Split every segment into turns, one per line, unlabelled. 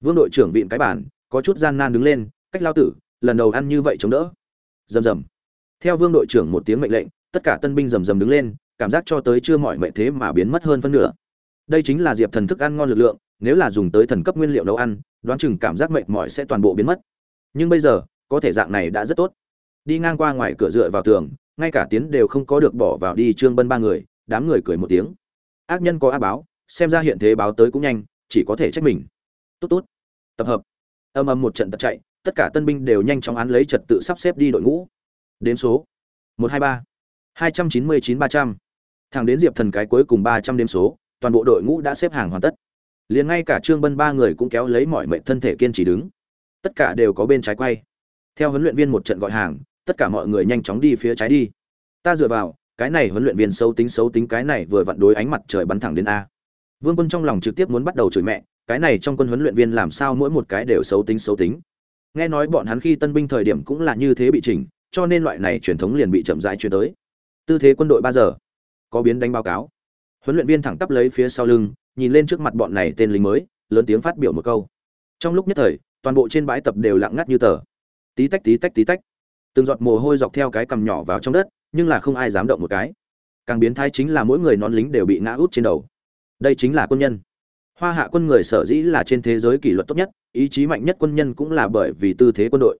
vương đội trưởng vịn cái bản có chút gian nan đứng lên, cách lao tử, lần đầu ăn như vậy chống đỡ. Rầm rầm. Theo vương đội trưởng một tiếng mệnh lệnh, tất cả tân binh rầm rầm đứng lên, cảm giác cho tới chưa mọi mệnh thế mà biến mất hơn phân nửa. Đây chính là diệp thần thức ăn ngon lực lượng, nếu là dùng tới thần cấp nguyên liệu nấu ăn, đoán chừng cảm giác mệt mỏi sẽ toàn bộ biến mất. Nhưng bây giờ, có thể dạng này đã rất tốt. Đi ngang qua ngoài cửa dựa vào tường, ngay cả tiến đều không có được bỏ vào đi trương bân ba người, đám người cười một tiếng. Ác nhân có ác báo, xem ra hiện thế báo tới cũng nhanh, chỉ có thể trách mình. Tốt tốt tập hợp. Âm âm một trận tập chạy, tất cả tân binh đều nhanh chóng án lấy trật tự sắp xếp đi đội ngũ. Đếm số một hai ba, hai trăm chín mươi chín ba trăm. Thẳng đến diệp thần cái cuối cùng ba trăm đếm số, toàn bộ đội ngũ đã xếp hàng hoàn tất. Liền ngay cả trương bân ba người cũng kéo lấy mọi mệnh thân thể kiên trì đứng. Tất cả đều có bên trái quay. Theo huấn luyện viên một trận gọi hàng, tất cả mọi người nhanh chóng đi phía trái đi. Ta dựa vào, cái này huấn luyện viên xấu tính xấu tính cái này vừa vặn đối ánh mặt trời bắn thẳng đến a. Vương quân trong lòng trực tiếp muốn bắt đầu chửi mẹ cái này trong quân huấn luyện viên làm sao mỗi một cái đều xấu tính xấu tính. Nghe nói bọn hắn khi tân binh thời điểm cũng là như thế bị chỉnh, cho nên loại này truyền thống liền bị chậm rãi truyền tới. Tư thế quân đội ba giờ, có biến đánh báo cáo. Huấn luyện viên thẳng tắp lấy phía sau lưng, nhìn lên trước mặt bọn này tên lính mới, lớn tiếng phát biểu một câu. Trong lúc nhất thời, toàn bộ trên bãi tập đều lặng ngắt như tờ. Tí tách tí tách tí tách. Từng giọt mồ hôi dọc theo cái cằm nhỏ vào trong đất, nhưng là không ai dám động một cái. Càng biến thái chính là mỗi người nón lính đều bị ngã út trên đầu. Đây chính là quân nhân hoa hạ quân người sở dĩ là trên thế giới kỷ luật tốt nhất, ý chí mạnh nhất quân nhân cũng là bởi vì tư thế quân đội.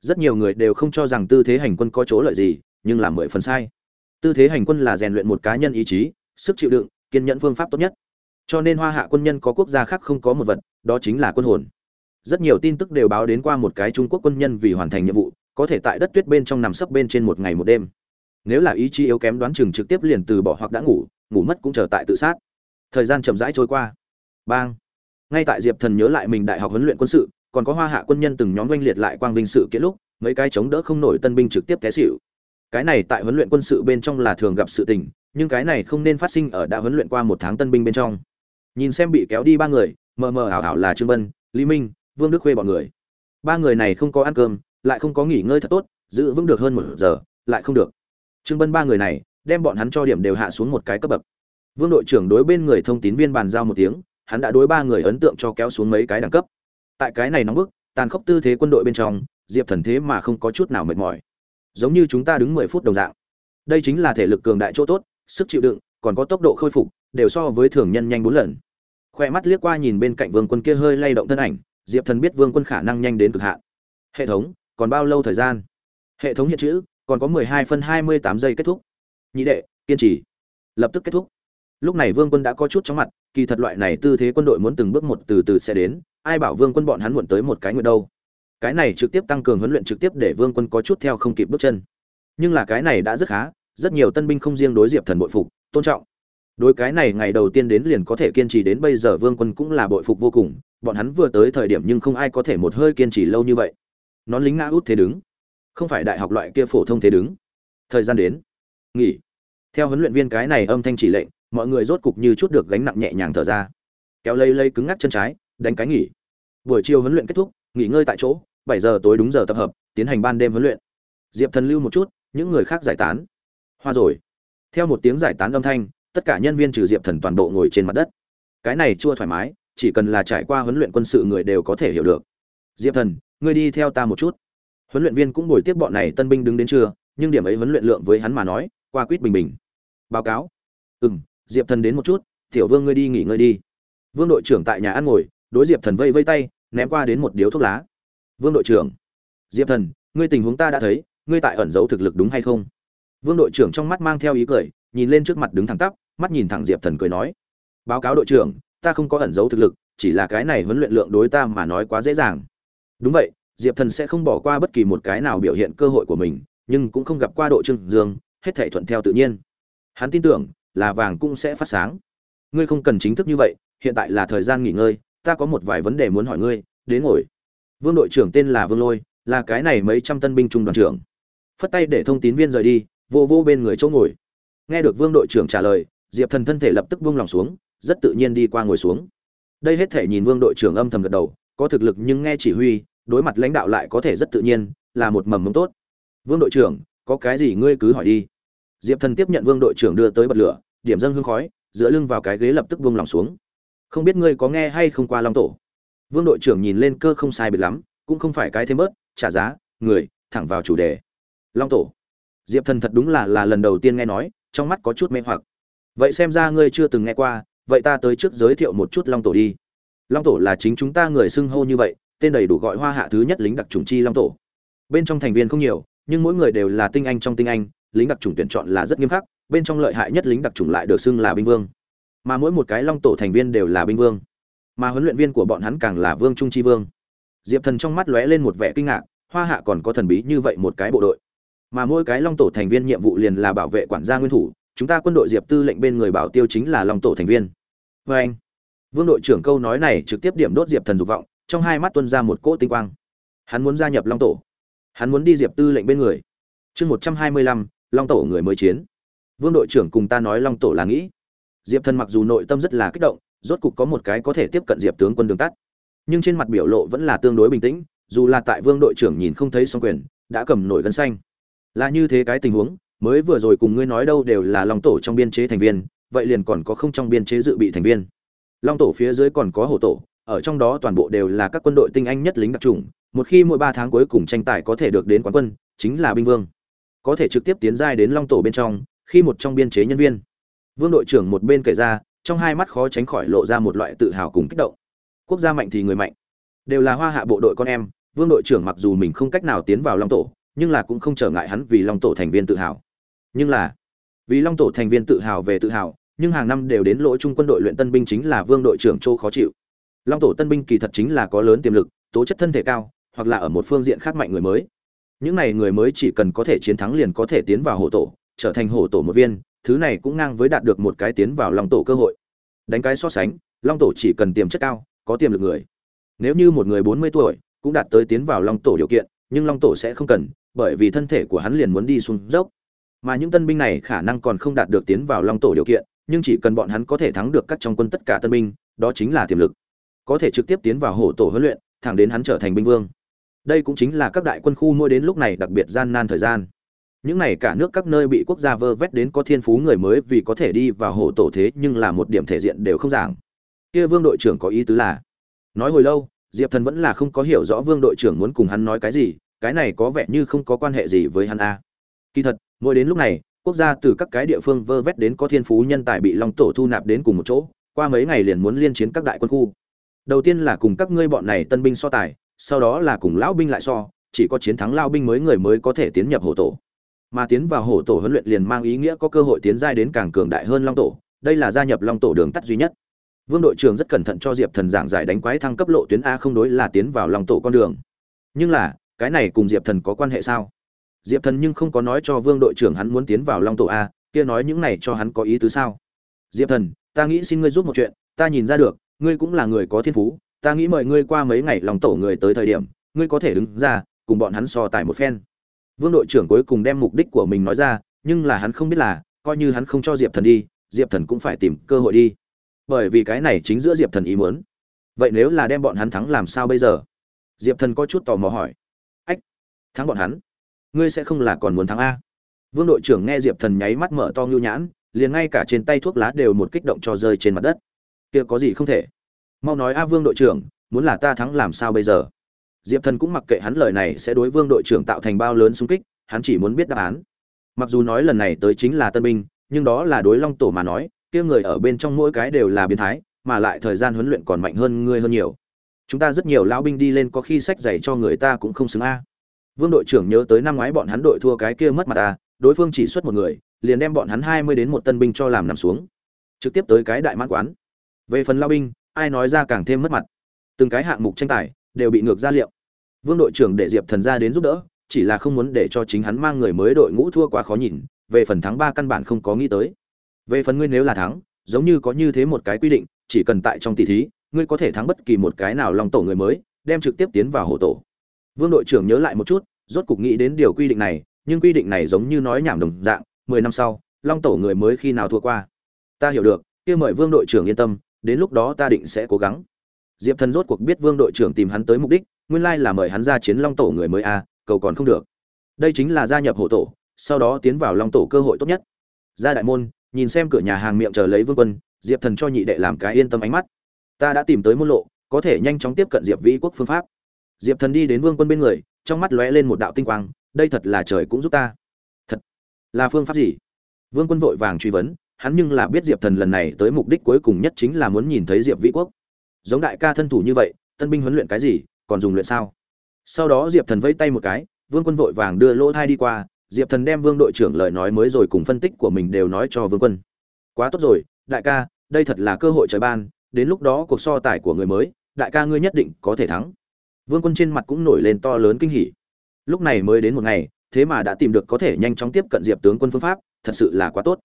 Rất nhiều người đều không cho rằng tư thế hành quân có chỗ lợi gì, nhưng là mười phần sai. Tư thế hành quân là rèn luyện một cá nhân ý chí, sức chịu đựng, kiên nhẫn phương pháp tốt nhất. Cho nên hoa hạ quân nhân có quốc gia khác không có một vật, đó chính là quân hồn. Rất nhiều tin tức đều báo đến qua một cái trung quốc quân nhân vì hoàn thành nhiệm vụ, có thể tại đất tuyết bên trong nằm sấp bên trên một ngày một đêm. Nếu là ý chí yếu kém đoán chừng trực tiếp liền từ bỏ hoặc đã ngủ ngủ mất cũng chờ tại tự sát. Thời gian chậm rãi trôi qua bang. Ngay tại diệp thần nhớ lại mình đại học huấn luyện quân sự, còn có hoa hạ quân nhân từng nhóm oanh liệt lại quang vinh sự kiện lúc, mấy cái chống đỡ không nổi tân binh trực tiếp té xỉu. Cái này tại huấn luyện quân sự bên trong là thường gặp sự tình, nhưng cái này không nên phát sinh ở đã huấn luyện qua một tháng tân binh bên trong. Nhìn xem bị kéo đi ba người, mờ mờ ảo ảo là trương bân lý minh, vương đức khuê bọn người. Ba người này không có ăn cơm, lại không có nghỉ ngơi thật tốt, giữ vững được hơn một giờ, lại không được. Trương bân ba người này, đem bọn hắn cho điểm đều hạ xuống một cái cấp bậc. Vương đội trưởng đối bên người thông tín viên bàn giao một tiếng hắn đã đối ba người ấn tượng cho kéo xuống mấy cái đẳng cấp. Tại cái này nóng bức, tàn khốc tư thế quân đội bên trong, diệp thần thế mà không có chút nào mệt mỏi. Giống như chúng ta đứng mười phút đồng dạng. Đây chính là thể lực cường đại chỗ tốt, sức chịu đựng, còn có tốc độ khôi phục, đều so với thường nhân nhanh bốn lần. Khoe mắt liếc qua nhìn bên cạnh vương quân kia hơi lay động thân ảnh, diệp thần biết vương quân khả năng nhanh đến cực hạn. Hệ thống, còn bao lâu thời gian? Hệ thống hiện chữ, còn có mười hai phân hai mươi tám giây kết thúc. Nhị đệ, kiên trì. Lập tức kết thúc lúc này vương quân đã có chút chóng mặt, kỳ thật loại này tư thế quân đội muốn từng bước một từ từ sẽ đến, ai bảo vương quân bọn hắn muộn tới một cái nguyện đâu. Cái này trực tiếp tăng cường huấn luyện trực tiếp để vương quân có chút theo không kịp bước chân. Nhưng là cái này đã rất khá, rất nhiều tân binh không riêng đối diệp thần bội phục, tôn trọng. Đối cái này ngày đầu tiên đến liền có thể kiên trì đến bây giờ vương quân cũng là bội phục vô cùng, bọn hắn vừa tới thời điểm nhưng không ai có thể một hơi kiên trì lâu như vậy. Nón lính ngã út thế đứng. Không phải đại học loại kia phổ thông thế đứng. Thời gian đến. Nghỉ. Theo huấn luyện viên cái này âm thanh chỉ lệnh mọi người rốt cục như chút được gánh nặng nhẹ nhàng thở ra. Kéo lây lây cứng ngắc chân trái, đánh cái nghỉ. Buổi chiều huấn luyện kết thúc, nghỉ ngơi tại chỗ, bảy giờ tối đúng giờ tập hợp, tiến hành ban đêm huấn luyện. Diệp thần lưu một chút, những người khác giải tán. Hoa rồi. Theo một tiếng giải tán âm thanh, tất cả nhân viên trừ diệp thần toàn bộ ngồi trên mặt đất. Cái này chưa thoải mái, chỉ cần là trải qua huấn luyện quân sự người đều có thể hiểu được. Diệp thần, ngươi đi theo ta một chút. Huấn luyện viên cũng bồi tiếp bọn này tân binh đứng đến trưa, nhưng điểm ấy huấn luyện lượng với hắn mà nói, qua quýt bình bình. Báo cáo. Ừ m diệp thần đến một chút, tiểu vương ngươi đi nghỉ ngơi đi. Vương đội trưởng tại nhà ăn ngồi, đối diệp thần vây vây tay, ném qua đến một điếu thuốc lá. Vương đội trưởng. Diệp thần, ngươi tình huống ta đã thấy, ngươi tại ẩn giấu thực lực đúng hay không? Vương đội trưởng trong mắt mang theo ý cười, nhìn lên trước mặt đứng thẳng tắp, mắt nhìn thẳng diệp thần cười nói, báo cáo đội trưởng, ta không có ẩn giấu thực lực, chỉ là cái này huấn luyện lượng đối ta mà nói quá dễ dàng. Đúng vậy, diệp thần sẽ không bỏ qua bất kỳ một cái nào biểu hiện cơ hội của mình, nhưng cũng không gặp qua độ trưng dương, hết thể thuận theo tự nhiên. Hắn tin tưởng là vàng cũng sẽ phát sáng. Ngươi không cần chính thức như vậy, hiện tại là thời gian nghỉ ngơi, ta có một vài vấn đề muốn hỏi ngươi, đến ngồi. Vương đội trưởng tên là vương lôi, là cái này mấy trăm tân binh trung đoàn trưởng. Phất tay để thông tín viên rời đi, vô vô bên người chỗ ngồi. Nghe được vương đội trưởng trả lời, diệp thần thân thể lập tức buông lòng xuống, rất tự nhiên đi qua ngồi xuống. Đây hết thể nhìn vương đội trưởng âm thầm gật đầu, có thực lực nhưng nghe chỉ huy, đối mặt lãnh đạo lại có thể rất tự nhiên, là một mầm mống tốt. Vương đội trưởng, có cái gì ngươi cứ hỏi đi diệp thần tiếp nhận vương đội trưởng đưa tới bật lửa, điểm dâng hương khói, dựa lưng vào cái ghế lập tức buông lòng xuống. Không biết ngươi có nghe hay không qua long tổ? Vương đội trưởng nhìn lên cơ không sai biệt lắm, cũng không phải cái thêm bớt, trả giá, người, thẳng vào chủ đề. Long tổ. Diệp thần thật đúng là là lần đầu tiên nghe nói, trong mắt có chút mê hoặc. Vậy xem ra ngươi chưa từng nghe qua, vậy ta tới trước giới thiệu một chút long tổ đi. Long tổ là chính chúng ta người xưng hô như vậy, tên đầy đủ gọi hoa hạ thứ nhất lính đặc trùng chi long tổ. Bên trong thành viên không nhiều, nhưng mỗi người đều là tinh anh trong tinh anh lính đặc trùng tuyển chọn là rất nghiêm khắc, bên trong lợi hại nhất lính đặc trùng lại được xưng là binh vương. Mà mỗi một cái long tổ thành viên đều là binh vương. Mà huấn luyện viên của bọn hắn càng là vương trung chi vương. Diệp thần trong mắt lóe lên một vẻ kinh ngạc, hoa hạ còn có thần bí như vậy một cái bộ đội. Mà mỗi cái long tổ thành viên nhiệm vụ liền là bảo vệ quản gia nguyên thủ, chúng ta quân đội diệp tư lệnh bên người bảo tiêu chính là long tổ thành viên. Vê anh, vương đội trưởng câu nói này trực tiếp điểm đốt diệp thần dục vọng, trong hai mắt tuân ra một cỗ tinh quang. Hắn muốn gia nhập long tổ. Hắn muốn đi diệp tư lệnh bên người. Chương một trăm hai mươi lăm long tổ người mới chiến. Vương đội trưởng cùng ta nói long tổ là nghĩ. Diệp thần mặc dù nội tâm rất là kích động, rốt cục có một cái có thể tiếp cận diệp tướng quân đường tắt. Nhưng trên mặt biểu lộ vẫn là tương đối bình tĩnh, dù là tại vương đội trưởng nhìn không thấy song quyền, đã cầm nổi gân xanh. Là như thế cái tình huống, mới vừa rồi cùng ngươi nói đâu đều là long tổ trong biên chế thành viên, vậy liền còn có không trong biên chế dự bị thành viên. Long tổ phía dưới còn có hổ tổ, ở trong đó toàn bộ đều là các quân đội tinh anh nhất lính đặc trùng một khi mỗi ba tháng cuối cùng tranh tài có thể được đến quán quân, chính là binh vương có thể trực tiếp tiến giai đến long tổ bên trong, khi một trong biên chế nhân viên. Vương đội trưởng một bên kể ra, trong hai mắt khó tránh khỏi lộ ra một loại tự hào cùng kích động. Quốc gia mạnh thì người mạnh. Đều là hoa hạ bộ đội con em, vương đội trưởng mặc dù mình không cách nào tiến vào long tổ, nhưng là cũng không trở ngại hắn vì long tổ thành viên tự hào. Nhưng là, vì long tổ thành viên tự hào về tự hào, nhưng hàng năm đều đến lỗ trung quân đội luyện tân binh chính là vương đội trưởng châu khó chịu. Long tổ tân binh kỳ thật chính là có lớn tiềm lực, tố chất thân thể cao, hoặc là ở một phương diện khác mạnh người mới những này người mới chỉ cần có thể chiến thắng liền có thể tiến vào hổ tổ, trở thành hổ tổ một viên, thứ này cũng ngang với đạt được một cái tiến vào long tổ cơ hội. Đánh cái so sánh, long tổ chỉ cần tiềm chất cao, có tiềm lực người. Nếu như một người bốn mươi tuổi cũng đạt tới tiến vào long tổ điều kiện, nhưng long tổ sẽ không cần, bởi vì thân thể của hắn liền muốn đi xuống dốc. Mà những tân binh này khả năng còn không đạt được tiến vào long tổ điều kiện, nhưng chỉ cần bọn hắn có thể thắng được các trong quân tất cả tân binh, đó chính là tiềm lực. Có thể trực tiếp tiến vào hổ tổ huấn luyện, thẳng đến hắn trở thành binh vương đây cũng chính là các đại quân khu mỗi đến lúc này đặc biệt gian nan thời gian. Những này cả nước các nơi bị quốc gia vơ vét đến có thiên phú người mới vì có thể đi vào hổ tổ thế nhưng là một điểm thể diện đều không giảng. Kia vương đội trưởng có ý tứ là, nói hồi lâu, diệp thần vẫn là không có hiểu rõ vương đội trưởng muốn cùng hắn nói cái gì, cái này có vẻ như không có quan hệ gì với hắn a. Kỳ thật, mỗi đến lúc này, quốc gia từ các cái địa phương vơ vét đến có thiên phú nhân tài bị long tổ thu nạp đến cùng một chỗ, qua mấy ngày liền muốn liên chiến các đại quân khu. Đầu tiên là cùng các ngươi bọn này tân binh so tài sau đó là cùng lão binh lại so, chỉ có chiến thắng lao binh mới người mới có thể tiến nhập hổ tổ. Mà tiến vào hổ tổ huấn luyện liền mang ý nghĩa có cơ hội tiến giai đến càng cường đại hơn long tổ, đây là gia nhập long tổ đường tắt duy nhất. Vương đội trưởng rất cẩn thận cho diệp thần giảng giải đánh quái thăng cấp lộ tuyến a không đối là tiến vào long tổ con đường. Nhưng là, cái này cùng diệp thần có quan hệ sao? Diệp thần nhưng không có nói cho vương đội trưởng hắn muốn tiến vào long tổ a, kia nói những này cho hắn có ý tứ sao? Diệp thần, ta nghĩ xin ngươi giúp một chuyện, ta nhìn ra được, ngươi cũng là người có thiên phú ta nghĩ mời ngươi qua mấy ngày lòng tổ người tới thời điểm, ngươi có thể đứng ra, cùng bọn hắn so tài một phen. Vương đội trưởng cuối cùng đem mục đích của mình nói ra, nhưng là hắn không biết là, coi như hắn không cho diệp thần đi, diệp thần cũng phải tìm cơ hội đi. Bởi vì cái này chính giữa diệp thần ý muốn. Vậy nếu là đem bọn hắn thắng làm sao bây giờ? Diệp thần có chút tò mò hỏi. Ách, thắng bọn hắn? Ngươi sẽ không là còn muốn thắng a? Vương đội trưởng nghe diệp thần nháy mắt mở to ngưu nhãn, liền ngay cả trên tay thuốc lá đều một kích động cho rơi trên mặt đất. Kia có gì không thể? Mau nói a vương đội trưởng, muốn là ta thắng làm sao bây giờ? Diệp thần cũng mặc kệ hắn lời này sẽ đối vương đội trưởng tạo thành bao lớn xung kích, hắn chỉ muốn biết đáp án. Mặc dù nói lần này tới chính là tân binh, nhưng đó là đối long tổ mà nói, kia người ở bên trong mỗi cái đều là biến thái, mà lại thời gian huấn luyện còn mạnh hơn ngươi hơn nhiều. Chúng ta rất nhiều lão binh đi lên có khi sách giày cho người ta cũng không xứng a. Vương đội trưởng nhớ tới năm ngoái bọn hắn đội thua cái kia mất mặt ta đối phương chỉ xuất một người, liền đem bọn hắn hai mươi đến một tân binh cho làm nằm xuống. Trực tiếp tới cái đại mãn quán. Về phần lao binh ai nói ra càng thêm mất mặt. Từng cái hạng mục tranh tài đều bị ngược ra liệu. Vương đội trưởng để diệp thần ra đến giúp đỡ, chỉ là không muốn để cho chính hắn mang người mới đội ngũ thua quá khó nhìn, về phần thắng ba căn bản không có nghĩ tới. Về phần ngươi nếu là thắng, giống như có như thế một cái quy định, chỉ cần tại trong tỷ thí, ngươi có thể thắng bất kỳ một cái nào lòng tổ người mới, đem trực tiếp tiến vào hộ tổ. Vương đội trưởng nhớ lại một chút, rốt cục nghĩ đến điều quy định này, nhưng quy định này giống như nói nhảm đồng dạng, mười năm sau, long tổ người mới khi nào thua qua? Ta hiểu được, kia mời vương đội trưởng yên tâm đến lúc đó ta định sẽ cố gắng. Diệp thần rốt cuộc biết vương đội trưởng tìm hắn tới mục đích, nguyên lai là mời hắn ra chiến long tổ người mới a cầu còn không được. Đây chính là gia nhập hộ tổ, sau đó tiến vào long tổ cơ hội tốt nhất. Ra đại môn, nhìn xem cửa nhà hàng miệng chờ lấy vương quân, diệp thần cho nhị đệ làm cái yên tâm ánh mắt. Ta đã tìm tới môn lộ, có thể nhanh chóng tiếp cận diệp vĩ quốc phương pháp. Diệp thần đi đến vương quân bên người, trong mắt lóe lên một đạo tinh quang, đây thật là trời cũng giúp ta. Thật, là phương pháp gì? Vương quân vội vàng truy vấn hắn nhưng là biết diệp thần lần này tới mục đích cuối cùng nhất chính là muốn nhìn thấy diệp vĩ quốc. Giống đại ca thân thủ như vậy, tân binh huấn luyện cái gì, còn dùng luyện sao? Sau đó diệp thần vẫy tay một cái, vương quân vội vàng đưa lỗ thai đi qua, diệp thần đem vương đội trưởng lời nói mới rồi cùng phân tích của mình đều nói cho vương quân. Quá tốt rồi, đại ca, đây thật là cơ hội trời ban, đến lúc đó cuộc so tài của người mới, đại ca ngươi nhất định có thể thắng. Vương quân trên mặt cũng nổi lên to lớn kinh hỉ. Lúc này mới đến một ngày, thế mà đã tìm được có thể nhanh chóng tiếp cận diệp tướng quân phương pháp, thật sự là quá tốt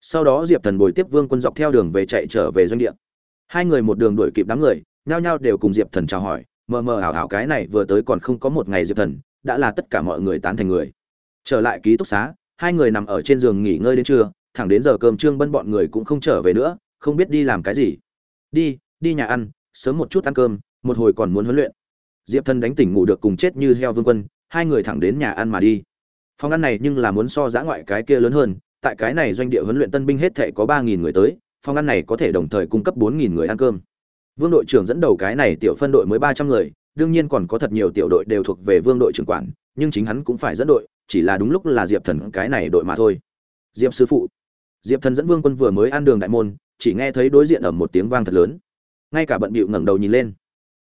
sau đó diệp thần bồi tiếp vương quân dọc theo đường về chạy trở về doanh địa. Hai người một đường đuổi kịp đám người, nhao nhao đều cùng diệp thần chào hỏi, mờ mờ ảo ảo cái này vừa tới còn không có một ngày diệp thần, đã là tất cả mọi người tán thành người. Trở lại ký túc xá, hai người nằm ở trên giường nghỉ ngơi đến trưa, thẳng đến giờ cơm trương bân bọn người cũng không trở về nữa, không biết đi làm cái gì. Đi đi nhà ăn, sớm một chút ăn cơm, một hồi còn muốn huấn luyện. Diệp thần đánh tỉnh ngủ được cùng chết như heo vương quân, hai người thẳng đến nhà ăn mà đi. Phòng ăn này nhưng là muốn so giã ngoại cái kia lớn hơn tại cái này doanh địa huấn luyện tân binh hết thể có ba nghìn người tới, phòng ăn này có thể đồng thời cung cấp bốn nghìn người ăn cơm. Vương đội trưởng dẫn đầu cái này tiểu phân đội mới ba trăm người, đương nhiên còn có thật nhiều tiểu đội đều thuộc về vương đội trưởng quản, nhưng chính hắn cũng phải dẫn đội, chỉ là đúng lúc là diệp thần cái này đội mà thôi. Diệp sư phụ. Diệp thần dẫn vương quân vừa mới ăn đường đại môn, chỉ nghe thấy đối diện ở một tiếng vang thật lớn. Ngay cả bận bịu ngẩng đầu nhìn lên.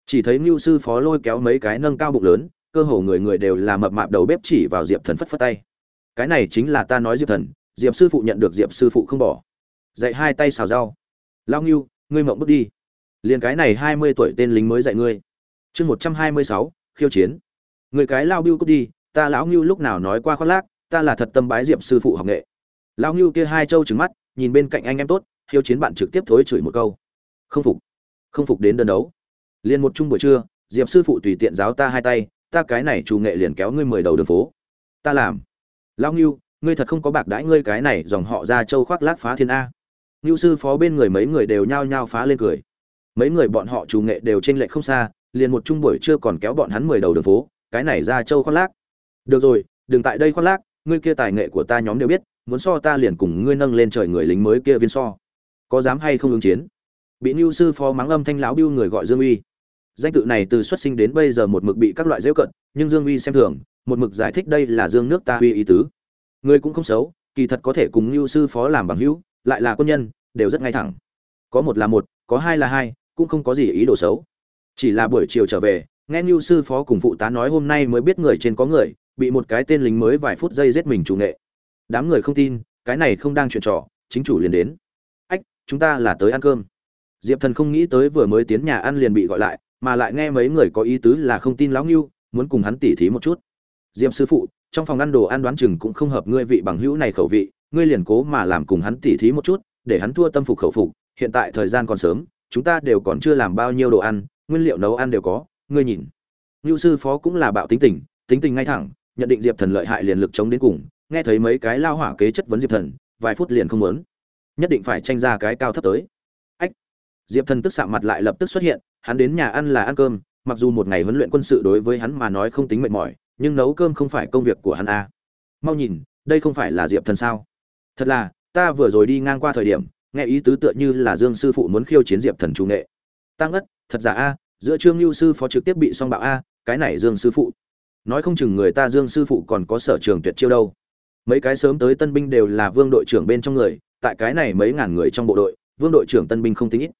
Chỉ thấy Nưu sư phó lôi kéo mấy cái nâng cao bụng lớn, cơ hồ người người đều là mập mạp đầu bếp chỉ vào diệp thần phất phất tay. Cái này chính là ta nói diệp thần diệp sư phụ nhận được diệp sư phụ không bỏ. Dạy hai tay xào rau. Lao nghiêu ngươi mộng bước đi. Liền cái này hai mươi tuổi tên lính mới dạy ngươi. Chương một trăm hai mươi sáu, khiêu chiến. Người cái lao biêu cút đi, ta lão nghiêu lúc nào nói qua khoác lác, ta là thật tâm bái diệp sư phụ học nghệ. Lão nghiêu kia hai trâu trứng mắt, nhìn bên cạnh anh em tốt, khiêu chiến bạn trực tiếp thối chửi một câu. Không phục. Không phục đến đơn đấu. Liền một chung buổi trưa, diệp sư phụ tùy tiện giáo ta hai tay, ta cái này chủ nghệ liền kéo ngươi mười đầu đường phố. Ta làm. Lão nghiêu ngươi thật không có bạc đãi ngươi cái này dòng họ ra châu khoác lác phá thiên a. Ngưu sư phó bên người mấy người đều nhao nhao phá lên cười. Mấy người bọn họ chủ nghệ đều trên lệch không xa, liền một chung buổi trưa còn kéo bọn hắn mười đầu đường phố, cái này ra châu khoác lác. Được rồi, đừng tại đây khoác lác, ngươi kia tài nghệ của ta nhóm đều biết, muốn so ta liền cùng ngươi nâng lên trời người lính mới kia viên so. Có dám hay không ứng chiến? Bị ngưu sư phó mắng âm thanh lão biêu người gọi dương uy. Danh tự này từ xuất sinh đến bây giờ một mực bị các loại dễu cận, nhưng dương uy xem thường, một mực giải thích đây là dương nước ta uy ý tứ người cũng không xấu, kỳ thật có thể cùng lưu sư phó làm bằng hữu, lại là quân nhân, đều rất ngay thẳng. Có một là một, có hai là hai, cũng không có gì ý đồ xấu. Chỉ là buổi chiều trở về, nghe lưu sư phó cùng phụ tá nói hôm nay mới biết người trên có người, bị một cái tên lính mới vài phút giây giết mình chủ nghệ. Đám người không tin, cái này không đang chuyện trò, chính chủ liền đến. Ách, chúng ta là tới ăn cơm. Diệp thần không nghĩ tới vừa mới tiến nhà ăn liền bị gọi lại, mà lại nghe mấy người có ý tứ là không tin lão ngưu, muốn cùng hắn tỉ thí một chút. Diệp sư phụ trong phòng ăn đồ ăn đoán chừng cũng không hợp ngươi vị bằng hữu này khẩu vị, ngươi liền cố mà làm cùng hắn tỉ thí một chút, để hắn thua tâm phục khẩu phục, hiện tại thời gian còn sớm, chúng ta đều còn chưa làm bao nhiêu đồ ăn, nguyên liệu nấu ăn đều có, ngươi nhìn. Ngưu sư phó cũng là bạo tính tình tính tình ngay thẳng, nhận định diệp thần lợi hại liền lực chống đến cùng, nghe thấy mấy cái lao hỏa kế chất vấn diệp thần, vài phút liền không muốn. Nhất định phải tranh ra cái cao thấp tới. Ách! Diệp thần tức sạm mặt lại lập tức xuất hiện, hắn đến nhà ăn là ăn cơm mặc dù một ngày huấn luyện quân sự đối với hắn mà nói không tính mệt mỏi, nhưng nấu cơm không phải công việc của hắn à. mau nhìn, đây không phải là diệp thần sao? Thật là, ta vừa rồi đi ngang qua thời điểm, nghe ý tứ tựa như là dương sư phụ muốn khiêu chiến diệp thần trung nghệ. Tăng ất thật giả a, giữa trương lưu sư phó trực tiếp bị song bạo a, cái này dương sư phụ. Nói không chừng người ta dương sư phụ còn có sở trường tuyệt chiêu đâu. Mấy cái sớm tới tân binh đều là vương đội trưởng bên trong người, tại cái này mấy ngàn người trong bộ đội, vương đội trưởng tân binh không tính ít.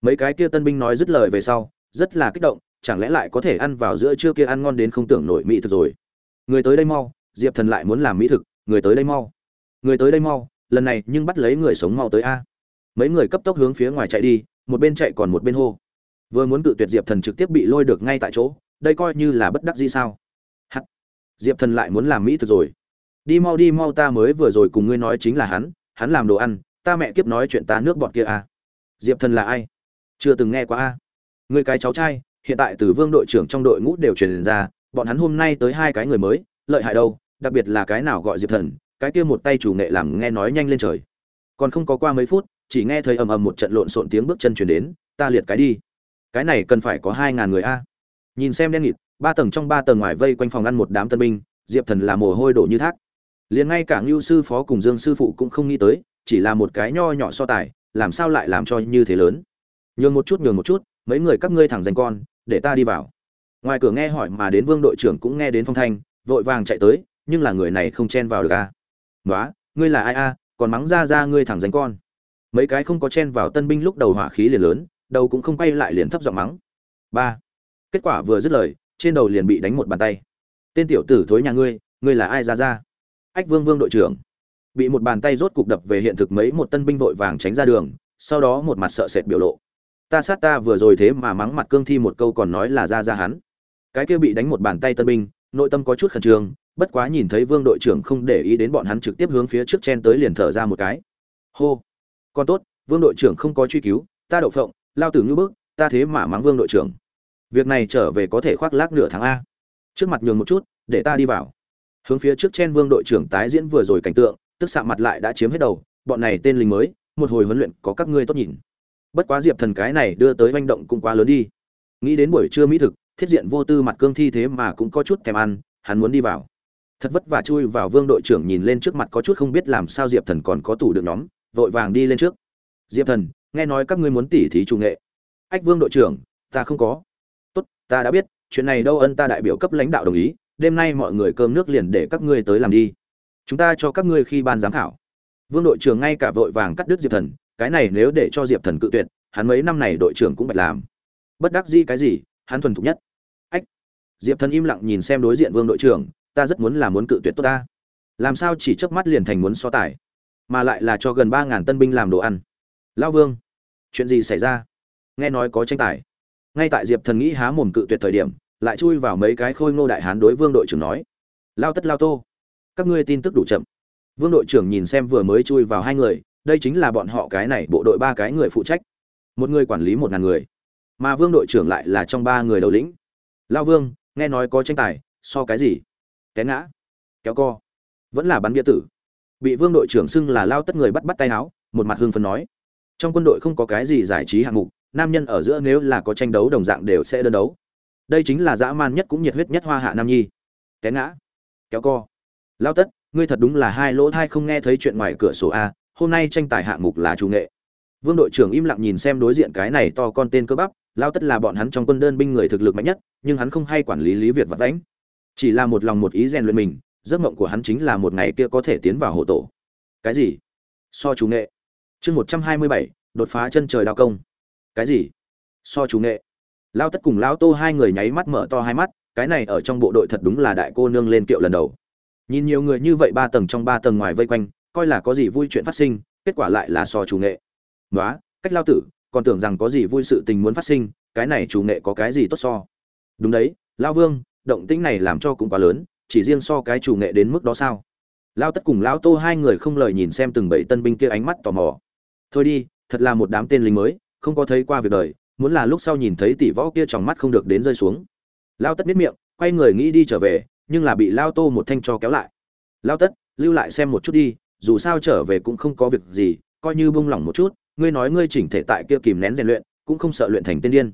Mấy cái kia tân binh nói dứt lời về sau rất là kích động, chẳng lẽ lại có thể ăn vào giữa trưa kia ăn ngon đến không tưởng nổi mỹ thực rồi? Người tới đây mau, diệp thần lại muốn làm mỹ thực, người tới đây mau. Người tới đây mau, lần này nhưng bắt lấy người sống mau tới a. Mấy người cấp tốc hướng phía ngoài chạy đi, một bên chạy còn một bên hô. Vừa muốn cự tuyệt diệp thần trực tiếp bị lôi được ngay tại chỗ, đây coi như là bất đắc gì sao? Hắt diệp thần lại muốn làm mỹ thực rồi. Đi mau đi mau ta mới vừa rồi cùng ngươi nói chính là hắn hắn làm đồ ăn, ta mẹ kiếp nói chuyện ta nước bọt kia à diệp thần là ai? Chưa từng nghe qua a người cái cháu trai, hiện tại từ vương đội trưởng trong đội ngũ đều truyền ra, bọn hắn hôm nay tới hai cái người mới, lợi hại đâu, đặc biệt là cái nào gọi diệp thần, cái kia một tay chủ nghệ làm nghe nói nhanh lên trời. Còn không có qua mấy phút, chỉ nghe thấy ầm ầm một trận lộn xộn tiếng bước chân chuyển đến, ta liệt cái đi. Cái này cần phải có hai ngàn người a. Nhìn xem đen nghịt, ba tầng trong ba tầng ngoài vây quanh phòng ăn một đám tân binh, diệp thần là mồ hôi đổ như thác. Liền ngay cả ngưu sư phó cùng dương sư phụ cũng không nghĩ tới, chỉ là một cái nho nhỏ so tài, làm sao lại làm cho như thế lớn? Nhường một chút, nhường một chút mấy người các ngươi thẳng dành con, để ta đi vào. Ngoài cửa nghe hỏi mà đến vương đội trưởng cũng nghe đến phong thanh, vội vàng chạy tới, nhưng là người này không chen vào được a à. nói ngươi là ai a còn mắng ra ra ngươi thẳng dành con. Mấy cái không có chen vào tân binh lúc đầu hỏa khí liền lớn, đầu cũng không quay lại liền thấp giọng mắng. Ba, kết quả vừa dứt lời, trên đầu liền bị đánh một bàn tay. Tên tiểu tử thối nhà ngươi ngươi là ai ra ra? Ách vương vương đội trưởng. Bị một bàn tay rốt cục đập về hiện thực mấy một tân binh vội vàng tránh ra đường, sau đó một mặt sợ sệt biểu lộ ta sát ta vừa rồi thế mà mắng mặt cương thi một câu còn nói là ra ra hắn. Cái kia bị đánh một bàn tay tân binh, nội tâm có chút khẩn trương, bất quá nhìn thấy vương đội trưởng không để ý đến bọn hắn trực tiếp hướng phía trước chen tới liền thở ra một cái. Hô! Con tốt, vương đội trưởng không có truy cứu, ta đậu phộng, lao tử ngưỡng bước ta thế mà mắng vương đội trưởng. Việc này trở về có thể khoác lác nửa tháng a. Trước mặt nhường một chút, để ta đi vào. Hướng phía trước chen vương đội trưởng tái diễn vừa rồi cảnh tượng, tức xạ mặt lại đã chiếm hết đầu, bọn này tên lính mới, một hồi huấn luyện có các ngươi tốt nhìn bất quá diệp thần cái này đưa tới manh động cũng quá lớn đi. Nghĩ đến buổi trưa mỹ thực, thiết diện vô tư mặt cương thi thế mà cũng có chút thèm ăn, hắn muốn đi vào. Thật vất vả chui vào vương đội trưởng nhìn lên trước mặt có chút không biết làm sao diệp thần còn có tủ được nhóm, vội vàng đi lên trước. Diệp thần, nghe nói các ngươi muốn tỉ thí trung nghệ. Ách vương đội trưởng, ta không có. Tốt, ta đã biết, chuyện này đâu ân ta đại biểu cấp lãnh đạo đồng ý, đêm nay mọi người cơm nước liền để các ngươi tới làm đi. Chúng ta cho các ngươi khi ban giám khảo. Vương đội trưởng ngay cả vội vàng cắt đứt diệp thần cái này nếu để cho diệp thần cự tuyệt, hắn mấy năm này đội trưởng cũng bạch làm. Bất đắc dĩ cái gì, hắn thuần thục nhất. Ách. Diệp thần im lặng nhìn xem đối diện vương đội trưởng, ta rất muốn là muốn cự tuyệt tốt ta. Làm sao chỉ chớp mắt liền thành muốn so tài, mà lại là cho gần ba ngàn tân binh làm đồ ăn. Lao vương, chuyện gì xảy ra? Nghe nói có tranh tài. Ngay tại diệp thần nghĩ há mồm cự tuyệt thời điểm, lại chui vào mấy cái khôi ngô đại hán đối vương đội trưởng nói. Lao tất, lao tô, các ngươi tin tức đủ chậm. Vương đội trưởng nhìn xem vừa mới chui vào hai người đây chính là bọn họ cái này bộ đội ba cái người phụ trách. Một người quản lý một ngàn người, mà vương đội trưởng lại là trong ba người đầu lĩnh. Lao vương, nghe nói có tranh tài, so cái gì? Té ngã, kéo co, vẫn là bắn bia tử. Bị vương đội trưởng xưng là lao tất người bắt bắt tay áo một mặt hương phấn nói. Trong quân đội không có cái gì giải trí hạng mục, nam nhân ở giữa nếu là có tranh đấu đồng dạng đều sẽ đơn đấu. Đây chính là dã man nhất cũng nhiệt huyết nhất hoa hạ nam nhi. Té ngã, kéo co. Lao tất, ngươi thật đúng là hai lỗ thai không nghe thấy chuyện ngoài cửa sổ a hôm nay tranh tài hạng mục là chủ nghệ. Vương đội trưởng im lặng nhìn xem đối diện cái này to con tên cơ bắp, lao tất là bọn hắn trong quân đơn binh người thực lực mạnh nhất, nhưng hắn không hay quản lý lý việc vật lãnh chỉ là một lòng một ý rèn luyện mình, giấc mộng của hắn chính là một ngày kia có thể tiến vào hộ tổ. Cái gì? So chủ nghệ. Chương một trăm hai mươi bảy, đột phá chân trời đao công. Cái gì? So chủ nghệ. Lao tất cùng lao tô hai người nháy mắt mở to hai mắt, cái này ở trong bộ đội thật đúng là đại cô nương lên kiệu lần đầu. Nhìn nhiều người như vậy ba tầng trong ba tầng ngoài vây quanh coi là có gì vui chuyện phát sinh, kết quả lại là so chủ nghệ. Nói cách lao tử, còn tưởng rằng có gì vui sự tình muốn phát sinh, cái này chủ nghệ có cái gì tốt so? Đúng đấy, lao vương, động tĩnh này làm cho cũng quá lớn, chỉ riêng so cái chủ nghệ đến mức đó sao? Lao tất cùng lao tô hai người không lời nhìn xem từng bảy tân binh kia ánh mắt tò mò. Thôi đi, thật là một đám tên lính mới, không có thấy qua việc đời, muốn là lúc sau nhìn thấy tỷ võ kia trong mắt không được đến rơi xuống. Lao tất biết miệng, quay người nghĩ đi trở về, nhưng là bị lao tô một thanh cho kéo lại. Lao tất, lưu lại xem một chút đi dù sao trở về cũng không có việc gì, coi như bông lỏng một chút, ngươi nói ngươi chỉnh thể tại kia kìm nén rèn luyện, cũng không sợ luyện thành tiên điên.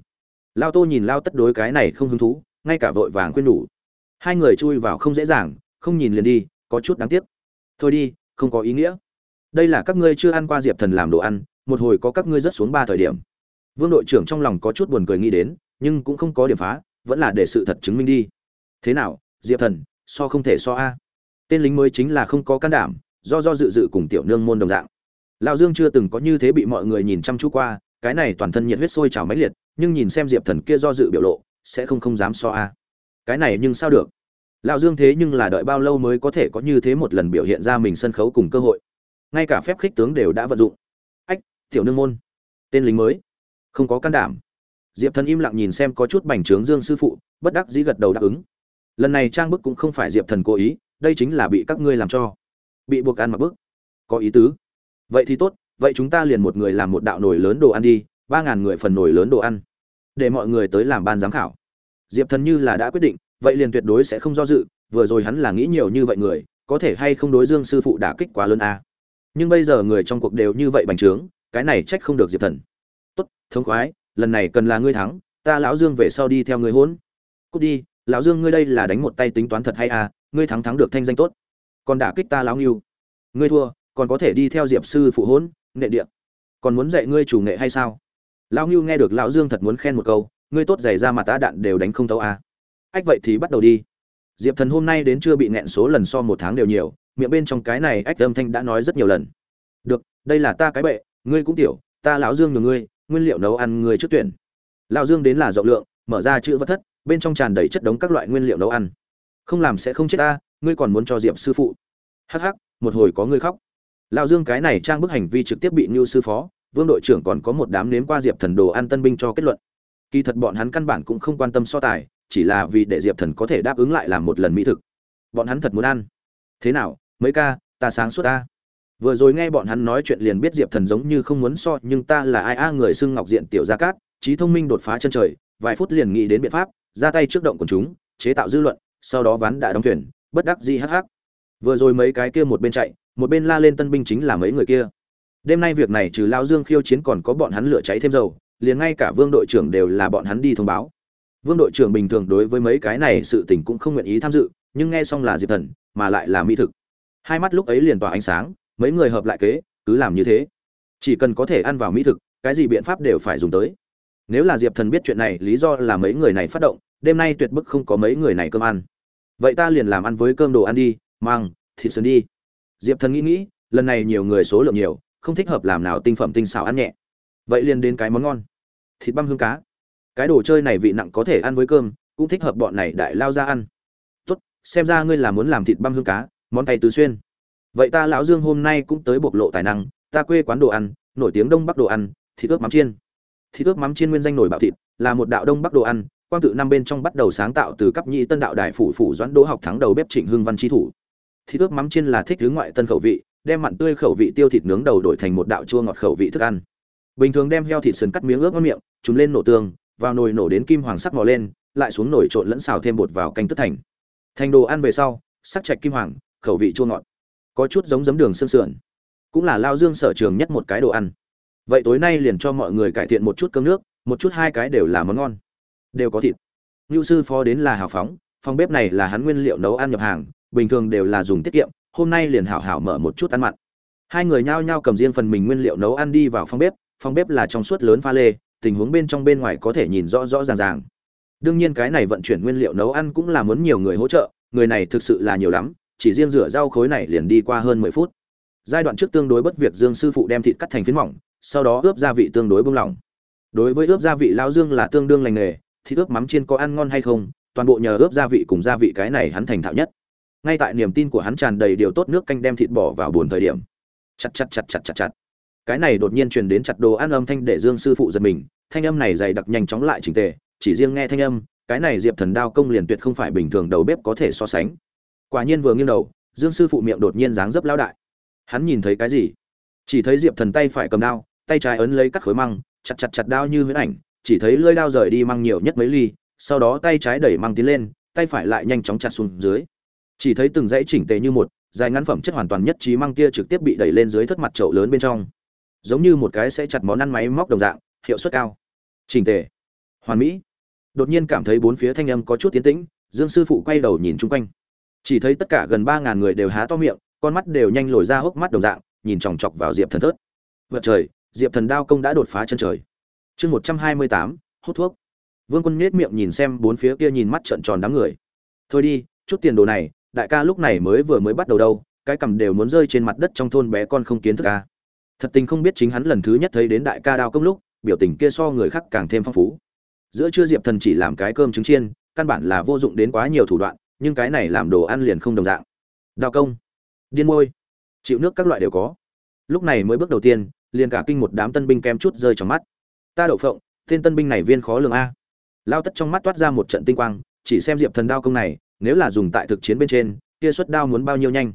Lao tô nhìn lao tất đối cái này không hứng thú, ngay cả vội vàng khuyên nhủ. Hai người chui vào không dễ dàng, không nhìn liền đi, có chút đáng tiếc. Thôi đi, không có ý nghĩa. Đây là các ngươi chưa ăn qua diệp thần làm đồ ăn, một hồi có các ngươi rất xuống ba thời điểm. Vương đội trưởng trong lòng có chút buồn cười nghĩ đến, nhưng cũng không có điểm phá, vẫn là để sự thật chứng minh đi. Thế nào, diệp thần, so không thể so a. Tên lính mới chính là không có can đảm do do dự dự cùng tiểu nương môn đồng dạng. Lão dương chưa từng có như thế bị mọi người nhìn chăm chú qua, cái này toàn thân nhiệt huyết sôi trào mãnh liệt, nhưng nhìn xem diệp thần kia do dự biểu lộ, sẽ không không dám so a. Cái này nhưng sao được? Lão dương thế nhưng là đợi bao lâu mới có thể có như thế một lần biểu hiện ra mình sân khấu cùng cơ hội? Ngay cả phép khích tướng đều đã vận dụng. Ách, tiểu nương môn. Tên lính mới. Không có can đảm. Diệp thần im lặng nhìn xem có chút bành trướng dương sư phụ, bất đắc dĩ gật đầu đáp ứng. Lần này trang bức cũng không phải diệp thần cố ý, đây chính là bị các ngươi làm cho bị buộc ăn mặc bức. Có ý tứ. Vậy thì tốt, vậy chúng ta liền một người làm một đạo nồi lớn đồ ăn đi, ba ngàn người phần nồi lớn đồ ăn. Để mọi người tới làm ban giám khảo. Diệp thần như là đã quyết định, vậy liền tuyệt đối sẽ không do dự, vừa rồi hắn là nghĩ nhiều như vậy người, có thể hay không đối dương sư phụ đả kích quá lớn a? À. nhưng bây giờ người trong cuộc đều như vậy bành trướng, cái này trách không được diệp thần. Tốt, thống khoái, lần này cần là ngươi thắng, ta lão dương về sau đi theo người hôn. Cút đi, lão dương ngươi đây là đánh một tay tính toán thật hay à ngươi thắng thắng được thanh danh tốt còn đả kích ta lão nghiêu ngươi thua, còn có thể đi theo diệp sư phụ hôn nệ địa. Còn muốn dạy ngươi chủ nghệ hay sao? Lão ngưu nghe được lão dương thật muốn khen một câu, ngươi tốt giày ra mà ta đạn đều đánh không thấu à. ách, vậy thì bắt đầu đi. Diệp thần hôm nay đến chưa bị nghẹn số lần so một tháng đều nhiều, miệng bên trong cái này ách âm thanh đã nói rất nhiều lần. Được, đây là ta cái bệ, ngươi cũng tiểu, ta lão dương nhường ngươi, nguyên liệu nấu ăn ngươi trước tuyển. Lão dương đến là rộng lượng, mở ra chữ vật thất, bên trong tràn đầy chất đống các loại nguyên liệu nấu ăn. Không làm sẽ không chết ta ngươi còn muốn cho diệp sư phụ? Hắc hắc, một hồi có ngươi khóc. Lão dương cái này trang bức hành vi trực tiếp bị ngưu sư phó, vương đội trưởng còn có một đám nếm qua diệp thần đồ ăn tân binh cho kết luận. Kỳ thật bọn hắn căn bản cũng không quan tâm so tài, chỉ là vì để diệp thần có thể đáp ứng lại làm một lần mỹ thực. Bọn hắn thật muốn ăn. Thế nào, mấy ca, ta sáng suốt ta. Vừa rồi nghe bọn hắn nói chuyện liền biết diệp thần giống như không muốn so, nhưng ta là ai a, người xưng ngọc diện tiểu gia cát, trí thông minh đột phá chân trời, vài phút liền nghĩ đến biện pháp, ra tay trước động của chúng, chế tạo dư luận, sau đó ván đã đóng thuyền bất đắc dĩ hắc hắc. Vừa rồi mấy cái kia một bên chạy, một bên la lên tân binh chính là mấy người kia. Đêm nay việc này trừ Lão dương khiêu chiến còn có bọn hắn lửa cháy thêm dầu, liền ngay cả vương đội trưởng đều là bọn hắn đi thông báo. Vương đội trưởng bình thường đối với mấy cái này sự tình cũng không nguyện ý tham dự, nhưng nghe xong là diệp thần, mà lại là mỹ thực. Hai mắt lúc ấy liền tỏa ánh sáng, mấy người hợp lại kế, cứ làm như thế. Chỉ cần có thể ăn vào mỹ thực, cái gì biện pháp đều phải dùng tới. Nếu là diệp thần biết chuyện này, lý do là mấy người này phát động, đêm nay tuyệt bức không có mấy người này cơm ăn vậy ta liền làm ăn với cơm đồ ăn đi mang thịt sườn đi. Diệp thần nghĩ nghĩ, lần này nhiều người số lượng nhiều, không thích hợp làm nào tinh phẩm tinh xảo ăn nhẹ. Vậy liền đến cái món ngon. Thịt băm hương cá. Cái đồ chơi này vị nặng có thể ăn với cơm, cũng thích hợp bọn này đại lao ra ăn. Tốt, xem ra ngươi là muốn làm thịt băm hương cá, món tay tứ xuyên. Vậy ta lão dương hôm nay cũng tới bộc lộ tài năng, ta quê quán đồ ăn, nổi tiếng đông bắc đồ ăn, thịt ướp mắm chiên. Thịt ướp mắm chiên nguyên danh nổi bạo thịt, là một đạo đông bắc đồ ăn quang tự năm bên trong bắt đầu sáng tạo từ cấp nhị tân đạo đại phủ phủ doãn đỗ học thắng đầu bếp trịnh hưng văn trí thủ. Thịt ướp mắm chiên là thích hướng ngoại tân khẩu vị, đem mặn tươi khẩu vị tiêu thịt nướng đầu đổi thành một đạo chua ngọt khẩu vị thức ăn. Bình thường đem heo thịt sườn cắt miếng ướp ngon miệng chúng lên nổ tương vào nồi nổ đến kim hoàng sắc mò lên, lại xuống nồi trộn lẫn xào thêm bột vào canh tức thành. Thành đồ ăn về sau, sắc chạch kim hoàng, khẩu vị chua ngọt. Có chút giống giấm đường xương sườn. Cũng là lao dương sở trường nhất một cái đồ ăn. Vậy tối nay liền cho mọi người cải thiện một chút cơm nước, một chút hai cái đều là món ngon đều có thịt. Ngưu sư phó đến là hào phóng, phòng bếp này là hắn nguyên liệu nấu ăn nhập hàng, bình thường đều là dùng tiết kiệm, hôm nay liền hảo hảo mở một chút ăn mặn. Hai người nhao nhao cầm riêng phần mình nguyên liệu nấu ăn đi vào phòng bếp phòng bếp là trong suốt lớn pha lê, tình huống bên trong bên ngoài có thể nhìn rõ rõ ràng ràng. Đương nhiên cái này vận chuyển nguyên liệu nấu ăn cũng là muốn nhiều người hỗ trợ, người này thực sự là nhiều lắm, chỉ riêng rửa rau khối này liền đi qua hơn mười phút. Giai đoạn trước tương đối bất việc dương sư phụ đem thịt cắt thành phiến mỏng, sau đó ướp gia vị tương đối bông lỏng. Đối với ướp gia vị lao dương là tương đương lành nghề thì ướp mắm chiên có ăn ngon hay không, toàn bộ nhờ ướp gia vị cùng gia vị cái này hắn thành thạo nhất. Ngay tại niềm tin của hắn tràn đầy điều tốt nước canh đem thịt bỏ vào buồn thời điểm. Chặt chặt chặt chặt chặt chặt. Cái này đột nhiên truyền đến chặt đồ ăn âm thanh để dương sư phụ giật mình, thanh âm này dày đặc nhanh chóng lại trình tề, chỉ riêng nghe thanh âm, cái này diệp thần đao công liền tuyệt không phải bình thường đầu bếp có thể so sánh. Quả nhiên vừa nghiêng đầu, dương sư phụ miệng đột nhiên dáng dấp lão đại. Hắn nhìn thấy cái gì? Chỉ thấy diệp thần tay phải cầm đao, tay trái ấn lấy các khối măng, chặt chặt chặt đao như huyễn ảnh chỉ thấy lưỡi đao rời đi mang nhiều nhất mấy ly, sau đó tay trái đẩy mang tiến lên, tay phải lại nhanh chóng chặt xuống dưới. Chỉ thấy từng dãy chỉnh tề như một, dài ngắn phẩm chất hoàn toàn nhất trí mang kia trực tiếp bị đẩy lên dưới thất mặt chậu lớn bên trong. Giống như một cái sẽ chặt món ăn máy móc đồng dạng, hiệu suất cao. Chỉnh tề. Hoàn mỹ. Đột nhiên cảm thấy bốn phía thanh âm có chút tiến tĩnh, dương sư phụ quay đầu nhìn chung quanh. Chỉ thấy tất cả gần ba ngàn người đều há to miệng, con mắt đều nhanh lồi ra hốc mắt đồng dạng, nhìn chòng chọc vào diệp thần thớt. Vật trời, diệp thần đao công đã đột phá chân trời chương một trăm hai mươi tám, hút thuốc. Vương quân nhếch miệng nhìn xem bốn phía kia nhìn mắt trợn tròn đám người. Thôi đi, chút tiền đồ này, đại ca lúc này mới vừa mới bắt đầu đâu, cái cầm đều muốn rơi trên mặt đất trong thôn bé con không kiến thức ca thật tình không biết chính hắn lần thứ nhất thấy đến đại ca đao công lúc, biểu tình kia so người khác càng thêm phong phú. Giữa trưa diệp thần chỉ làm cái cơm trứng chiên, căn bản là vô dụng đến quá nhiều thủ đoạn, nhưng cái này làm đồ ăn liền không đồng dạng. Đao công, điên môi, chịu nước các loại đều có. Lúc này mới bước đầu tiên, liền cả kinh một đám tân binh kem chút rơi trong mắt ta đậu phộng, tên tân binh này viên khó lường a. Lao tất trong mắt toát ra một trận tinh quang, chỉ xem diệp thần đao công này, nếu là dùng tại thực chiến bên trên, kia xuất đao muốn bao nhiêu nhanh.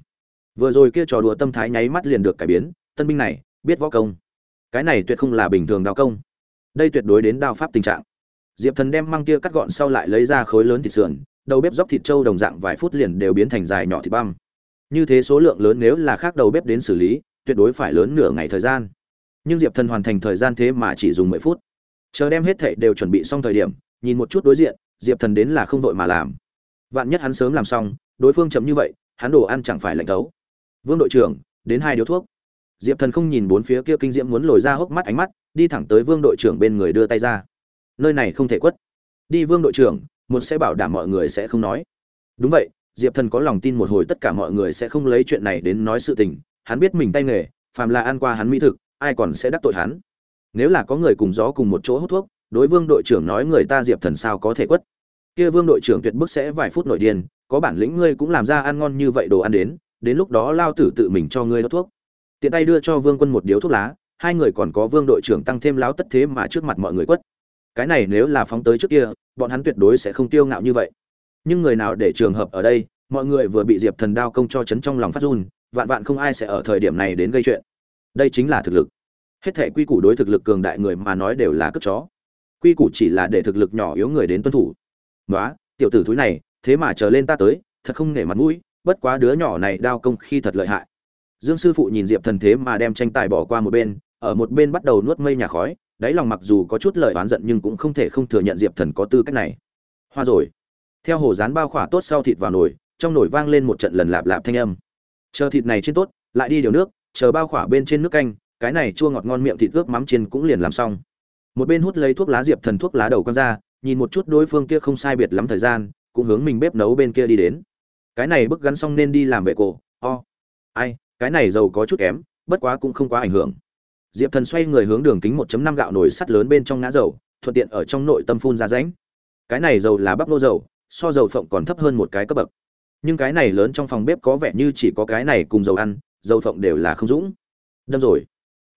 Vừa rồi kia trò đùa tâm thái nháy mắt liền được cải biến, tân binh này, biết võ công. Cái này tuyệt không là bình thường đao công. Đây tuyệt đối đến đao pháp tình trạng. Diệp thần đem măng kia cắt gọn sau lại lấy ra khối lớn thịt sườn, đầu bếp dóc thịt trâu đồng dạng vài phút liền đều biến thành dài nhỏ thịt băm. Như thế số lượng lớn nếu là khác đầu bếp đến xử lý, tuyệt đối phải lớn nửa ngày thời gian nhưng diệp thần hoàn thành thời gian thế mà chỉ dùng mười phút. Chờ đem hết thệ đều chuẩn bị xong thời điểm, nhìn một chút đối diện, diệp thần đến là không vội mà làm. Vạn nhất hắn sớm làm xong, đối phương chậm như vậy, hắn đồ ăn chẳng phải lạnh thấu. Vương đội trưởng, đến hai điếu thuốc. Diệp thần không nhìn bốn phía kia kinh diễm muốn lồi ra hốc mắt ánh mắt, đi thẳng tới vương đội trưởng bên người đưa tay ra. Nơi này không thể quất. Đi vương đội trưởng, một sẽ bảo đảm mọi người sẽ không nói. Đúng vậy, diệp thần có lòng tin một hồi tất cả mọi người sẽ không lấy chuyện này đến nói sự tình. Hắn biết mình tay nghề, phàm là ăn qua hắn mỹ thực ai còn sẽ đắc tội hắn? Nếu là có người cùng gió cùng một chỗ hút thuốc, đối vương đội trưởng nói người ta diệp thần sao có thể quất? Kia vương đội trưởng tuyệt bức sẽ vài phút nội điên, có bản lĩnh ngươi cũng làm ra ăn ngon như vậy đồ ăn đến đến lúc đó lao tử tự mình cho ngươi đốt thuốc. Tiện tay đưa cho vương quân một điếu thuốc lá, hai người còn có vương đội trưởng tăng thêm láo tất thế mà trước mặt mọi người quất. Cái này nếu là phóng tới trước kia, bọn hắn tuyệt đối sẽ không tiêu ngạo như vậy. Nhưng người nào để trường hợp ở đây, mọi người vừa bị diệp thần đao công cho chấn trong lòng phát run, vạn vạn không ai sẽ ở thời điểm này đến gây chuyện đây chính là thực lực. Hết thể quy củ đối thực lực cường đại người mà nói đều là cất chó. Quy củ chỉ là để thực lực nhỏ yếu người đến tuân thủ. Nói tiểu tử thúi này, thế mà chờ lên ta tới, thật không nể mặt mũi, bất quá đứa nhỏ này đao công khi thật lợi hại. Dương sư phụ nhìn diệp thần thế mà đem tranh tài bỏ qua một bên, ở một bên bắt đầu nuốt mây nhà khói, đáy lòng mặc dù có chút lời oán giận nhưng cũng không thể không thừa nhận diệp thần có tư cách này. Hoa rồi. Theo hồ rán bao khỏa tốt sau thịt vào nồi, trong nồi vang lên một trận lần lạp lạp thanh âm. Chờ thịt này trên tốt, lại đi điều nước chờ bao khỏa bên trên nước canh, cái này chua ngọt ngon miệng thịt ướp mắm chiên cũng liền làm xong một bên hút lấy thuốc lá diệp thần thuốc lá đầu con ra, nhìn một chút đối phương kia không sai biệt lắm thời gian, cũng hướng mình bếp nấu bên kia đi đến cái này bức gắn xong nên đi làm vệ cổ, o、oh. ai, cái này dầu có chút kém, bất quá cũng không quá ảnh hưởng diệp thần xoay người hướng đường kính 1.5 gạo nồi sắt lớn bên trong ngã dầu, thuận tiện ở trong nội tâm phun ra ránh. cái này dầu là bắp lô dầu, so dầu phộng còn thấp hơn một cái cấp bậc nhưng cái này lớn trong phòng bếp có vẻ như chỉ có cái này cùng dầu ăn dầu phộng đều là không dũng. Đâm rồi.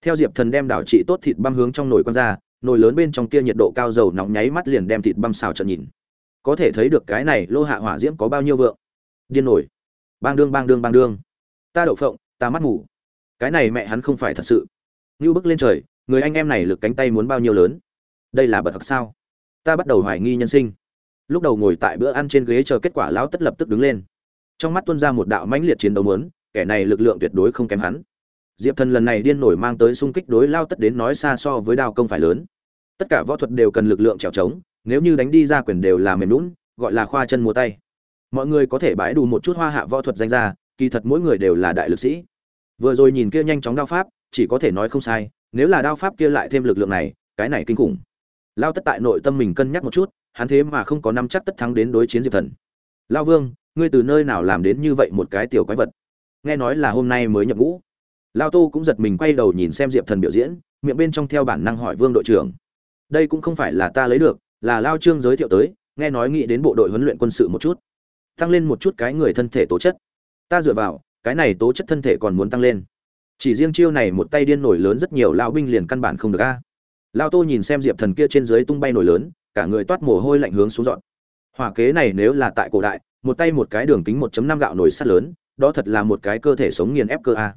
Theo diệp thần đem đảo trị tốt thịt băm hướng trong nồi con ra, nồi lớn bên trong kia nhiệt độ cao dầu nóng nháy mắt liền đem thịt băm xào trận nhìn. Có thể thấy được cái này lô hạ hỏa diễm có bao nhiêu vượng. Điên nổi. Bang đương bang đương bang đương. Ta đậu phộng, ta mắt ngủ cái này mẹ hắn không phải thật sự. Như bước lên trời, người anh em này lực cánh tay muốn bao nhiêu lớn? Đây là bật thật sao? Ta bắt đầu hoài nghi nhân sinh. Lúc đầu ngồi tại bữa ăn trên ghế chờ kết quả lão tất lập tức đứng lên. Trong mắt tuôn ra một đạo mãnh liệt chiến đấu muốn kẻ này lực lượng tuyệt đối không kém hắn. Diệp thần lần này điên nổi mang tới xung kích đối lao tất đến nói xa so với đao công phải lớn. Tất cả võ thuật đều cần lực lượng trèo trống, nếu như đánh đi ra quyền đều là mềm lún gọi là khoa chân múa tay. Mọi người có thể bãi đủ một chút hoa hạ võ thuật danh ra kỳ thật mỗi người đều là đại lực sĩ. Vừa rồi nhìn kia nhanh chóng đao pháp, chỉ có thể nói không sai, nếu là đao pháp kia lại thêm lực lượng này, cái này kinh khủng. Lao tất tại nội tâm mình cân nhắc một chút, hắn thế mà không có năm chắc tất thắng đến đối chiến diệp thần. Lao vương, ngươi từ nơi nào làm đến như vậy một cái tiểu quái vật? Nghe nói là hôm nay mới nhập ngũ. Lao tô cũng giật mình quay đầu nhìn xem diệp thần biểu diễn, miệng bên trong theo bản năng hỏi vương đội trưởng. Đây cũng không phải là ta lấy được, là lao trương giới thiệu tới, nghe nói nghĩ đến bộ đội huấn luyện quân sự một chút. Tăng lên một chút cái người thân thể tố chất. Ta dựa vào, cái này tố chất thân thể còn muốn tăng lên. Chỉ riêng chiêu này một tay điên nổi lớn rất nhiều lao binh liền căn bản không được a. Lao tô nhìn xem diệp thần kia trên dưới tung bay nổi lớn, cả người toát mồ hôi lạnh hướng xuống dọn. Hỏa kế này nếu là tại cổ đại, một tay một cái đường kính 1.5 gạo nổi sắt lớn đó thật là một cái cơ thể sống nghiền ép cơ a.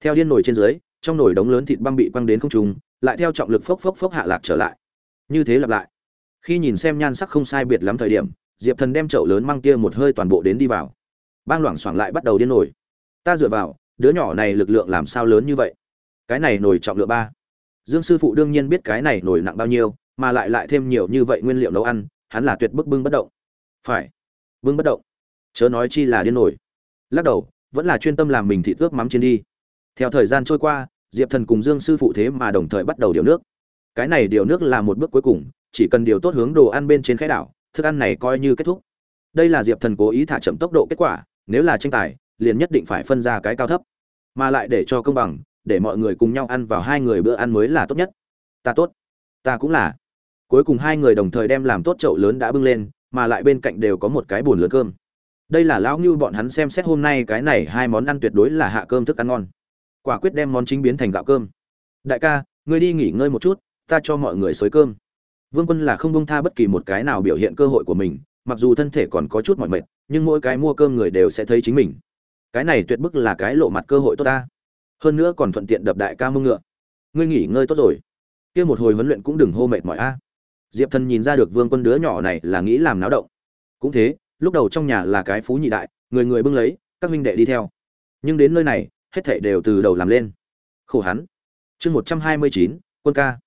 Theo điên nổi trên dưới, trong nồi đống lớn thịt băm bị quăng đến không trung, lại theo trọng lực phốc phốc phốc hạ lạc trở lại. Như thế lặp lại. Khi nhìn xem nhan sắc không sai biệt lắm thời điểm, diệp thần đem chậu lớn mang kia một hơi toàn bộ đến đi vào. Bang loảng xoảng lại bắt đầu điên nổi. Ta dựa vào, đứa nhỏ này lực lượng làm sao lớn như vậy? Cái này nổi trọng lượng ba. Dương sư phụ đương nhiên biết cái này nổi nặng bao nhiêu, mà lại lại thêm nhiều như vậy nguyên liệu nấu ăn, hắn là tuyệt bức bưng bất động. Phải. Bưng bất động. Chớ nói chi là điên nổi lắc đầu, vẫn là chuyên tâm làm mình thị tước mắm trên đi. Theo thời gian trôi qua, diệp thần cùng dương sư phụ thế mà đồng thời bắt đầu điều nước. Cái này điều nước là một bước cuối cùng, chỉ cần điều tốt hướng đồ ăn bên trên khai đảo, thức ăn này coi như kết thúc. Đây là diệp thần cố ý thả chậm tốc độ kết quả, nếu là tranh tài, liền nhất định phải phân ra cái cao thấp. Mà lại để cho công bằng, để mọi người cùng nhau ăn vào hai người bữa ăn mới là tốt nhất. Ta tốt, ta cũng là. Cuối cùng hai người đồng thời đem làm tốt chậu lớn đã bưng lên, mà lại bên cạnh đều có một cái bồn lớn cơm đây là lão ngưu bọn hắn xem xét hôm nay cái này hai món ăn tuyệt đối là hạ cơm thức ăn ngon. Quả quyết đem món chính biến thành gạo cơm. Đại ca, ngươi đi nghỉ ngơi một chút, ta cho mọi người xới cơm. Vương quân là không bông tha bất kỳ một cái nào biểu hiện cơ hội của mình, mặc dù thân thể còn có chút mỏi mệt, nhưng mỗi cái mua cơm người đều sẽ thấy chính mình. Cái này tuyệt bức là cái lộ mặt cơ hội tốt ta. Hơn nữa còn thuận tiện đập đại ca mông ngựa. Ngươi nghỉ ngơi tốt rồi. Kia một hồi huấn luyện cũng đừng hô mệt mỏi a. Diệp thần nhìn ra được vương quân đứa nhỏ này là nghĩ làm náo động. Cũng thế lúc đầu trong nhà là cái phú nhị đại người người bưng lấy các minh đệ đi theo. Nhưng đến nơi này hết thảy đều từ đầu làm lên. Khổ hắn. Chương một trăm hai mươi chín quân ca.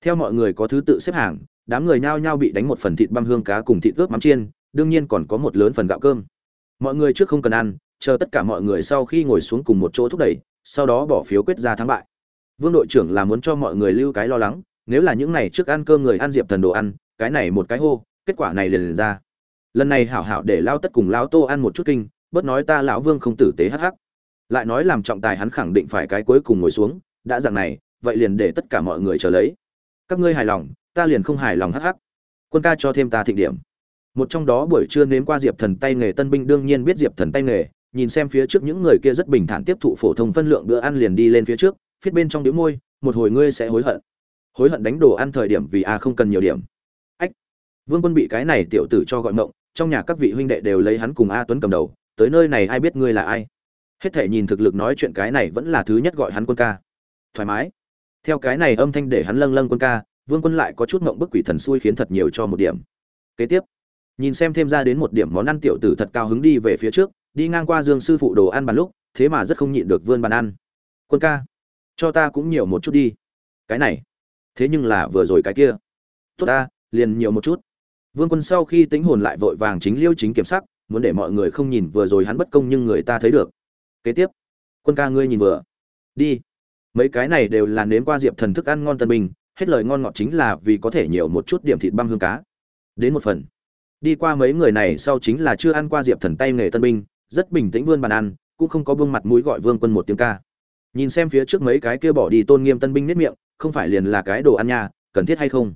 Theo mọi người có thứ tự xếp hàng đám người nhao nhao bị đánh một phần thịt băm hương cá cùng thịt ướp mắm chiên đương nhiên còn có một lớn phần gạo cơm. Mọi người trước không cần ăn chờ tất cả mọi người sau khi ngồi xuống cùng một chỗ thúc đẩy sau đó bỏ phiếu quyết ra thắng bại. Vương đội trưởng là muốn cho mọi người lưu cái lo lắng nếu là những này trước ăn cơm người ăn diệp thần đồ ăn cái này một cái hô kết quả này liền, liền ra lần này hảo hảo để lao tất cùng lao tô ăn một chút kinh, bớt nói ta lão vương không tử tế hắc hắc. Lại nói làm trọng tài hắn khẳng định phải cái cuối cùng ngồi xuống, đã dạng này, vậy liền để tất cả mọi người chờ lấy. Các ngươi hài lòng, ta liền không hài lòng hắc hắc. Quân ca cho thêm ta thịnh điểm. Một trong đó buổi trưa nếm qua diệp thần tay nghề, tân binh đương nhiên biết diệp thần tay nghề, nhìn xem phía trước những người kia rất bình thản tiếp thụ phổ thông phân lượng bữa ăn liền đi lên phía trước, phía bên trong đĩu môi, một hồi ngươi sẽ hối hận. Hối hận đánh đồ ăn thời điểm vì a không cần nhiều điểm. Ách, vương quân bị cái này tiểu tử cho gọi mộng trong nhà các vị huynh đệ đều lấy hắn cùng a tuấn cầm đầu, tới nơi này ai biết ngươi là ai? Hết thể nhìn thực lực nói chuyện cái này vẫn là thứ nhất gọi hắn quân ca. Thoải mái. Theo cái này âm thanh để hắn lâng lâng quân ca, vương quân lại có chút mộng bức quỷ thần xui khiến thật nhiều cho một điểm. Kế tiếp, nhìn xem thêm ra đến một điểm món ăn tiểu tử thật cao hứng đi về phía trước, đi ngang qua dương sư phụ đồ ăn bàn lúc, thế mà rất không nhịn được vươn bàn ăn. Quân ca, cho ta cũng nhiều một chút đi. Cái này, thế nhưng là vừa rồi cái kia. Tốt ta, liền nhiều một chút vương quân sau khi tính hồn lại vội vàng chính liêu chính kiểm sắc, muốn để mọi người không nhìn vừa rồi hắn bất công nhưng người ta thấy được. Kế tiếp, quân ca ngươi nhìn vừa. Đi. Mấy cái này đều là nếm qua diệp thần thức ăn ngon tân bình, hết lời ngon ngọt chính là vì có thể nhiều một chút điểm thịt băm hương cá. Đến một phần. Đi qua mấy người này sau chính là chưa ăn qua diệp thần tay nghề tân binh rất bình tĩnh vươn bàn ăn, cũng không có vương mặt mũi gọi vương quân một tiếng ca. Nhìn xem phía trước mấy cái kia bỏ đi tôn nghiêm tân binh nết miệng, không phải liền là cái đồ ăn nha, cần thiết hay không?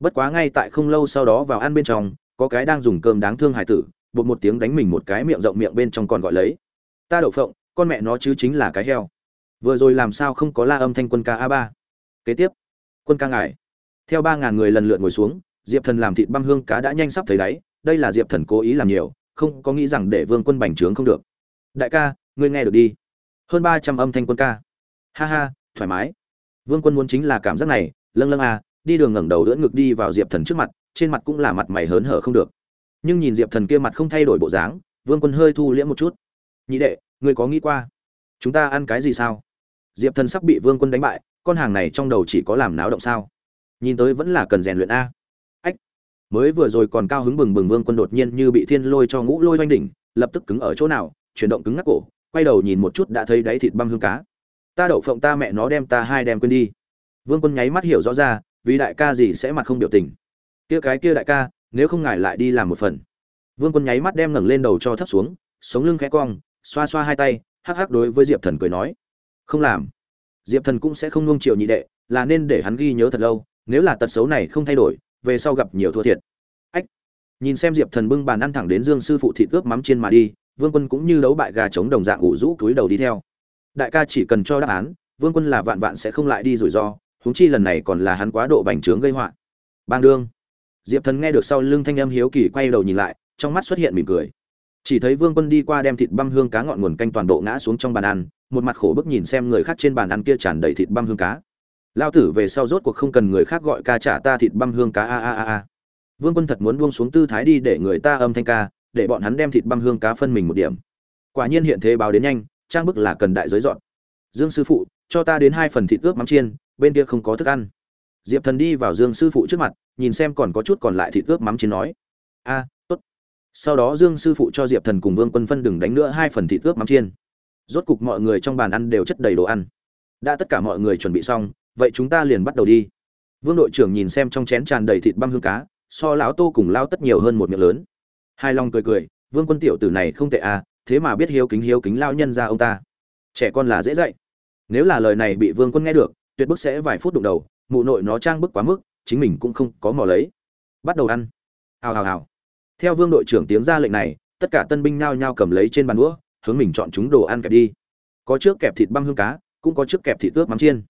Bất quá ngay tại không lâu sau đó vào ăn bên trong, có cái đang dùng cơm đáng thương hải tử, bột một tiếng đánh mình một cái miệng rộng miệng bên trong còn gọi lấy. Ta đậu phộng, con mẹ nó chứ chính là cái heo. Vừa rồi làm sao không có la âm thanh quân ca a ba? Kế tiếp, quân ca ngài. Theo ba ngàn người lần lượt ngồi xuống, diệp thần làm thịt băm hương cá đã nhanh sắp thấy đáy, đây là diệp thần cố ý làm nhiều, không có nghĩ rằng để vương quân bành trướng không được. Đại ca, ngươi nghe được đi. Hơn ba trăm âm thanh quân ca. Ha ha, thoải mái. Vương quân muốn chính là cảm giác này, lâng lâng à đi đường ngẩng đầu ưỡn ngực đi vào diệp thần trước mặt, trên mặt cũng là mặt mày hớn hở không được. Nhưng nhìn diệp thần kia mặt không thay đổi bộ dáng, vương quân hơi thu liễm một chút. Nhị đệ, ngươi có nghĩ qua chúng ta ăn cái gì sao? Diệp thần sắp bị vương quân đánh bại, con hàng này trong đầu chỉ có làm náo động sao. Nhìn tới vẫn là cần rèn luyện a. Ách. Mới vừa rồi còn cao hứng bừng bừng vương quân đột nhiên như bị thiên lôi cho ngũ lôi oanh đỉnh, lập tức cứng ở chỗ nào, chuyển động cứng ngắc cổ, quay đầu nhìn một chút đã thấy đáy thịt băm hương cá. Ta đậu phộng ta mẹ nó đem ta hai đem quên đi. Vương quân nháy mắt hiểu rõ ra vì đại ca gì sẽ mặt không biểu tình. Kia cái kia đại ca, nếu không ngài lại đi làm một phần. Vương quân nháy mắt đem ngẩng lên đầu cho thấp xuống, sống lưng khẽ cong, xoa xoa hai tay, hắc hắc đối với diệp thần cười nói, không làm. Diệp thần cũng sẽ không nung chiều nhị đệ, là nên để hắn ghi nhớ thật lâu, nếu là tật xấu này không thay đổi, về sau gặp nhiều thua thiệt. Ách. Nhìn xem diệp thần bưng bàn ăn thẳng đến dương sư phụ thị cướp mắm chiên mà đi, vương quân cũng như đấu bại gà chống đồng dạng ủ rũ túi đầu đi theo. Đại ca chỉ cần cho đáp án, vương quân là vạn vạn sẽ không lại đi rủi ro huống chi lần này còn là hắn quá độ bành trướng gây họa. Bang đương. Diệp thần nghe được sau lưng thanh âm hiếu kỳ quay đầu nhìn lại, trong mắt xuất hiện mỉm cười. Chỉ thấy vương quân đi qua đem thịt băm hương cá ngọn nguồn canh toàn bộ ngã xuống trong bàn ăn, một mặt khổ bức nhìn xem người khác trên bàn ăn kia tràn đầy thịt băm hương cá. Lao tử về sau rốt cuộc không cần người khác gọi ca trả ta thịt băm hương cá a a a a. Vương quân thật muốn buông xuống tư thái đi để người ta âm thanh ca, để bọn hắn đem thịt băm hương cá phân mình một điểm. Quả nhiên hiện thế báo đến nhanh, trang bức là cần đại giới dọn. Dương sư phụ, cho ta đến hai phần thịt ướp mắm chiên bên kia không có thức ăn. Diệp thần đi vào dương sư phụ trước mặt, nhìn xem còn có chút còn lại thịt ướp mắm chiên nói. A, tốt. Sau đó dương sư phụ cho diệp thần cùng vương quân phân đừng đánh nữa hai phần thịt ướp mắm chiên. Rốt cục mọi người trong bàn ăn đều chất đầy đồ ăn. Đã tất cả mọi người chuẩn bị xong, vậy chúng ta liền bắt đầu đi. Vương đội trưởng nhìn xem trong chén tràn đầy thịt băm hương cá, so lão tô cùng lao tất nhiều hơn một miệng lớn. Hai long cười cười, vương quân tiểu tử này không tệ à thế mà biết hiếu kính hiếu kính lao nhân ra ông ta. Trẻ con là dễ dạy. Nếu là lời này bị vương quân nghe được tuyệt bức sẽ vài phút đụng đầu, mụ nội nó trang bức quá mức, chính mình cũng không có mò lấy. Bắt đầu ăn. Hào hào hào. Theo vương đội trưởng tiếng ra lệnh này, tất cả tân binh nhao nhao cầm lấy trên bàn đũa, hướng mình chọn chúng đồ ăn kẹp đi. Có trước kẹp thịt băm hương cá, cũng có trước kẹp thịt ướp mắm chiên.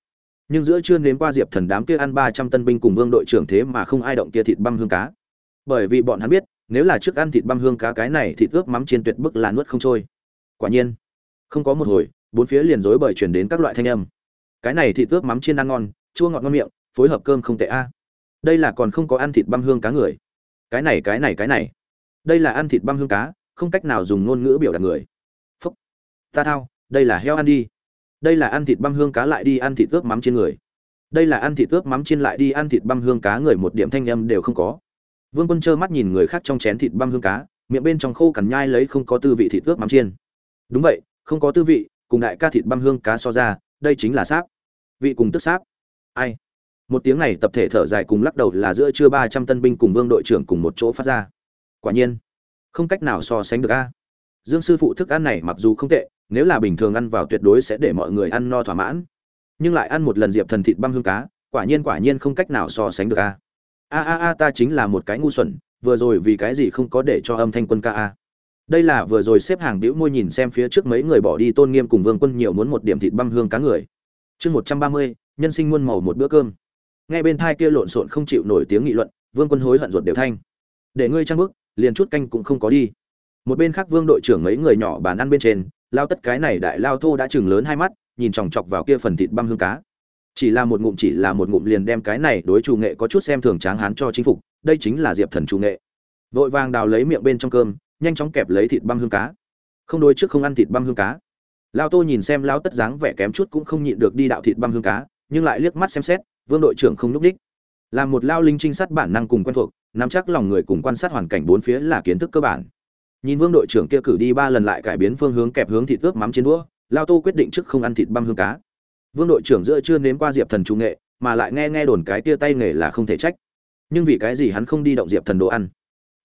Nhưng giữa chưa nếm qua diệp thần đám kia ăn ba trăm tân binh cùng vương đội trưởng thế mà không ai động kia thịt băm hương cá. Bởi vì bọn hắn biết, nếu là trước ăn thịt băm hương cá cái này thịt ướp mắm chiên tuyệt bức là nuốt không trôi. Quả nhiên, không có một hồi, bốn phía liền rối bời chuyển đến các loại thanh âm cái này thịt ướp mắm chiên ăn ngon, chua ngọt ngon miệng, phối hợp cơm không tệ a. À. Đây là còn không có ăn thịt băm hương cá người. Cái này cái này cái này. Đây là ăn thịt băm hương cá, không cách nào dùng ngôn ngữ biểu đạt người. Phúc. Ta thao, đây là heo ăn đi. Đây là ăn thịt băm hương cá lại đi ăn thịt ướp mắm trên người. Đây là ăn thịt ướp mắm trên lại đi ăn thịt băm hương cá người, một điểm thanh âm đều không có. Vương quân trơ mắt nhìn người khác trong chén thịt băm hương cá, miệng bên trong khô cằn nhai lấy không có tư vị thịt ướp mắm chiên. Đúng vậy, không có tư vị, cùng đại ca thịt băm hương cá so ra đây chính là sáp. Vị cùng tức sáp. Ai? Một tiếng này tập thể thở dài cùng lắc đầu là giữa trưa ba trăm tân binh cùng vương đội trưởng cùng một chỗ phát ra. Quả nhiên, không cách nào so sánh được a. Dương sư phụ thức ăn này mặc dù không tệ, nếu là bình thường ăn vào tuyệt đối sẽ để mọi người ăn no thỏa mãn. Nhưng lại ăn một lần diệp thần thịt băm hương cá, quả nhiên quả nhiên không cách nào so sánh được a. A a a, ta chính là một cái ngu xuẩn, vừa rồi vì cái gì không có để cho âm thanh quân ca a? Đây là vừa rồi xếp hàng đĩu môi nhìn xem phía trước mấy người bỏ đi tôn nghiêm cùng vương quân nhiều muốn một điểm thịt băm hương cá người. Chương một trăm ba mươi, nhân sinh muôn màu một bữa cơm. Nghe bên thai kia lộn xộn không chịu nổi tiếng nghị luận, vương quân hối hận ruột đều thanh. Để ngươi trang bức, liền chút canh cũng không có đi. Một bên khác vương đội trưởng mấy người nhỏ bàn ăn bên trên, lao tất cái này đại lao thô đã chừng lớn hai mắt, nhìn chòng chọc vào kia phần thịt băm hương cá. Chỉ là một ngụm, chỉ là một ngụm liền đem cái này đối chủ nghệ có chút xem thường tráng hán cho chính phục, đây chính là diệp thần chủ nghệ. Vội vàng đào lấy miệng bên trong cơm nhanh chóng kẹp lấy thịt băm hương cá. Không đôi trước không ăn thịt băm hương cá. Lao tô nhìn xem lao tất dáng vẻ kém chút cũng không nhịn được đi đạo thịt băm hương cá, nhưng lại liếc mắt xem xét, vương đội trưởng không núp đích làm một lao linh trinh sát bản năng cùng quen thuộc, nắm chắc lòng người cùng quan sát hoàn cảnh bốn phía là kiến thức cơ bản. Nhìn vương đội trưởng kia cử đi ba lần lại cải biến phương hướng kẹp hướng thịt ướp mắm trên đũa, lao tô quyết định trước không ăn thịt băm hương cá. Vương đội trưởng giữa chưa nếm qua diệp thần trung nghệ, mà lại nghe nghe đồn cái tia tay nghề là không thể trách. Nhưng vì cái gì hắn không đi động diệp thần đồ ăn?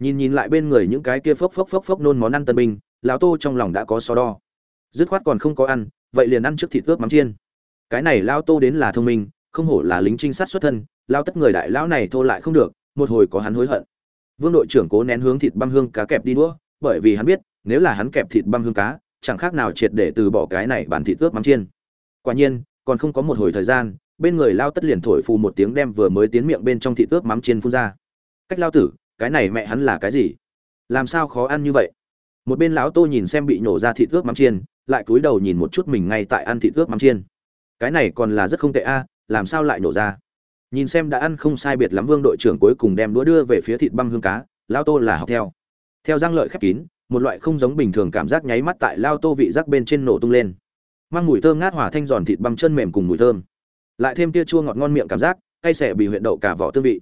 Nhìn nhìn lại bên người những cái kia phốc phốc phốc phốc nôn món ăn tân binh, lão tô trong lòng đã có so đo. Dứt khoát còn không có ăn, vậy liền ăn trước thịt ướp mắm chiên. Cái này lão tô đến là thông minh, không hổ là lính trinh sát xuất thân lao tất người đại lão này thô lại không được, một hồi có hắn hối hận. Vương đội trưởng cố nén hướng thịt băm hương cá kẹp đi đũa, bởi vì hắn biết, nếu là hắn kẹp thịt băm hương cá, chẳng khác nào triệt để từ bỏ cái này bản thịt ướp mắm chiên. Quả nhiên, còn không có một hồi thời gian, bên người lao tất liền thổi phù một tiếng đem vừa mới tiến miệng bên trong thịt ướp mắm chiên phun ra. Cách lao tử cái này mẹ hắn là cái gì? Làm sao khó ăn như vậy? Một bên lão tô nhìn xem bị nhổ ra thịt ướp mắm chiên, lại cúi đầu nhìn một chút mình ngay tại ăn thịt ướp mắm chiên. Cái này còn là rất không tệ a, làm sao lại nổ ra? Nhìn xem đã ăn không sai biệt lắm vương đội trưởng cuối cùng đem đũa đưa về phía thịt băm hương cá lao tô là học theo. Theo giang lợi khép kín, một loại không giống bình thường cảm giác nháy mắt tại lao tô vị giác bên trên nổ tung lên. Mang mùi thơm ngát hỏa thanh giòn thịt băm chân mềm cùng mùi thơm. Lại thêm tia chua ngọt ngon miệng cảm giác, cay xẻ bị huyện đậu cả vỏ tương vị.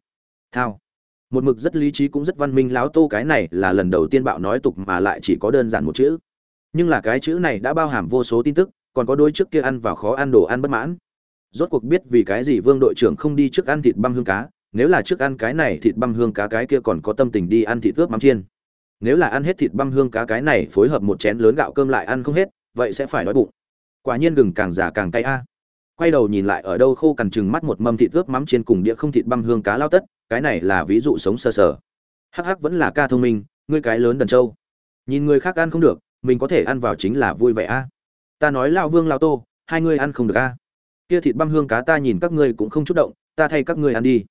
Thao một mực rất lý trí cũng rất văn minh láo tô cái này là lần đầu tiên bạo nói tục mà lại chỉ có đơn giản một chữ. Nhưng là cái chữ này đã bao hàm vô số tin tức, còn có đôi trước kia ăn vào khó ăn đồ ăn bất mãn. Rốt cuộc biết vì cái gì vương đội trưởng không đi trước ăn thịt băm hương cá, nếu là trước ăn cái này thịt băm hương cá cái kia còn có tâm tình đi ăn thịt ướp mắm chiên. Nếu là ăn hết thịt băm hương cá cái này phối hợp một chén lớn gạo cơm lại ăn không hết, vậy sẽ phải đói bụng. Quả nhiên gừng càng già càng cay a quay đầu nhìn lại ở đâu khô cằn chừng mắt một mâm thịt ướp mắm trên cùng đĩa không thịt băm hương cá lao tất, cái này là ví dụ sống sơ sở hắc hắc vẫn là ca thông minh, ngươi cái lớn đần trâu. Nhìn người khác ăn không được, mình có thể ăn vào chính là vui vẻ a. Ta nói lao vương lao tô, hai ngươi ăn không được a. Kia thịt băm hương cá ta nhìn các ngươi cũng không chút động, ta thay các ngươi ăn đi.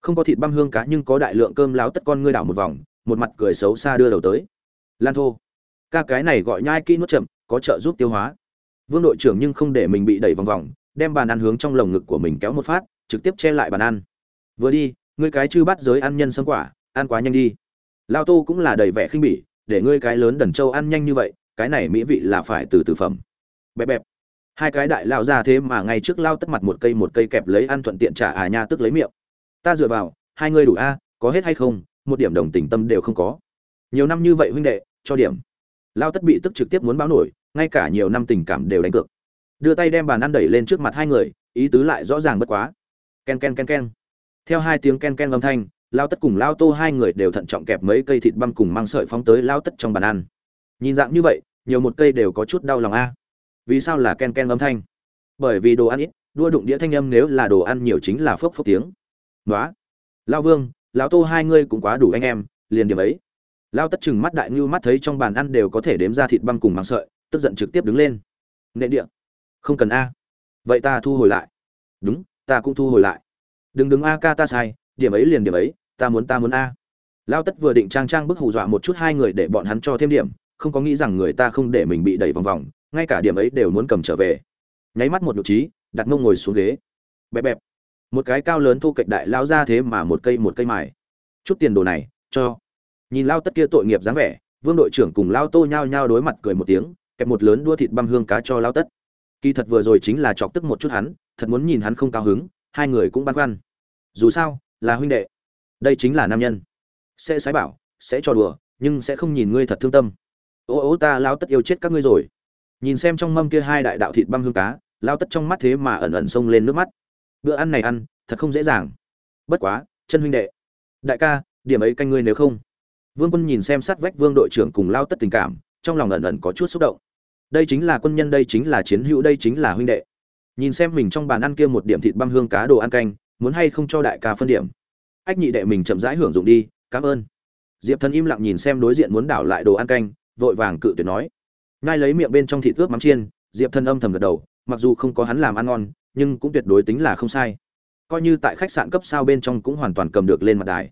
Không có thịt băm hương cá nhưng có đại lượng cơm láo tất con ngươi đảo một vòng, một mặt cười xấu xa đưa đầu tới. Lan thô. Ca cái này gọi nhai kỹ nuốt chậm, có trợ giúp tiêu hóa. Vương đội trưởng nhưng không để mình bị đẩy vòng vòng đem bàn ăn hướng trong lồng ngực của mình kéo một phát, trực tiếp che lại bàn ăn. Vừa đi, ngươi cái chư bắt giới ăn nhân sâm quả, ăn quá nhanh đi. Lao tô cũng là đầy vẻ khinh bỉ, để ngươi cái lớn đần châu ăn nhanh như vậy, cái này mỹ vị là phải từ từ phẩm. Bẹp bẹp. Hai cái đại lao ra thế mà ngay trước lao tất mặt một cây một cây kẹp lấy ăn thuận tiện trả à nha tức lấy miệng. Ta dựa vào, hai ngươi đủ a, có hết hay không, một điểm đồng tình tâm đều không có. Nhiều năm như vậy huynh đệ, cho điểm. Lao tất bị tức trực tiếp muốn báo nổi, ngay cả nhiều năm tình cảm đều đánh cược đưa tay đem bàn ăn đẩy lên trước mặt hai người, ý tứ lại rõ ràng bất quá. Ken ken ken ken. Theo hai tiếng ken ken âm thanh, lao tất cùng lao tô hai người đều thận trọng kẹp mấy cây thịt băm cùng mang sợi phóng tới lao tất trong bàn ăn. Nhìn dạng như vậy, nhiều một cây đều có chút đau lòng a. Vì sao là ken ken âm thanh? Bởi vì đồ ăn ít, đua đụng đĩa thanh âm nếu là đồ ăn nhiều chính là phốc phốc tiếng. Nói lao vương lão tô hai ngươi cũng quá đủ anh em, liền điểm ấy. Lao tất chừng mắt đại ngưu mắt thấy trong bàn ăn đều có thể đếm ra thịt băm cùng mang sợi, tức giận trực tiếp đứng lên. Nệ địa không cần a. Vậy ta thu hồi lại. Đúng, ta cũng thu hồi lại. Đừng đứng a ca ta sai, điểm ấy liền điểm ấy, ta muốn ta muốn a. Lao tất vừa định trang trang bức hù dọa một chút hai người để bọn hắn cho thêm điểm, không có nghĩ rằng người ta không để mình bị đẩy vòng vòng, ngay cả điểm ấy đều muốn cầm trở về. Nháy mắt một nhục trí đặt mông ngồi xuống ghế. Bẹp bẹp. Một cái cao lớn thu cạnh đại lao ra thế mà một cây một cây mài. Chút tiền đồ này, cho. Nhìn lao tất kia tội nghiệp dáng vẻ, vương đội trưởng cùng lao tô nhao nhao đối mặt cười một tiếng, kẹp một lớn đua thịt băm hương cá cho lao tất kỳ thật vừa rồi chính là chọc tức một chút hắn, thật muốn nhìn hắn không cao hứng, hai người cũng băn khoăn. Dù sao, là huynh đệ. Đây chính là nam nhân. Sẽ sái bảo, sẽ cho đùa, nhưng sẽ không nhìn ngươi thật thương tâm. Ô ô, ta lao tất yêu chết các ngươi rồi. Nhìn xem trong mâm kia hai đại đạo thịt băm hương cá, lao tất trong mắt thế mà ẩn ẩn xông lên nước mắt. Bữa ăn này ăn, thật không dễ dàng. Bất quá, chân huynh đệ. Đại ca, điểm ấy canh ngươi nếu không. Vương quân nhìn xem sát vách vương đội trưởng cùng lao tất tình cảm, trong lòng ẩn ẩn có chút xúc động đây chính là quân nhân, đây chính là chiến hữu, đây chính là huynh đệ. Nhìn xem mình trong bàn ăn kia một điểm thịt băm hương cá đồ ăn canh, muốn hay không cho đại ca phân điểm. Ách nhị đệ mình chậm rãi hưởng dụng đi, cảm ơn. Diệp thần im lặng nhìn xem đối diện muốn đảo lại đồ ăn canh, vội vàng cự tuyệt nói. Ngay lấy miệng bên trong thịt ướp mắm chiên, diệp thần âm thầm gật đầu, mặc dù không có hắn làm ăn ngon, nhưng cũng tuyệt đối tính là không sai. Coi như tại khách sạn cấp sao bên trong cũng hoàn toàn cầm được lên mặt đài.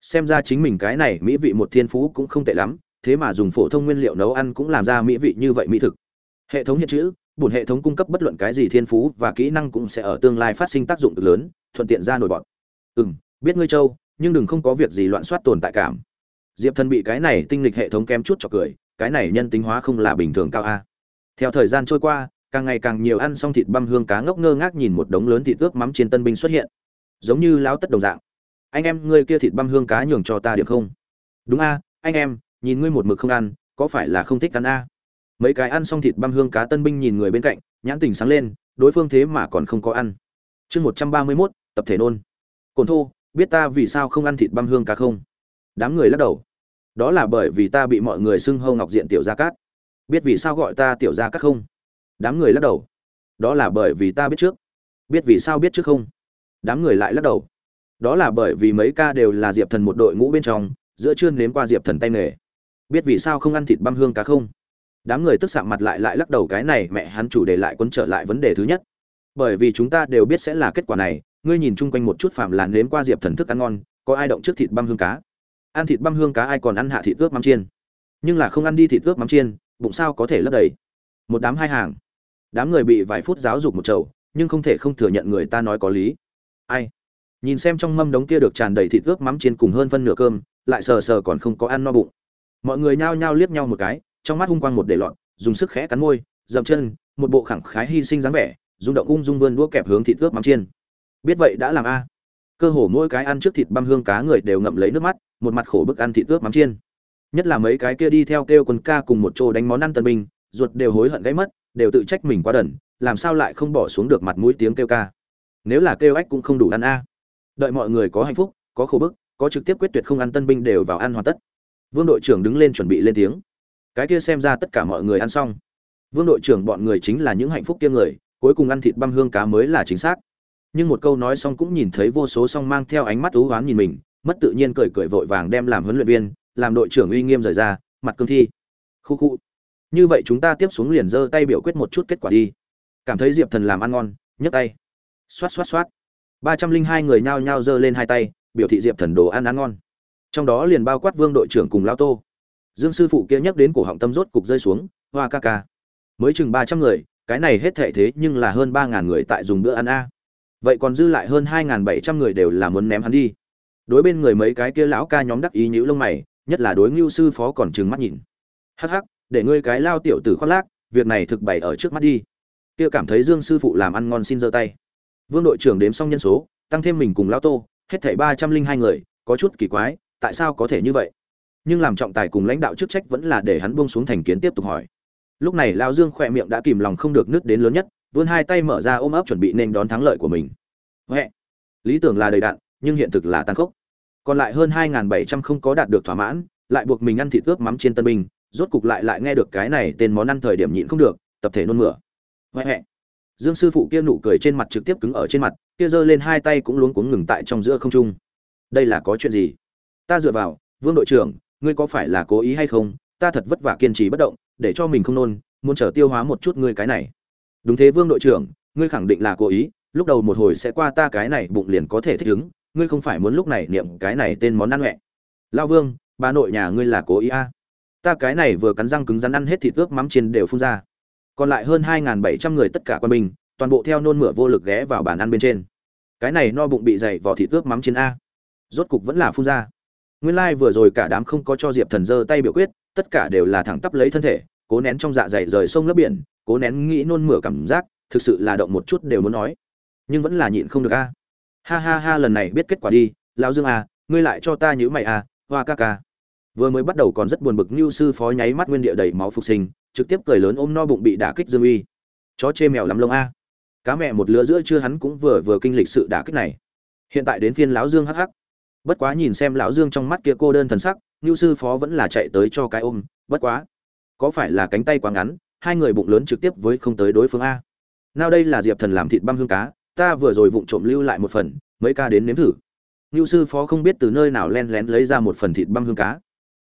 Xem ra chính mình cái này mỹ vị một thiên phú cũng không tệ lắm, thế mà dùng phổ thông nguyên liệu nấu ăn cũng làm ra mỹ vị như vậy mỹ thực hệ thống hiện chữ bùn hệ thống cung cấp bất luận cái gì thiên phú và kỹ năng cũng sẽ ở tương lai phát sinh tác dụng cực lớn, thuận tiện ra nổi bọn ừ m biết ngươi châu, nhưng đừng không có việc gì loạn soát tồn tại cảm. Diệp thần bị cái này tinh lịch hệ thống kém chút cho cười, cái này nhân tính hóa không là bình thường cao a. Theo thời gian trôi qua, càng ngày càng nhiều ăn xong thịt băm hương cá ngốc ngơ ngác nhìn một đống lớn thịt ướp mắm trên tân binh xuất hiện. Giống như láo tất đồng dạng. Anh em, ngươi kia thịt băm hương cá nhường cho ta điểm không? Đúng a, anh em, nhìn ngươi một mực không ăn, có phải là không thích ăn a? Mấy cái ăn xong thịt băm hương cá tân binh nhìn người bên cạnh, nhãn tình sáng lên, đối phương thế mà còn không có ăn. Chương một trăm ba mươi mốt, tập thể nôn. Cồn thô, biết ta vì sao không ăn thịt băm hương cá không? Đám người lắc đầu. Đó là bởi vì ta bị mọi người xưng hâu ngọc diện tiểu gia cát. Biết vì sao gọi ta tiểu gia cát không? Đám người lắc đầu. Đó là bởi vì ta biết trước. Biết vì sao biết trước không? Đám người lại lắc đầu. Đó là bởi vì mấy ca đều là diệp thần một đội ngũ bên trong, giữa chưa nếm qua diệp thần tay nghề. Biết vì sao không ăn thịt băm hương cá không? Đám người tức sạm mặt lại lại lắc đầu cái này mẹ hắn chủ đề lại quấn trở lại vấn đề thứ nhất. Bởi vì chúng ta đều biết sẽ là kết quả này, ngươi nhìn chung quanh một chút phạm là nếm qua diệp thần thức ăn ngon, có ai động trước thịt băm hương cá? Ăn thịt băm hương cá ai còn ăn hạ thịt ướp mắm chiên? Nhưng là không ăn đi thịt ướp mắm chiên, bụng sao có thể lấp đầy? Một đám hai hàng. Đám người bị vài phút giáo dục một chầu, nhưng không thể không thừa nhận người ta nói có lý. Ai? Nhìn xem trong mâm đống kia được tràn đầy thịt ướp mắm chiên cùng hơn phân nửa cơm, lại sờ sờ còn không có ăn no bụng. Mọi người nhao nhao liếc nhau một cái trong mắt hung quang một để lọt, dùng sức khẽ cắn môi, dậm chân, một bộ khẳng khái hy sinh dáng vẻ, rung động ung dung vươn đũa kẹp hướng thịt ướp mắm chiên. Biết vậy đã làm a. Cơ hồ mỗi cái ăn trước thịt băm hương cá người đều ngậm lấy nước mắt, một mặt khổ bức ăn thịt ướp mắm chiên. Nhất là mấy cái kia đi theo kêu quần ca cùng một chỗ đánh món ăn tân binh, ruột đều hối hận gãy mất, đều tự trách mình quá đần, làm sao lại không bỏ xuống được mặt mũi tiếng kêu ca. Nếu là kêu ách cũng không đủ ăn a. Đợi mọi người có hạnh phúc, có khổ bức, có trực tiếp quyết tuyệt không ăn tân binh đều vào ăn hoàn tất. Vương đội trưởng đứng lên chuẩn bị lên tiếng cái kia xem ra tất cả mọi người ăn xong. Vương đội trưởng bọn người chính là những hạnh phúc kia người, cuối cùng ăn thịt băm hương cá mới là chính xác. Nhưng một câu nói xong cũng nhìn thấy vô số song mang theo ánh mắt ú oán nhìn mình, mất tự nhiên cười cười vội vàng đem làm huấn luyện viên, làm đội trưởng uy nghiêm rời ra, mặt cương thi. Khu khu. Như vậy chúng ta tiếp xuống liền giơ tay biểu quyết một chút kết quả đi. Cảm thấy diệp thần làm ăn ngon, nhấc tay. Xoát xoát xoát. Ba trăm linh hai người nhao nhao giơ lên hai tay, biểu thị diệp thần đồ ăn ăn ngon. Trong đó liền bao quát vương đội trưởng cùng lao tô dương sư phụ kia nhắc đến cổ họng tâm rốt cục rơi xuống, hoa ca ca. Mới chừng ba trăm người, cái này hết thệ thế nhưng là hơn ba ngàn người tại dùng bữa ăn a. Vậy còn dư lại hơn hai ngàn bảy trăm người đều là muốn ném hắn đi. Đối bên người mấy cái kia lão ca nhóm đắc ý nhữ lông mày, nhất là đối ngưu sư phó còn trừng mắt nhìn. Hắc hắc, để ngươi cái lao tiểu tử khoác lác, việc này thực bày ở trước mắt đi. Kia cảm thấy dương sư phụ làm ăn ngon xin giơ tay. Vương đội trưởng đếm xong nhân số, tăng thêm mình cùng lao tô, hết thảy ba trăm linh hai người, có chút kỳ quái, tại sao có thể như vậy? Nhưng làm trọng tài cùng lãnh đạo chức trách vẫn là để hắn buông xuống thành kiến tiếp tục hỏi. Lúc này lao dương khỏe miệng đã kìm lòng không được nứt đến lớn nhất, vươn hai tay mở ra ôm ấp chuẩn bị nên đón thắng lợi của mình. Huệ! Lý tưởng là đầy đạn, nhưng hiện thực là tàn khốc. Còn lại hơn hai bảy trăm không có đạt được thỏa mãn, lại buộc mình ăn thịt ướp mắm trên tân binh, rốt cục lại lại nghe được cái này tên món ăn thời điểm nhịn không được, tập thể nôn mửa. Huệ huệ! Dương sư phụ kia nụ cười trên mặt trực tiếp cứng ở trên mặt, kia giơ lên hai tay cũng luống cuống ngừng tại trong giữa không trung. Đây là có chuyện gì? Ta dựa vào, vương đội trưởng ngươi có phải là cố ý hay không? Ta thật vất vả kiên trì bất động, để cho mình không nôn, muốn trở tiêu hóa một chút ngươi cái này. Đúng thế, vương đội trưởng, ngươi khẳng định là cố ý, lúc đầu một hồi sẽ qua ta cái này bụng liền có thể thích ứng, ngươi không phải muốn lúc này niệm cái này tên món ăn huệ lao vương, bà nội nhà ngươi là cố ý a? À. ta cái này vừa cắn răng cứng rắn ăn hết thịt ướp mắm chiên đều phun ra. Còn lại hơn hai bảy trăm người tất cả quân binh, toàn bộ theo nôn mửa vô lực ghé vào bàn ăn bên trên. Cái này no bụng bị dày vỏ thịt ướp mắm chiên a. Rốt cục vẫn là phun ra nguyên lai like vừa rồi cả đám không có cho diệp thần giơ tay biểu quyết, tất cả đều là thẳng tắp lấy thân thể, cố nén trong dạ dày rời sông lấp biển, cố nén nghĩ nôn mửa cảm giác, thực sự là động một chút đều muốn nói. Nhưng vẫn là nhịn không được a. Ha ha ha, lần này biết kết quả đi, lão dương a ngươi lại cho ta nhữ mày a hoa ca ca. Vừa mới bắt đầu còn rất buồn bực như sư phó nháy mắt nguyên địa đầy máu phục sinh, trực tiếp cười lớn ôm no bụng bị đả kích dương uy. Chó chê mèo lắm lông a. Cá mẹ một lứa giữa chưa hắn cũng vừa vừa kinh lịch sự đả kích này. Hiện tại đến phiên lão dương hắc hắc bất quá nhìn xem lão dương trong mắt kia cô đơn thần sắc ngưu sư phó vẫn là chạy tới cho cái ôm, bất quá, có phải là cánh tay quá ngắn, hai người bụng lớn trực tiếp với không tới đối phương a? Nào đây là diệp thần làm thịt băm hương cá, ta vừa rồi vụng trộm lưu lại một phần, mấy ca đến nếm thử. Ngưu sư phó không biết từ nơi nào len lén lấy ra một phần thịt băm hương cá.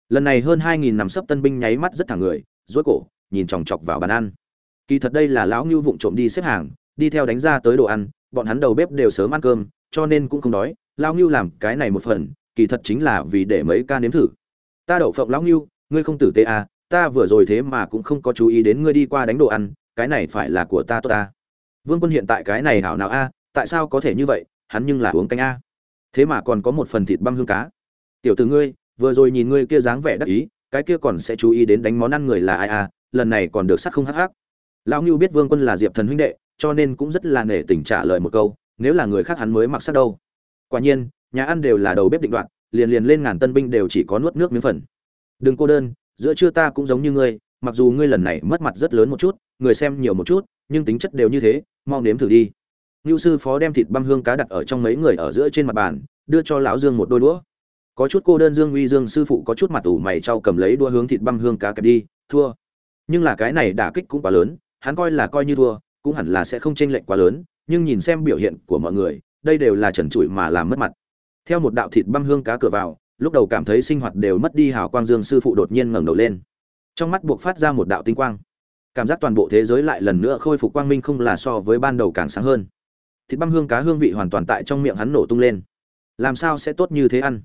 Lần này hơn hai nghìn nằm sấp tân binh nháy mắt rất thẳng người, rối cổ, nhìn chòng chọc vào bàn ăn. Kỳ thật đây là lão ngưu vụng trộm đi xếp hàng, đi theo đánh ra tới đồ ăn, bọn hắn đầu bếp đều sớm ăn cơm, cho nên cũng không đói lão ngưu làm cái này một phần, kỳ thật chính là vì để mấy ca nếm thử. Ta đậu phộng lão ngưu, ngươi không tử tế à ta vừa rồi thế mà cũng không có chú ý đến ngươi đi qua đánh đồ ăn, cái này phải là của ta tốt ta. Vương quân hiện tại cái này hảo nào a, tại sao có thể như vậy, hắn nhưng là uống canh a. Thế mà còn có một phần thịt băm hương cá. Tiểu t ử ngươi, vừa rồi nhìn ngươi kia dáng vẻ đắc ý, cái kia còn sẽ chú ý đến đánh món ăn người là ai a lần này còn được sắc không hắc hắc. Lão ngưu biết vương quân là diệp thần huynh đệ, cho nên cũng rất là nể tình trả lời một câu, nếu là người khác hắn mới mặc sắc đâu quả nhiên, nhà ăn đều là đầu bếp định đoạn liền liền lên ngàn tân binh đều chỉ có nuốt nước miếng phần. Đừng cô đơn, giữa trưa ta cũng giống như ngươi, mặc dù ngươi lần này mất mặt rất lớn một chút, người xem nhiều một chút, nhưng tính chất đều như thế, mau nếm thử đi. Ngưu sư phó đem thịt băm hương cá đặt ở trong mấy người ở giữa trên mặt bàn, đưa cho lão dương một đôi đũa. Có chút cô đơn dương uy dương sư phụ có chút mặt ủ mày trao cầm lấy đua hướng thịt băm hương cá kẹp đi, thua. Nhưng là cái này đả kích cũng quá lớn, hắn coi là coi như thua, cũng hẳn là sẽ không chênh lệch quá lớn, nhưng nhìn xem biểu hiện của mọi người đây đều là trần trụi mà làm mất mặt. Theo một đạo thịt băm hương cá cửa vào, lúc đầu cảm thấy sinh hoạt đều mất đi hào quang dương sư phụ đột nhiên ngẩng đầu lên. Trong mắt buộc phát ra một đạo tinh quang. Cảm giác toàn bộ thế giới lại lần nữa khôi phục quang minh không là so với ban đầu càng sáng hơn. Thịt băm hương cá hương vị hoàn toàn tại trong miệng hắn nổ tung lên. Làm sao sẽ tốt như thế ăn?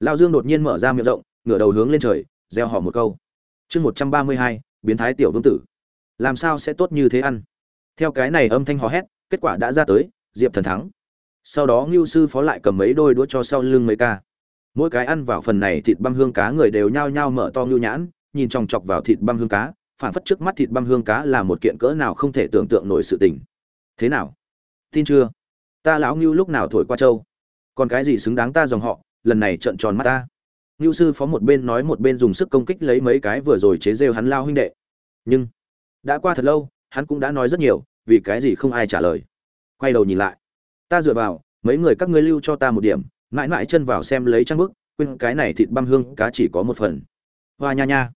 Lao dương đột nhiên mở ra miệng rộng, ngửa đầu hướng lên trời, gieo họ một câu. Chương một trăm ba mươi hai, biến thái tiểu vương tử. Làm sao sẽ tốt như thế ăn? Theo cái này âm thanh hò hét, kết quả đã ra tới, diệp thần thắng sau đó ngưu sư phó lại cầm mấy đôi đũa cho sau lưng mấy ca. Mỗi cái ăn vào phần này thịt băm hương cá người đều nhao nhao mở to ngưu nhãn, nhìn chòng chọc vào thịt băm hương cá phản phất trước mắt thịt băm hương cá là một kiện cỡ nào không thể tưởng tượng nổi sự tình. Thế nào? Tin chưa? Ta lão ngưu lúc nào thổi qua châu? Còn cái gì xứng đáng ta dòng họ, lần này trợn tròn mắt ta. Ngưu sư phó một bên nói một bên dùng sức công kích lấy mấy cái vừa rồi chế rêu hắn lao huynh đệ. Nhưng, đã qua thật lâu, hắn cũng đã nói rất nhiều, vì cái gì không ai trả lời. Quay đầu nhìn lại ta dựa vào, mấy người các ngươi lưu cho ta một điểm, mãi mãi chân vào xem lấy trang bức, quên cái này thịt băm hương cá chỉ có một phần. Hoa nha nha.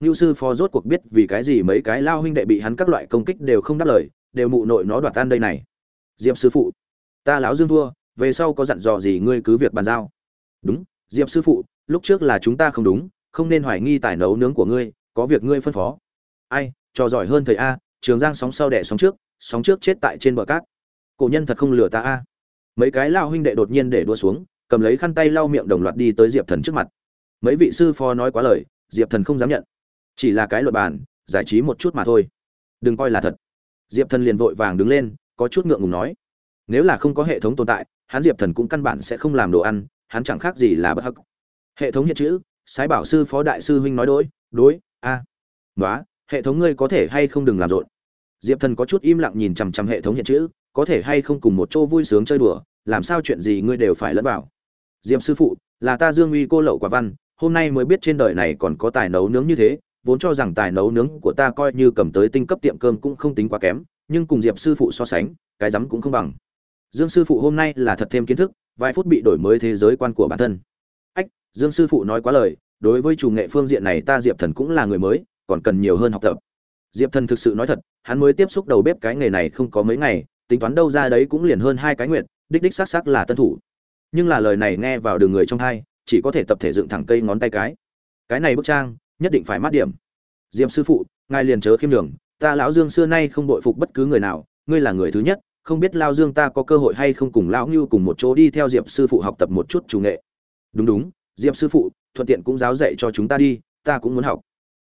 Ngưu sư phó rốt cuộc biết vì cái gì mấy cái lao huynh đệ bị hắn các loại công kích đều không đáp lời, đều mụ nội nó đoạt tan đây này. Diệp sư phụ, ta lão dương thua, về sau có dặn dò gì ngươi cứ việc bàn giao. Đúng, diệp sư phụ, lúc trước là chúng ta không đúng, không nên hoài nghi tài nấu nướng của ngươi, có việc ngươi phân phó. Ai, trò giỏi hơn thầy a, trường giang sóng sau đẻ sóng trước sóng trước chết tại trên bờ cát cổ nhân thật không lừa ta a. Mấy cái lao huynh đệ đột nhiên để đua xuống, cầm lấy khăn tay lau miệng đồng loạt đi tới diệp thần trước mặt. Mấy vị sư phó nói quá lời, diệp thần không dám nhận. Chỉ là cái luật bàn, giải trí một chút mà thôi. Đừng coi là thật. Diệp thần liền vội vàng đứng lên, có chút ngượng ngùng nói. Nếu là không có hệ thống tồn tại, hắn diệp thần cũng căn bản sẽ không làm đồ ăn, hắn chẳng khác gì là bất hắc. Hệ thống hiện chữ, sái bảo sư phó đại sư huynh nói đối đối, a. À. nói hệ thống ngươi có thể hay không đừng làm rộn. Diệp thần có chút im lặng nhìn chằm chằm hệ thống hiện chữ có thể hay không cùng một chỗ vui sướng chơi đùa, làm sao chuyện gì ngươi đều phải lẫn vào. Diệp sư phụ, là ta dương uy cô lậu quả văn, hôm nay mới biết trên đời này còn có tài nấu nướng như thế, vốn cho rằng tài nấu nướng của ta coi như cầm tới tinh cấp tiệm cơm cũng không tính quá kém, nhưng cùng diệp sư phụ so sánh, cái rắm cũng không bằng. Dương sư phụ hôm nay là thật thêm kiến thức, vài phút bị đổi mới thế giới quan của bản thân. Ách, dương sư phụ nói quá lời, đối với chủ nghệ phương diện này ta diệp thần cũng là người mới, còn cần nhiều hơn học tập. Diệp thần thực sự nói thật, hắn mới tiếp xúc đầu bếp cái nghề này không có mấy ngày tính toán đâu ra đấy cũng liền hơn hai cái nguyện đích đích xác xác là tân thủ. Nhưng là lời này nghe vào đường người trong hai, chỉ có thể tập thể dựng thẳng cây ngón tay cái. Cái này bức trang, nhất định phải mát điểm. Diệp sư phụ, ngài liền chớ khiêm đường ta lão dương xưa nay không đội phục bất cứ người nào, ngươi là người thứ nhất, không biết lao dương ta có cơ hội hay không cùng lão ngưu cùng một chỗ đi theo diệp sư phụ học tập một chút chủ nghệ. Đúng đúng, diệp sư phụ, thuận tiện cũng giáo dạy cho chúng ta đi, ta cũng muốn học.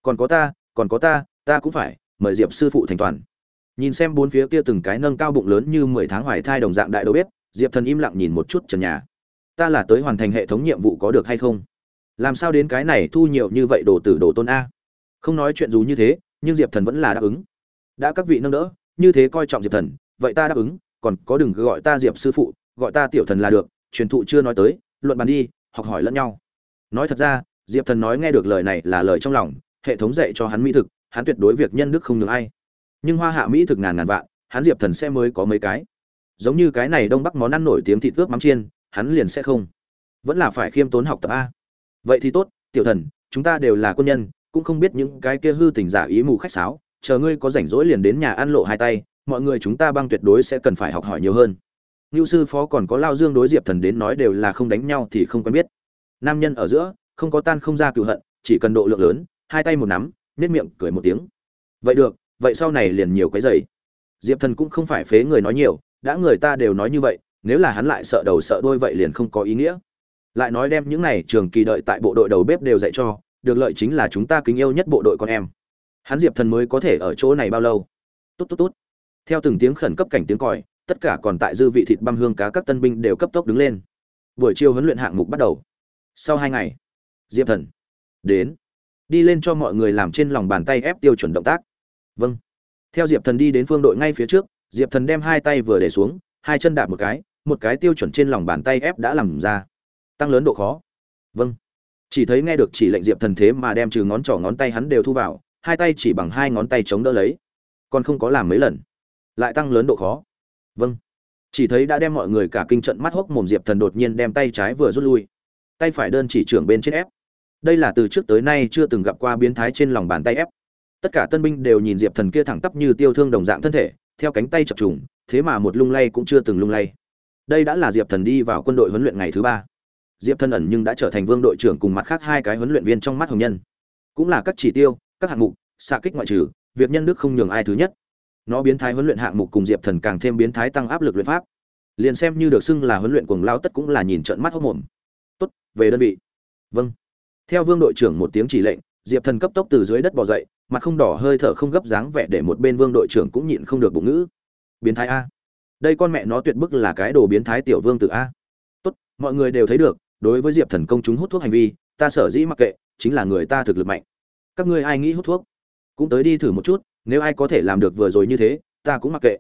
Còn có ta, còn có ta ta cũng phải, mời diệp sư phụ thành toàn nhìn xem bốn phía kia từng cái nâng cao bụng lớn như mười tháng hoài thai đồng dạng đại đầu bếp, diệp thần im lặng nhìn một chút trần nhà. Ta là tới hoàn thành hệ thống nhiệm vụ có được hay không? Làm sao đến cái này thu nhiều như vậy đồ tử đồ tôn a? Không nói chuyện dù như thế, nhưng diệp thần vẫn là đáp ứng. Đã các vị nâng đỡ, như thế coi trọng diệp thần, vậy ta đáp ứng, còn có đừng gọi ta diệp sư phụ, gọi ta tiểu thần là được, truyền thụ chưa nói tới, luận bàn đi, học hỏi lẫn nhau. Nói thật ra, diệp thần nói nghe được lời này là lời trong lòng, hệ thống dạy cho hắn mỹ thực, hắn tuyệt đối việc nhân đức không ngừng ai nhưng hoa hạ mỹ thực ngàn ngàn vạn hắn diệp thần sẽ mới có mấy cái giống như cái này đông bắc món ăn nổi tiếng thịt ướp mắm chiên hắn liền sẽ không vẫn là phải khiêm tốn học tập a vậy thì tốt tiểu thần chúng ta đều là quân nhân cũng không biết những cái kia hư tình giả ý mù khách sáo chờ ngươi có rảnh rỗi liền đến nhà ăn lộ hai tay mọi người chúng ta băng tuyệt đối sẽ cần phải học hỏi nhiều hơn Nưu sư phó còn có Lao Dương đối Diệp Thần đến nói đều là không đánh nhau thì không quen biết. Nam nhân ở giữa, không có tan không ra cừu hận, chỉ cần độ lượng lớn, hai tay một nắm, nhếch miệng cười một tiếng. Vậy được, vậy sau này liền nhiều cái giày. Diệp Thần cũng không phải phế người nói nhiều, đã người ta đều nói như vậy, nếu là hắn lại sợ đầu sợ đôi vậy liền không có ý nghĩa. Lại nói đem những này trường kỳ đợi tại bộ đội đầu bếp đều dạy cho, được lợi chính là chúng ta kính yêu nhất bộ đội con em. Hắn Diệp Thần mới có thể ở chỗ này bao lâu? Tốt tốt tốt. Theo từng tiếng khẩn cấp cảnh tiếng còi, tất cả còn tại dư vị thịt băm hương cá các tân binh đều cấp tốc đứng lên buổi chiều huấn luyện hạng mục bắt đầu sau hai ngày diệp thần đến đi lên cho mọi người làm trên lòng bàn tay ép tiêu chuẩn động tác vâng. Theo diệp thần đi đến phương đội ngay phía trước, diệp thần đem hai tay vừa để xuống, hai chân đạp một cái một cái tiêu chuẩn trên lòng bàn tay ép đã làm ra. Tăng lớn độ khó. Vâng. Chỉ thấy nghe được chỉ lệnh diệp thần thế mà đem trừ ngón trỏ ngón tay hắn đều thu vào, hai tay chỉ bằng hai ngón tay chống đỡ lấy. Còn không có làm mấy lần. Lại tăng lớn độ khó. Vâng. Chỉ thấy đã đem mọi người cả kinh trận mắt hốc mồm diệp thần đột nhiên đem tay trái vừa rút lui. Tay phải đơn chỉ trưởng bên trên ép. Đây là từ trước tới nay chưa từng gặp qua biến thái trên lòng bàn tay ép tất cả tân binh đều nhìn diệp thần kia thẳng tắp như tiêu thương đồng dạng thân thể, theo cánh tay chập trùng, thế mà một lung lay cũng chưa từng lung lay. Đây đã là diệp thần đi vào quân đội huấn luyện ngày thứ ba. Diệp thần ẩn nhưng đã trở thành vương đội trưởng cùng mặt khác hai cái huấn luyện viên trong mắt hồng nhân. Cũng là các chỉ tiêu, các hạng mục, xạ kích ngoại trừ, việc nhân đức không nhường ai thứ nhất. Nó biến thái huấn luyện hạng mục cùng diệp thần càng thêm biến thái tăng áp lực luyện pháp. Liền xem như được xưng là huấn luyện cuồng lao tất cũng là nhìn trận mắt hốc mồm tốt, về đơn vị. Vâng. Theo vương đội trưởng một tiếng chỉ lệnh, diệp thần cấp tốc từ dưới đất bỏ dậy mặt không đỏ hơi thở không gấp dáng vẻ để một bên vương đội trưởng cũng nhịn không được bụng ngữ. Biến thái a. Đây con mẹ nó tuyệt bức là cái đồ biến thái tiểu vương tự a. Tốt, mọi người đều thấy được, đối với diệp thần công chúng hút thuốc hành vi, ta sở dĩ mặc kệ, chính là người ta thực lực mạnh. Các ngươi ai nghĩ hút thuốc? Cũng tới đi thử một chút, nếu ai có thể làm được vừa rồi như thế, ta cũng mặc kệ.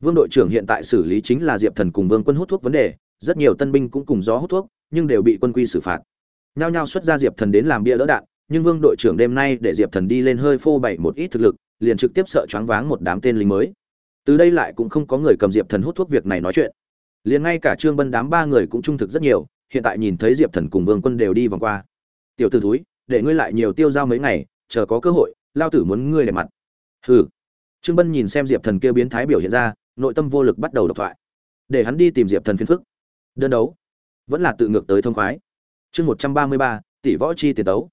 Vương đội trưởng hiện tại xử lý chính là diệp thần cùng vương quân hút thuốc vấn đề, rất nhiều tân binh cũng cùng gió hút thuốc, nhưng đều bị quân quy xử phạt. Nhao nhao xuất ra diệp thần đến làm bia đỡ đạn nhưng vương đội trưởng đêm nay để diệp thần đi lên hơi phô bày một ít thực lực, liền trực tiếp sợ choáng váng một đám tên lính mới. Từ đây lại cũng không có người cầm diệp thần hút thuốc việc này nói chuyện. Liền ngay cả trương bân đám ba người cũng trung thực rất nhiều, hiện tại nhìn thấy diệp thần cùng vương quân đều đi vòng qua. Tiểu t ử thúi, để ngươi lại nhiều tiêu dao mấy ngày, chờ có cơ hội, lao tử muốn ngươi để mặt. Hừ. Trương bân nhìn xem diệp thần kia biến thái biểu hiện ra, nội tâm vô lực bắt đầu độc thoại. Để hắn đi tìm diệp thần phiền phức. Đơn đấu. Vẫn là tự ngược tới thông khoái. Chương một trăm ba mươi ba, tỷ võ chi tiền đấu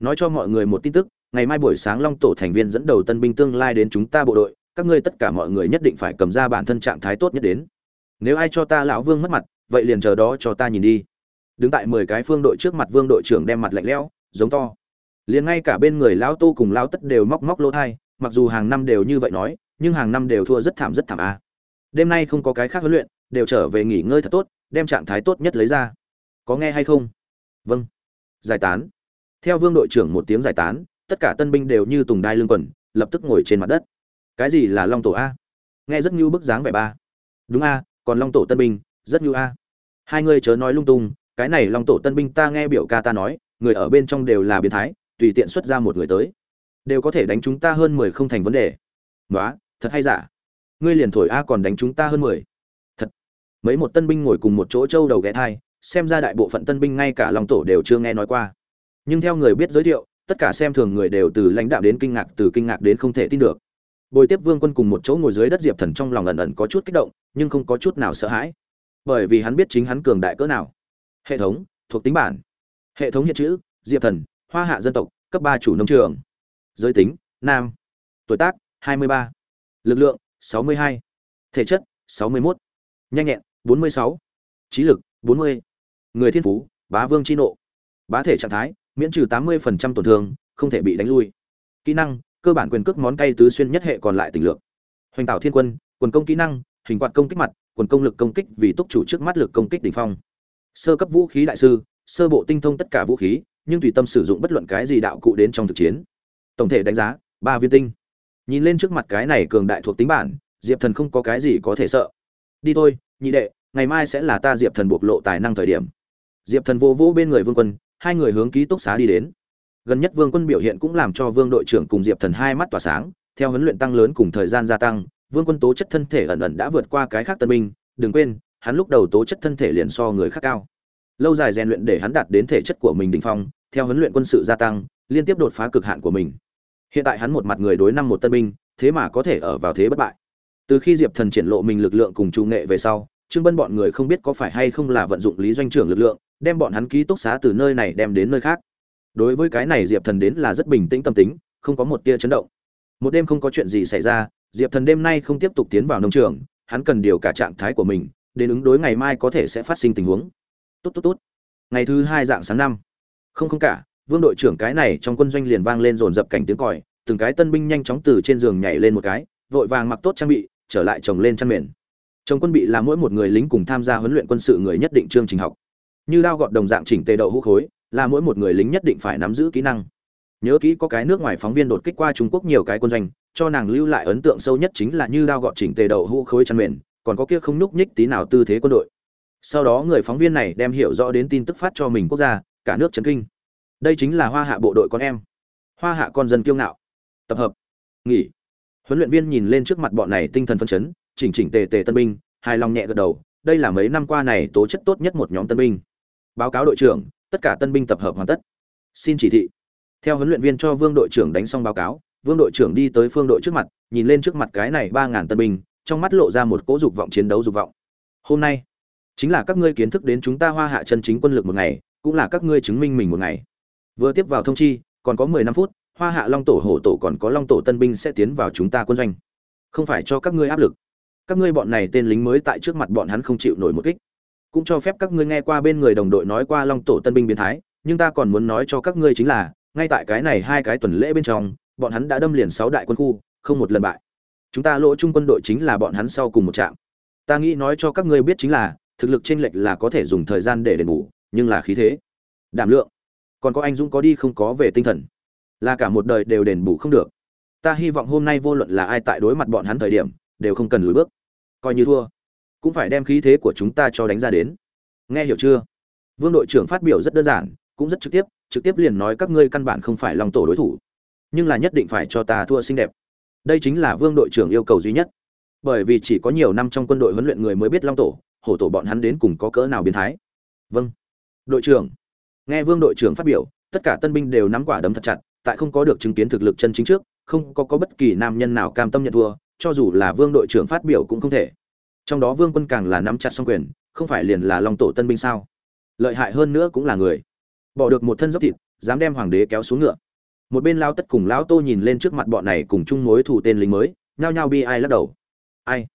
nói cho mọi người một tin tức, ngày mai buổi sáng long tổ thành viên dẫn đầu tân binh tương lai đến chúng ta bộ đội, các ngươi tất cả mọi người nhất định phải cầm ra bản thân trạng thái tốt nhất đến. Nếu ai cho ta lão vương mất mặt, vậy liền chờ đó cho ta nhìn đi. Đứng tại mười cái phương đội trước mặt vương đội trưởng đem mặt lạnh lẽo, giống to. Liền ngay cả bên người lão tô cùng lão tất đều móc móc lỗ thai, mặc dù hàng năm đều như vậy nói, nhưng hàng năm đều thua rất thảm rất thảm à. đêm nay không có cái khác huấn luyện, đều trở về nghỉ ngơi thật tốt, đem trạng thái tốt nhất lấy ra. Có nghe hay không? Vâng. Giải tán theo vương đội trưởng một tiếng giải tán, tất cả tân binh đều như tùng đai lương quần, lập tức ngồi trên mặt đất. Cái gì là long tổ a? Nghe rất như bức dáng vẻ ba. Đúng a, còn long tổ tân binh, rất như a. Hai người chớ nói lung tung, cái này long tổ tân binh ta nghe biểu ca ta nói, người ở bên trong đều là biến thái, tùy tiện xuất ra một người tới. Đều có thể đánh chúng ta hơn mười không thành vấn đề. Nói thật hay giả? Ngươi liền thổi a còn đánh chúng ta hơn mười. Thật. Mấy một tân binh ngồi cùng một chỗ trâu đầu ghé thai, xem ra đại bộ phận tân binh ngay cả Long tổ đều chưa nghe nói qua nhưng theo người biết giới thiệu, tất cả xem thường người đều từ lãnh đạo đến kinh ngạc, từ kinh ngạc đến không thể tin được bồi tiếp vương quân cùng một chỗ ngồi dưới đất diệp thần trong lòng ẩn ẩn có chút kích động, nhưng không có chút nào sợ hãi bởi vì hắn biết chính hắn cường đại cỡ nào hệ thống, thuộc tính bản hệ thống hiện chữ, diệp thần, hoa hạ dân tộc, cấp ba chủ nông trường giới tính, nam tuổi tác 23. lực lượng 62. thể chất 61. nhanh nhẹn 46. trí lực 40. người thiên phú, bá vương chi nộ bá thể trạng thái miễn trừ 80% tổn thương, không thể bị đánh lui. Kỹ năng, cơ bản quyền cước món cay tứ xuyên nhất hệ còn lại tình lượng hoành tạo thiên quân, quần công kỹ năng, hình quạt công kích mặt, quần công lực công kích vì túc chủ trước mắt lực công kích đỉnh phong. Sơ cấp vũ khí đại sư, sơ bộ tinh thông tất cả vũ khí, nhưng tùy tâm sử dụng bất luận cái gì đạo cụ đến trong thực chiến. Tổng thể đánh giá, ba viên tinh. Nhìn lên trước mặt cái này cường đại thuộc tính bản, diệp thần không có cái gì có thể sợ. Đi thôi, nhị đệ, ngày mai sẽ là ta diệp thần bộc lộ tài năng thời điểm. Diệp thần vô vũ bên người vương quân hai người hướng ký túc xá đi đến. Gần nhất vương quân biểu hiện cũng làm cho vương đội trưởng cùng diệp thần hai mắt tỏa sáng, theo huấn luyện tăng lớn cùng thời gian gia tăng, vương quân tố chất thân thể ẩn ẩn đã vượt qua cái khác tân binh, đừng quên, hắn lúc đầu tố chất thân thể liền so người khác cao. Lâu dài rèn luyện để hắn đạt đến thể chất của mình đỉnh phong, theo huấn luyện quân sự gia tăng, liên tiếp đột phá cực hạn của mình. Hiện tại hắn một mặt người đối năm một tân binh, thế mà có thể ở vào thế bất bại. Từ khi diệp thần triển lộ mình lực lượng cùng trung nghệ về sau trương bân bọn người không biết có phải hay không là vận dụng lý doanh trưởng lực lượng, đem bọn hắn ký túc xá từ nơi này đem đến nơi khác. Đối với cái này diệp thần đến là rất bình tĩnh tâm tính, không có một tia chấn động. Một đêm không có chuyện gì xảy ra, diệp thần đêm nay không tiếp tục tiến vào nông trường, hắn cần điều cả trạng thái của mình, đến ứng đối ngày mai có thể sẽ phát sinh tình huống. Tốt tốt tốt. Ngày thứ hai dạng sáng năm. Không không cả, vương đội trưởng cái này trong quân doanh liền vang lên dồn dập cảnh tiếng còi, từng cái tân binh nhanh chóng từ trên giường nhảy lên một cái, vội vàng mặc tốt trang bị, trở lại chồng lên chăn mền trong quân bị là mỗi một người lính cùng tham gia huấn luyện quân sự người nhất định chương trình học. Như đao gọt đồng dạng chỉnh tề đậu hũ khối, là mỗi một người lính nhất định phải nắm giữ kỹ năng. Nhớ kỹ có cái nước ngoài phóng viên đột kích qua trung quốc nhiều cái quân doanh, cho nàng lưu lại ấn tượng sâu nhất chính là như đao gọt chỉnh tề đậu hũ khối chăn mền, còn có kia không nhúc nhích tí nào tư thế quân đội. Sau đó người phóng viên này đem hiểu rõ đến tin tức phát cho mình quốc gia, cả nước chấn kinh. Đây chính là hoa hạ bộ đội con em. Hoa hạ con dân kiêu ngạo. Tập hợp. Nghỉ. Huấn luyện viên nhìn lên trước mặt bọn này tinh thần phân chấn chỉnh chỉnh tề tề tân binh, hài lòng nhẹ gật đầu, đây là mấy năm qua này tố chất tốt nhất một nhóm tân binh. Báo cáo đội trưởng, tất cả tân binh tập hợp hoàn tất. Xin chỉ thị. Theo huấn luyện viên cho vương đội trưởng đánh xong báo cáo, vương đội trưởng đi tới phương đội trước mặt, nhìn lên trước mặt cái này ba ngàn tân binh, trong mắt lộ ra một cỗ dục vọng chiến đấu dục vọng. Hôm nay, chính là các ngươi kiến thức đến chúng ta hoa hạ chân chính quân lực một ngày, cũng là các ngươi chứng minh mình một ngày. Vừa tiếp vào thông chi, còn có mười năm phút, hoa hạ long tổ hổ tổ còn có long tổ tân binh sẽ tiến vào chúng ta quân doanh. Không phải cho các ngươi áp lực các ngươi bọn này tên lính mới tại trước mặt bọn hắn không chịu nổi một kích. Cũng cho phép các ngươi nghe qua bên người đồng đội nói qua long tổ tân binh biến thái, nhưng ta còn muốn nói cho các ngươi chính là, ngay tại cái này hai cái tuần lễ bên trong, bọn hắn đã đâm liền sáu đại quân khu, không một lần bại. Chúng ta lỗ chung quân đội chính là bọn hắn sau cùng một trạm. Ta nghĩ nói cho các ngươi biết chính là, thực lực chênh lệch là có thể dùng thời gian để đền bù, nhưng là khí thế, đảm lượng. Còn có anh dũng có đi không có về tinh thần. Là cả một đời đều đền bù không được. Ta hy vọng hôm nay vô luận là ai tại đối mặt bọn hắn thời điểm, đều không cần lùi bước coi như thua. Cũng phải đem khí thế của chúng ta cho đánh ra đến. Nghe hiểu chưa? Vương đội trưởng phát biểu rất đơn giản, cũng rất trực tiếp trực tiếp liền nói các ngươi căn bản không phải lòng tổ đối thủ, nhưng là nhất định phải cho ta thua xinh đẹp. Đây chính là vương đội trưởng yêu cầu duy nhất. Bởi vì chỉ có nhiều năm trong quân đội huấn luyện người mới biết long tổ, hổ tổ bọn hắn đến cùng có cỡ nào biến thái. Vâng. Đội trưởng. Nghe vương đội trưởng phát biểu, tất cả tân binh đều nắm quả đấm thật chặt, tại không có được chứng kiến thực lực chân chính trước, không có có bất kỳ nam nhân nào cam tâm nhận thua cho dù là vương đội trưởng phát biểu cũng không thể. Trong đó vương quân càng là nắm chặt song quyền, không phải liền là long tổ tân binh sao? Lợi hại hơn nữa cũng là người. Bỏ được một thân dốc thịt, dám đem hoàng đế kéo xuống ngựa. Một bên lao tất cùng lão tô nhìn lên trước mặt bọn này cùng chung mối thủ tên lính mới, nhao nhao bi ai lắc đầu. Ai?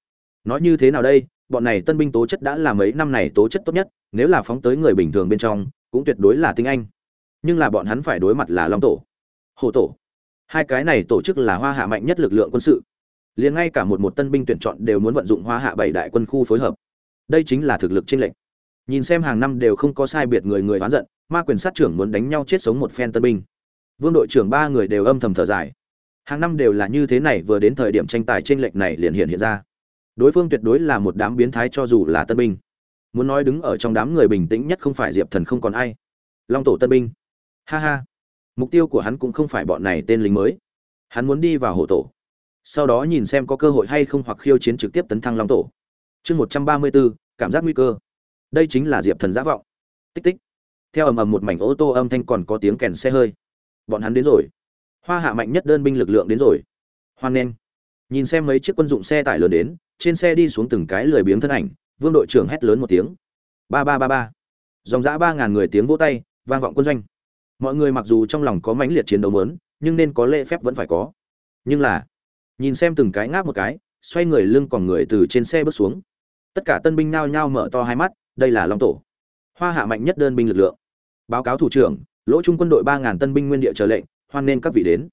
Nói như thế nào đây? Bọn này tân binh tố chất đã là mấy năm này tố chất tốt nhất, nếu là phóng tới người bình thường bên trong, cũng tuyệt đối là tinh anh. Nhưng là bọn hắn phải đối mặt là long tổ. Hồ tổ. Hai cái này tổ chức là hoa hạ mạnh nhất lực lượng quân sự liền ngay cả một một tân binh tuyển chọn đều muốn vận dụng hoa hạ bảy đại quân khu phối hợp. Đây chính là thực lực trên lệnh nhìn xem hàng năm đều không có sai biệt người người oán giận, ma quyền sát trưởng muốn đánh nhau chết sống một phen tân binh. Vương đội trưởng ba người đều âm thầm thở dài. Hàng năm đều là như thế này, vừa đến thời điểm tranh tài trên lệnh này liền hiện hiện ra. Đối phương tuyệt đối là một đám biến thái cho dù là tân binh. Muốn nói đứng ở trong đám người bình tĩnh nhất không phải diệp thần không còn ai. Long tổ tân binh. Ha ha. Mục tiêu của hắn cũng không phải bọn này tên lính mới. Hắn muốn đi vào hộ tổ sau đó nhìn xem có cơ hội hay không hoặc khiêu chiến trực tiếp tấn thăng long tổ. Chương một trăm ba mươi bốn cảm giác nguy cơ. Đây chính là diệp thần giả vọng. Tích tích. Theo ầm ầm một mảnh ô tô âm thanh còn có tiếng kèn xe hơi. Bọn hắn đến rồi. Hoa hạ mạnh nhất đơn binh lực lượng đến rồi. Hoan nghênh. Nhìn xem mấy chiếc quân dụng xe tải lớn đến, trên xe đi xuống từng cái lười biếng thân ảnh, vương đội trưởng hét lớn một tiếng. Ba ba ba ba. Dòng dã ba ngàn người tiếng vỗ tay, vang vọng quân doanh. Mọi người mặc dù trong lòng có mãnh liệt chiến đấu lớn nhưng nên có lễ phép vẫn phải có. Nhưng là nhìn xem từng cái ngáp một cái, xoay người lưng còn người từ trên xe bước xuống. Tất cả tân binh nao nhao mở to hai mắt, đây là long tổ. Hoa hạ mạnh nhất đơn binh lực lượng. Báo cáo thủ trưởng, lỗ trung quân đội ba ngàn tân binh nguyên địa chờ lệnh, hoan nên các vị đến.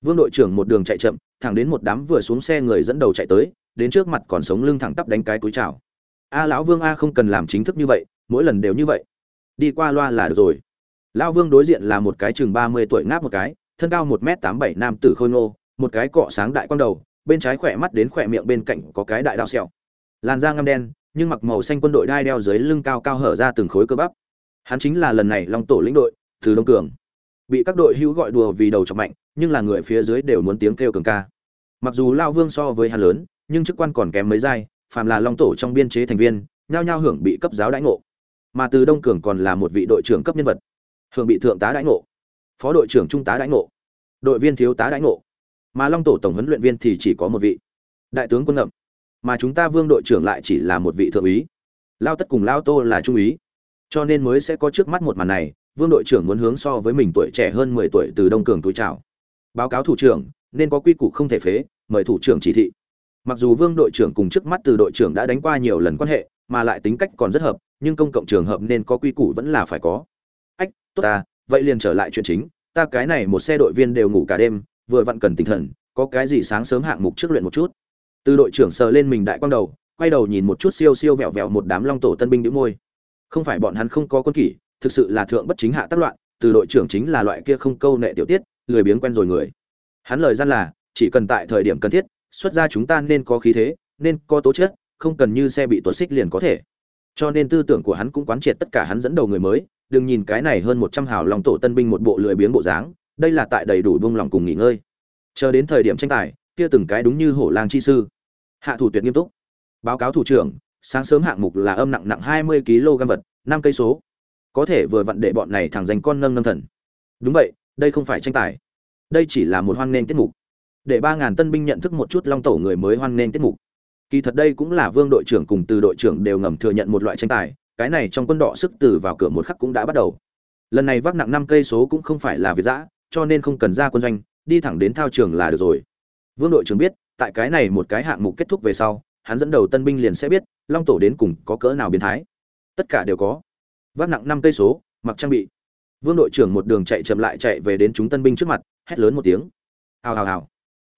Vương đội trưởng một đường chạy chậm, thẳng đến một đám vừa xuống xe người dẫn đầu chạy tới, đến trước mặt còn sống lưng thẳng tắp đánh cái túi chào. A lão vương a không cần làm chính thức như vậy, mỗi lần đều như vậy. Đi qua loa là được rồi. Lão vương đối diện là một cái chừng ba mươi tuổi ngáp một cái, thân cao một m tám bảy nam tử khôi ngô một cái cọ sáng đại quang đầu, bên trái khỏe mắt đến khỏe miệng bên cạnh có cái đại đao sẹo làn da ngăm đen, nhưng mặc màu xanh quân đội đai đeo dưới lưng cao cao hở ra từng khối cơ bắp. Hắn chính là lần này long tổ lĩnh đội, từ đông cường. Bị các đội hữu gọi đùa vì đầu trọng mạnh, nhưng là người phía dưới đều muốn tiếng kêu cường ca. Mặc dù lao vương so với hắn lớn, nhưng chức quan còn kém mấy giai, phàm là long tổ trong biên chế thành viên, nhao nhao hưởng bị cấp giáo đãi ngộ. Mà từ đông cường còn là một vị đội trưởng cấp nhân vật, hưởng bị thượng tá đãi ngộ. Phó đội trưởng trung tá đãi ngộ. Đội viên thiếu tá đãi ngộ mà long tổ tổng huấn luyện viên thì chỉ có một vị. Đại tướng quân ngậm. Mà chúng ta vương đội trưởng lại chỉ là một vị thượng úy. Lao tất cùng lao tô là trung úy. Cho nên mới sẽ có trước mắt một màn này, vương đội trưởng muốn hướng so với mình tuổi trẻ hơn mười tuổi từ đông cường túi trào báo cáo thủ trưởng, nên có quy củ không thể phế, mời thủ trưởng chỉ thị. Mặc dù vương đội trưởng cùng trước mắt từ đội trưởng đã đánh qua nhiều lần quan hệ, mà lại tính cách còn rất hợp, nhưng công cộng trường hợp nên có quy củ vẫn là phải có. Ách, tốt ta, vậy liền trở lại chuyện chính, ta cái này một xe đội viên đều ngủ cả đêm vừa vặn cần tinh thần, có cái gì sáng sớm hạng mục trước luyện một chút. Từ đội trưởng sờ lên mình đại quang đầu, quay đầu nhìn một chút siêu siêu vẹo vẹo một đám long tổ tân binh đĩu môi. Không phải bọn hắn không có quân kỷ, thực sự là thượng bất chính hạ tác loạn, từ đội trưởng chính là loại kia không câu nệ tiểu tiết, lười biếng quen rồi người. Hắn lời gian là, chỉ cần tại thời điểm cần thiết, xuất ra chúng ta nên có khí thế, nên có tố chất, không cần như xe bị tuột xích liền có thể. Cho nên tư tưởng của hắn cũng quán triệt tất cả hắn dẫn đầu người mới, đừng nhìn cái này hơn một trăm hào lòng tổ tân binh một bộ lười biếng bộ dáng đây là tại đầy đủ buông lòng cùng nghỉ ngơi. Chờ đến thời điểm tranh tài, kia từng cái đúng như hổ lang chi sư. Hạ thủ tuyệt nghiêm túc. Báo cáo thủ trưởng, sáng sớm hạng mục là âm nặng nặng hai mươi kg vật, năm cây số. Có thể vừa vặn để bọn này thằng dành con nâng nâng thần. Đúng vậy, đây không phải tranh tài. Đây chỉ là một hoan nghênh tiết mục. Để ba ngàn tân binh nhận thức một chút long tổ người mới hoan nghênh tiết mục. Kỳ thật đây cũng là vương đội trưởng cùng từ đội trưởng đều ngầm thừa nhận một loại tranh tài, cái này trong quân đỏ sức từ vào cửa một khắc cũng đã bắt đầu. Lần này vác nặng năm cây số cũng không phải là việt giã cho nên không cần ra quân doanh, đi thẳng đến thao trường là được rồi. Vương đội trưởng biết, tại cái này một cái hạng mục kết thúc về sau, hắn dẫn đầu tân binh liền sẽ biết, long tổ đến cùng có cỡ nào biến thái. Tất cả đều có. Vác nặng năm cây số, mặc trang bị. Vương đội trưởng một đường chạy chậm lại chạy về đến chúng tân binh trước mặt, hét lớn một tiếng. Hào hào hào.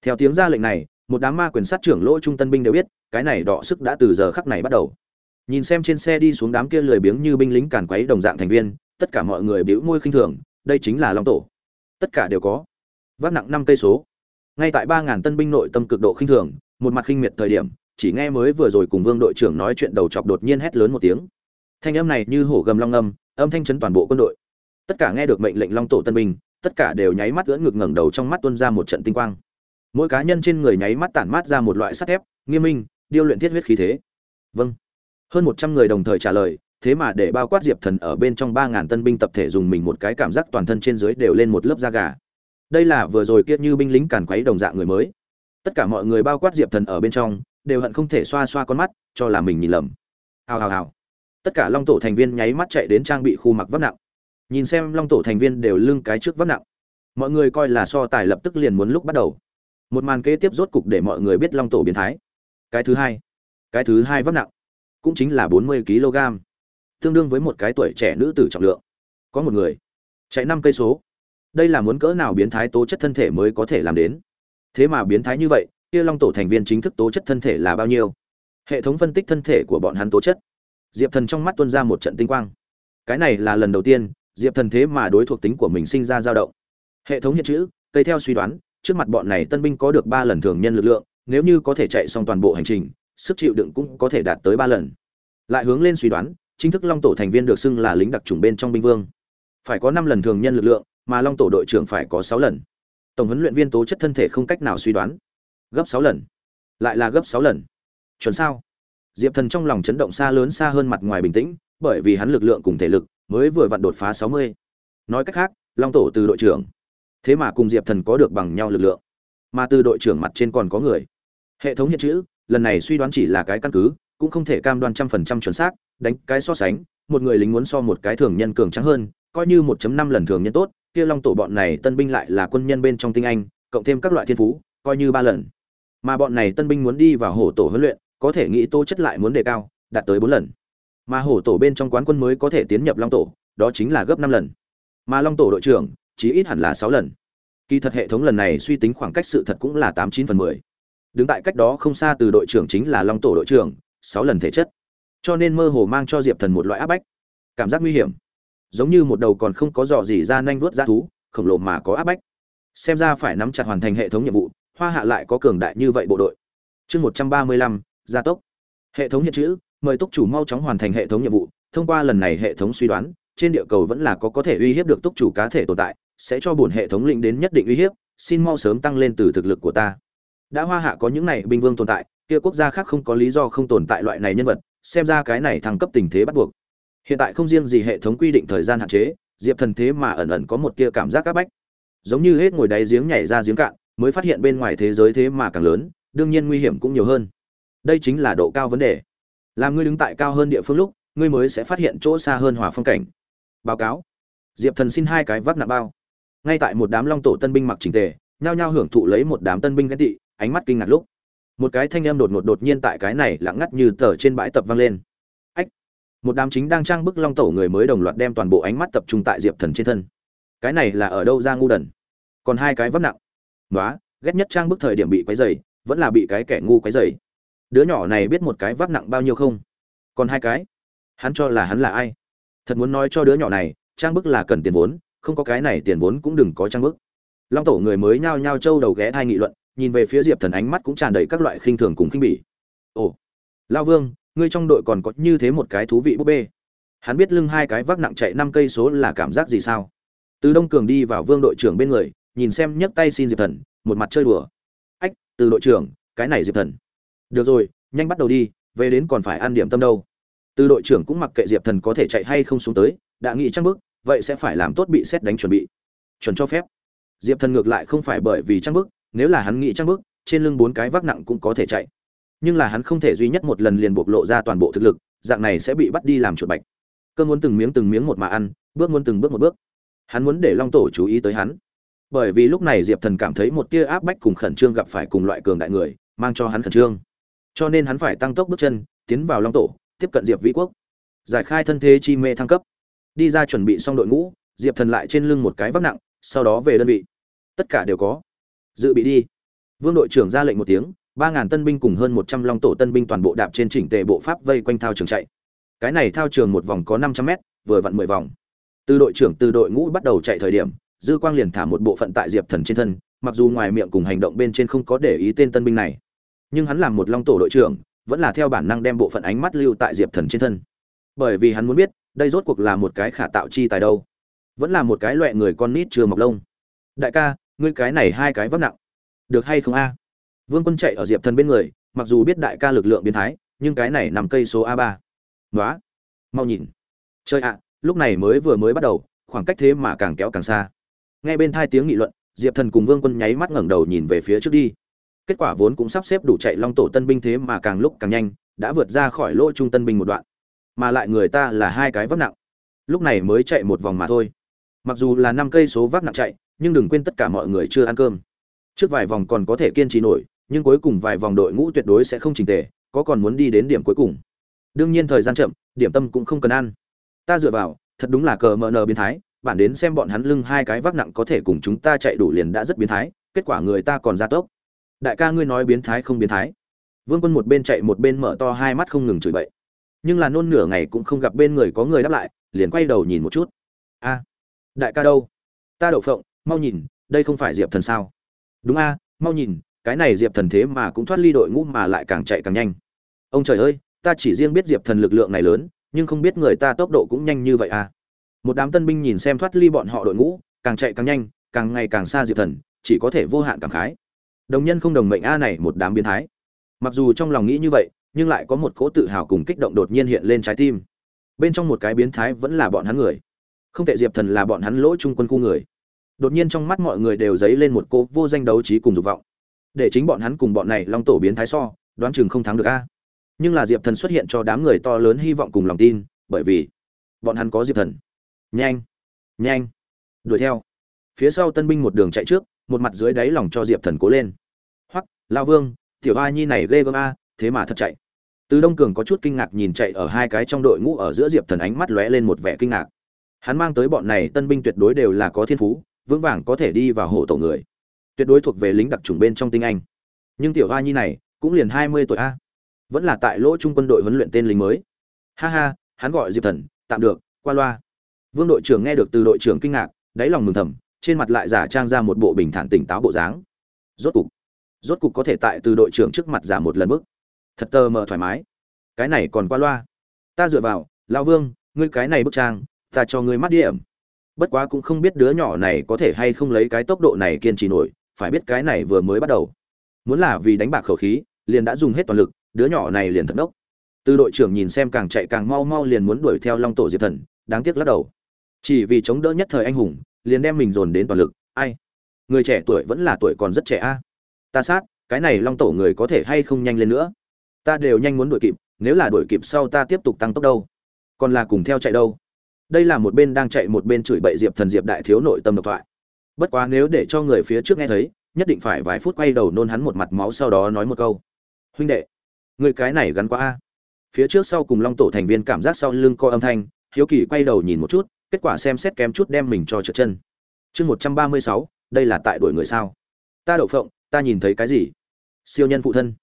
Theo tiếng ra lệnh này, một đám ma quyền sát trưởng lỗ trung tân binh đều biết, cái này đọ sức đã từ giờ khắc này bắt đầu. Nhìn xem trên xe đi xuống đám kia lười biếng như binh lính càn quấy đồng dạng thành viên, tất cả mọi người bĩu môi khinh thường, đây chính là long tổ tất cả đều có. Vác nặng năm cây số. Ngay tại ba ngàn tân binh nội tâm cực độ khinh thường, một mặt khinh miệt thời điểm, chỉ nghe mới vừa rồi cùng vương đội trưởng nói chuyện đầu chọc đột nhiên hét lớn một tiếng. Thanh âm này như hổ gầm long âm âm thanh chấn toàn bộ quân đội. Tất cả nghe được mệnh lệnh long tổ tân binh, tất cả đều nháy mắt ưỡn ngực ngẩng đầu trong mắt tuôn ra một trận tinh quang. Mỗi cá nhân trên người nháy mắt tản mát ra một loại sắt thép, nghiêm minh, điêu luyện thiết huyết khí thế. Vâng. Hơn một trăm người đồng thời trả lời thế mà để bao quát diệp thần ở bên trong ba ngàn tân binh tập thể dùng mình một cái cảm giác toàn thân trên dưới đều lên một lớp da gà. Đây là vừa rồi kiết như binh lính càn quấy đồng dạng người mới. Tất cả mọi người bao quát diệp thần ở bên trong, đều hận không thể xoa xoa con mắt, cho là mình nhìn lầm. Hào hào hào. Tất cả long tổ thành viên nháy mắt chạy đến trang bị khu mặc vấp nặng. Nhìn xem long tổ thành viên đều lưng cái trước vấp nặng. Mọi người coi là so tài lập tức liền muốn lúc bắt đầu. Một màn kế tiếp rốt cục để mọi người biết long tổ biến thái. Cái thứ hai. Cái thứ hai vấp nặng. Cũng chính là bốn mươi kg tương đương với một cái tuổi trẻ nữ tử trọng lượng. Có một người chạy năm cây số. Đây là muốn cỡ nào biến thái tố chất thân thể mới có thể làm đến? Thế mà biến thái như vậy, kia long tổ thành viên chính thức tố chất thân thể là bao nhiêu? Hệ thống phân tích thân thể của bọn hắn tố chất. Diệp thần trong mắt tuân ra một trận tinh quang. Cái này là lần đầu tiên, diệp thần thế mà đối thuộc tính của mình sinh ra dao động. Hệ thống hiện chữ, cây theo suy đoán, trước mặt bọn này tân binh có được ba lần thường nhân lực lượng, nếu như có thể chạy xong toàn bộ hành trình, sức chịu đựng cũng có thể đạt tới ba lần. Lại hướng lên suy đoán chính thức long tổ thành viên được xưng là lính đặc trùng bên trong binh vương. Phải có năm lần thường nhân lực lượng, mà long tổ đội trưởng phải có sáu lần. Tổng huấn luyện viên tố chất thân thể không cách nào suy đoán. Gấp sáu lần. Lại là gấp sáu lần. Chuẩn sao? Diệp thần trong lòng chấn động xa lớn xa hơn mặt ngoài bình tĩnh, bởi vì hắn lực lượng cùng thể lực mới vừa vặn đột phá sáu mươi. Nói cách khác, long tổ từ đội trưởng. Thế mà cùng diệp thần có được bằng nhau lực lượng. Mà từ đội trưởng mặt trên còn có người. Hệ thống hiện chữ, lần này suy đoán chỉ là cái căn cứ, cũng không thể cam đoan trăm phần trăm chuẩn xác đánh cái so sánh, một người lính muốn so một cái thường nhân cường trắng hơn, coi như 1.5 lần thường nhân tốt, kia long tổ bọn này tân binh lại là quân nhân bên trong tinh anh, cộng thêm các loại thiên phú, coi như ba lần. Mà bọn này tân binh muốn đi vào hổ tổ huấn luyện, có thể nghĩ tô chất lại muốn đề cao, đạt tới bốn lần. Mà hổ tổ bên trong quán quân mới có thể tiến nhập long tổ, đó chính là gấp năm lần. Mà long tổ đội trưởng, chí ít hẳn là sáu lần. Kỳ thật hệ thống lần này suy tính khoảng cách sự thật cũng là tám chín phần mười. Đứng tại cách đó không xa từ đội trưởng chính là long tổ đội trưởng, sáu lần thể chất cho nên mơ hồ mang cho diệp thần một loại áp bách. Cảm giác nguy hiểm. Giống như một đầu còn không có dò gì ra nhanh vuốt ra thú, khổng lồ mà có áp bách. Xem ra phải nắm chặt hoàn thành hệ thống nhiệm vụ, hoa hạ lại có cường đại như vậy bộ đội. Chương một trăm ba mươi lăm, gia tốc. Hệ thống hiện chữ, mời túc chủ mau chóng hoàn thành hệ thống nhiệm vụ. Thông qua lần này hệ thống suy đoán, trên địa cầu vẫn là có có thể uy hiếp được túc chủ cá thể tồn tại, sẽ cho bổn hệ thống lĩnh đến nhất định uy hiếp, xin mau sớm tăng lên từ thực lực của ta. Đã hoa hạ có những này binh vương tồn tại, kia quốc gia khác không có lý do không tồn tại loại này nhân vật xem ra cái này thăng cấp tình thế bắt buộc. Hiện tại không riêng gì hệ thống quy định thời gian hạn chế, diệp thần thế mà ẩn ẩn có một tia cảm giác c áp bách. Giống như hết ngồi đáy giếng nhảy ra giếng cạn, mới phát hiện bên ngoài thế giới thế mà càng lớn, đương nhiên nguy hiểm cũng nhiều hơn. Đây chính là độ cao vấn đề. Làm ngươi đứng tại cao hơn địa phương lúc, ngươi mới sẽ phát hiện chỗ xa hơn hòa phong cảnh. Báo cáo. Diệp thần xin hai cái vác nạ bao. Ngay tại một đám long tổ tân binh mặc trình tề, nhao nhao hưởng thụ lấy một đám tân binh ghét tị, ánh mắt kinh ngạc lúc một cái thanh âm đột ngột đột nhiên tại cái này lặng ngắt như tờ trên bãi tập vang lên. Ách! Một đám chính đang trang bức long tổ người mới đồng loạt đem toàn bộ ánh mắt tập trung tại diệp thần trên thân. Cái này là ở đâu ra ngu đần? Còn hai cái vấp nặng. Nói ghét nhất trang bức thời điểm bị quấy dày vẫn là bị cái kẻ ngu quấy dày đứa nhỏ này biết một cái vác nặng bao nhiêu không? Còn hai cái? Hắn cho là hắn là ai? Thật muốn nói cho đứa nhỏ này, trang bức là cần tiền vốn, không có cái này tiền vốn cũng đừng có trang bức. Long tổ người mới nhao nhao trâu đầu ghé thai nghị luận nhìn về phía diệp thần ánh mắt cũng tràn đầy các loại khinh thường cùng khinh bỉ. Ồ, lao vương, ngươi trong đội còn có như thế một cái thú vị búp bê. Hắn biết lưng hai cái vác nặng chạy năm cây số là cảm giác gì sao? Từ đông cường đi vào vương đội trưởng bên người, nhìn xem nhấc tay xin diệp thần, một mặt chơi đùa. Ách, từ đội trưởng, cái này diệp thần. Được rồi, nhanh bắt đầu đi, về đến còn phải ăn điểm tâm đâu. Từ đội trưởng cũng mặc kệ diệp thần có thể chạy hay không xuống tới, đã nghĩ trăng bước, vậy sẽ phải làm tốt bị xét đánh chuẩn bị. Chuẩn cho phép. Diệp thần ngược lại không phải bởi vì trăng bước nếu là hắn nghĩ trăng bước, trên lưng bốn cái vác nặng cũng có thể chạy. Nhưng là hắn không thể duy nhất một lần liền bộc lộ ra toàn bộ thực lực, dạng này sẽ bị bắt đi làm chuột bạch. Cơ muốn từng miếng từng miếng một mà ăn, bước muốn từng bước một bước. Hắn muốn để long tổ chú ý tới hắn. Bởi vì lúc này diệp thần cảm thấy một tia áp bách cùng khẩn trương gặp phải cùng loại cường đại người, mang cho hắn khẩn trương. Cho nên hắn phải tăng tốc bước chân, tiến vào long tổ, tiếp cận diệp vĩ quốc. Giải khai thân thế chi mê thăng cấp. Đi ra chuẩn bị xong đội ngũ, diệp thần lại trên lưng một cái vác nặng, sau đó về đơn vị. Tất cả đều có dự bị đi. Vương đội trưởng ra lệnh một tiếng, ba ngàn tân binh cùng hơn một trăm long tổ tân binh toàn bộ đạp trên chỉnh tề bộ pháp vây quanh thao trường chạy. Cái này thao trường một vòng có năm trăm mét, vừa vặn mười vòng. Từ đội trưởng từ đội ngũ bắt đầu chạy thời điểm, dư quang liền thả một bộ phận tại diệp thần trên thân, mặc dù ngoài miệng cùng hành động bên trên không có để ý tên tân binh này. Nhưng hắn làm một long tổ đội trưởng, vẫn là theo bản năng đem bộ phận ánh mắt lưu tại diệp thần trên thân. Bởi vì hắn muốn biết, đây rốt cuộc là một cái khả tạo chi tài đâu. Vẫn là một cái loại người con nít chưa mọc lông. Đại ca ngươi cái này hai cái vấp nặng. Được hay không a? Vương quân chạy ở diệp thần bên người, mặc dù biết đại ca lực lượng biến thái, nhưng cái này nằm cây số a ba. Nói mau nhìn. Chơi ạ, lúc này mới vừa mới bắt đầu, khoảng cách thế mà càng kéo càng xa. Nghe bên thai tiếng nghị luận, diệp thần cùng vương quân nháy mắt ngẩng đầu nhìn về phía trước đi. Kết quả vốn cũng sắp xếp đủ chạy long tổ tân binh thế mà càng lúc càng nhanh, đã vượt ra khỏi lỗ trung tân binh một đoạn. Mà lại người ta là hai cái vác nặng. Lúc này mới chạy một vòng mà thôi. Mặc dù là năm cây số vác nặng chạy nhưng đừng quên tất cả mọi người chưa ăn cơm. Trước vài vòng còn có thể kiên trì nổi, nhưng cuối cùng vài vòng đội ngũ tuyệt đối sẽ không trình tề, có còn muốn đi đến điểm cuối cùng. Đương nhiên thời gian chậm, điểm tâm cũng không cần ăn. Ta dựa vào, thật đúng là cờ mờ nờ biến thái bản đến xem bọn hắn lưng hai cái vác nặng có thể cùng chúng ta chạy đủ liền đã rất biến thái, kết quả người ta còn ra tốc. Đại ca ngươi nói biến thái không biến thái. Vương quân một bên chạy một bên mở to hai mắt không ngừng chửi bậy. Nhưng là nôn nửa ngày cũng không gặp bên người có người đáp lại, liền quay đầu nhìn một chút. A, đại ca đâu? Ta đậu phộng mau nhìn, đây không phải diệp thần sao? Đúng a, mau nhìn, cái này diệp thần thế mà cũng thoát ly đội ngũ mà lại càng chạy càng nhanh. Ông trời ơi, ta chỉ riêng biết diệp thần lực lượng này lớn, nhưng không biết người ta tốc độ cũng nhanh như vậy à? Một đám tân binh nhìn xem thoát ly bọn họ đội ngũ, càng chạy càng nhanh, càng ngày càng xa diệp thần, chỉ có thể vô hạn cảm khái. Đồng nhân không đồng mệnh a này một đám biến thái. Mặc dù trong lòng nghĩ như vậy, nhưng lại có một cỗ tự hào cùng kích động đột nhiên hiện lên trái tim. Bên trong một cái biến thái vẫn là bọn hắn người. Không thể diệp thần là bọn hắn lỗ trung quân khu người đột nhiên trong mắt mọi người đều dấy lên một cỗ vô danh đấu trí cùng dục vọng. Để chính bọn hắn cùng bọn này long tổ biến thái so, đoán chừng không thắng được a. Nhưng là diệp thần xuất hiện cho đám người to lớn hy vọng cùng lòng tin, bởi vì bọn hắn có diệp thần. Nhanh nhanh, đuổi theo. Phía sau tân binh một đường chạy trước, một mặt dưới đáy lòng cho diệp thần cố lên. Hoắc, lao vương, tiểu a nhi này ghê gớm a, thế mà thật chạy. Từ đông cường có chút kinh ngạc nhìn chạy ở hai cái trong đội ngũ ở giữa diệp thần ánh mắt lóe lên một vẻ kinh ngạc. Hắn mang tới bọn này tân binh tuyệt đối đều là có thiên phú vững vàng có thể đi vào hộ tổ người. Tuyệt đối thuộc về lính đặc trùng bên trong tinh anh. Nhưng tiểu hoa nhi này, cũng liền hai mươi tuổi a. Vẫn là tại lỗ trung quân đội huấn luyện tên lính mới. Ha ha, hắn gọi diệp thần, tạm được, qua loa. Vương đội trưởng nghe được từ đội trưởng kinh ngạc, đáy lòng mừng thầm, trên mặt lại giả trang ra một bộ bình thản tỉnh táo bộ dáng. Rốt cục rốt cục có thể tại từ đội trưởng trước mặt giả một lần bước. Thật tờ mờ thoải mái. Cái này còn qua loa. Ta dựa vào lao vương, ngươi cái này bức trang, ta cho ngươi mắt điểm bất quá cũng không biết đứa nhỏ này có thể hay không lấy cái tốc độ này kiên trì nổi, phải biết cái này vừa mới bắt đầu. Muốn là vì đánh bạc khẩu khí, liền đã dùng hết toàn lực, đứa nhỏ này liền thật đốc từ đội trưởng nhìn xem càng chạy càng mau mau liền muốn đuổi theo long tổ diệp thần, đáng tiếc lắc đầu. Chỉ vì chống đỡ nhất thời anh hùng, liền đem mình dồn đến toàn lực, ai? Người trẻ tuổi vẫn là tuổi còn rất trẻ a. Ta sát, cái này long tổ người có thể hay không nhanh lên nữa? Ta đều nhanh muốn đuổi kịp, nếu là đuổi kịp sau ta tiếp tục tăng tốc đâu? Còn là cùng theo chạy đâu? Đây là một bên đang chạy một bên chửi bậy diệp thần diệp đại thiếu nội tâm độc thoại. Bất quá nếu để cho người phía trước nghe thấy, nhất định phải vài phút quay đầu nôn hắn một mặt máu sau đó nói một câu. Huynh đệ, người cái này gắn quá a. Phía trước sau cùng long tổ thành viên cảm giác sau lưng co âm thanh, hiếu kỳ quay đầu nhìn một chút, kết quả xem xét kém chút đem mình cho trượt chân. Chương một trăm ba mươi sáu, đây là tại đuổi người sao? Ta đậu phộng, ta nhìn thấy cái gì? Siêu nhân phụ thân.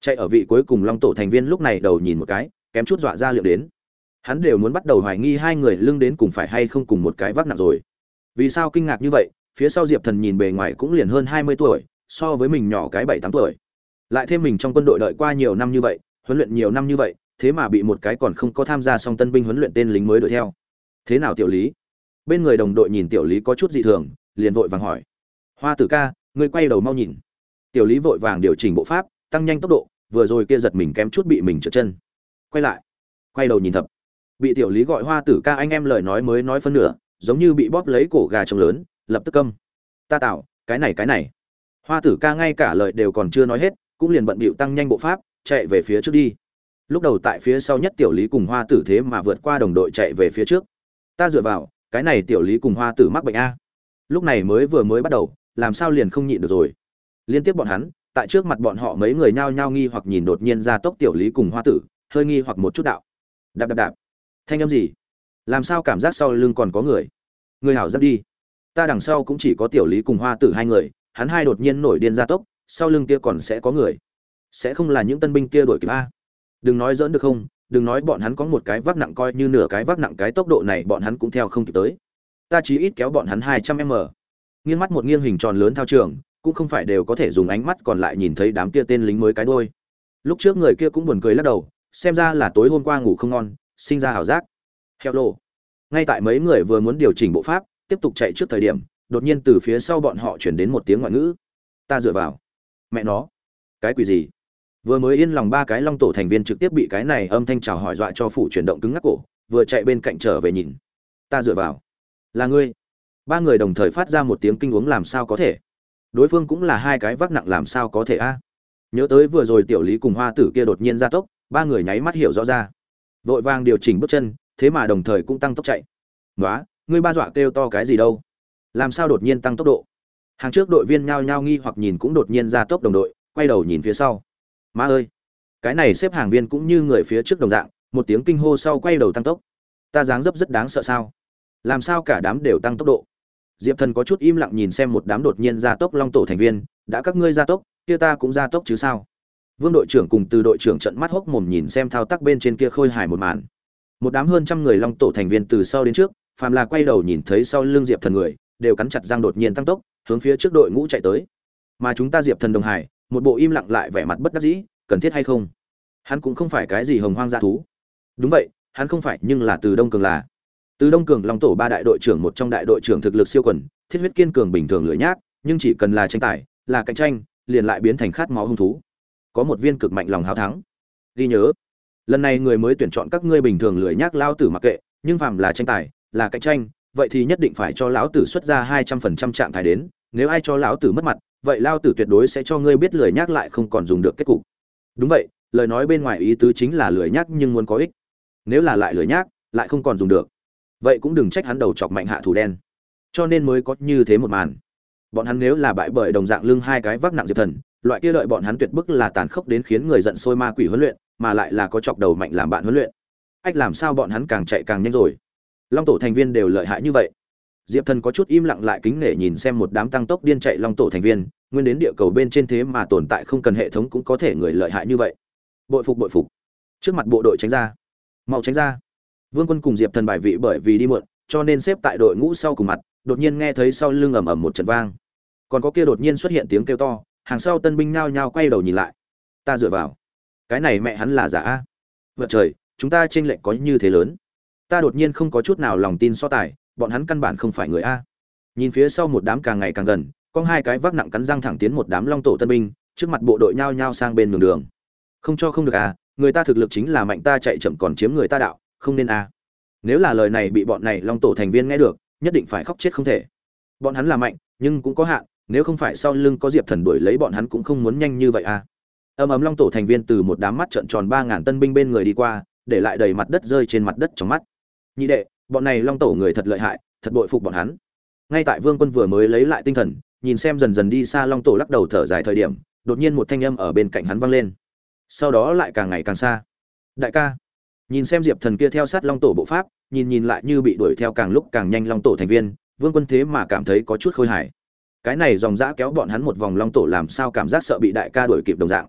Chạy ở vị cuối cùng long tổ thành viên lúc này đầu nhìn một cái, kém chút dọa ra liệu đến hắn đều muốn bắt đầu hoài nghi hai người lưng đến cùng phải hay không cùng một cái vác nặng rồi. Vì sao kinh ngạc như vậy, phía sau diệp thần nhìn bề ngoài cũng liền hơn hai mươi tuổi, so với mình nhỏ cái bảy tám tuổi. Lại thêm mình trong quân đội đợi qua nhiều năm như vậy, huấn luyện nhiều năm như vậy, thế mà bị một cái còn không có tham gia song tân binh huấn luyện tên lính mới đuổi theo. Thế nào tiểu lý? Bên người đồng đội nhìn tiểu lý có chút dị thường, liền vội vàng hỏi. Hoa tử ca, ngươi quay đầu mau nhìn. Tiểu lý vội vàng điều chỉnh bộ pháp, tăng nhanh tốc độ, vừa rồi kia giật mình kém chút bị mình trượt chân. Quay lại. Quay đầu nhìn thập bị tiểu lý gọi hoa tử ca anh em lời nói mới nói phân nửa, giống như bị bóp lấy cổ gà trống lớn, lập tức câm. Ta tạo, cái này cái này. Hoa tử ca ngay cả lời đều còn chưa nói hết, cũng liền bận bịu tăng nhanh bộ pháp, chạy về phía trước đi. Lúc đầu tại phía sau nhất tiểu lý cùng hoa tử thế mà vượt qua đồng đội chạy về phía trước. Ta dựa vào, cái này tiểu lý cùng hoa tử mắc bệnh a. Lúc này mới vừa mới bắt đầu, làm sao liền không nhịn được rồi. Liên tiếp bọn hắn, tại trước mặt bọn họ mấy người nhao nhao nghi hoặc nhìn đột nhiên ra tốc tiểu lý cùng hoa tử, hơi nghi hoặc một chút đạo. Đạp đạp đạp thanh âm gì? Làm sao cảm giác sau lưng còn có người? Người hảo dắt đi. Ta đằng sau cũng chỉ có tiểu lý cùng hoa tử hai người, hắn hai đột nhiên nổi điên ra tốc, sau lưng kia còn sẽ có người. Sẽ không là những tân binh kia đổi kịp a? Đừng nói dỡn được không, đừng nói bọn hắn có một cái vác nặng coi như nửa cái vác nặng cái tốc độ này bọn hắn cũng theo không kịp tới. Ta chỉ ít kéo bọn hắn hai trăm m. Nghiêng mắt một nghiêng hình tròn lớn thao trường, cũng không phải đều có thể dùng ánh mắt còn lại nhìn thấy đám kia tên lính mới cái đôi lúc trước người kia cũng buồn cười lắc đầu, xem ra là tối hôm qua ngủ không ngon sinh ra ảo giác. Heo lô. Ngay tại mấy người vừa muốn điều chỉnh bộ pháp, tiếp tục chạy trước thời điểm, đột nhiên từ phía sau bọn họ chuyển đến một tiếng ngoại ngữ. Ta dựa vào. Mẹ nó. Cái quỷ gì? Vừa mới yên lòng ba cái long tổ thành viên trực tiếp bị cái này âm thanh chào hỏi dọa cho phủ chuyển động cứng ngắc cổ, vừa chạy bên cạnh trở về nhìn. Ta dựa vào. Là ngươi. Ba người đồng thời phát ra một tiếng kinh uống làm sao có thể? Đối phương cũng là hai cái vác nặng làm sao có thể a? Nhớ tới vừa rồi tiểu lý cùng hoa tử kia đột nhiên ra tốc, ba người nháy mắt hiểu rõ ra vội vàng điều chỉnh bước chân, thế mà đồng thời cũng tăng tốc chạy. Nói ngươi ba dọa kêu to cái gì đâu? Làm sao đột nhiên tăng tốc độ? Hàng trước đội viên nhao nhao nghi hoặc nhìn cũng đột nhiên ra tốc đồng đội, quay đầu nhìn phía sau. Má ơi, cái này xếp hàng viên cũng như người phía trước đồng dạng, một tiếng kinh hô sau quay đầu tăng tốc. Ta dáng dấp rất đáng sợ sao? Làm sao cả đám đều tăng tốc độ? Diệp thần có chút im lặng nhìn xem một đám đột nhiên gia tốc long tổ thành viên, đã các ngươi gia tốc, kia ta cũng gia tốc chứ sao? Vương đội trưởng cùng từ đội trưởng trận mắt hốc mồm nhìn xem thao tác bên trên kia khôi hài một màn. Một đám hơn trăm người long tổ thành viên từ sau đến trước, phàm là quay đầu nhìn thấy sau lưng diệp thần người, đều cắn chặt răng đột nhiên tăng tốc, hướng phía trước đội ngũ chạy tới. Mà chúng ta diệp thần đồng hải, một bộ im lặng lại vẻ mặt bất đắc dĩ, cần thiết hay không? Hắn cũng không phải cái gì hồng hoang dã thú. Đúng vậy, hắn không phải, nhưng là từ đông cường là. Từ đông cường long tổ ba đại đội trưởng một trong đại đội trưởng thực lực siêu quần, thiết huyết kiên cường bình thường lưỡi nhác, nhưng chỉ cần là tranh tài, là cạnh tranh, liền lại biến thành khát máu hung thú có một viên cực mạnh lòng hào thắng. Ghi nhớ, lần này người mới tuyển chọn các ngươi bình thường lười nhác lao tử mặc kệ, nhưng phàm là tranh tài, là cạnh tranh, vậy thì nhất định phải cho lão tử xuất ra hai trăm phần trăm trạng thái đến, nếu ai cho lão tử mất mặt, vậy lao tử tuyệt đối sẽ cho ngươi biết lười nhác lại không còn dùng được kết cục. Đúng vậy, lời nói bên ngoài ý tứ chính là lười nhác nhưng muốn có ích. Nếu là lại lười nhác, lại không còn dùng được. Vậy cũng đừng trách hắn đầu chọc mạnh hạ thủ đen. Cho nên mới có như thế một màn. Bọn hắn nếu là bại bởi đồng dạng lưng hai cái vác nặng diệp thần loại kia đợi bọn hắn tuyệt bức là tàn khốc đến khiến người giận sôi ma quỷ huấn luyện, mà lại là có chọc đầu mạnh làm bạn huấn luyện. Ách, làm sao bọn hắn càng chạy càng nhanh rồi? Long tổ thành viên đều lợi hại như vậy. Diệp thần có chút im lặng lại kính nể nhìn xem một đám tăng tốc điên chạy long tổ thành viên, nguyên đến địa cầu bên trên thế mà tồn tại không cần hệ thống cũng có thể người lợi hại như vậy. Bội phục bội phục. Trước mặt bộ đội tránh ra. Mau tránh ra. Vương quân cùng diệp thần bài vị bởi vì đi muộn, cho nên xếp tại đội ngũ sau cùng mặt, đột nhiên nghe thấy sau lưng ầm ầm một trận vang. Còn có kia đột nhiên xuất hiện tiếng kêu to hàng sau tân binh nhao nhao quay đầu nhìn lại. Ta dựa vào. Cái này mẹ hắn là giả a. Vợ trời, chúng ta trên lệnh có như thế lớn. Ta đột nhiên không có chút nào lòng tin so tài, bọn hắn căn bản không phải người a. Nhìn phía sau một đám càng ngày càng gần, có hai cái vác nặng cắn răng thẳng tiến một đám long tổ tân binh, trước mặt bộ đội nhao nhao sang bên đường đường. Không cho không được à người ta thực lực chính là mạnh ta chạy chậm còn chiếm người ta đạo, không nên a. Nếu là lời này bị bọn này long tổ thành viên nghe được, nhất định phải khóc chết không thể. Bọn hắn là mạnh, nhưng cũng có hạn nếu không phải sau lưng có diệp thần đuổi lấy bọn hắn cũng không muốn nhanh như vậy à? ầm ầm long tổ thành viên từ một đám mắt trợn tròn ba ngàn tân binh bên người đi qua, để lại đầy mặt đất rơi trên mặt đất trong mắt. Nhị đệ, bọn này long tổ người thật lợi hại, thật bội phục bọn hắn. Ngay tại vương quân vừa mới lấy lại tinh thần, nhìn xem dần dần đi xa long tổ lắc đầu thở dài thời điểm, đột nhiên một thanh âm ở bên cạnh hắn vang lên. Sau đó lại càng ngày càng xa. Đại ca, nhìn xem diệp thần kia theo sát long tổ bộ pháp, nhìn nhìn lại như bị đuổi theo càng lúc càng nhanh long tổ thành viên, vương quân thế mà cảm thấy có chút khôi hài cái này dòng dã kéo bọn hắn một vòng long tổ làm sao cảm giác sợ bị đại ca đuổi kịp đồng dạng.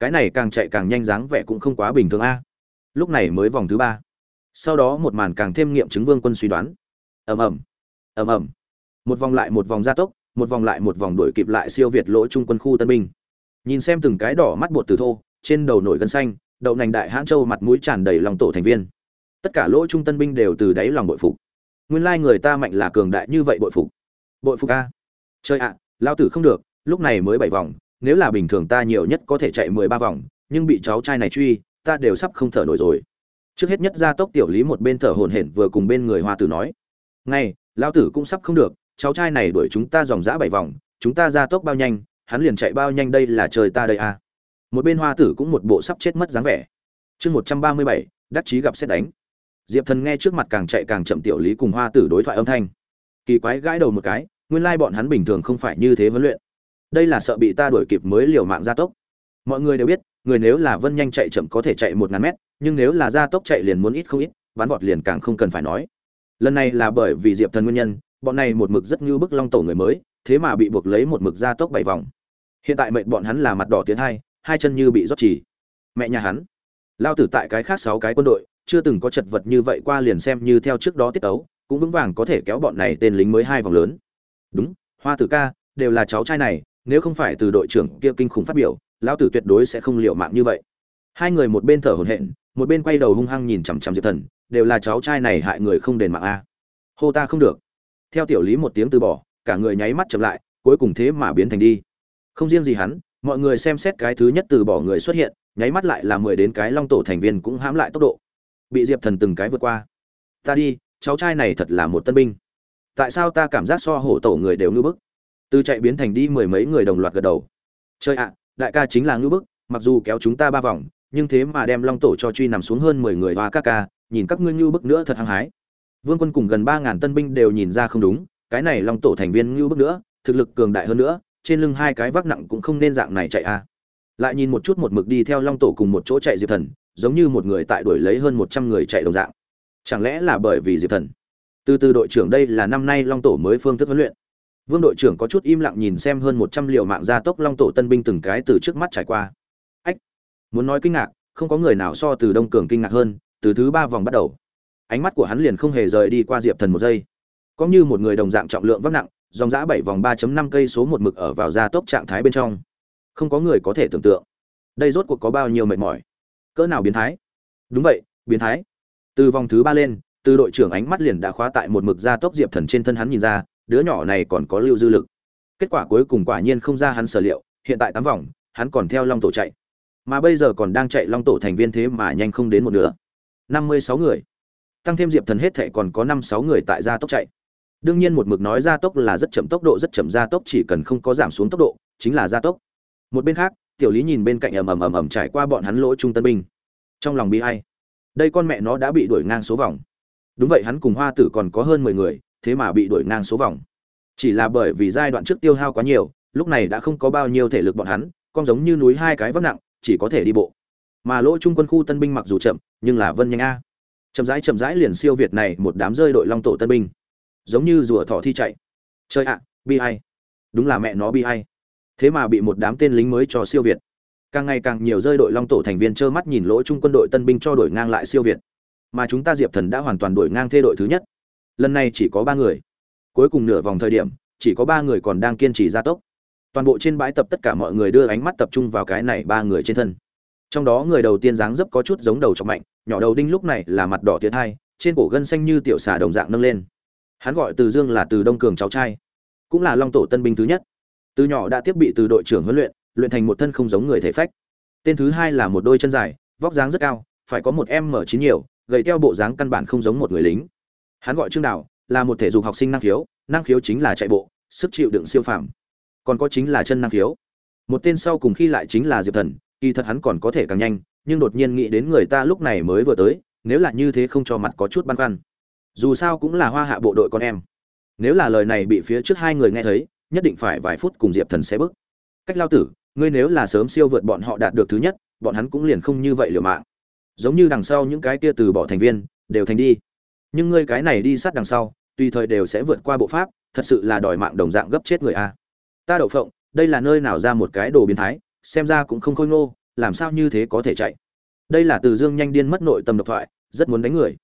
Cái này càng chạy càng nhanh dáng vẻ cũng không quá bình thường a. Lúc này mới vòng thứ ba. Sau đó một màn càng thêm nghiệm chứng vương quân suy đoán. Ầm ầm. Ầm ầm. Một vòng lại một vòng gia tốc, một vòng lại một vòng đuổi kịp lại siêu việt lỗ trung quân khu tân binh. Nhìn xem từng cái đỏ mắt bột từ thô, trên đầu nổi gân xanh, đậu nành đại hãn châu mặt mũi tràn đầy lòng tổ thành viên. Tất cả lỗ trung tân binh đều từ đáy lòng bội phục. Nguyên lai người ta mạnh là cường đại như vậy bội phục. Bội phục a chơi ạ, lao tử không được, lúc này mới bảy vòng, nếu là bình thường ta nhiều nhất có thể chạy mười ba vòng, nhưng bị cháu trai này truy, ta đều sắp không thở nổi rồi. Trước hết nhất ra tốc tiểu lý một bên thở hổn hển vừa cùng bên người hoa tử nói. Ngay, lao tử cũng sắp không được, cháu trai này đuổi chúng ta dòng dã bảy vòng, chúng ta ra tốc bao nhanh, hắn liền chạy bao nhanh đây là trời ta đây à. một bên hoa tử cũng một bộ sắp chết mất dáng vẻ. Chương một trăm ba mươi bảy, đắc chí gặp xét đánh. Diệp thần nghe trước mặt càng chạy càng chậm tiểu lý cùng hoa tử đối thoại âm thanh. Kỳ quái gãi đầu một cái nguyên lai bọn hắn bình thường không phải như thế huấn luyện. Đây là sợ bị ta đuổi kịp mới liều mạng gia tốc. Mọi người đều biết, người nếu là vân nhanh chạy chậm có thể chạy một ngàn mét, nhưng nếu là gia tốc chạy liền muốn ít không ít bắn vọt liền càng không cần phải nói. Lần này là bởi vì diệp thần nguyên nhân, bọn này một mực rất như bức long tổ người mới, thế mà bị buộc lấy một mực gia tốc bảy vòng. Hiện tại mệnh bọn hắn là mặt đỏ tiến hai hai chân như bị rót chỉ. Mẹ nhà hắn, lao tử tại cái khác sáu cái quân đội, chưa từng có chật vật như vậy qua liền xem như theo trước đó tiết tấu, cũng vững vàng có thể kéo bọn này tên lính mới hai vòng lớn đúng, hoa tử ca, đều là cháu trai này, nếu không phải từ đội trưởng kia kinh khủng phát biểu, lão tử tuyệt đối sẽ không liệu mạng như vậy. Hai người một bên thở hổn hển, một bên quay đầu hung hăng nhìn chằm chằm diệp thần, đều là cháu trai này hại người không đền mạng a. Hô ta không được. Theo tiểu lý một tiếng từ bỏ, cả người nháy mắt chậm lại, cuối cùng thế mà biến thành đi. Không riêng gì hắn, mọi người xem xét cái thứ nhất từ bỏ người xuất hiện, nháy mắt lại là mười đến cái long tổ thành viên cũng hãm lại tốc độ. Bị diệp thần từng cái vượt qua. Ta đi, cháu trai này thật là một tân binh tại sao ta cảm giác so hổ tổ người đều ngư bức? Từ chạy biến thành đi mười mấy người đồng loạt gật đầu. Chơi ạ, đại ca chính là ngư bức, mặc dù kéo chúng ta ba vòng, nhưng thế mà đem long tổ cho truy nằm xuống hơn mười người hoa ca ca, nhìn các ngươi ngư bức nữa thật hăng hái. Vương quân cùng gần ba ngàn tân binh đều nhìn ra không đúng, cái này long tổ thành viên ngư bức nữa, thực lực cường đại hơn nữa, trên lưng hai cái vác nặng cũng không nên dạng này chạy a. Lại nhìn một chút một mực đi theo long tổ cùng một chỗ chạy diệp thần, giống như một người tại đuổi lấy hơn một trăm người chạy đồng dạng. Chẳng lẽ là bởi vì diệp thần? Từ từ đội trưởng đây là năm nay long tổ mới phương thức huấn luyện. Vương đội trưởng có chút im lặng nhìn xem hơn một trăm liệu mạng gia tốc long tổ tân binh từng cái từ trước mắt trải qua. Ách! Muốn nói kinh ngạc, không có người nào so từ đông cường kinh ngạc hơn, từ thứ ba vòng bắt đầu. Ánh mắt của hắn liền không hề rời đi qua diệp thần một giây. Có như một người đồng dạng trọng lượng vác nặng, dòng giã bảy vòng 3.5 cây số một mực ở vào gia tốc trạng thái bên trong. Không có người có thể tưởng tượng. Đây rốt cuộc có bao nhiêu mệt mỏi. Cỡ nào biến thái? Đúng vậy, biến thái. Từ vòng thứ ba lên từ đội trưởng ánh mắt liền đã khóa tại một mực gia tốc diệp thần trên thân hắn nhìn ra, đứa nhỏ này còn có lưu dư lực. Kết quả cuối cùng quả nhiên không ra hắn sở liệu, hiện tại tám vòng, hắn còn theo long tổ chạy. Mà bây giờ còn đang chạy long tổ thành viên thế mà nhanh không đến một nửa. Năm mươi sáu người. Tăng thêm diệp thần hết thệ còn có năm sáu người tại gia tốc chạy. Đương nhiên một mực nói gia tốc là rất chậm tốc độ, rất chậm gia tốc, chỉ cần không có giảm xuống tốc độ, chính là gia tốc. Một bên khác, tiểu lý nhìn bên cạnh ầm ầm ầm ầm trải qua bọn hắn lỗ trung tân binh. Trong lòng bi hay đây con mẹ nó đã bị đuổi ngang số vòng đúng vậy hắn cùng hoa tử còn có hơn mười người thế mà bị đuổi ngang số vòng. Chỉ là bởi vì giai đoạn trước tiêu hao quá nhiều lúc này đã không có bao nhiêu thể lực bọn hắn con giống như núi hai cái vác nặng chỉ có thể đi bộ. Mà lỗ trung quân khu tân binh mặc dù chậm nhưng là vân nhanh a. Chậm rãi chậm rãi liền siêu việt này một đám rơi đội long tổ tân binh. Giống như rùa thỏ thi chạy. Chơi ạ bi ai, đúng là mẹ nó bi ai. thế mà bị một đám tên lính mới cho siêu việt. Càng ngày càng nhiều rơi đội long tổ thành viên trơ mắt nhìn lỗ trung quân đội tân binh cho đổi ngang lại siêu việt mà chúng ta diệp thần đã hoàn toàn đổi ngang thê đội thứ nhất. Lần này chỉ có ba người. Cuối cùng nửa vòng thời điểm, chỉ có ba người còn đang kiên trì gia tốc. Toàn bộ trên bãi tập tất cả mọi người đưa ánh mắt tập trung vào cái này ba người trên thân. Trong đó người đầu tiên dáng dấp có chút giống đầu trọng mạnh, nhỏ đầu đinh lúc này là mặt đỏ tiến hai trên cổ gân xanh như tiểu xà đồng dạng nâng lên. Hắn gọi từ dương là từ đông cường cháu trai, cũng là long tổ tân binh thứ nhất. Từ nhỏ đã tiếp bị từ đội trưởng huấn luyện luyện thành một thân không giống người thể phách. Tên thứ hai là một đôi chân dài, vóc dáng rất cao, phải có một em m chín nhiều gầy theo bộ dáng căn bản không giống một người lính. Hắn gọi trương đào, là một thể dục học sinh năng khiếu năng khiếu chính là chạy bộ, sức chịu đựng siêu phàm. Còn có chính là chân năng khiếu. Một tên sau cùng khi lại chính là diệp thần, kỳ thật hắn còn có thể càng nhanh, nhưng đột nhiên nghĩ đến người ta lúc này mới vừa tới, nếu là như thế không cho mặt có chút băn khoăn. Dù sao cũng là hoa hạ bộ đội con em. Nếu là lời này bị phía trước hai người nghe thấy, nhất định phải vài phút cùng diệp thần sẽ bước. Cách lao tử, ngươi nếu là sớm siêu vượt bọn họ đạt được thứ nhất, bọn hắn cũng liền không như vậy liều mạng giống như đằng sau những cái kia từ bỏ thành viên, đều thành đi. Nhưng ngươi cái này đi sát đằng sau, tùy thời đều sẽ vượt qua bộ pháp, thật sự là đòi mạng đồng dạng gấp chết người a. Ta đậu phộng, đây là nơi nào ra một cái đồ biến thái, xem ra cũng không khôi ngô, làm sao như thế có thể chạy. Đây là từ dương nhanh điên mất nội tâm độc thoại, rất muốn đánh người.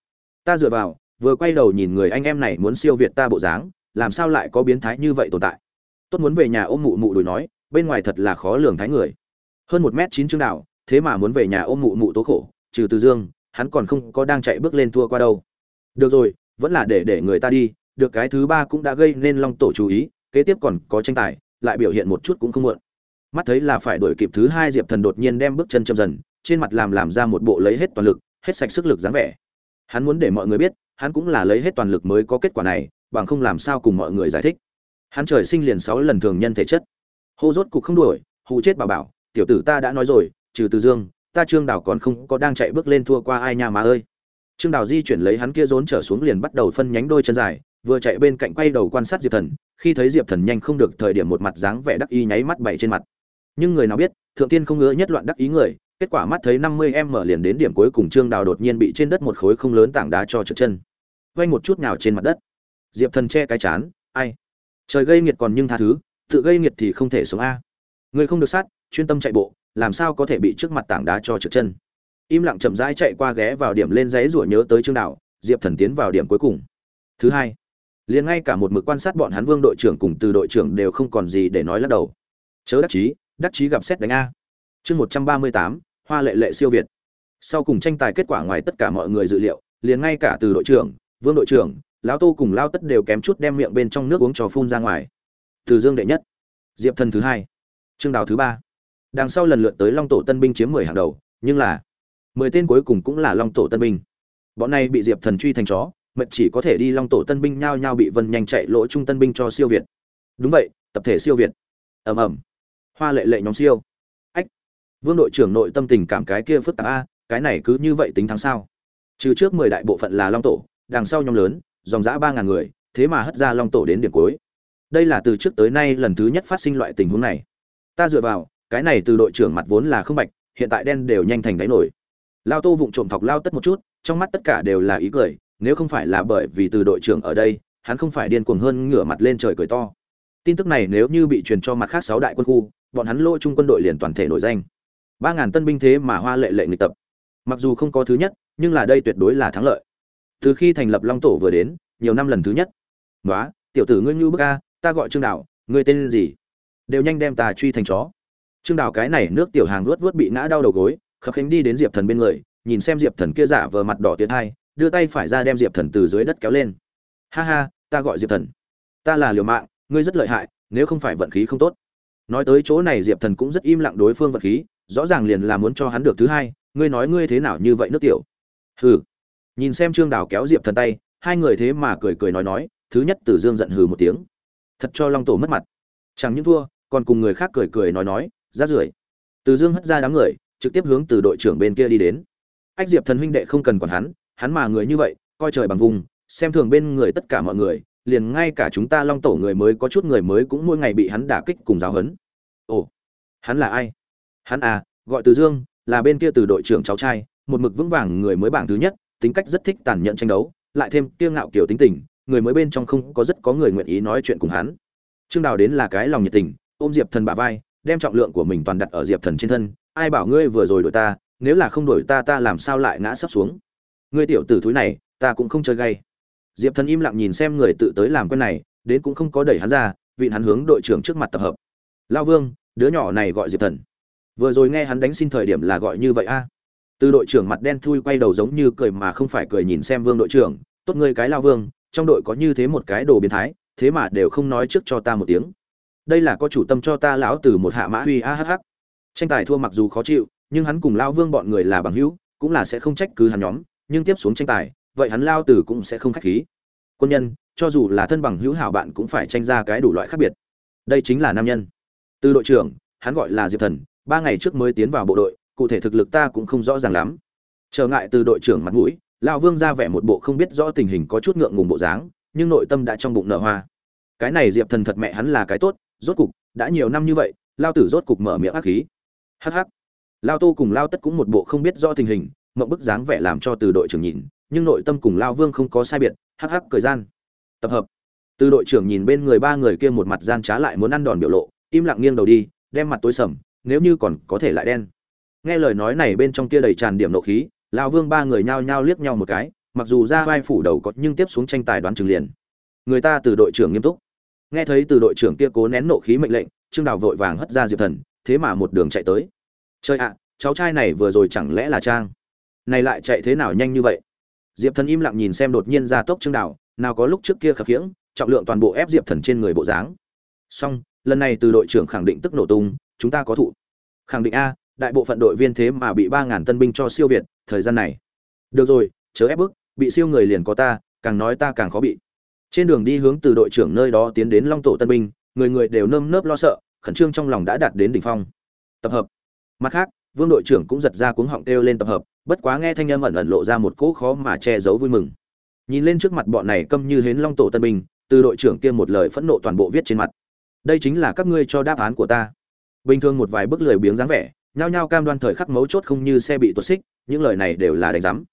Ta dựa vào, vừa quay đầu nhìn người anh em này muốn siêu việt ta bộ dáng, làm sao lại có biến thái như vậy tồn tại? Tốt muốn về nhà ôm mụ mụ đùi nói, bên ngoài thật là khó lường thái người. Hơn một m chín chương đạo thế mà muốn về nhà ôm mụ mụ tố khổ trừ từ dương, hắn còn không có đang chạy bước lên thua qua đâu. Được rồi, vẫn là để để người ta đi, được cái thứ ba cũng đã gây nên long tổ chú ý, kế tiếp còn có tranh tài, lại biểu hiện một chút cũng không muộn. Mắt thấy là phải đuổi kịp thứ hai, diệp thần đột nhiên đem bước chân chậm dần, trên mặt làm làm ra một bộ lấy hết toàn lực, hết sạch sức lực dáng vẻ. Hắn muốn để mọi người biết, hắn cũng là lấy hết toàn lực mới có kết quả này, bằng không làm sao cùng mọi người giải thích. Hắn trời sinh liền sáu lần thường nhân thể chất. Hô rốt cục không đuổi, hù chết bà bảo, tiểu tử ta đã nói rồi, trừ từ dương ta trương đào còn không có đang chạy bước lên thua qua ai nha mà ơi. Trương đào di chuyển lấy hắn kia rốn trở xuống liền bắt đầu phân nhánh đôi chân dài, vừa chạy bên cạnh quay đầu quan sát diệp thần, khi thấy diệp thần nhanh không được thời điểm một mặt dáng vẻ đắc ý nháy mắt bảy trên mặt. Nhưng người nào biết, thượng tiên không ngỡ nhất loạn đắc ý người, kết quả mắt thấy năm mươi em mở liền đến điểm cuối cùng trương đào đột nhiên bị trên đất một khối không lớn tảng đá cho trượt chân. Vay một chút nào trên mặt đất. Diệp thần che cái chán, ai? Trời gây nghiệt còn nhưng tha thứ, tự gây nghiệt thì không thể sống a. Người không được sát, chuyên tâm chạy bộ làm sao có thể bị trước mặt tảng đá cho trượt chân? Im lặng chậm rãi chạy qua ghé vào điểm lên giấy rủa nhớ tới trương đảo diệp thần tiến vào điểm cuối cùng. Thứ hai, liền ngay cả một mực quan sát bọn hắn vương đội trưởng cùng từ đội trưởng đều không còn gì để nói lắc đầu. Chớ đắc chí đắc chí gặp xét đánh a. Chương một trăm ba mươi tám, hoa lệ lệ siêu việt. Sau cùng tranh tài kết quả ngoài tất cả mọi người dự liệu, liền ngay cả từ đội trưởng, vương đội trưởng, lão tô cùng lao tất đều kém chút đem miệng bên trong nước uống trò phun ra ngoài. Từ dương đệ nhất, diệp thần thứ hai, trương đào thứ ba đằng sau lần lượt tới long tổ tân binh chiếm mười hàng đầu, nhưng là mười tên cuối cùng cũng là long tổ tân binh. Bọn này bị diệp thần truy thành chó, mệt chỉ có thể đi long tổ tân binh nhao nhao bị vân nhanh chạy lỗ trung tân binh cho siêu việt. Đúng vậy, tập thể siêu việt. Ầm ầm. Hoa lệ lệ nhóm siêu. Ách. Vương đội trưởng nội tâm tình cảm cái kia phức tạp a, cái này cứ như vậy tính thắng sao? Trừ trước mười đại bộ phận là long tổ, đằng sau nhóm lớn, dòng dã ba ngàn người, thế mà hất ra long tổ đến điểm cuối. Đây là từ trước tới nay lần thứ nhất phát sinh loại tình huống này. Ta dựa vào cái này từ đội trưởng mặt vốn là không bạch, hiện tại đen đều nhanh thành đáy nổi. Lao tô vụng trộm thọc lao tất một chút, trong mắt tất cả đều là ý cười, nếu không phải là bởi vì từ đội trưởng ở đây, hắn không phải điên cuồng hơn ngửa mặt lên trời cười to. Tin tức này nếu như bị truyền cho mặt khác sáu đại quân khu, bọn hắn lôi chung quân đội liền toàn thể nổi danh. Ba ngàn tân binh thế mà hoa lệ lệ nghịch tập. Mặc dù không có thứ nhất, nhưng là đây tuyệt đối là thắng lợi. Từ khi thành lập long tổ vừa đến, nhiều năm lần thứ nhất. Nói tiểu tử ngươi như bức a, ta gọi trương đạo, ngươi tên gì? Đều nhanh đem ta truy thành chó trương đào cái này nước tiểu hàng luốt vớt bị ngã đau đầu gối, khập khánh đi đến diệp thần bên người, nhìn xem diệp thần kia giả vờ mặt đỏ tiến hai đưa tay phải ra đem diệp thần từ dưới đất kéo lên. Ha ha, ta gọi diệp thần. Ta là liều mạng, ngươi rất lợi hại, nếu không phải vận khí không tốt. Nói tới chỗ này diệp thần cũng rất im lặng đối phương vận khí, rõ ràng liền là muốn cho hắn được thứ hai, ngươi nói ngươi thế nào như vậy nước tiểu? Hừ. Nhìn xem trương đào kéo diệp thần tay, hai người thế mà cười cười nói nói, thứ nhất tử dương giận hừ một tiếng. Thật cho long tổ mất mặt. Chẳng những thua, còn cùng người khác cười cười nói nói rát rưởi. Từ dương hất ra đám người, trực tiếp hướng từ đội trưởng bên kia đi đến. Ách diệp thần huynh đệ không cần còn hắn hắn mà người như vậy, coi trời bằng vùng, xem thường bên người tất cả mọi người, liền ngay cả chúng ta long tổ người mới có chút người mới cũng mỗi ngày bị hắn đả kích cùng giáo hấn. Ồ, hắn là ai? Hắn à gọi từ dương, là bên kia từ đội trưởng cháu trai, một mực vững vàng người mới bảng thứ nhất, tính cách rất thích tàn nhẫn tranh đấu, lại thêm kiêu ngạo kiểu tính tình, người mới bên trong không có rất có người nguyện ý nói chuyện cùng hắn. Trương đào đến là cái lòng nhiệt tình, ôm diệp thần bả vai đem trọng lượng của mình toàn đặt ở diệp thần trên thân, ai bảo ngươi vừa rồi đổi ta, nếu là không đổi ta ta làm sao lại ngã sấp xuống? Ngươi tiểu tử thúi này, ta cũng không chơi gay. Diệp thần im lặng nhìn xem người tự tới làm quen này, đến cũng không có đẩy hắn ra, vịn hắn hướng đội trưởng trước mặt tập hợp. Lao vương, đứa nhỏ này gọi diệp thần. Vừa rồi nghe hắn đánh xin thời điểm là gọi như vậy a. Từ đội trưởng mặt đen thui quay đầu giống như cười mà không phải cười nhìn xem vương đội trưởng, tốt ngươi cái lao vương, trong đội có như thế một cái đồ biến thái, thế mà đều không nói trước cho ta một tiếng đây là có chủ tâm cho ta lão từ một hạ mã huy a hh tranh tài thua mặc dù khó chịu, nhưng hắn cùng lao vương bọn người là bằng hữu, cũng là sẽ không trách cứ hắn nhóm, nhưng tiếp xuống tranh tài, vậy hắn lao tử cũng sẽ không khách khí. Quân nhân, cho dù là thân bằng hữu hảo bạn cũng phải tranh ra cái đủ loại khác biệt. Đây chính là nam nhân. Từ đội trưởng, hắn gọi là diệp thần, ba ngày trước mới tiến vào bộ đội, cụ thể thực lực ta cũng không rõ ràng lắm. Trở ngại từ đội trưởng mặt mũi, lão vương ra vẻ một bộ không biết rõ tình hình có chút ngượng ngùng bộ dáng, nhưng nội tâm đã trong bụng nở hoa. Cái này diệp thần thật mẹ hắn là cái tốt rốt cục, đã nhiều năm như vậy, lao tử rốt cục mở miệng ác khí. Hh lao tô cùng lao tất cũng một bộ không biết do tình hình, mộng bức dáng vẻ làm cho từ đội trưởng nhìn, nhưng nội tâm cùng lao vương không có sai biệt, hắc hắc cười gian. Tập hợp. Từ đội trưởng nhìn bên người ba người kia một mặt gian trá lại muốn ăn đòn biểu lộ, im lặng nghiêng đầu đi, đem mặt tối sầm, nếu như còn có thể lại đen. Nghe lời nói này bên trong kia đầy tràn điểm nộ khí, lao vương ba người nhao nhao liếc nhau một cái, mặc dù ra vai phủ đầu có nhưng tiếp xuống tranh tài đoán chừng liền. Người ta từ đội trưởng nghiêm túc nghe thấy từ đội trưởng kia cố nén nộ khí mệnh lệnh trương đào vội vàng hất ra diệp thần thế mà một đường chạy tới. Trời ạ cháu trai này vừa rồi chẳng lẽ là trang? Này lại chạy thế nào nhanh như vậy? Diệp thần im lặng nhìn xem đột nhiên ra tốc trương đào nào có lúc trước kia khập khiễng trọng lượng toàn bộ ép diệp thần trên người bộ dáng. Song, lần này từ đội trưởng khẳng định tức nổ tung chúng ta có thụ. Khẳng định a đại bộ phận đội viên thế mà bị ba ngàn tân binh cho siêu việt thời gian này. Được rồi chớ ép bức bị siêu người liền có ta càng nói ta càng khó bị trên đường đi hướng từ đội trưởng nơi đó tiến đến long tổ tân binh, người người đều nơm nớp lo sợ, khẩn trương trong lòng đã đạt đến đỉnh phong. Tập hợp. Mặt khác, vương đội trưởng cũng giật ra cuống họng kêu lên tập hợp, bất quá nghe thanh âm ẩn ẩn lộ ra một cỗ khó mà che giấu vui mừng. Nhìn lên trước mặt bọn này câm như hến long tổ tân binh, từ đội trưởng kia một lời phẫn nộ toàn bộ viết trên mặt. Đây chính là các ngươi cho đáp án của ta. Bình thường một vài bức lười biếng dáng vẻ, nhao nhao cam đoan thời khắc mấu chốt không như xe bị tuột xích, những lời này đều là đánh giám.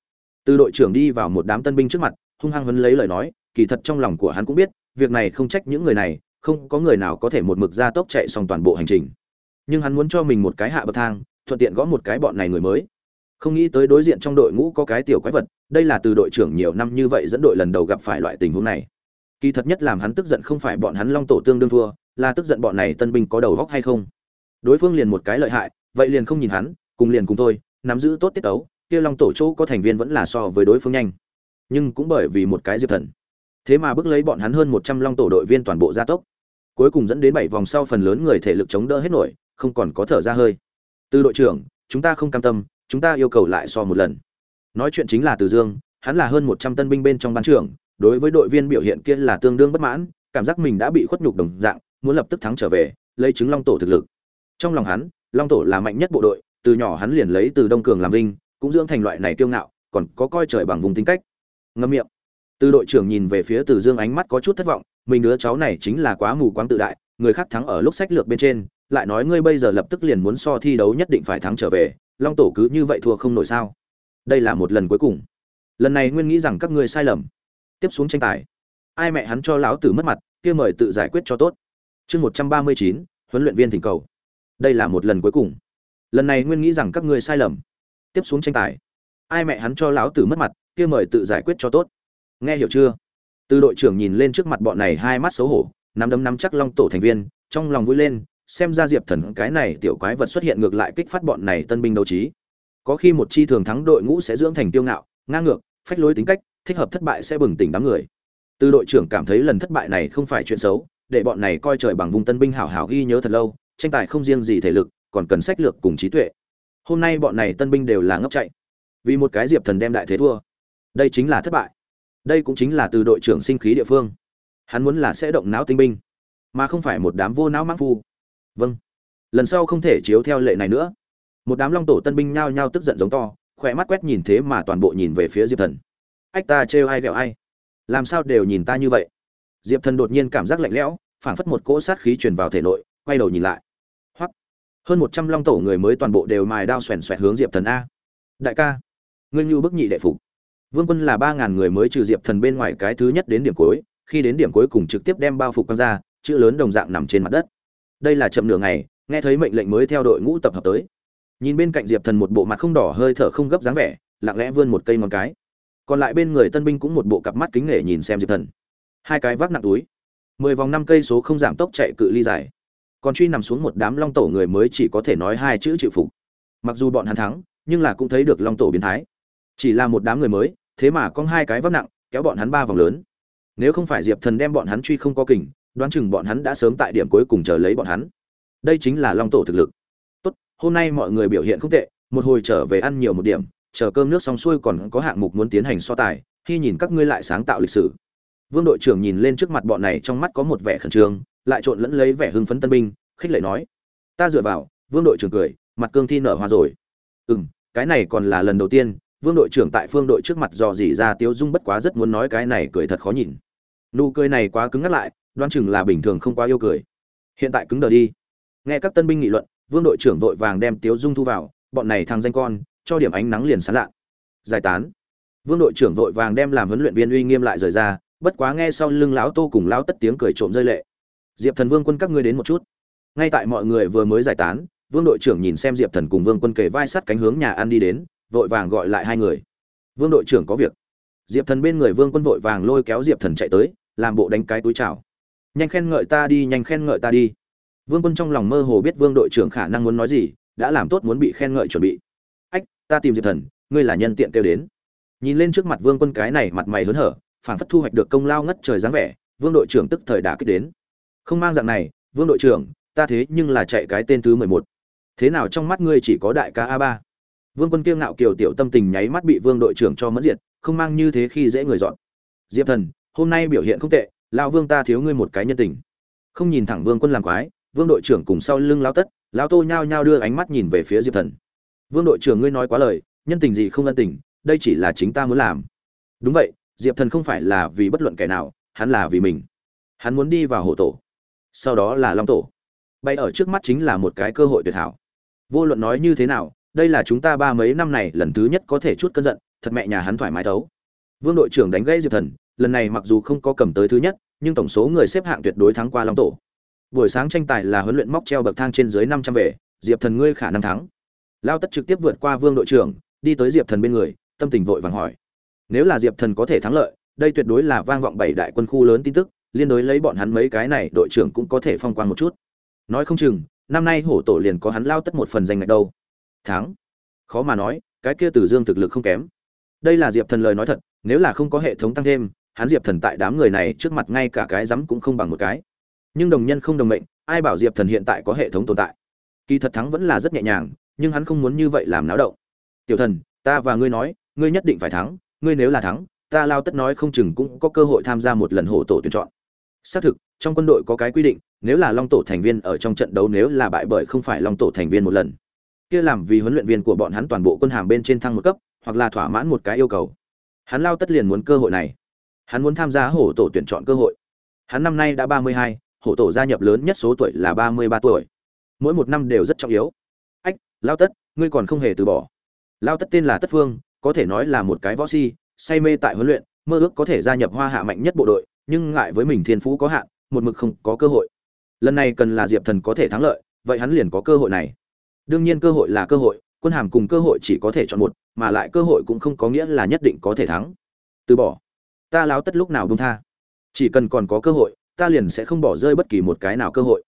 Từ đội trưởng đi vào một đám tân binh trước mặt, hung hăng hấn lấy lời nói kỳ thật trong lòng của hắn cũng biết, việc này không trách những người này, không có người nào có thể một mực ra tốc chạy xong toàn bộ hành trình. Nhưng hắn muốn cho mình một cái hạ bậc thang, thuận tiện gõ một cái bọn này người mới. Không nghĩ tới đối diện trong đội ngũ có cái tiểu quái vật, đây là từ đội trưởng nhiều năm như vậy dẫn đội lần đầu gặp phải loại tình huống này. Kỳ thật nhất làm hắn tức giận không phải bọn hắn long tổ tương đương thua, là tức giận bọn này tân binh có đầu óc hay không. Đối phương liền một cái lợi hại, vậy liền không nhìn hắn, cùng liền cùng tôi nắm giữ tốt tiết đấu kia long tổ chỗ có thành viên vẫn là so với đối phương nhanh. Nhưng cũng bởi vì một cái diệp thần thế mà bước lấy bọn hắn hơn một trăm long tổ đội viên toàn bộ gia tốc. Cuối cùng dẫn đến bảy vòng sau phần lớn người thể lực chống đỡ hết nổi, không còn có thở ra hơi. Từ đội trưởng, chúng ta không cam tâm, chúng ta yêu cầu lại so một lần. Nói chuyện chính là từ dương, hắn là hơn một trăm tân binh bên trong ban trưởng, đối với đội viên biểu hiện kia là tương đương bất mãn, cảm giác mình đã bị khuất nhục đồng dạng, muốn lập tức thắng trở về, lấy chứng long tổ thực lực. Trong lòng hắn, long tổ là mạnh nhất bộ đội, từ nhỏ hắn liền lấy từ đông cường làm vinh, cũng dưỡng thành loại này kiêu ngạo, còn có coi trời bằng vùng tính cách. Ngâm miệng từ đội trưởng nhìn về phía từ dương ánh mắt có chút thất vọng, mình đứa cháu này chính là quá mù quáng tự đại, người khác thắng ở lúc sách lược bên trên, lại nói ngươi bây giờ lập tức liền muốn so thi đấu nhất định phải thắng trở về, long tổ cứ như vậy thua không nổi sao? Đây là một lần cuối cùng. Lần này nguyên nghĩ rằng các ngươi sai lầm. Tiếp xuống tranh tài. Ai mẹ hắn cho lão tử mất mặt, kia mời tự giải quyết cho tốt. Chương một trăm ba mươi chín, huấn luyện viên thỉnh cầu. Đây là một lần cuối cùng. Lần này nguyên nghĩ rằng các ngươi sai lầm. Tiếp xuống tranh tài. Ai mẹ hắn cho lão tử mất mặt, kia mời tự giải quyết cho tốt nghe hiểu chưa? Từ đội trưởng nhìn lên trước mặt bọn này hai mắt xấu hổ, nắm đấm nắm chắc long tổ thành viên, trong lòng vui lên, xem ra diệp thần cái này tiểu quái vật xuất hiện ngược lại kích phát bọn này tân binh đấu trí. Có khi một chi thường thắng đội ngũ sẽ dưỡng thành tiêu ngạo, ngang ngược, phách lối tính cách, thích hợp thất bại sẽ bừng tỉnh đám người. Từ đội trưởng cảm thấy lần thất bại này không phải chuyện xấu, để bọn này coi trời bằng vùng tân binh hảo hảo ghi nhớ thật lâu, tranh tài không riêng gì thể lực, còn cần sách lược cùng trí tuệ. Hôm nay bọn này tân binh đều là ngốc chạy. Vì một cái diệp thần đem đại thế thua. Đây chính là thất bại đây cũng chính là từ đội trưởng sinh khí địa phương. Hắn muốn là sẽ động não tinh binh, mà không phải một đám vô não mãng phu. Vâng. Lần sau không thể chiếu theo lệ này nữa. Một đám long tổ tân binh nhao nhao tức giận giống to, khỏe mắt quét nhìn thế mà toàn bộ nhìn về phía diệp thần. Ách ta trêu ai ghẹo ai? Làm sao đều nhìn ta như vậy? Diệp thần đột nhiên cảm giác lạnh lẽo, phảng phất một cỗ sát khí truyền vào thể nội, quay đầu nhìn lại. Hoắc. Hơn một trăm long tổ người mới toàn bộ đều mài đao xoèn xoẹt hướng diệp thần a. Đại ca, ngươi như bức nhị đệ phục vương quân là ba ngàn người mới trừ diệp thần bên ngoài cái thứ nhất đến điểm cuối, khi đến điểm cuối cùng trực tiếp đem bao phục quăng ra, chữ lớn đồng dạng nằm trên mặt đất. Đây là chậm nửa ngày, nghe thấy mệnh lệnh mới theo đội ngũ tập hợp tới. Nhìn bên cạnh diệp thần một bộ mặt không đỏ hơi thở không gấp dáng vẻ, lặng lẽ vươn một cây ngón cái. Còn lại bên người tân binh cũng một bộ cặp mắt kính nể nhìn xem diệp thần. Hai cái vác nặng túi. Mười vòng năm cây số không giảm tốc chạy cự ly dài. Còn truy nằm xuống một đám long tổ người mới chỉ có thể nói hai chữ chịu phục. Mặc dù bọn hắn thắng, nhưng là cũng thấy được long tổ biến thái. Chỉ là một đám người mới thế mà có hai cái vác nặng, kéo bọn hắn ba vòng lớn. Nếu không phải diệp thần đem bọn hắn truy không có kình, đoán chừng bọn hắn đã sớm tại điểm cuối cùng chờ lấy bọn hắn. Đây chính là long tổ thực lực. Tốt, hôm nay mọi người biểu hiện không tệ, một hồi trở về ăn nhiều một điểm, chờ cơm nước xong xuôi còn có hạng mục muốn tiến hành so tài, khi nhìn các ngươi lại sáng tạo lịch sử. Vương đội trưởng nhìn lên trước mặt bọn này trong mắt có một vẻ khẩn trương, lại trộn lẫn lấy vẻ hưng phấn tân binh, khích lệ nói. Ta dựa vào, vương đội trưởng cười, mặt cương thi nở hoa rồi. Ừ m cái này còn là lần đầu tiên vương đội trưởng tại phương đội trước mặt dò dỉ ra tiếu dung bất quá rất muốn nói cái này cười thật khó nhìn. Nụ cười này quá cứng ngắt lại, đoán chừng là bình thường không quá yêu cười. Hiện tại cứng đờ đi. Nghe các tân binh nghị luận, vương đội trưởng vội vàng đem tiếu dung thu vào, bọn này thằng danh con, cho điểm ánh nắng liền sán lạ. Giải tán. Vương đội trưởng vội vàng đem làm huấn luyện viên uy nghiêm lại rời ra, bất quá nghe sau lưng lão tô cùng lão tất tiếng cười trộm rơi lệ. Diệp thần vương quân các ngươi đến một chút. Ngay tại mọi người vừa mới giải tán, vương đội trưởng nhìn xem diệp thần cùng vương quân kề vai sát cánh hướng nhà ăn đi đến vội vàng gọi lại hai người. Vương đội trưởng có việc. Diệp thần bên người vương quân vội vàng lôi kéo diệp thần chạy tới, làm bộ đánh cái túi chào. Nhanh khen ngợi ta đi, nhanh khen ngợi ta đi. Vương quân trong lòng mơ hồ biết vương đội trưởng khả năng muốn nói gì, đã làm tốt muốn bị khen ngợi chuẩn bị. Ách, ta tìm diệp thần, ngươi là nhân tiện kêu đến. Nhìn lên trước mặt vương quân cái này mặt mày hớn hở phản phất thu hoạch được công lao ngất trời dáng vẻ, vương đội trưởng tức thời đã kích đến. Không mang dạng này, vương đội trưởng, ta thế nhưng là chạy cái tên thứ mười một. Thế nào trong mắt ngươi chỉ có đại ca a ba? Vương quân kiêu ngạo kiều tiểu tâm tình nháy mắt bị vương đội trưởng cho mất diệt, không mang như thế khi dễ người dọn. Diệp thần, hôm nay biểu hiện không tệ lao vương ta thiếu ngươi một cái nhân tình. Không nhìn thẳng vương quân làm quái, vương đội trưởng cùng sau lưng lao tất lao tô nhao nhao đưa ánh mắt nhìn về phía diệp thần. Vương đội trưởng ngươi nói quá lời, nhân tình gì không ân tình, đây chỉ là chính ta muốn làm. Đúng vậy, diệp thần không phải là vì bất luận kẻ nào, hắn là vì mình. Hắn muốn đi vào hộ tổ. Sau đó là long tổ. Bay ở trước mắt chính là một cái cơ hội tuyệt hảo. Vô luận nói như thế nào đây là chúng ta ba mấy năm này lần thứ nhất có thể chút cơn giận, thật mẹ nhà hắn thoải mái thấu. Vương đội trưởng đánh gãy diệp thần, lần này mặc dù không có cầm tới thứ nhất, nhưng tổng số người xếp hạng tuyệt đối thắng qua long tổ. Buổi sáng tranh tài là huấn luyện móc treo bậc thang trên dưới năm trăm về, diệp thần ngươi khả năng thắng. Lao tất trực tiếp vượt qua vương đội trưởng, đi tới diệp thần bên người, tâm tình vội vàng hỏi. Nếu là diệp thần có thể thắng lợi, đây tuyệt đối là vang vọng bảy đại quân khu lớn tin tức, liên đối lấy bọn hắn mấy cái này, đội trưởng cũng có thể phong quan một chút. Nói không chừng, năm nay hổ tổ liền có hắn lao tất một phần danh ngạch đâu thắng. Khó mà nói, cái kia tử dương thực lực không kém. Đây là diệp thần lời nói thật, nếu là không có hệ thống tăng thêm, hắn diệp thần tại đám người này trước mặt ngay cả cái rắm cũng không bằng một cái. Nhưng đồng nhân không đồng mệnh, ai bảo diệp thần hiện tại có hệ thống tồn tại? Kỳ thật thắng vẫn là rất nhẹ nhàng, nhưng hắn không muốn như vậy làm náo động. Tiểu thần, ta và ngươi nói, ngươi nhất định phải thắng, ngươi nếu là thắng, ta lao tất nói không chừng cũng có cơ hội tham gia một lần hổ tổ tuyển chọn. Xác thực, trong quân đội có cái quy định, nếu là long tổ thành viên ở trong trận đấu nếu là bại bởi không phải long tổ thành viên một lần kia làm vì huấn luyện viên của bọn hắn toàn bộ quân hàm bên trên thăng một cấp, hoặc là thỏa mãn một cái yêu cầu. Hắn lao tất liền muốn cơ hội này. Hắn muốn tham gia hổ tổ tuyển chọn cơ hội. Hắn năm nay đã ba mươi hai, hổ tổ gia nhập lớn nhất số tuổi là ba mươi ba tuổi. Mỗi một năm đều rất trọng yếu. Ách, lao tất, ngươi còn không hề từ bỏ. Lao tất tên là tất phương, có thể nói là một cái võ si, say mê tại huấn luyện, mơ ước có thể gia nhập hoa hạ mạnh nhất bộ đội, nhưng ngại với mình thiên phú có hạn, một mực không có cơ hội. Lần này cần là diệp thần có thể thắng lợi, vậy hắn liền có cơ hội này đương nhiên cơ hội là cơ hội, quân hàm cùng cơ hội chỉ có thể chọn một, mà lại cơ hội cũng không có nghĩa là nhất định có thể thắng. Từ bỏ. Ta láo tất lúc nào bông tha. Chỉ cần còn có cơ hội, ta liền sẽ không bỏ rơi bất kỳ một cái nào cơ hội.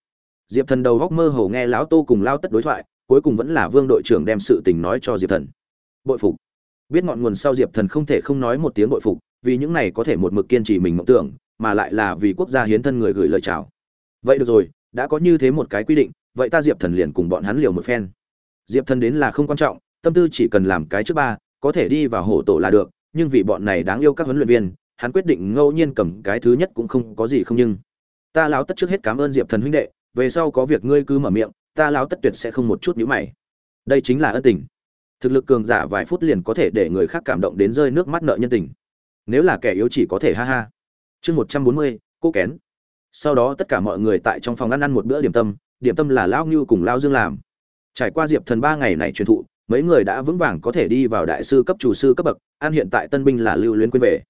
Diệp thần đầu góc mơ hồ nghe lão tô cùng lao tất đối thoại, cuối cùng vẫn là vương đội trưởng đem sự tình nói cho diệp thần. Bội phục. Biết ngọn nguồn sau diệp thần không thể không nói một tiếng bội phục, vì những này có thể một mực kiên trì mình mộng tưởng, mà lại là vì quốc gia hiến thân người gửi lời chào. Vậy được rồi, đã có như thế một cái quy định vậy ta diệp thần liền cùng bọn hắn liều một phen. Diệp thần đến là không quan trọng, tâm tư chỉ cần làm cái trước ba, có thể đi vào hổ tổ là được, nhưng vì bọn này đáng yêu các huấn luyện viên, hắn quyết định ngẫu nhiên cầm cái thứ nhất cũng không có gì không nhưng. Ta láo tất trước hết cảm ơn diệp thần huynh đệ, về sau có việc ngươi cứ mở miệng, ta láo tất tuyệt sẽ không một chút nhíu mày. Đây chính là ân tình. Thực lực cường giả vài phút liền có thể để người khác cảm động đến rơi nước mắt nợ nhân tình. Nếu là kẻ yếu chỉ có thể ha ha. Chương một trăm bốn mươi cô kén. Sau đó tất cả mọi người tại trong phòng ăn ăn một bữa điểm tâm điểm tâm là lao ngưu cùng lao dương làm. Trải qua diệp thần ba ngày này truyền thụ, mấy người đã vững vàng có thể đi vào đại sư cấp chủ sư cấp bậc ăn hiện tại tân binh là lưu luyến quên về.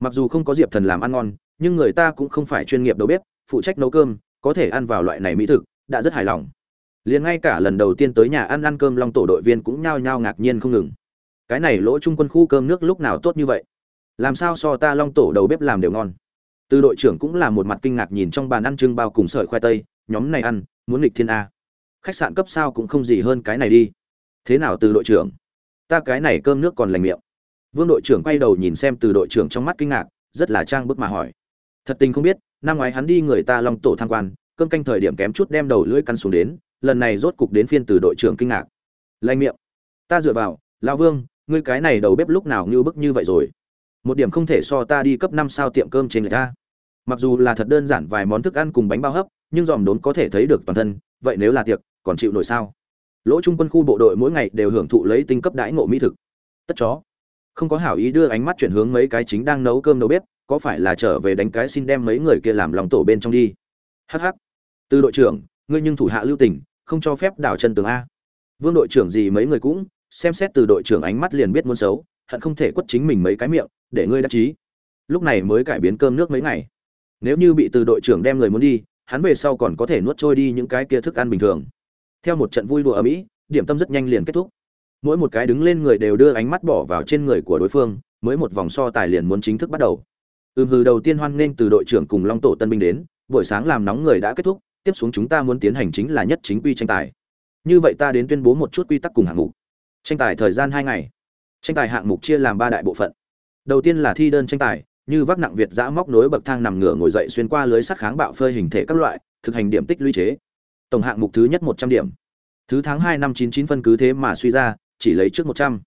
Mặc dù không có diệp thần làm ăn ngon, nhưng người ta cũng không phải chuyên nghiệp đầu bếp, phụ trách nấu cơm, có thể ăn vào loại này mỹ thực, đã rất hài lòng. Liền ngay cả lần đầu tiên tới nhà ăn ăn cơm long tổ đội viên cũng nhao nhao ngạc nhiên không ngừng. Cái này lỗ trung quân khu cơm nước lúc nào tốt như vậy? Làm sao so ta long tổ đầu bếp làm đều ngon? Từ đội trưởng cũng là một mặt kinh ngạc nhìn trong bàn ăn trưng bao cùng sợi khoai tây nhóm này ăn, muốn nghịch thiên a. Khách sạn cấp sao cũng không gì hơn cái này đi. Thế nào từ đội trưởng? Ta cái này cơm nước còn lành miệng. Vương đội trưởng quay đầu nhìn xem từ đội trưởng trong mắt kinh ngạc, rất là trang bức mà hỏi. Thật tình không biết, năm ngoái hắn đi người ta long tổ tham quan, cơm canh thời điểm kém chút đem đầu lưỡi căn xuống đến, lần này rốt cục đến phiên từ đội trưởng kinh ngạc. Lanh miệng. Ta dựa vào, lão vương, ngươi cái này đầu bếp lúc nào như bức như vậy rồi? Một điểm không thể so ta đi cấp năm sao tiệm cơm trên người ta mặc dù là thật đơn giản vài món thức ăn cùng bánh bao hấp, nhưng dòm đốn có thể thấy được toàn thân, vậy nếu là tiệc, còn chịu nổi sao? Lỗ trung quân khu bộ đội mỗi ngày đều hưởng thụ lấy tinh cấp đãi ngộ mỹ thực. Tất chó. Không có hảo ý đưa ánh mắt chuyển hướng mấy cái chính đang nấu cơm nấu bếp, có phải là trở về đánh cái xin đem mấy người kia làm lòng tổ bên trong đi? Hh từ đội trưởng, ngươi nhưng thủ hạ lưu tình, không cho phép đảo chân tường a. Vương đội trưởng gì mấy người cũng, xem xét từ đội trưởng ánh mắt liền biết muốn xấu, hận không thể quất chính mình mấy cái miệng, để ngươi đắc chí. Lúc này mới cải biến cơm nước mấy ngày nếu như bị từ đội trưởng đem người muốn đi, hắn về sau còn có thể nuốt trôi đi những cái kia thức ăn bình thường. Theo một trận vui đùa ở mỹ, điểm tâm rất nhanh liền kết thúc. Mỗi một cái đứng lên người đều đưa ánh mắt bỏ vào trên người của đối phương, mới một vòng so tài liền muốn chính thức bắt đầu. Ừm, hừ, đầu tiên hoan nghênh từ đội trưởng cùng long tổ tân binh đến, buổi sáng làm nóng người đã kết thúc, tiếp xuống chúng ta muốn tiến hành chính là nhất chính quy tranh tài. Như vậy ta đến tuyên bố một chút quy tắc cùng hạng mục. Tranh tài thời gian hai ngày. Tranh tài hạng mục chia làm ba đại bộ phận. Đầu tiên là thi đơn tranh tài như vác nặng việt giã móc nối bậc thang nằm ngửa ngồi dậy xuyên qua lưới sắt kháng bạo phơi hình thể các loại, thực hành điểm tích lũy chế. Tổng hạng mục thứ nhất một trăm điểm. Thứ tháng hai năm chín chín phân cứ thế mà suy ra, chỉ lấy trước một trăm.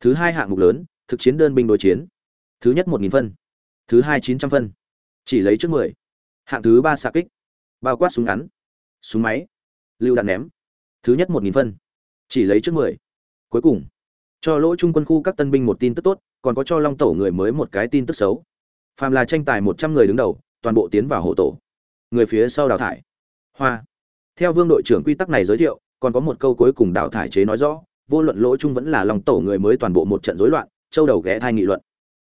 Thứ hai hạng mục lớn, thực chiến đơn binh đối chiến. Thứ nhất một nghìn phân. Thứ hai chín trăm phân. Chỉ lấy trước mười. Hạng thứ ba xạ kích. Bao quát súng ngắn. Súng máy. Lưu đạn ném. Thứ nhất một nghìn phân. Chỉ lấy trước mười. Cuối cùng, cho lỗ trung quân khu các tân binh một tin tức tốt, còn có cho long tổ người mới một cái tin tức xấu phàm là tranh tài một trăm người đứng đầu, toàn bộ tiến vào hộ tổ. Người phía sau đào thải. Hoa. Theo vương đội trưởng quy tắc này giới thiệu, còn có một câu cuối cùng đào thải chế nói rõ, vô luận lỗ trung vẫn là long tổ người mới toàn bộ một trận rối loạn, châu đầu ghé thai nghị luận.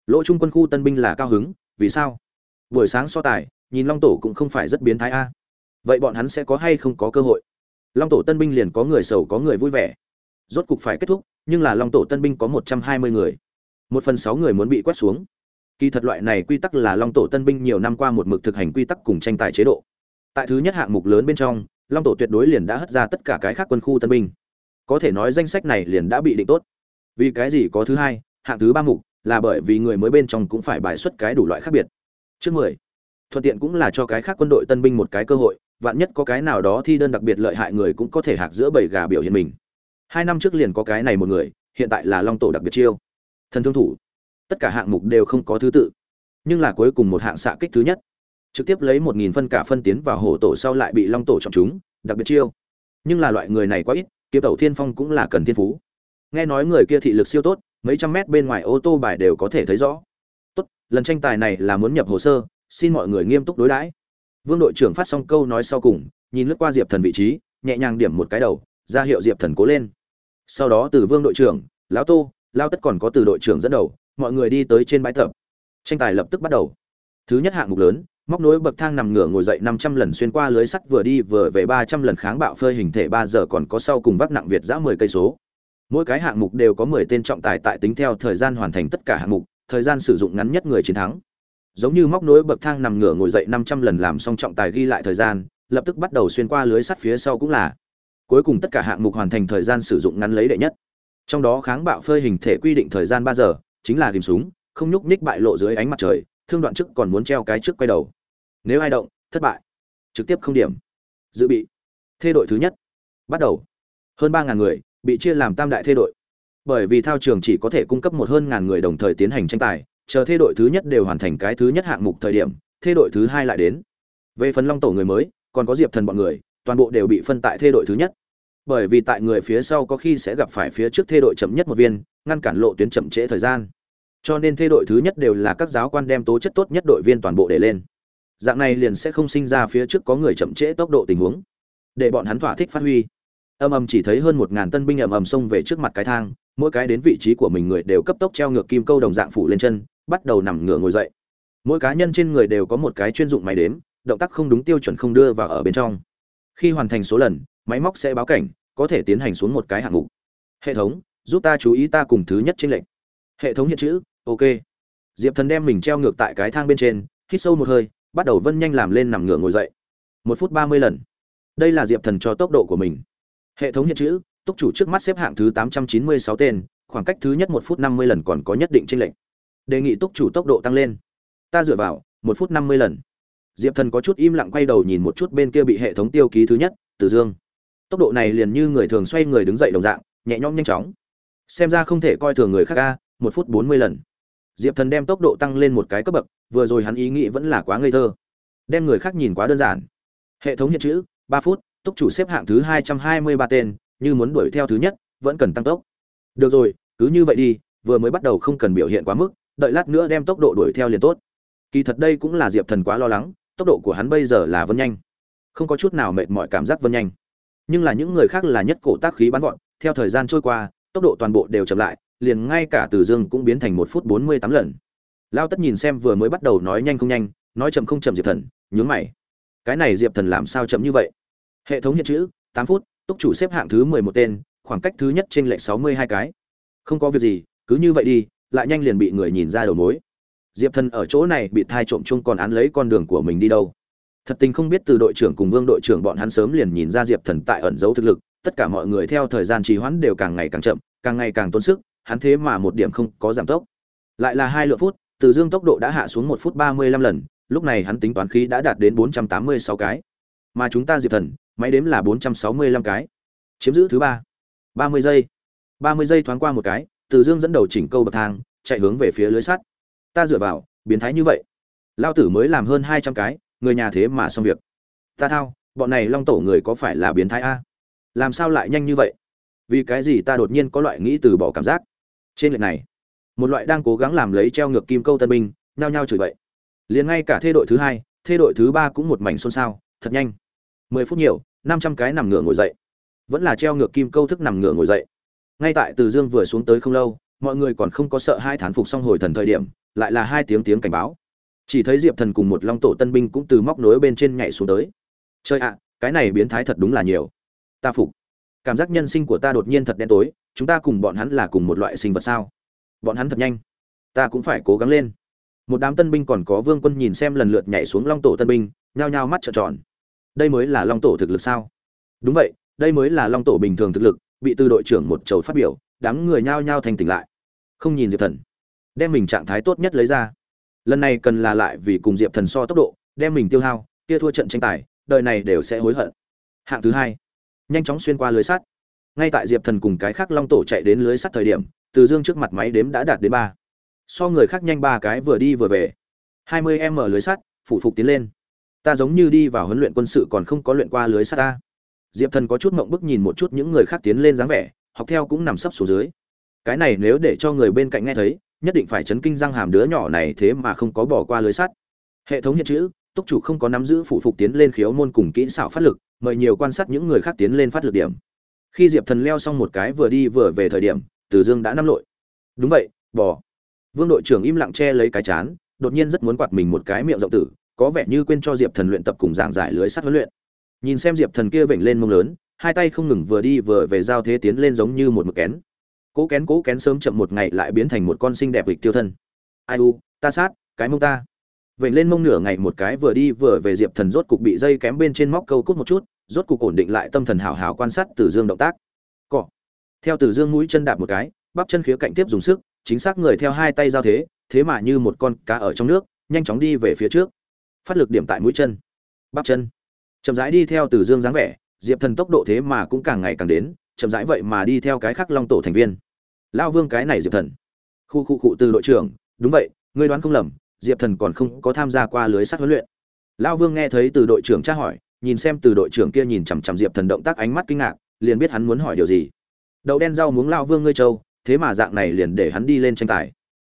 Lỗ trung quân khu tân binh là cao hứng, vì sao? Buổi sáng so tài, nhìn long tổ cũng không phải rất biến thái a. Vậy bọn hắn sẽ có hay không có cơ hội? Long tổ tân binh liền có người sầu có người vui vẻ. Rốt cục phải kết thúc, nhưng là long tổ tân binh có một trăm hai mươi người. Một phần sáu người muốn bị quét xuống kỳ thật loại này quy tắc là long tổ tân binh nhiều năm qua một mực thực hành quy tắc cùng tranh tài chế độ. Tại thứ nhất hạng mục lớn bên trong, long tổ tuyệt đối liền đã hất ra tất cả cái khác quân khu tân binh. Có thể nói danh sách này liền đã bị định tốt. Vì cái gì có thứ hai, hạng thứ ba mục, là bởi vì người mới bên trong cũng phải bài xuất cái đủ loại khác biệt. Trước mười. Thuận tiện cũng là cho cái khác quân đội tân binh một cái cơ hội, vạn nhất có cái nào đó thi đơn đặc biệt lợi hại người cũng có thể hạc giữa bầy gà biểu hiện mình. Hai năm trước liền có cái này một người, hiện tại là long tổ đặc biệt chiêu. Thần thương thủ tất cả hạng mục đều không có thứ tự. Nhưng là cuối cùng một hạng xạ kích thứ nhất. Trực tiếp lấy một nghìn phân cả phân tiến vào hổ tổ sau lại bị long tổ chọn chúng, đặc biệt chiêu. Nhưng là loại người này quá ít kiếm tẩu thiên phong cũng là cần thiên phú. Nghe nói người kia thị lực siêu tốt, mấy trăm mét bên ngoài ô tô bài đều có thể thấy rõ. Tốt, lần tranh tài này là muốn nhập hồ sơ, xin mọi người nghiêm túc đối đãi. Vương đội trưởng phát xong câu nói sau cùng, nhìn lướt qua diệp thần vị trí, nhẹ nhàng điểm một cái đầu, ra hiệu diệp thần cố lên. Sau đó từ vương đội trưởng, lão tô lao tất còn có từ đội trưởng dẫn đầu mọi người đi tới trên bãi tập. Tranh tài lập tức bắt đầu. Thứ nhất hạng mục lớn, móc nối bậc thang nằm ngửa ngồi dậy năm trăm lần xuyên qua lưới sắt vừa đi vừa về ba trăm lần kháng bạo phơi hình thể ba giờ còn có sau cùng vác nặng việt giã mười cây số. Mỗi cái hạng mục đều có mười tên trọng tài tại tính theo thời gian hoàn thành tất cả hạng mục, thời gian sử dụng ngắn nhất người chiến thắng. Giống như móc nối bậc thang nằm ngửa ngồi dậy năm trăm lần làm xong trọng tài ghi lại thời gian, lập tức bắt đầu xuyên qua lưới sắt phía sau cũng là. Cuối cùng tất cả hạng mục hoàn thành thời gian sử dụng ngắn lấy đệ nhất. Trong đó kháng bạo phơi hình thể quy định thời gian ba giờ chính là ghìm súng, không nhúc ních bại lộ dưới ánh mặt trời, thương đoạn trước còn muốn treo cái trước quay đầu. Nếu ai động, thất bại. Trực tiếp không điểm. Dự bị. Thê đội thứ nhất. Bắt đầu. Hơn ba ngàn người, bị chia làm tam đại thê đội. Bởi vì thao trường chỉ có thể cung cấp một hơn ngàn người đồng thời tiến hành tranh tài, chờ thê đội thứ nhất đều hoàn thành cái thứ nhất hạng mục thời điểm, thê đội thứ hai lại đến. Về phần long tổ người mới, còn có diệp thần bọn người, toàn bộ đều bị phân tại thê đội thứ nhất bởi vì tại người phía sau có khi sẽ gặp phải phía trước thê đội chậm nhất một viên, ngăn cản lộ tuyến chậm trễ thời gian. Cho nên thê đội thứ nhất đều là các giáo quan đem tố chất tốt nhất đội viên toàn bộ để lên. Dạng này liền sẽ không sinh ra phía trước có người chậm trễ tốc độ tình huống. Để bọn hắn thỏa thích phát huy. Âm ầm chỉ thấy hơn một ngàn tân binh ầm ầm xông về trước mặt cái thang, mỗi cái đến vị trí của mình người đều cấp tốc treo ngược kim câu đồng dạng phủ lên chân, bắt đầu nằm ngửa ngồi dậy. Mỗi cá nhân trên người đều có một cái chuyên dụng máy đếm, động tác không đúng tiêu chuẩn không đưa vào ở bên trong. Khi hoàn thành số lần máy móc sẽ báo cảnh, có thể tiến hành xuống một cái hạng mục. Hệ thống, giúp ta chú ý ta cùng thứ nhất trên lệnh hệ thống hiện chữ, ok. Diệp thần đem mình treo ngược tại cái thang bên trên, hít sâu một hơi, bắt đầu vân nhanh làm lên nằm ngửa ngồi dậy. Một phút ba mươi lần. Đây là diệp thần cho tốc độ của mình. Hệ thống hiện chữ, túc chủ trước mắt xếp hạng thứ tám trăm chín mươi sáu tên, khoảng cách thứ nhất một phút năm mươi lần còn có nhất định tranh lệch. Đề nghị túc chủ tốc độ tăng lên. Ta dựa vào, một phút năm mươi lần. Diệp thần có chút im lặng quay đầu nhìn một chút bên kia bị hệ thống tiêu ký thứ nhất, từ dương tốc độ này liền như người thường xoay người đứng dậy đồng dạng, nhẹ nhõm nhanh chóng. Xem ra không thể coi thường người khác ca một phút bốn mươi lần. Diệp thần đem tốc độ tăng lên một cái cấp bậc, vừa rồi hắn ý nghĩ vẫn là quá ngây thơ. Đem người khác nhìn quá đơn giản. Hệ thống hiện chữ, ba phút túc chủ xếp hạng thứ hai trăm hai mươi ba tên, như muốn đuổi theo thứ nhất, vẫn cần tăng tốc. Được rồi, cứ như vậy đi, vừa mới bắt đầu không cần biểu hiện quá mức, đợi lát nữa đem tốc độ đuổi theo liền tốt. Kỳ thật đây cũng là diệp thần quá lo lắng, tốc độ của hắn bây giờ là vân nhanh. Không có chút nào mệt mỏi cảm giác vân nhanh nhưng là những người khác là nhất cổ tác khí bắn gọn theo thời gian trôi qua, tốc độ toàn bộ đều chậm lại, liền ngay cả từ dương cũng biến thành một phút bốn mươi tám lần. Lao tất nhìn xem vừa mới bắt đầu nói nhanh không nhanh, nói chậm không chậm diệp thần, nhướng mày. Cái này diệp thần làm sao chậm như vậy? Hệ thống hiện chữ, tám phút, túc chủ xếp hạng thứ mười một tên, khoảng cách thứ nhất trên lệ sáu mươi hai cái. Không có việc gì, cứ như vậy đi, lại nhanh liền bị người nhìn ra đầu mối. Diệp thần ở chỗ này bị thai trộm chung còn án lấy con đường của mình đi đâu? Thật tình không biết từ đội trưởng cùng vương đội trưởng bọn hắn sớm liền nhìn ra diệp thần tại ẩn giấu thực lực, tất cả mọi người theo thời gian trì hoãn đều càng ngày càng chậm, càng ngày càng tốn sức, hắn thế mà một điểm không có giảm tốc. Lại là hai lượng phút, từ dương tốc độ đã hạ xuống một phút ba mươi lăm lần, lúc này hắn tính toán khí đã đạt đến bốn trăm tám mươi sáu cái. Mà chúng ta diệp thần, máy đếm là bốn trăm sáu mươi lăm cái. Chiếm giữ thứ ba. ba mươi giây. ba mươi giây thoáng qua một cái, từ dương dẫn đầu chỉnh câu bậc thang, chạy hướng về phía lưới sắt. Ta dựa vào, biến thái như vậy. Lao tử mới làm hơn hai trăm cái người nhà thế mà xong việc. Ta thao, bọn này long tổ người có phải là biến thái a? Làm sao lại nhanh như vậy? Vì cái gì ta đột nhiên có loại nghĩ từ bỏ cảm giác? Trên lệch này, một loại đang cố gắng làm lấy treo ngược kim câu tân binh, nhao nhao chửi bậy. Liền ngay cả thê đội thứ hai, thê đội thứ ba cũng một mảnh xôn xao, thật nhanh. Mười phút nhiều, năm trăm cái nằm ngửa ngồi dậy. Vẫn là treo ngược kim câu thức nằm ngửa ngồi dậy. Ngay tại từ dương vừa xuống tới không lâu, mọi người còn không có sợ hai thán phục xong hồi thần thời điểm, lại là hai tiếng tiếng cảnh báo chỉ thấy diệp thần cùng một long tổ tân binh cũng từ móc nối bên trên nhảy xuống tới. Chơi ạ, cái này biến thái thật đúng là nhiều. Ta phục. Cảm giác nhân sinh của ta đột nhiên thật đen tối, chúng ta cùng bọn hắn là cùng một loại sinh vật sao? Bọn hắn thật nhanh. Ta cũng phải cố gắng lên. Một đám tân binh còn có vương quân nhìn xem lần lượt nhảy xuống long tổ tân binh, nhao nhao mắt trợn tròn. Đây mới là long tổ thực lực sao? Đúng vậy, đây mới là long tổ bình thường thực lực, bị từ đội trưởng một chầu phát biểu, đám người nhao nhao thành tỉnh lại. Không nhìn diệp thần. Đem mình trạng thái tốt nhất lấy ra lần này cần là lại vì cùng diệp thần so tốc độ, đem mình tiêu hao, kia thua trận tranh tài, đời này đều sẽ hối hận. Hạng thứ hai. Nhanh chóng xuyên qua lưới sắt. Ngay tại diệp thần cùng cái khác long tổ chạy đến lưới sắt thời điểm, từ dương trước mặt máy đếm đã đạt đến ba. So người khác nhanh ba cái vừa đi vừa về. hai mươi em mở lưới sắt phụ phục tiến lên. Ta giống như đi vào huấn luyện quân sự còn không có luyện qua lưới sắt ta. Diệp thần có chút mộng bức nhìn một chút những người khác tiến lên dáng vẻ, học theo cũng nằm sấp xuống dưới. Cái này nếu để cho người bên cạnh nghe thấy nhất định phải chấn kinh răng hàm đứa nhỏ này thế mà không có bỏ qua lưới sắt. Hệ thống hiện chữ, túc chủ không có nắm giữ phụ phục tiến lên khiếu môn cùng kỹ xảo phát lực, mời nhiều quan sát những người khác tiến lên phát lực điểm. Khi diệp thần leo xong một cái vừa đi vừa về thời điểm, từ dương đã nắm lội. Đúng vậy bỏ vương đội trưởng im lặng che lấy cái chán, đột nhiên rất muốn quạt mình một cái miệng rộng tử, có vẻ như quên cho diệp thần luyện tập cùng giảng giải lưới sắt huấn luyện. Nhìn xem diệp thần kia vểnh lên mông lớn, hai tay không ngừng vừa đi vừa về giao thế tiến lên giống như một mực kén cố kén cố kén sớm chậm một ngày lại biến thành một con sinh đẹp vịch tiêu thân. Ai u, ta sát, cái mông ta. Vậy lên mông nửa ngày một cái vừa đi vừa về diệp thần rốt cục bị dây kém bên trên móc câu cút một chút, rốt cục ổn định lại tâm thần hào hào quan sát từ dương động tác. Cọ. Theo từ dương mũi chân đạp một cái, bắp chân khía cạnh tiếp dùng sức, chính xác người theo hai tay giao thế thế mà như một con cá ở trong nước, nhanh chóng đi về phía trước. Phát lực điểm tại mũi chân. Bắp chân. Chậm rãi đi theo từ dương dáng vẻ, diệp thần tốc độ thế mà cũng càng ngày càng đến chậm rãi vậy mà đi theo cái khác long tổ thành viên. Lao vương cái này diệp thần. Khu khu cụ từ đội trưởng, đúng vậy, ngươi đoán không lầm, diệp thần còn không có tham gia qua lưới sắt huấn luyện. Lao vương nghe thấy từ đội trưởng tra hỏi, nhìn xem từ đội trưởng kia nhìn chằm chằm diệp thần động tác ánh mắt kinh ngạc, liền biết hắn muốn hỏi điều gì. Đậu đen rau muống lao vương ngươi châu thế mà dạng này liền để hắn đi lên tranh tài.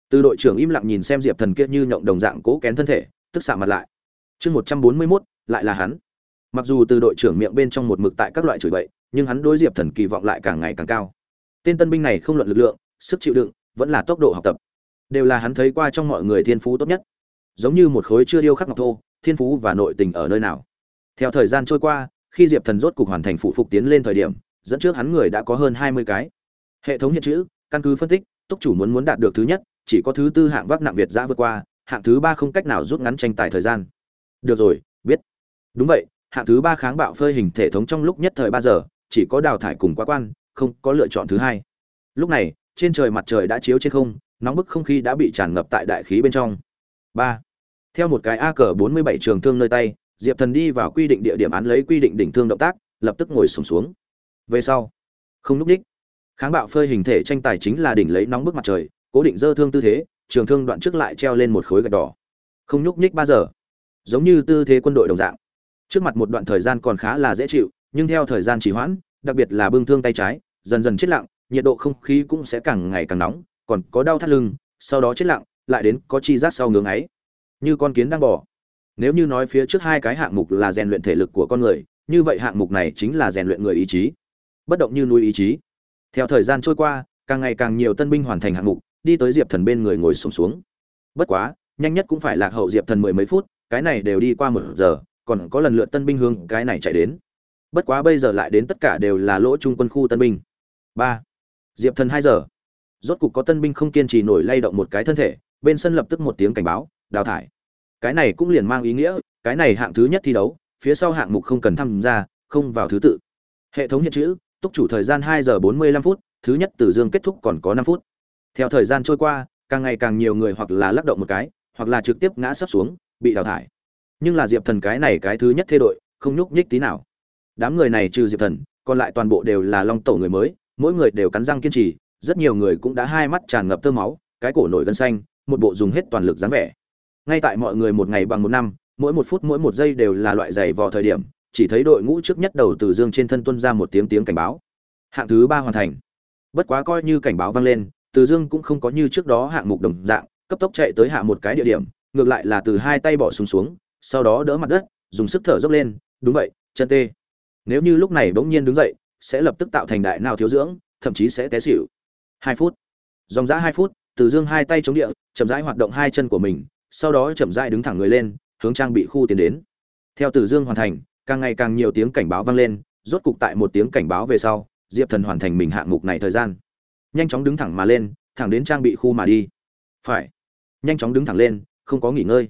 Từ đội trưởng im lặng nhìn xem diệp thần kia như nhộng đồng dạng cố kén thân thể, tức xạ mặt lại. Chương một trăm bốn mươi mốt, lại là hắn. Mặc dù từ đội trưởng miệng bên trong một mực tại các loại chửi bậy nhưng hắn đối diệp thần kỳ vọng lại càng ngày càng cao. Tên tân binh này không luận lực lượng, sức chịu đựng, vẫn là tốc độ học tập. Đều là hắn thấy qua trong mọi người thiên phú tốt nhất. Giống như một khối chưa điêu khắc ngọc thô, thiên phú và nội tình ở nơi nào. Theo thời gian trôi qua, khi diệp thần rốt cục hoàn thành phụ phục tiến lên thời điểm, dẫn trước hắn người đã có hơn hai mươi cái. Hệ thống hiện chữ, căn cứ phân tích, túc chủ muốn muốn đạt được thứ nhất, chỉ có thứ tư hạng vác nặng việt giã vượt qua, hạng thứ ba không cách nào rút ngắn tranh tài thời gian. Được rồi, biết. Đúng vậy, hạng thứ ba kháng bạo phơi hình thể thống trong lúc nhất thời ba giờ chỉ có đào thải cùng quá quan không có lựa chọn thứ hai. Lúc này trên trời mặt trời đã chiếu trên không nóng bức không khí đã bị tràn ngập tại đại khí bên trong. Ba. Theo một cái a cờ bốn mươi bảy trường thương nơi tay diệp thần đi vào quy định địa điểm án lấy quy định đỉnh thương động tác lập tức ngồi sùng xuống, xuống về sau không núp đích. Kháng bạo phơi hình thể tranh tài chính là đỉnh lấy nóng bức mặt trời cố định dơ thương tư thế trường thương đoạn trước lại treo lên một khối gạch đỏ. Không nhúc nhích ba giờ. Giống như tư thế quân đội đồng dạng. Trước mặt một đoạn thời gian còn khá là dễ chịu nhưng theo thời gian trì hoãn đặc biệt là bưng thương tay trái dần dần chết lặng nhiệt độ không khí cũng sẽ càng ngày càng nóng còn có đau thắt lưng sau đó chết lặng lại đến có chi giác sau ngưỡng ấy. Như con kiến đang bò. nếu như nói phía trước hai cái hạng mục là rèn luyện thể lực của con người như vậy hạng mục này chính là rèn luyện người ý chí. Bất động như núi ý chí. Theo thời gian trôi qua càng ngày càng nhiều tân binh hoàn thành hạng mục đi tới diệp thần bên người ngồi xổm xuống, xuống bất quá nhanh nhất cũng phải lạc hậu diệp thần mười mấy phút cái này đều đi qua một giờ còn có lần lượt tân binh hướng cái này chạy đến bất quá bây giờ lại đến tất cả đều là lỗ trung quân khu tân binh. Ba. Diệp thần hai giờ. Rốt cục có tân binh không kiên trì nổi lay động một cái thân thể, bên sân lập tức một tiếng cảnh báo, đào thải. Cái này cũng liền mang ý nghĩa, cái này hạng thứ nhất thi đấu, phía sau hạng mục không cần tham gia, không vào thứ tự. Hệ thống hiện chữ, túc chủ thời gian hai giờ bốn mươi lăm phút, thứ nhất từ dương kết thúc còn có năm phút. Theo thời gian trôi qua, càng ngày càng nhiều người hoặc là lắc động một cái, hoặc là trực tiếp ngã sấp xuống, bị đào thải. Nhưng là diệp thần cái này cái thứ nhất thê đội, không nhúc nhích tí nào đám người này trừ diệp thần, còn lại toàn bộ đều là long tổ người mới, mỗi người đều cắn răng kiên trì, rất nhiều người cũng đã hai mắt tràn ngập tơ máu, cái cổ nổi gân xanh, một bộ dùng hết toàn lực dáng vẻ. Ngay tại mọi người một ngày bằng một năm, mỗi một phút mỗi một giây đều là loại giày vò thời điểm, chỉ thấy đội ngũ trước nhất đầu từ dương trên thân tuân ra một tiếng tiếng cảnh báo. Hạng thứ ba hoàn thành. Bất quá coi như cảnh báo vang lên, từ dương cũng không có như trước đó hạng mục đồng dạng, cấp tốc chạy tới hạ một cái địa điểm, ngược lại là từ hai tay bỏ xuống xuống, sau đó đỡ mặt đất, dùng sức thở dốc lên, đúng vậy, chân tê nếu như lúc này bỗng nhiên đứng dậy, sẽ lập tức tạo thành đại nào thiếu dưỡng, thậm chí sẽ té xỉu. Hai phút. Dòng dã hai phút, từ dương hai tay chống địa, chậm rãi hoạt động hai chân của mình, sau đó chậm rãi đứng thẳng người lên, hướng trang bị khu tiến đến. Theo từ dương hoàn thành, càng ngày càng nhiều tiếng cảnh báo vang lên, rốt cục tại một tiếng cảnh báo về sau, diệp thần hoàn thành mình hạng mục này thời gian. Nhanh chóng đứng thẳng mà lên, thẳng đến trang bị khu mà đi. Phải. Nhanh chóng đứng thẳng lên, không có nghỉ ngơi.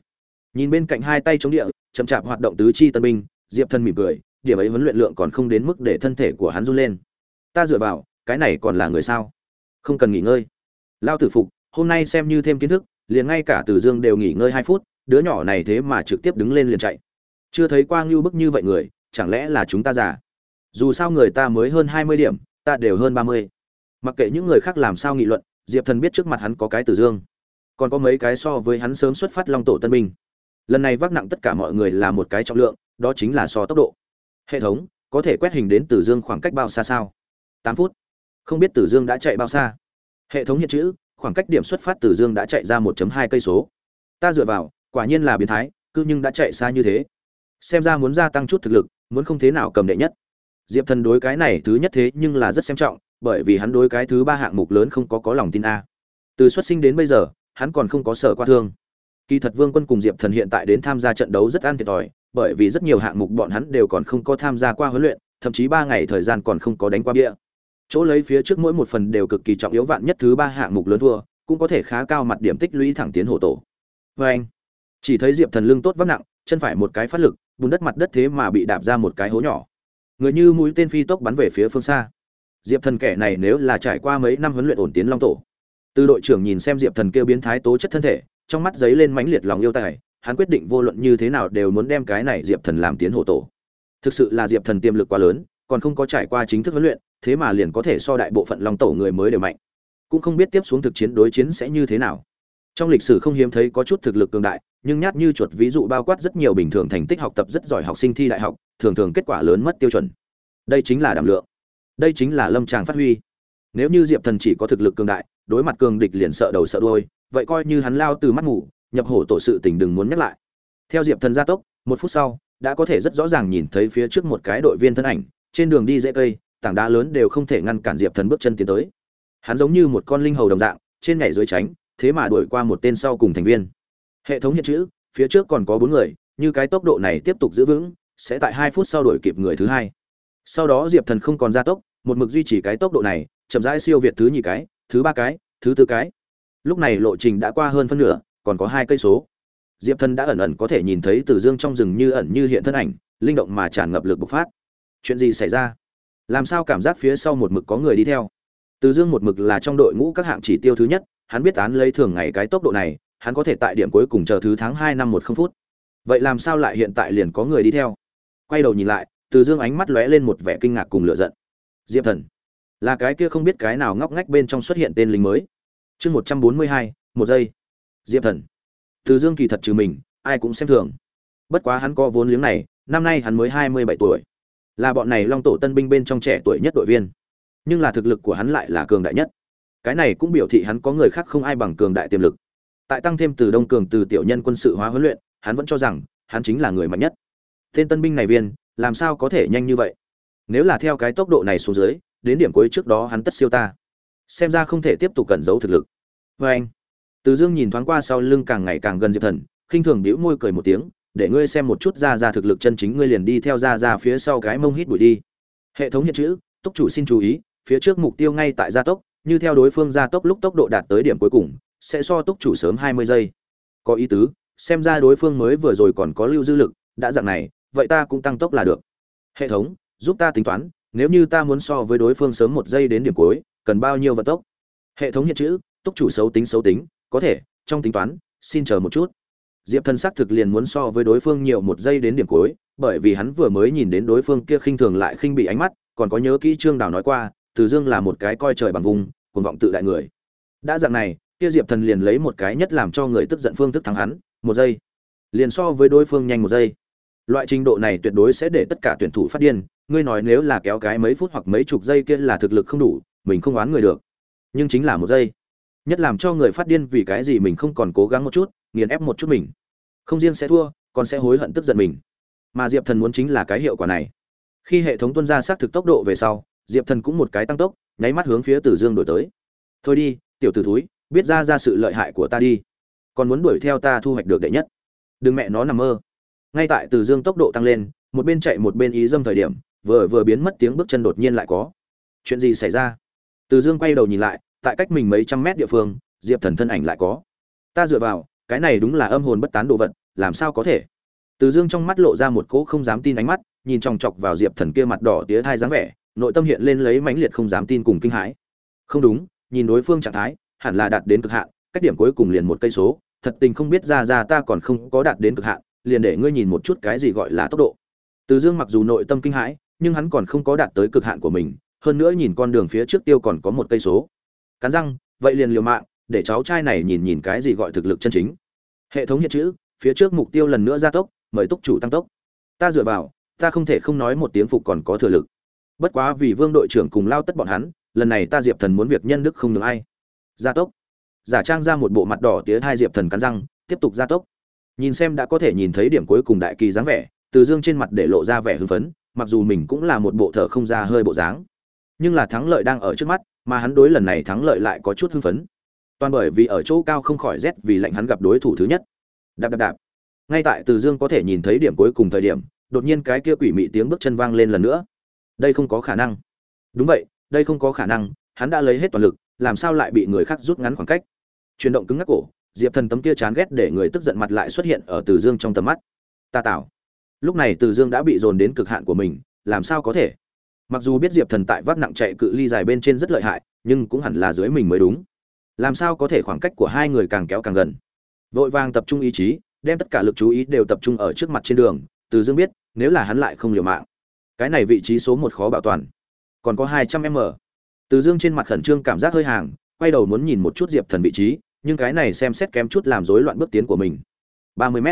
Nhìn bên cạnh hai tay chống địa, chậm chạp hoạt động tứ chi tân binh, diệp thần mỉm cười điểm ấy huấn luyện lượng còn không đến mức để thân thể của hắn run lên. Ta dựa vào, cái này còn là người sao? Không cần nghỉ ngơi. Lao tử phục, hôm nay xem như thêm kiến thức, liền ngay cả từ dương đều nghỉ ngơi hai phút, đứa nhỏ này thế mà trực tiếp đứng lên liền chạy. Chưa thấy qua ngưu bức như vậy người, chẳng lẽ là chúng ta già? Dù sao người ta mới hơn hai mươi điểm, ta đều hơn ba mươi. Mặc kệ những người khác làm sao nghị luận, diệp thần biết trước mặt hắn có cái từ dương. Còn có mấy cái so với hắn sớm xuất phát long tổ tân binh. Lần này vác nặng tất cả mọi người là một cái trọng lượng, đó chính là so tốc độ hệ thống, có thể quét hình đến tử dương khoảng cách bao xa sao? Tám phút. Không biết tử dương đã chạy bao xa. Hệ thống hiện chữ, khoảng cách điểm xuất phát tử dương đã chạy ra 1 hai cây số. Ta dựa vào, quả nhiên là biến thái cư nhưng đã chạy xa như thế. Xem ra muốn gia tăng chút thực lực, muốn không thế nào cầm đệ nhất. Diệp thần đối cái này thứ nhất thế nhưng là rất xem trọng, bởi vì hắn đối cái thứ ba hạng mục lớn không có có lòng tin a. Từ xuất sinh đến bây giờ, hắn còn không có sở qua thương. Kỳ thật vương quân cùng diệp thần hiện tại đến tham gia trận đấu rất an thiệt thòi bởi vì rất nhiều hạng mục bọn hắn đều còn không có tham gia qua huấn luyện, thậm chí ba ngày thời gian còn không có đánh qua bia. Chỗ lấy phía trước mỗi một phần đều cực kỳ trọng yếu vạn nhất thứ ba hạng mục lớn thua, cũng có thể khá cao mặt điểm tích lũy thẳng tiến hộ tổ. Vê anh, chỉ thấy diệp thần lưng tốt vấp nặng, chân phải một cái phát lực, bùn đất mặt đất thế mà bị đạp ra một cái hố nhỏ. Người như mũi tên phi tốc bắn về phía phương xa. Diệp thần kẻ này nếu là trải qua mấy năm huấn luyện ổn tiến long tổ. Từ đội trưởng nhìn xem diệp thần kêu biến thái tố chất thân thể, trong mắt giấy lên mãnh liệt lòng yêu tài hắn quyết định vô luận như thế nào đều muốn đem cái này diệp thần làm tiến hộ tổ. Thực sự là diệp thần tiềm lực quá lớn, còn không có trải qua chính thức huấn luyện, thế mà liền có thể so đại bộ phận long tổ người mới đều mạnh. Cũng không biết tiếp xuống thực chiến đối chiến sẽ như thế nào. Trong lịch sử không hiếm thấy có chút thực lực cường đại, nhưng nhát như chuột ví dụ bao quát rất nhiều bình thường thành tích học tập rất giỏi học sinh thi đại học, thường thường kết quả lớn mất tiêu chuẩn. Đây chính là đảm lượng. Đây chính là lâm tràng phát huy. Nếu như diệp thần chỉ có thực lực cường đại, đối mặt cường địch liền sợ đầu sợ đuôi, vậy coi như hắn lao từ mắt ngủ nhập hổ tổ sự tình đừng muốn nhắc lại. Theo diệp thần gia tốc, một phút sau, đã có thể rất rõ ràng nhìn thấy phía trước một cái đội viên thân ảnh, trên đường đi dễ cây, tảng đá lớn đều không thể ngăn cản diệp thần bước chân tiến tới. Hắn giống như một con linh hầu đồng dạng, trên nhảy dưới tránh, thế mà đuổi qua một tên sau cùng thành viên. Hệ thống hiện chữ, phía trước còn có bốn người, như cái tốc độ này tiếp tục giữ vững, sẽ tại hai phút sau đuổi kịp người thứ hai. Sau đó diệp thần không còn gia tốc, một mực duy trì cái tốc độ này, chậm rãi siêu việt thứ nhì cái, thứ ba cái, thứ tư cái. Lúc này lộ trình đã qua hơn phân nửa còn có hai cây số. Diệp thần đã ẩn ẩn có thể nhìn thấy từ dương trong rừng như ẩn như hiện thân ảnh, linh động mà tràn ngập lực bộc phát. Chuyện gì xảy ra? Làm sao cảm giác phía sau một mực có người đi theo? Từ dương một mực là trong đội ngũ các hạng chỉ tiêu thứ nhất, hắn biết án lấy thường ngày cái tốc độ này, hắn có thể tại điểm cuối cùng chờ thứ tháng hai năm một không phút. Vậy làm sao lại hiện tại liền có người đi theo? Quay đầu nhìn lại, từ dương ánh mắt lóe lên một vẻ kinh ngạc cùng lựa giận. Diệp thần, là cái kia không biết cái nào ngóc ngách bên trong xuất hiện tên lính mới. Chương một trăm bốn mươi hai, một giây diệp thần. Từ dương kỳ thật trừ mình, ai cũng xem thường. Bất quá hắn có vốn liếng này, năm nay hắn mới hai mươi bảy tuổi. Là bọn này long tổ tân binh bên trong trẻ tuổi nhất đội viên. Nhưng là thực lực của hắn lại là cường đại nhất. Cái này cũng biểu thị hắn có người khác không ai bằng cường đại tiềm lực. Tại tăng thêm từ đông cường từ tiểu nhân quân sự hóa huấn luyện, hắn vẫn cho rằng hắn chính là người mạnh nhất. Tên tân binh này viên, làm sao có thể nhanh như vậy? Nếu là theo cái tốc độ này xuống dưới, đến điểm cuối trước đó hắn tất siêu ta. Xem ra không thể tiếp tục cẩn giấu thực lực. Vê anh từ dương nhìn thoáng qua sau lưng càng ngày càng gần diệp thần, khinh thường đĩu môi cười một tiếng, để ngươi xem một chút ra ra thực lực chân chính ngươi liền đi theo ra ra phía sau cái mông hít bụi đi. Hệ thống hiện chữ túc chủ xin chú ý, phía trước mục tiêu ngay tại gia tốc, như theo đối phương gia tốc lúc tốc độ đạt tới điểm cuối cùng, sẽ so túc chủ sớm hai mươi giây. Có ý tứ, xem ra đối phương mới vừa rồi còn có lưu dư lực, đã dạng này, vậy ta cũng tăng tốc là được. Hệ thống, giúp ta tính toán, nếu như ta muốn so với đối phương sớm một giây đến điểm cuối, cần bao nhiêu vận tốc? Hệ thống hiện chữ túc chủ xấu tính xấu tính có thể, trong tính toán, xin chờ một chút. Diệp thần xác thực liền muốn so với đối phương nhiều một giây đến điểm cuối, bởi vì hắn vừa mới nhìn đến đối phương kia khinh thường lại khinh bị ánh mắt, còn có nhớ kỹ trương đào nói qua, từ dương là một cái coi trời bằng vùng, cuồng vọng tự đại người. Đã dạng này, kia diệp thần liền lấy một cái nhất làm cho người tức giận phương thức thắng hắn, một giây. Liền so với đối phương nhanh một giây. Loại trình độ này tuyệt đối sẽ để tất cả tuyển thủ phát điên, ngươi nói nếu là kéo cái mấy phút hoặc mấy chục giây kia là thực lực không đủ, mình không oán người được. Nhưng chính là một giây nhất làm cho người phát điên vì cái gì mình không còn cố gắng một chút, nghiền ép một chút mình. Không riêng sẽ thua, còn sẽ hối hận tức giận mình. Mà diệp thần muốn chính là cái hiệu quả này. Khi hệ thống tuân ra xác thực tốc độ về sau, diệp thần cũng một cái tăng tốc, nháy mắt hướng phía tử dương đổi tới. Thôi đi, tiểu t ử thúi, biết ra ra sự lợi hại của ta đi. Còn muốn đuổi theo ta thu hoạch được đệ nhất. Đừng mẹ nó nằm mơ. Ngay tại Tử dương tốc độ tăng lên, một bên chạy một bên ý dâm thời điểm, vừa vừa biến mất tiếng bước chân đột nhiên lại có. Chuyện gì xảy ra? Từ dương quay đầu nhìn lại tại cách mình mấy trăm mét địa phương, diệp thần thân ảnh lại có. Ta dựa vào, cái này đúng là âm hồn bất tán đồ vật, làm sao có thể? Từ dương trong mắt lộ ra một cỗ không dám tin ánh mắt, nhìn chòng chọc vào diệp thần kia mặt đỏ tía thai dáng vẻ, nội tâm hiện lên lấy mãnh liệt không dám tin cùng kinh hãi. Không đúng, nhìn đối phương trạng thái, hẳn là đạt đến cực hạn, cách điểm cuối cùng liền một cây số, thật tình không biết ra ra ta còn không có đạt đến cực hạn, liền để ngươi nhìn một chút cái gì gọi là tốc độ. Từ dương mặc dù nội tâm kinh hãi, nhưng hắn còn không có đạt tới cực hạn của mình, hơn nữa nhìn con đường phía trước tiêu còn có một cây số cắn răng, vậy liền liều mạng, để cháu trai này nhìn nhìn cái gì gọi thực lực chân chính. Hệ thống hiện chữ, phía trước mục tiêu lần nữa gia tốc, mời túc chủ tăng tốc. Ta dựa vào, ta không thể không nói một tiếng phục còn có thừa lực. Bất quá vì vương đội trưởng cùng lao tất bọn hắn, lần này ta diệp thần muốn việc nhân đức không được ai. Gia tốc. Giả trang ra một bộ mặt đỏ tía hai diệp thần cắn răng, tiếp tục gia tốc. Nhìn xem đã có thể nhìn thấy điểm cuối cùng đại kỳ dáng vẻ, từ dương trên mặt để lộ ra vẻ hưng phấn, mặc dù mình cũng là một bộ thở không ra hơi bộ dáng. Nhưng là thắng lợi đang ở trước mắt mà hắn đối lần này thắng lợi lại có chút hưng phấn. Toàn bởi vì ở chỗ cao không khỏi rét vì lạnh hắn gặp đối thủ thứ nhất. Đạp đạp đạp. Ngay tại từ dương có thể nhìn thấy điểm cuối cùng thời điểm, đột nhiên cái kia quỷ mị tiếng bước chân vang lên lần nữa. Đây không có khả năng. Đúng vậy, đây không có khả năng, hắn đã lấy hết toàn lực, làm sao lại bị người khác rút ngắn khoảng cách? Chuyển động cứng ngắc cổ, diệp thần tấm kia chán ghét để người tức giận mặt lại xuất hiện ở từ dương trong tầm mắt. Ta tạo lúc này từ dương đã bị dồn đến cực hạn của mình, làm sao có thể? Mặc dù biết diệp thần tại vác nặng chạy cự ly dài bên trên rất lợi hại, nhưng cũng hẳn là dưới mình mới đúng. Làm sao có thể khoảng cách của hai người càng kéo càng gần? Vội vàng tập trung ý chí, đem tất cả lực chú ý đều tập trung ở trước mặt trên đường, từ dương biết, nếu là hắn lại không liều mạng. Cái này vị trí số một khó bảo toàn. Còn có hai trăm m. Từ dương trên mặt khẩn trương cảm giác hơi hàng, quay đầu muốn nhìn một chút diệp thần vị trí, nhưng cái này xem xét kém chút làm rối loạn bước tiến của mình. ba mươi m.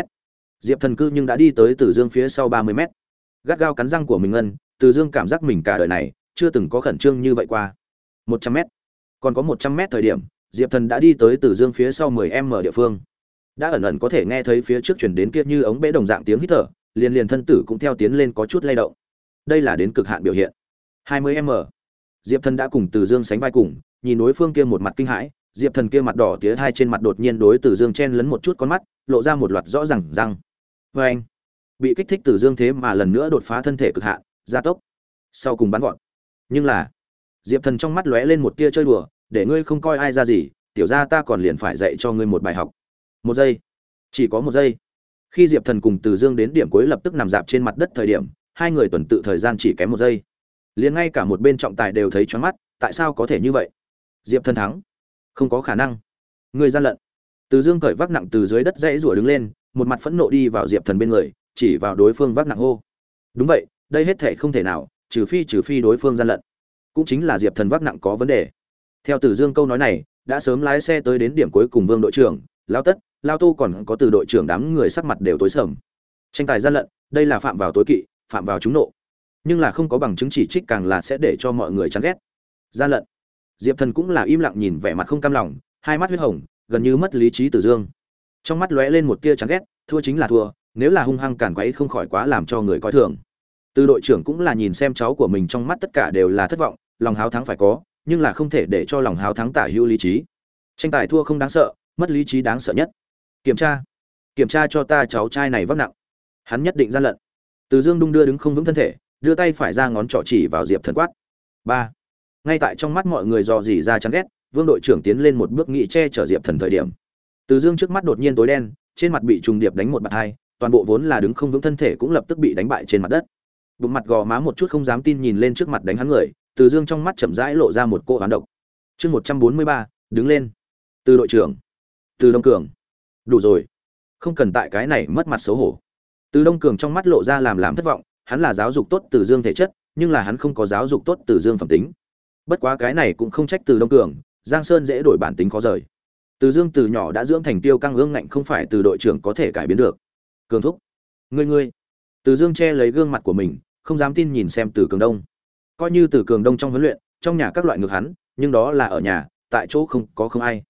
Diệp thần cư nhưng đã đi tới từ dương phía sau ba mươi m. Gắt gao cắn răng của mình ngân từ dương cảm giác mình cả đời này chưa từng có khẩn trương như vậy qua. Một trăm m còn có một trăm m thời điểm, diệp thần đã đi tới từ dương phía sau mười m địa phương. Đã ẩn ẩn có thể nghe thấy phía trước chuyển đến kia như ống bể đồng dạng tiếng hít thở, liền liền thân tử cũng theo tiến lên có chút lay động. Đây là đến cực hạn biểu hiện. 20 m diệp thần đã cùng từ dương sánh vai cùng, nhìn đối phương kia một mặt kinh hãi, diệp thần kia mặt đỏ tía hai trên mặt đột nhiên đối từ dương chen lấn một chút con mắt, lộ ra một loạt rõ ràng răng. Vê anh bị kích thích từ dương thế mà lần nữa đột phá thân thể cực hạn gia tốc, sau cùng bắn gọn nhưng là, diệp thần trong mắt lóe lên một tia chơi đùa, để ngươi không coi ai ra gì, tiểu ra ta còn liền phải dạy cho ngươi một bài học. Một giây. Chỉ có một giây. Khi diệp thần cùng từ dương đến điểm cuối lập tức nằm dạp trên mặt đất thời điểm, hai người tuần tự thời gian chỉ kém một giây. Liền ngay cả một bên trọng tài đều thấy choáng mắt, tại sao có thể như vậy? Diệp thần thắng. Không có khả năng. Người gian lận. Từ dương cởi vác nặng từ dưới đất dãy rủa đứng lên, một mặt phẫn nộ đi vào diệp thần bên người, chỉ vào đối phương vác nặng hô. Đúng vậy đây hết thể không thể nào, trừ phi trừ phi đối phương gian lận. Cũng chính là diệp thần vác nặng có vấn đề. Theo Tử dương câu nói này, đã sớm lái xe tới đến điểm cuối cùng vương đội trưởng, lao tất, lao tu còn có từ đội trưởng đám người sắc mặt đều tối sầm. Tranh tài gian lận, đây là phạm vào tối kỵ, phạm vào trúng nộ. Nhưng là không có bằng chứng chỉ trích càng là sẽ để cho mọi người chán ghét. Gian lận. Diệp thần cũng là im lặng nhìn vẻ mặt không cam lòng, hai mắt huyết hồng, gần như mất lý trí tử dương. Trong mắt lóe lên một tia chán ghét, thua chính là thua, nếu là hung hăng cản quấy không khỏi quá làm cho người coi thường từ đội trưởng cũng là nhìn xem cháu của mình trong mắt tất cả đều là thất vọng, lòng háo thắng phải có, nhưng là không thể để cho lòng háo thắng tả hữu lý trí. Tranh tài thua không đáng sợ, mất lý trí đáng sợ nhất. Kiểm tra. Kiểm tra cho ta cháu trai này vác nặng. Hắn nhất định gian lận. Từ dương đung đưa đứng không vững thân thể, đưa tay phải ra ngón trỏ chỉ vào diệp thần quát. Ba. Ngay tại trong mắt mọi người dò dỉ ra chán ghét, vương đội trưởng tiến lên một bước nghị che chở diệp thần thời điểm. Từ dương trước mắt đột nhiên tối đen, trên mặt bị trùng điệp đánh một bạt hai, toàn bộ vốn là đứng không vững thân thể cũng lập tức bị đánh bại trên mặt đất bụng mặt gò má một chút không dám tin nhìn lên trước mặt đánh hắn người, từ dương trong mắt chậm rãi lộ ra một cô hoán độc. Chương một trăm bốn mươi ba, đứng lên. Từ đội trưởng. Từ đông cường. Đủ rồi. Không cần tại cái này mất mặt xấu hổ. Từ đông cường trong mắt lộ ra làm làm thất vọng, hắn là giáo dục tốt từ dương thể chất, nhưng là hắn không có giáo dục tốt từ dương phẩm tính. Bất quá cái này cũng không trách từ đông cường, giang sơn dễ đổi bản tính khó rời. Từ dương từ nhỏ đã dưỡng thành tiêu căng ương ngạnh không phải từ đội trưởng có thể cải biến được. Cường thúc. Ngươi ngươi. Từ dương che lấy gương mặt của mình không dám tin nhìn xem từ cường đông. Coi như từ cường đông trong huấn luyện, trong nhà các loại ngược hắn, nhưng đó là ở nhà, tại chỗ không có không ai.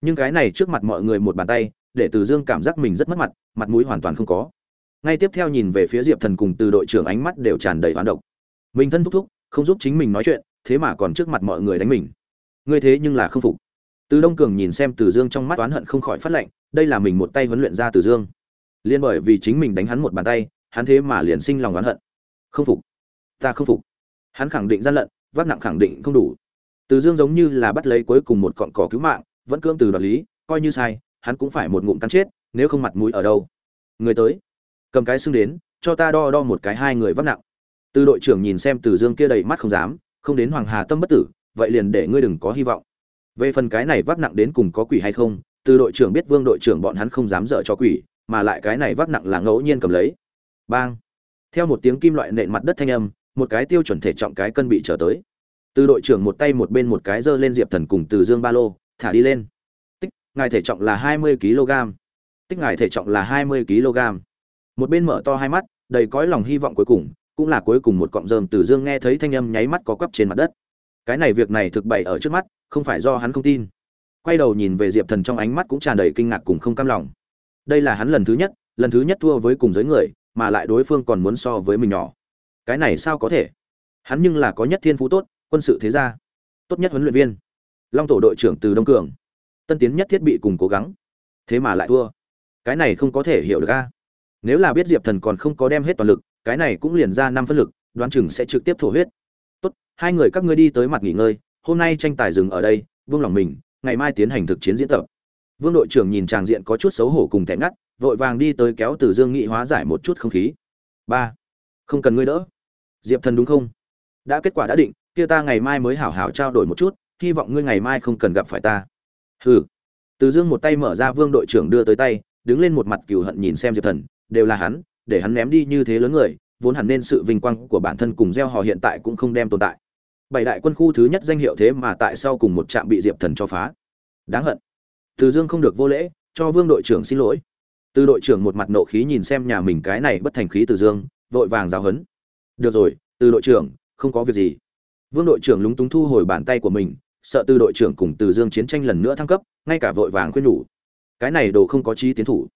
Nhưng cái này trước mặt mọi người một bàn tay, để từ dương cảm giác mình rất mất mặt mặt mũi hoàn toàn không có. Ngay tiếp theo nhìn về phía diệp thần cùng từ đội trưởng ánh mắt đều tràn đầy hoán độc. Mình thân thúc thúc, không giúp chính mình nói chuyện, thế mà còn trước mặt mọi người đánh mình. Ngươi thế nhưng là không phục. Từ đông cường nhìn xem từ dương trong mắt oán hận không khỏi phát lệnh đây là mình một tay huấn luyện ra từ dương. Liên bởi vì chính mình đánh hắn một bàn tay, hắn thế mà liền sinh lòng oán hận không phục. Ta không phục. Hắn khẳng định gian lận, vác nặng khẳng định không đủ. Từ dương giống như là bắt lấy cuối cùng một cọn cỏ cứu mạng, vẫn cưỡng từ đoạt lý, coi như sai, hắn cũng phải một ngụm cắn chết, nếu không mặt mũi ở đâu. Người tới. Cầm cái xương đến, cho ta đo đo một cái hai người vác nặng. Từ đội trưởng nhìn xem từ dương kia đầy mắt không dám, không đến hoàng hà tâm bất tử, vậy liền để ngươi đừng có hy vọng. Về phần cái này vác nặng đến cùng có quỷ hay không, từ đội trưởng biết vương đội trưởng bọn hắn không dám dở cho quỷ, mà lại cái này vác nặng là ngẫu nhiên cầm lấy. Bang theo một tiếng kim loại nện mặt đất thanh âm, một cái tiêu chuẩn thể trọng cái cân bị trở tới. Từ đội trưởng một tay một bên một cái giơ lên diệp thần cùng từ dương ba lô, thả đi lên. Tích, ngài thể trọng là hai mươi kg. Tích, ngài thể trọng là hai mươi kg. Một bên mở to hai mắt, đầy cõi lòng hy vọng cuối cùng, cũng là cuối cùng một cọng rơm từ dương nghe thấy thanh âm nháy mắt có quắp trên mặt đất. Cái này việc này thực bày ở trước mắt, không phải do hắn không tin. Quay đầu nhìn về diệp thần trong ánh mắt cũng tràn đầy kinh ngạc cùng không cam lòng. Đây là hắn lần thứ nhất, lần thứ nhất thua với cùng giới người mà lại đối phương còn muốn so với mình nhỏ. Cái này sao có thể? Hắn nhưng là có nhất thiên phú tốt, quân sự thế gia, tốt nhất huấn luyện viên. Long tổ đội trưởng từ đông cường. Tân tiến nhất thiết bị cùng cố gắng. Thế mà lại thua. Cái này không có thể hiểu được a. Nếu là biết diệp thần còn không có đem hết toàn lực, cái này cũng liền ra năm phân lực, đoán chừng sẽ trực tiếp thổ huyết. Tốt, hai người các ngươi đi tới mặt nghỉ ngơi, hôm nay tranh tài dừng ở đây, vương lòng mình, ngày mai tiến hành thực chiến diễn tập. Vương đội trưởng nhìn tràng diện có chút xấu hổ cùng thẻ ngắt vội vàng đi tới kéo từ dương nghị hóa giải một chút không khí. Ba, không cần ngươi đỡ. Diệp thần đúng không? Đã kết quả đã định, kia ta ngày mai mới hảo hảo trao đổi một chút, hy vọng ngươi ngày mai không cần gặp phải ta. Hừ. Từ dương một tay mở ra vương đội trưởng đưa tới tay, đứng lên một mặt cừu hận nhìn xem diệp thần, đều là hắn, để hắn ném đi như thế lớn người, vốn hẳn nên sự vinh quang của bản thân cùng gieo hò hiện tại cũng không đem tồn tại. Bảy đại quân khu thứ nhất danh hiệu thế mà tại sau cùng một trạm bị diệp thần cho phá. Đáng hận. Từ dương không được vô lễ, cho vương đội trưởng xin lỗi từ đội trưởng một mặt nộ khí nhìn xem nhà mình cái này bất thành khí từ dương, vội vàng giáo hấn được rồi, từ đội trưởng, không có việc gì. Vương đội trưởng lúng túng thu hồi bàn tay của mình, sợ từ đội trưởng cùng từ dương chiến tranh lần nữa thăng cấp, ngay cả vội vàng khuyên nhủ. Cái này đồ không có trí tiến thủ.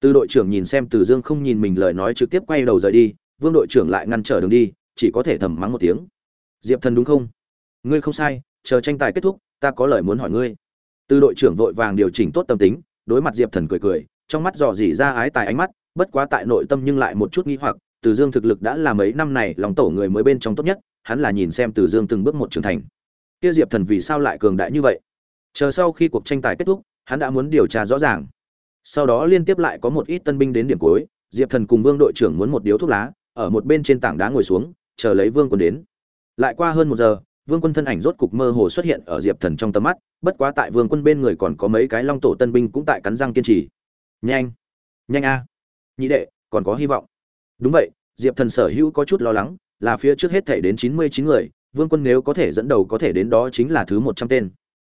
Từ đội trưởng nhìn xem từ dương không nhìn mình lời nói trực tiếp quay đầu rời đi, vương đội trưởng lại ngăn trở đường đi, chỉ có thể thầm mắng một tiếng. Diệp thần đúng không? Ngươi không sai, chờ tranh tài kết thúc, ta có lời muốn hỏi ngươi. Từ đội trưởng vội vàng điều chỉnh tốt tâm tính, đối mặt diệp thần cười cười trong mắt dò dỉ ra ái tài ánh mắt, bất quá tại nội tâm nhưng lại một chút nghi hoặc, từ dương thực lực đã là mấy năm này lòng tổ người mới bên trong tốt nhất, hắn là nhìn xem từ dương từng bước một trưởng thành. Kia diệp thần vì sao lại cường đại như vậy? Chờ sau khi cuộc tranh tài kết thúc, hắn đã muốn điều tra rõ ràng. Sau đó liên tiếp lại có một ít tân binh đến điểm cuối, diệp thần cùng vương đội trưởng muốn một điếu thuốc lá, ở một bên trên tảng đá ngồi xuống, chờ lấy vương quân đến. Lại qua hơn một giờ, vương quân thân ảnh rốt cục mơ hồ xuất hiện ở diệp thần trong tầm mắt, bất quá tại vương quân bên người còn có mấy cái long tổ tân binh cũng tại cắn răng kiên trì nhanh. Nhanh a. Nhị đệ, còn có hy vọng. Đúng vậy, diệp thần sở hữu có chút lo lắng, là phía trước hết thể đến chín mươi chín người, vương quân nếu có thể dẫn đầu có thể đến đó chính là thứ một trăm tên.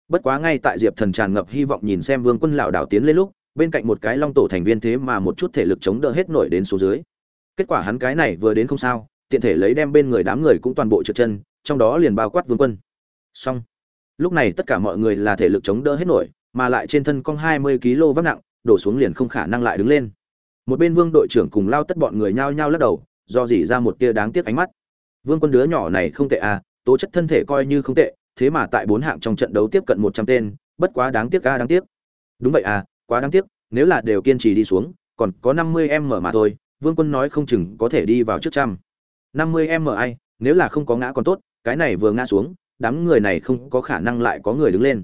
Bất quá ngay tại diệp thần tràn ngập hy vọng nhìn xem vương quân lảo đảo tiến lên lúc, bên cạnh một cái long tổ thành viên thế mà một chút thể lực chống đỡ hết nổi đến số dưới. Kết quả hắn cái này vừa đến không sao, tiện thể lấy đem bên người đám người cũng toàn bộ trượt chân, trong đó liền bao quát vương quân. Xong. Lúc này tất cả mọi người là thể lực chống đỡ hết nổi, mà lại trên thân cong hai mươi kg vác nặng đổ xuống liền không khả năng lại đứng lên. Một bên vương đội trưởng cùng lao tất bọn người nhao nhao lắc đầu, do dỉ ra một tia đáng tiếc ánh mắt. Vương quân đứa nhỏ này không tệ à tố chất thân thể coi như không tệ, thế mà tại bốn hạng trong trận đấu tiếp cận một trăm tên, bất quá đáng tiếc a đáng tiếc. Đúng vậy à quá đáng tiếc, nếu là đều kiên trì đi xuống, còn có năm mươi em mở mà thôi, vương quân nói không chừng có thể đi vào trước trăm. năm mươi em mở ai, nếu là không có ngã còn tốt, cái này vừa ngã xuống, đám người này không có khả năng lại có người đứng lên.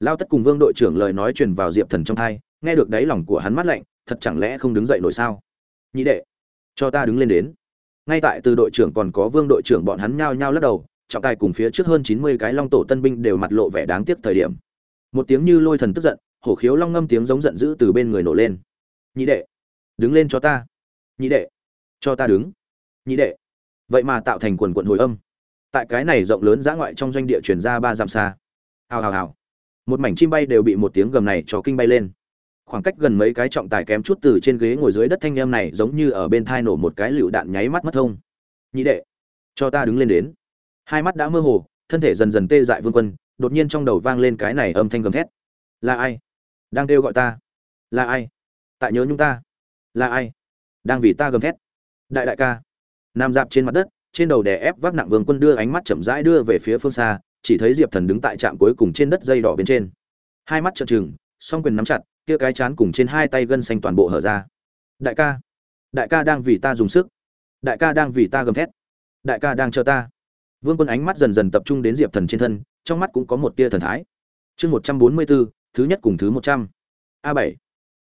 Lao tất cùng vương đội trưởng lời nói truyền vào diệp thần trong thai nghe được đáy lòng của hắn mắt lạnh, thật chẳng lẽ không đứng dậy nổi sao? Nhị đệ, cho ta đứng lên đến. Ngay tại từ đội trưởng còn có vương đội trưởng bọn hắn nhao nhao lắc đầu, trọng tài cùng phía trước hơn chín mươi cái long tổ tân binh đều mặt lộ vẻ đáng tiếc thời điểm. Một tiếng như lôi thần tức giận, hổ khiếu long ngâm tiếng giống giận dữ từ bên người nổ lên. Nhị đệ, đứng lên cho ta. Nhị đệ, cho ta đứng. Nhị đệ, vậy mà tạo thành quần quận hồi âm. Tại cái này rộng lớn dã ngoại trong doanh địa truyền ra ba dặm xa. Hào hào hào. Một mảnh chim bay đều bị một tiếng gầm này cho kinh bay lên khoảng cách gần mấy cái trọng tài kém chút từ trên ghế ngồi dưới đất thanh em này giống như ở bên thai nổ một cái lựu đạn nháy mắt mất thông. Nhị đệ, cho ta đứng lên đến. Hai mắt đã mơ hồ, thân thể dần dần tê dại vương quân, đột nhiên trong đầu vang lên cái này âm thanh gầm thét. Là ai? Đang kêu gọi ta. Là ai? Tại nhớ nhung ta. Là ai? Đang vì ta gầm thét. Đại đại ca. Nam dạp trên mặt đất, trên đầu đè ép vác nặng vương quân đưa ánh mắt chậm rãi đưa về phía phương xa, chỉ thấy diệp thần đứng tại trạm cuối cùng trên đất dây đỏ bên trên. Hai mắt trợn trừng, song quyền nắm chặt kia cái chán cùng trên hai tay gân xanh toàn bộ hở ra. Đại ca đại ca đang vì ta dùng sức. Đại ca đang vì ta gầm thét. Đại ca đang chờ ta. Vương quân ánh mắt dần dần tập trung đến diệp thần trên thân, trong mắt cũng có một tia thần thái. Chương một trăm bốn mươi bốn, thứ nhất cùng thứ một trăm. A bảy.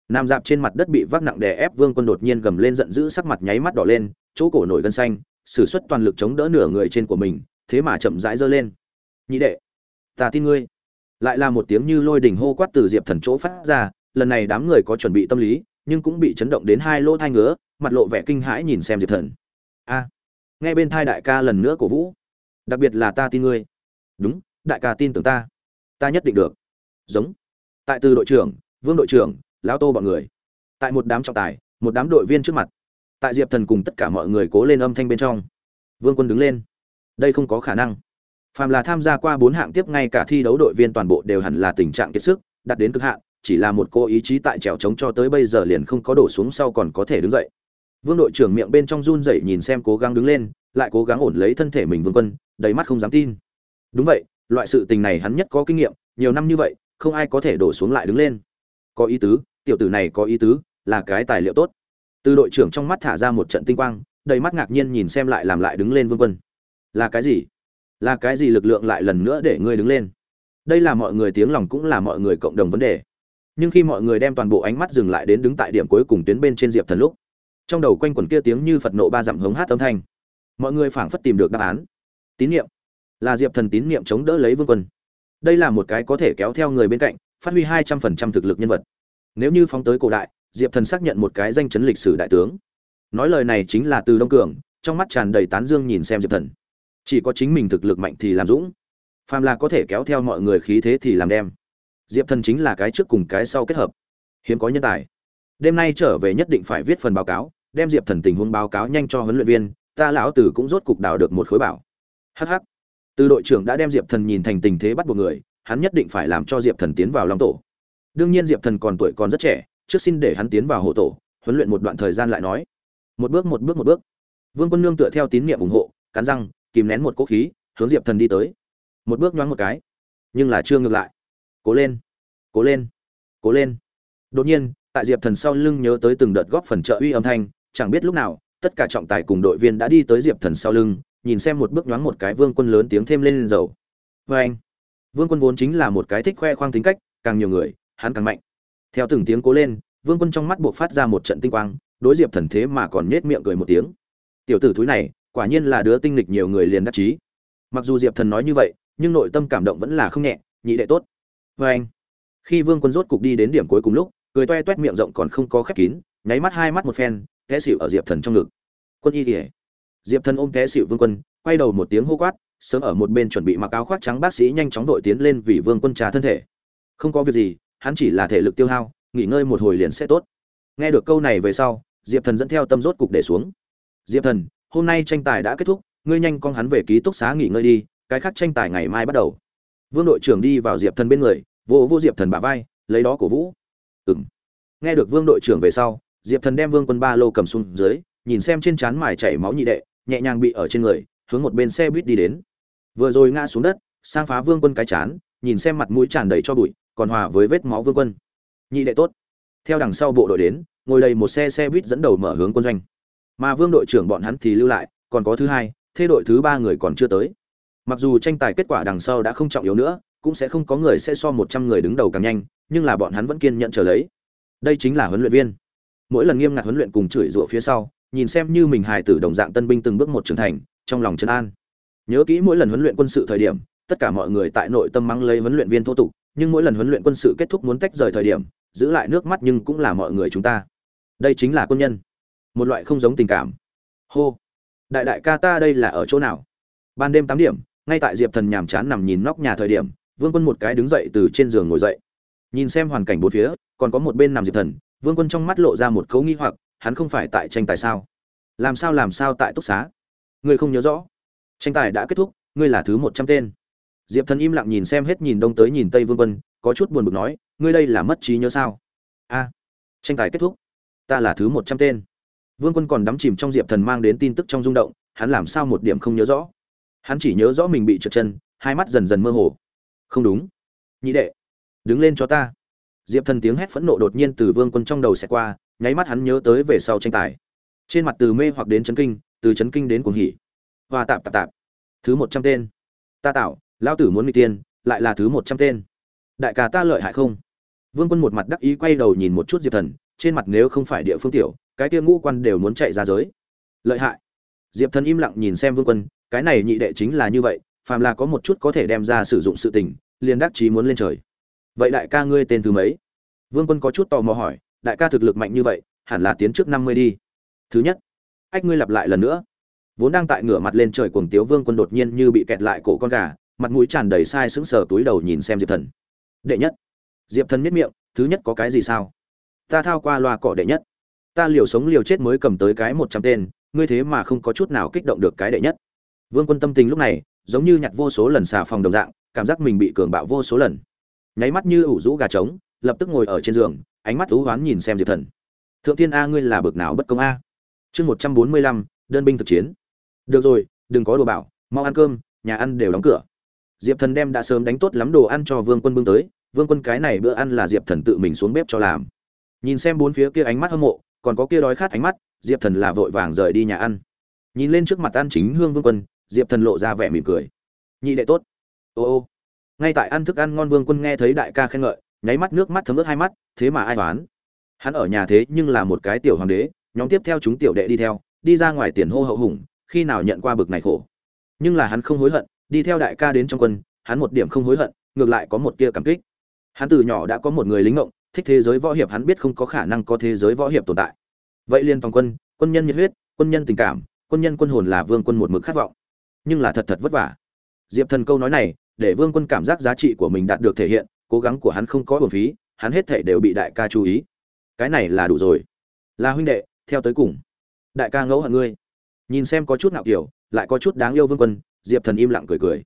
Nam dạp trên mặt đất bị vác nặng đè ép, vương quân đột nhiên gầm lên giận dữ, sắc mặt nháy mắt đỏ lên, chỗ cổ nổi gân xanh, sử xuất toàn lực chống đỡ nửa người trên của mình, thế mà chậm rãi giơ lên. Nhị đệ, ta tin ngươi. Lại là một tiếng như lôi đỉnh hô quát từ diệp thần chỗ phát ra lần này đám người có chuẩn bị tâm lý, nhưng cũng bị chấn động đến hai lỗ thai ngứa, mặt lộ vẻ kinh hãi nhìn xem diệp thần. A, nghe bên thai đại ca lần nữa cổ vũ. Đặc biệt là ta tin ngươi. Đúng, đại ca tin tưởng ta. Ta nhất định được. Giống. Tại từ đội trưởng, vương đội trưởng, lão tô bọn người. Tại một đám trọng tài, một đám đội viên trước mặt. Tại diệp thần cùng tất cả mọi người cố lên âm thanh bên trong. Vương quân đứng lên. Đây không có khả năng. Phàm là tham gia qua bốn hạng tiếp ngay cả thi đấu đội viên toàn bộ đều hẳn là tình trạng kiệt sức đặt đến cực hạn chỉ là một cô ý chí tại trèo trống cho tới bây giờ liền không có đổ xuống sau còn có thể đứng dậy. Vương đội trưởng miệng bên trong run rẩy nhìn xem cố gắng đứng lên, lại cố gắng ổn lấy thân thể mình vương quân, đầy mắt không dám tin. Đúng vậy, loại sự tình này hắn nhất có kinh nghiệm, nhiều năm như vậy, không ai có thể đổ xuống lại đứng lên. Có ý tứ, tiểu tử này có ý tứ, là cái tài liệu tốt. Từ đội trưởng trong mắt thả ra một trận tinh quang, đầy mắt ngạc nhiên nhìn xem lại làm lại đứng lên vương quân. Là cái gì? Là cái gì lực lượng lại lần nữa để ngươi đứng lên? Đây là mọi người tiếng lòng cũng là mọi người cộng đồng vấn đề nhưng khi mọi người đem toàn bộ ánh mắt dừng lại đến đứng tại điểm cuối cùng tuyến bên trên diệp thần lúc, trong đầu quanh quẩn kia tiếng như phật nộ ba dặm hống hát âm thanh, mọi người phảng phất tìm được đáp án. Tín nhiệm là diệp thần tín nhiệm chống đỡ lấy vương quân. Đây là một cái có thể kéo theo người bên cạnh, phát huy hai trăm phần trăm thực lực nhân vật. Nếu như phóng tới cổ đại, diệp thần xác nhận một cái danh chấn lịch sử đại tướng. Nói lời này chính là từ đông cường, trong mắt tràn đầy tán dương nhìn xem diệp thần. Chỉ có chính mình thực lực mạnh thì làm dũng. Phàm là có thể kéo theo mọi người khí thế thì làm đem diệp thần chính là cái trước cùng cái sau kết hợp. Hiếm có nhân tài. Đêm nay trở về nhất định phải viết phần báo cáo, đem diệp thần tình huống báo cáo nhanh cho huấn luyện viên, ta lão tử cũng rốt cục đào được một khối bảo. Hh từ đội trưởng đã đem diệp thần nhìn thành tình thế bắt buộc người, hắn nhất định phải làm cho diệp thần tiến vào long tổ. Đương nhiên diệp thần còn tuổi còn rất trẻ, trước xin để hắn tiến vào hộ tổ, huấn luyện một đoạn thời gian lại nói. Một bước một bước một bước. Vương quân nương tựa theo tín nhiệm ủng hộ, cắn răng, kìm nén một cỗ khí, hướng diệp thần đi tới. Một bước nhoáng một cái, nhưng là chưa ngược lại cố lên cố lên cố lên. Đột nhiên, tại diệp thần sau lưng nhớ tới từng đợt góp phần trợ uy âm thanh, chẳng biết lúc nào, tất cả trọng tài cùng đội viên đã đi tới diệp thần sau lưng, nhìn xem một bước nhoáng một cái vương quân lớn tiếng thêm lên lên dầu. Vê anh, vương quân vốn chính là một cái thích khoe khoang tính cách, càng nhiều người, hắn càng mạnh. Theo từng tiếng cố lên, vương quân trong mắt buộc phát ra một trận tinh quang, đối diệp thần thế mà còn nhếch miệng cười một tiếng. Tiểu tử thúi này, quả nhiên là đứa tinh lịch nhiều người liền đắc chí. Mặc dù diệp thần nói như vậy, nhưng nội tâm cảm động vẫn là không nhẹ, nhị đệ tốt vê anh. Khi vương quân rốt cục đi đến điểm cuối cùng lúc, cười toe toét miệng rộng còn không có khép kín, nháy mắt hai mắt một phen, té xịu ở diệp thần trong ngực. Quân y kỉa diệp thần ôm té xịu vương quân, quay đầu một tiếng hô quát, sớm ở một bên chuẩn bị mặc áo khoác trắng bác sĩ nhanh chóng đội tiến lên vì vương quân trà thân thể. Không có việc gì, hắn chỉ là thể lực tiêu hao, nghỉ ngơi một hồi liền sẽ tốt. Nghe được câu này về sau, diệp thần dẫn theo tâm rốt cục để xuống. Diệp thần, hôm nay tranh tài đã kết thúc, ngươi nhanh con hắn về ký túc xá nghỉ ngơi đi, cái khác tranh tài ngày mai bắt đầu vương đội trưởng đi vào diệp thần bên người vỗ vô diệp thần bả vai, lấy đó cổ vũ. Ừ m nghe được vương đội trưởng về sau, diệp thần đem vương quân ba lô cầm xuống dưới, nhìn xem trên trán mài chảy máu nhị đệ, nhẹ nhàng bị ở trên người, hướng một bên xe buýt đi đến. Vừa rồi ngã xuống đất, sang phá vương quân cái chán, nhìn xem mặt mũi tràn đầy cho bụi, còn hòa với vết máu vương quân. Nhị đệ tốt. Theo đằng sau bộ đội đến, ngồi đầy một xe xe buýt dẫn đầu mở hướng quân doanh. Mà vương đội trưởng bọn hắn thì lưu lại, còn có thứ hai, thế đội thứ ba người còn chưa tới mặc dù tranh tài kết quả đằng sau đã không trọng yếu nữa, cũng sẽ không có người sẽ so một trăm người đứng đầu càng nhanh, nhưng là bọn hắn vẫn kiên nhẫn chờ lấy. Đây chính là huấn luyện viên. Mỗi lần nghiêm ngặt huấn luyện cùng chửi rủa phía sau, nhìn xem như mình hài tử đồng dạng tân binh từng bước một trưởng thành, trong lòng trấn an. Nhớ kỹ mỗi lần huấn luyện quân sự thời điểm, tất cả mọi người tại nội tâm mắng lấy huấn luyện viên thô tục, nhưng mỗi lần huấn luyện quân sự kết thúc muốn tách rời thời điểm, giữ lại nước mắt nhưng cũng là mọi người chúng ta. Đây chính là quân nhân. Một loại không giống tình cảm. Hô. Đại đại ca ta đây là ở chỗ nào? Ban đêm tám điểm ngay tại diệp thần nhàm chán nằm nhìn nóc nhà thời điểm, vương quân một cái đứng dậy từ trên giường ngồi dậy. Nhìn xem hoàn cảnh bốn phía, còn có một bên nằm diệp thần, vương quân trong mắt lộ ra một cấu nghi hoặc, hắn không phải tại tranh tài sao? Làm sao làm sao tại túc xá? Ngươi không nhớ rõ? Tranh tài đã kết thúc, ngươi là thứ một trăm tên. Diệp thần im lặng nhìn xem hết nhìn đông tới nhìn tây vương quân, có chút buồn bực nói, ngươi đây là mất trí nhớ sao? A, tranh tài kết thúc, ta là thứ một trăm tên. Vương quân còn đắm chìm trong diệp thần mang đến tin tức trong rung động, hắn làm sao một điểm không nhớ rõ? Hắn chỉ nhớ rõ mình bị trượt chân, hai mắt dần dần mơ hồ. Không đúng. Nhị đệ, đứng lên cho ta. Diệp thần tiếng hét phẫn nộ đột nhiên từ vương quân trong đầu xẹt qua, nháy mắt hắn nhớ tới về sau tranh tài. Trên mặt từ mê hoặc đến chấn kinh, từ chấn kinh đến cuồng hỉ. Hoa tạp tạp tạp. Thứ một trăm tên. Ta tạo lao tử muốn mỹ tiên, lại là thứ một trăm tên. Đại ca ta lợi hại không? Vương quân một mặt đắc ý quay đầu nhìn một chút diệp thần, trên mặt nếu không phải địa phương tiểu, cái kia ngũ quan đều muốn chạy ra giới. Lợi hại. Diệp thần im lặng nhìn xem vương quân cái này nhị đệ chính là như vậy, phàm là có một chút có thể đem ra sử dụng sự tình, liền đắc chí muốn lên trời. Vậy đại ca ngươi tên thứ mấy? Vương quân có chút tò mò hỏi, đại ca thực lực mạnh như vậy, hẳn là tiến trước năm mươi đi. Thứ nhất, ách ngươi lặp lại lần nữa. Vốn đang tại ngửa mặt lên trời cuồng tiếu vương quân đột nhiên như bị kẹt lại cổ con gà, mặt mũi tràn đầy sai sững sờ túi đầu nhìn xem diệp thần. Đệ nhất, diệp thần miết miệng, thứ nhất có cái gì sao? Ta thao qua loa cỏ đệ nhất. Ta liều sống liều chết mới cầm tới cái một trăm tên, ngươi thế mà không có chút nào kích động được cái đệ nhất vương quân tâm tình lúc này, giống như nhặt vô số lần xà phòng đồng dạng, cảm giác mình bị cường bạo vô số lần. Nháy mắt như ủ rũ gà trống, lập tức ngồi ở trên giường, ánh mắt u hoán nhìn xem diệp thần. Thượng Thiên a, ngươi là bực nào bất công a? Chương một trăm bốn mươi lăm, đơn binh thực chiến. Được rồi, đừng có đồ bảo, mau ăn cơm, nhà ăn đều đóng cửa. Diệp thần đem đã sớm đánh tốt lắm đồ ăn cho vương quân bưng tới, vương quân cái này bữa ăn là diệp thần tự mình xuống bếp cho làm. Nhìn xem bốn phía kia ánh mắt hâm mộ, còn có kia đói khát ánh mắt, diệp thần là vội vàng rời đi nhà ăn. Nhìn lên trước mặt ăn chính hương vương quân diệp thần lộ ra vẻ mỉm cười. Nhị đệ tốt. Ô ô. Ngay tại ăn thức ăn ngon vương quân nghe thấy đại ca khen ngợi, nháy mắt nước mắt thấm ướt hai mắt, thế mà ai toán hắn ở nhà thế nhưng là một cái tiểu hoàng đế, nhóm tiếp theo chúng tiểu đệ đi theo, đi ra ngoài tiền hô hậu hùng, khi nào nhận qua bực này khổ. Nhưng là hắn không hối hận, đi theo đại ca đến trong quân, hắn một điểm không hối hận, ngược lại có một tia cảm kích. Hắn từ nhỏ đã có một người lính ngộng, thích thế giới võ hiệp hắn biết không có khả năng có thế giới võ hiệp tồn tại. Vậy liên toàn quân quân nhân nhiệt huyết, quân nhân tình cảm, quân nhân quân hồn là vương quân một mực khát vọng nhưng là thật thật vất vả. Diệp thần câu nói này, để vương quân cảm giác giá trị của mình đạt được thể hiện, cố gắng của hắn không có bổn phí, hắn hết thể đều bị đại ca chú ý. Cái này là đủ rồi. Là huynh đệ, theo tới cùng. Đại ca ngẫu hận ngươi. Nhìn xem có chút ngạo kiểu, lại có chút đáng yêu vương quân, diệp thần im lặng cười cười.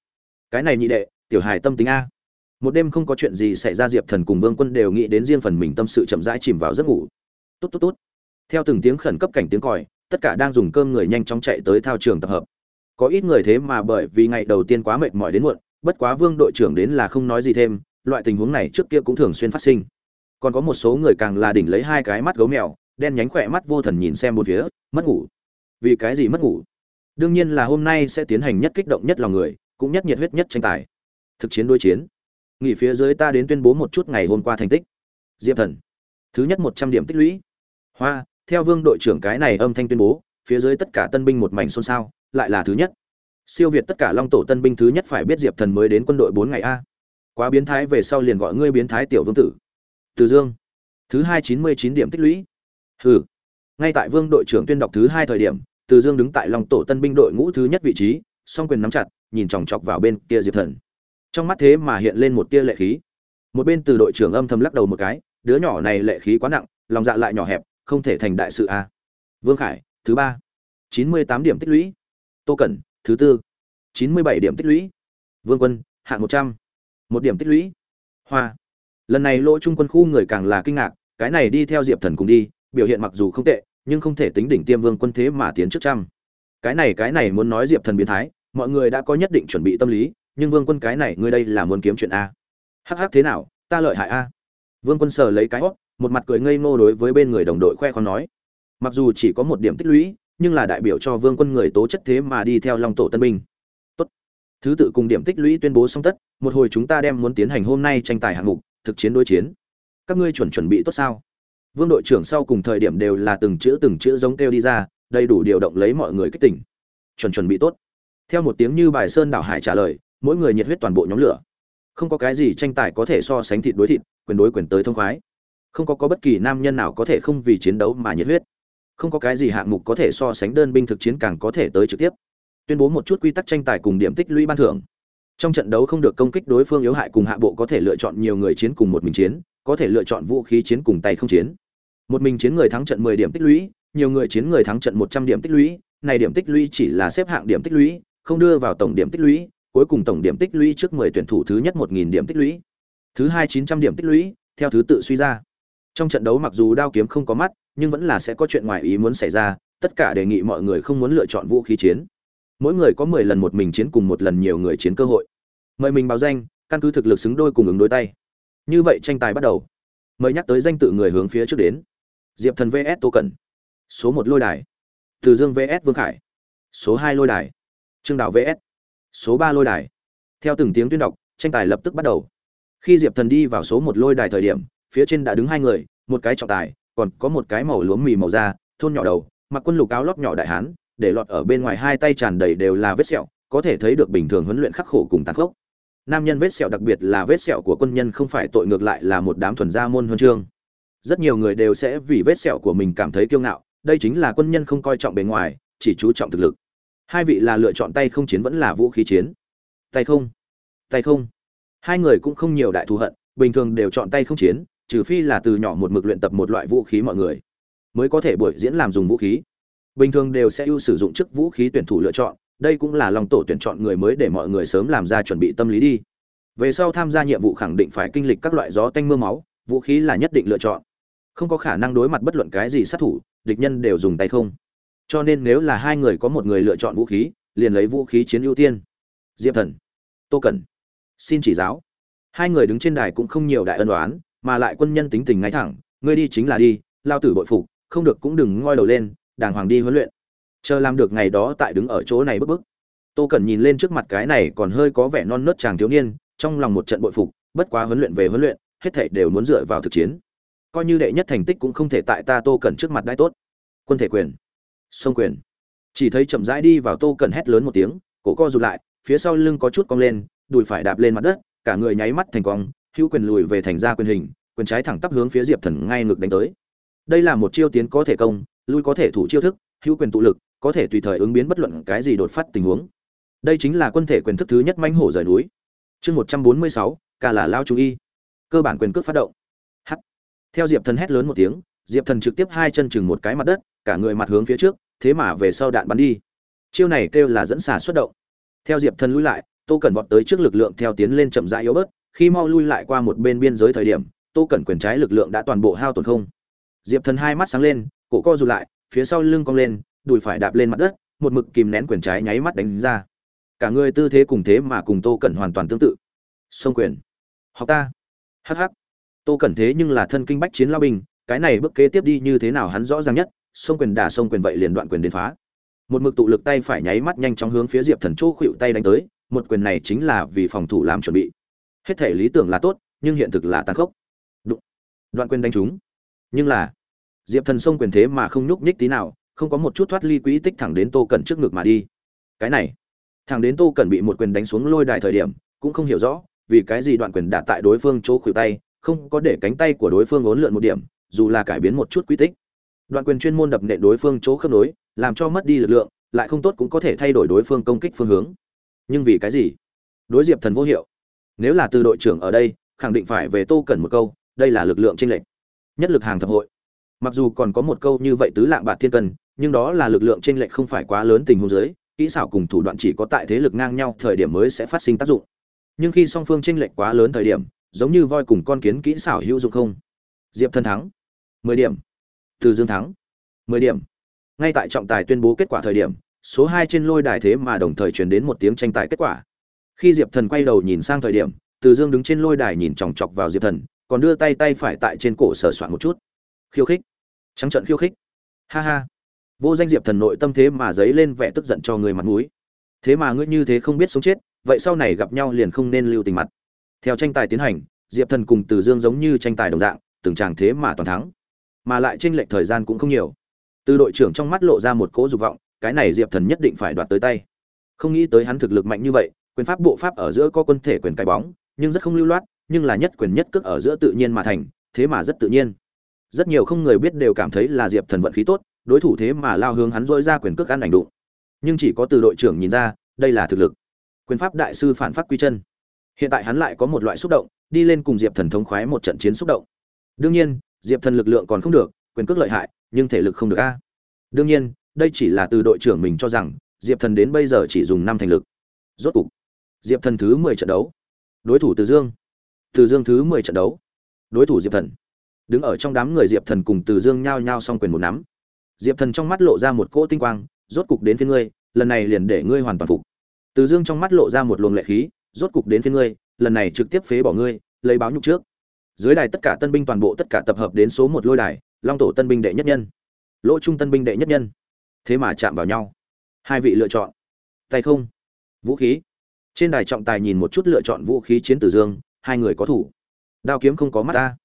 Cái này nhị đệ, tiểu hài tâm tính a. Một đêm không có chuyện gì xảy ra diệp thần cùng vương quân đều nghĩ đến riêng phần mình tâm sự chậm rãi chìm vào giấc ngủ. Tốt tốt tốt. Theo từng tiếng khẩn cấp cảnh tiếng còi, tất cả đang dùng cơm người nhanh chóng chạy tới thao trường tập hợp có ít người thế mà bởi vì ngày đầu tiên quá mệt mỏi đến muộn, bất quá vương đội trưởng đến là không nói gì thêm, loại tình huống này trước kia cũng thường xuyên phát sinh. Còn có một số người càng là đỉnh lấy hai cái mắt gấu mèo, đen nhánh khỏe mắt vô thần nhìn xem một phía, mất ngủ. Vì cái gì mất ngủ? Đương nhiên là hôm nay sẽ tiến hành nhất kích động nhất lòng người, cũng nhất nhiệt huyết nhất tranh tài. Thực chiến đối chiến. Nghỉ phía dưới ta đến tuyên bố một chút ngày hôm qua thành tích. Diệp thần. Thứ nhất một trăm điểm tích lũy. Hoa, theo vương đội trưởng cái này âm thanh tuyên bố, phía dưới tất cả tân binh một mảnh xôn xao lại là thứ nhất. Siêu việt tất cả long tổ tân binh thứ nhất phải biết diệp thần mới đến quân đội bốn ngày a. Quá biến thái về sau liền gọi ngươi biến thái tiểu vương tử. Từ dương. Thứ hai chín mươi chín điểm tích lũy. Hừ. Ngay tại vương đội trưởng tuyên đọc thứ hai thời điểm, từ dương đứng tại long tổ tân binh đội ngũ thứ nhất vị trí, song quyền nắm chặt, nhìn chòng chọc vào bên kia diệp thần. Trong mắt thế mà hiện lên một tia lệ khí. Một bên từ đội trưởng âm thầm lắc đầu một cái, đứa nhỏ này lệ khí quá nặng, lòng dạ lại nhỏ hẹp, không thể thành đại sự a. Vương khải, thứ ba. chín mươi tám điểm tích lũy tô cẩn, thứ tư. Chín mươi bảy điểm tích lũy. Vương quân, hạng một trăm. Một điểm tích lũy. Hoa. Lần này lỗ trung quân khu người càng là kinh ngạc, cái này đi theo diệp thần cùng đi, biểu hiện mặc dù không tệ, nhưng không thể tính đỉnh tiêm vương quân thế mà tiến trước trăm. Cái này cái này muốn nói diệp thần biến thái, mọi người đã có nhất định chuẩn bị tâm lý, nhưng vương quân cái này, ngươi đây là muốn kiếm chuyện a. Hắc hắc thế nào, ta lợi hại a. Vương quân sờ lấy cái hót một mặt cười ngây ngô đối với bên người đồng đội khoe khoang nói. Mặc dù chỉ có một điểm tích lũy nhưng là đại biểu cho vương quân người tố chất thế mà đi theo long tổ tân binh. Tốt. Thứ tự cùng điểm tích lũy tuyên bố xong tất, một hồi chúng ta đem muốn tiến hành hôm nay tranh tài hạng mục, thực chiến đối chiến. Các ngươi chuẩn chuẩn bị tốt sao? Vương đội trưởng sau cùng thời điểm đều là từng chữ từng chữ giống kêu đi ra, đầy đủ điều động lấy mọi người kích tỉnh. Chuẩn chuẩn bị tốt. Theo một tiếng như bài sơn đảo hải trả lời, mỗi người nhiệt huyết toàn bộ nhóm lửa. Không có cái gì tranh tài có thể so sánh thịt đối thịt, quyền đối quyền tới thông khoái. Không có có bất kỳ nam nhân nào có thể không vì chiến đấu mà nhiệt huyết không có cái gì hạng mục có thể so sánh đơn binh thực chiến càng có thể tới trực tiếp. Tuyên bố một chút quy tắc tranh tài cùng điểm tích lũy ban thưởng. Trong trận đấu không được công kích đối phương yếu hại cùng hạ bộ có thể lựa chọn nhiều người chiến cùng một mình chiến, có thể lựa chọn vũ khí chiến cùng tay không chiến. Một mình chiến người thắng trận 10 điểm tích lũy, nhiều người chiến người thắng trận 100 điểm tích lũy, này điểm tích lũy chỉ là xếp hạng điểm tích lũy, không đưa vào tổng điểm tích lũy, cuối cùng tổng điểm tích lũy trước 10 tuyển thủ thứ nhất 1000 điểm tích lũy. Thứ hai 900 điểm tích lũy, theo thứ tự suy ra. Trong trận đấu mặc dù đao kiếm không có mắt nhưng vẫn là sẽ có chuyện ngoài ý muốn xảy ra, tất cả đề nghị mọi người không muốn lựa chọn vũ khí chiến. Mỗi người có 10 lần một mình chiến cùng một lần nhiều người chiến cơ hội. Mời mình báo danh, căn cứ thực lực xứng đôi cùng ứng đối tay. Như vậy tranh tài bắt đầu. Mời nhắc tới danh tự người hướng phía trước đến. Diệp thần vs tô cẩn. Số một lôi đài. Từ dương vs vương khải. Số hai lôi đài. Trương Đạo vs. Số ba lôi đài. Theo từng tiếng tuyên đọc, tranh tài lập tức bắt đầu. Khi diệp thần đi vào số một lôi đài thời điểm, phía trên đã đứng hai người, một cái trọng tài còn có một cái màu lúa mì màu da, thôn nhỏ đầu, mặc quân lục áo lót nhỏ đại hán, để lọt ở bên ngoài hai tay tràn đầy đều là vết sẹo, có thể thấy được bình thường huấn luyện khắc khổ cùng tàn khốc. Nam nhân vết sẹo đặc biệt là vết sẹo của quân nhân không phải tội ngược lại là một đám thuần gia môn huân chương. Rất nhiều người đều sẽ vì vết sẹo của mình cảm thấy kiêu ngạo, đây chính là quân nhân không coi trọng bề ngoài, chỉ chú trọng thực lực. Hai vị là lựa chọn tay không chiến vẫn là vũ khí chiến. Tay không. Tay không. Hai người cũng không nhiều đại thù hận, bình thường đều chọn tay không chiến trừ phi là từ nhỏ một mực luyện tập một loại vũ khí mọi người, mới có thể buổi diễn làm dùng vũ khí. Bình thường đều sẽ ưu sử dụng chức vũ khí tuyển thủ lựa chọn, đây cũng là lòng tổ tuyển chọn người mới để mọi người sớm làm ra chuẩn bị tâm lý đi. Về sau tham gia nhiệm vụ khẳng định phải kinh lịch các loại gió tanh mưa máu, vũ khí là nhất định lựa chọn. Không có khả năng đối mặt bất luận cái gì sát thủ, địch nhân đều dùng tay không. Cho nên nếu là hai người có một người lựa chọn vũ khí, liền lấy vũ khí chiến ưu tiên. Diệp thần, tô cẩn, xin chỉ giáo. Hai người đứng trên đài cũng không nhiều đại ân đoán mà lại quân nhân tính tình ngay thẳng, ngươi đi chính là đi, lao tử bội phục, không được cũng đừng ngoi đầu lên, đàng hoàng đi huấn luyện. Chờ làm được ngày đó tại đứng ở chỗ này bức bức. Tô cẩn nhìn lên trước mặt cái này còn hơi có vẻ non nớt chàng thiếu niên, trong lòng một trận bội phục, bất quá huấn luyện về huấn luyện, hết thảy đều muốn dựa vào thực chiến. Coi như đệ nhất thành tích cũng không thể tại ta tô cẩn trước mặt đai tốt. Quân thể quyền, sông quyền. Chỉ thấy chậm rãi đi vào tô cẩn hét lớn một tiếng, cổ co rụt lại, phía sau lưng có chút cong lên, đùi phải đạp lên mặt đất, cả người nháy mắt thành cong hữu quyền lùi về thành ra quyền hình, quyền trái thẳng tắp hướng phía diệp thần ngay ngực đánh tới. Đây là một chiêu tiến có thể công, lui có thể thủ chiêu thức, hữu quyền tụ lực, có thể tùy thời ứng biến bất luận cái gì đột phát tình huống. Đây chính là quân thể quyền thức thứ nhất manh hổ rời núi. Chương một trăm bốn mươi sáu, ca là lao chú y. Cơ bản quyền cước phát động. H theo diệp thần hét lớn một tiếng, diệp thần trực tiếp hai chân chừng một cái mặt đất, cả người mặt hướng phía trước, thế mà về sau đạn bắn đi. Chiêu này kêu là dẫn xả xuất động. Theo diệp thần lui lại, tô cẩn vọt tới trước lực lượng theo tiến lên chậm rãi yếu bớt khi mau lui lại qua một bên biên giới thời điểm, tô cẩn quyền trái lực lượng đã toàn bộ hao tổn không. Diệp thần hai mắt sáng lên, cổ co rụt lại, phía sau lưng cong lên, đùi phải đạp lên mặt đất, một mực kìm nén quyền trái nháy mắt đánh ra. Cả người tư thế cùng thế mà cùng tô cẩn hoàn toàn tương tự. Sông quyền, học ta. Hh tô cẩn thế nhưng là thân kinh bách chiến lao binh, cái này bước kế tiếp đi như thế nào hắn rõ ràng nhất, sông quyền đả sông quyền vậy liền đoạn quyền đến phá. Một mực tụ lực tay phải nháy mắt nhanh chóng hướng phía diệp thần chỗ khuỵu tay đánh tới, một quyền này chính là vì phòng thủ làm chuẩn bị hết thể lý tưởng là tốt, nhưng hiện thực là tàn khốc. Đụng. đoạn quyền đánh trúng. Nhưng là, diệp thần sông quyền thế mà không nhúc nhích tí nào, không có một chút thoát ly quỹ tích thẳng đến tô cẩn trước ngực mà đi. Cái này, thẳng đến tô cẩn bị một quyền đánh xuống lôi đài thời điểm, cũng không hiểu rõ, vì cái gì đoạn quyền đã tại đối phương chỗ khuỷu tay, không có để cánh tay của đối phương ốn lượn một điểm, dù là cải biến một chút quy tích. Đoạn quyền chuyên môn đập nện đối phương chỗ khớp nối, làm cho mất đi lực lượng, lại không tốt cũng có thể thay đổi đối phương công kích phương hướng. Nhưng vì cái gì? Đối diệp thần vô hiệu nếu là từ đội trưởng ở đây, khẳng định phải về tô cần một câu, đây là lực lượng tranh lệch, nhất lực hàng thập hội. Mặc dù còn có một câu như vậy tứ lạng bạc thiên cân, nhưng đó là lực lượng tranh lệch không phải quá lớn tình huống dưới, kỹ xảo cùng thủ đoạn chỉ có tại thế lực ngang nhau thời điểm mới sẽ phát sinh tác dụng. Nhưng khi song phương tranh lệch quá lớn thời điểm, giống như voi cùng con kiến kỹ xảo hữu dụng không? Diệp thân thắng. Mười điểm. Từ dương thắng. Mười điểm. Ngay tại trọng tài tuyên bố kết quả thời điểm, số hai trên lôi đài thế mà đồng thời truyền đến một tiếng tranh tài kết quả khi diệp thần quay đầu nhìn sang thời điểm, từ dương đứng trên lôi đài nhìn chòng chọc vào diệp thần, còn đưa tay tay phải tại trên cổ sờ soạn một chút. Khiêu khích. Trắng trận khiêu khích. Ha ha. Vô danh diệp thần nội tâm thế mà dấy lên vẻ tức giận cho người mặt mũi. Thế mà ngươi như thế không biết sống chết, vậy sau này gặp nhau liền không nên lưu tình mặt. Theo tranh tài tiến hành, diệp thần cùng từ dương giống như tranh tài đồng dạng, từng tràng thế mà toàn thắng. Mà lại tranh lệch thời gian cũng không nhiều. Từ đội trưởng trong mắt lộ ra một cỗ dục vọng, cái này diệp thần nhất định phải đoạt tới tay. Không nghĩ tới hắn thực lực mạnh như vậy quyền pháp bộ pháp ở giữa có quân thể quyền cái bóng, nhưng rất không lưu loát, nhưng là nhất quyền nhất cước ở giữa tự nhiên mà thành, thế mà rất tự nhiên. Rất nhiều không người biết đều cảm thấy là diệp thần vận khí tốt, đối thủ thế mà lao hướng hắn dỗi ra quyền cước ăn ảnh đụng. Nhưng chỉ có từ đội trưởng nhìn ra, đây là thực lực. Quyền pháp đại sư phản phát quy chân. Hiện tại hắn lại có một loại xúc động, đi lên cùng diệp thần thống khoái một trận chiến xúc động. Đương nhiên, diệp thần lực lượng còn không được, quyền cước lợi hại, nhưng thể lực không được a. Đương nhiên, đây chỉ là từ đội trưởng mình cho rằng, diệp thần đến bây giờ chỉ dùng năm thành lực. Rốt cục diệp thần thứ mười trận đấu. Đối thủ từ dương. Từ dương thứ mười trận đấu. Đối thủ diệp thần. Đứng ở trong đám người diệp thần cùng từ dương nhao nhao xong quyền một nắm. Diệp thần trong mắt lộ ra một cỗ tinh quang, rốt cục đến phía ngươi, lần này liền để ngươi hoàn toàn phục. Từ dương trong mắt lộ ra một luồng lệ khí, rốt cục đến phía ngươi, lần này trực tiếp phế bỏ ngươi, lấy báo nhục trước. Dưới đài tất cả tân binh toàn bộ tất cả tập hợp đến số một lôi đài, long tổ tân binh đệ nhất nhân, lỗ trung tân binh đệ nhất nhân. Thế mà chạm vào nhau. Hai vị lựa chọn. Tay không. Vũ khí trên đài trọng tài nhìn một chút lựa chọn vũ khí chiến tử dương, hai người có thủ. Đao kiếm không có mắt ta.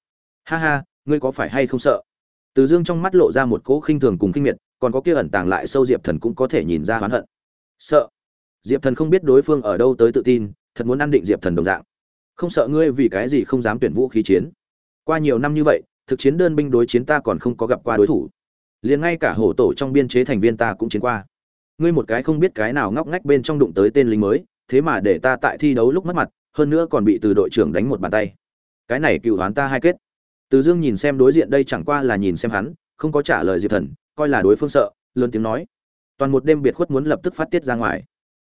Ha ha, ngươi có phải hay không sợ? Từ dương trong mắt lộ ra một cỗ khinh thường cùng kinh miệt, còn có kia ẩn tàng lại sâu diệp thần cũng có thể nhìn ra oán hận. Sợ. Diệp thần không biết đối phương ở đâu tới tự tin, thật muốn ăn định diệp thần đồng dạng. Không sợ ngươi vì cái gì không dám tuyển vũ khí chiến. Qua nhiều năm như vậy, thực chiến đơn binh đối chiến ta còn không có gặp qua đối thủ. Liền ngay cả hổ tổ trong biên chế thành viên ta cũng chiến qua. Ngươi một cái không biết cái nào ngóc ngách bên trong đụng tới tên lính mới thế mà để ta tại thi đấu lúc mất mặt hơn nữa còn bị từ đội trưởng đánh một bàn tay. Cái này cựu đoán ta hai kết. Từ dương nhìn xem đối diện đây chẳng qua là nhìn xem hắn không có trả lời diệp thần coi là đối phương sợ lớn tiếng nói. Toàn một đêm biệt khuất muốn lập tức phát tiết ra ngoài.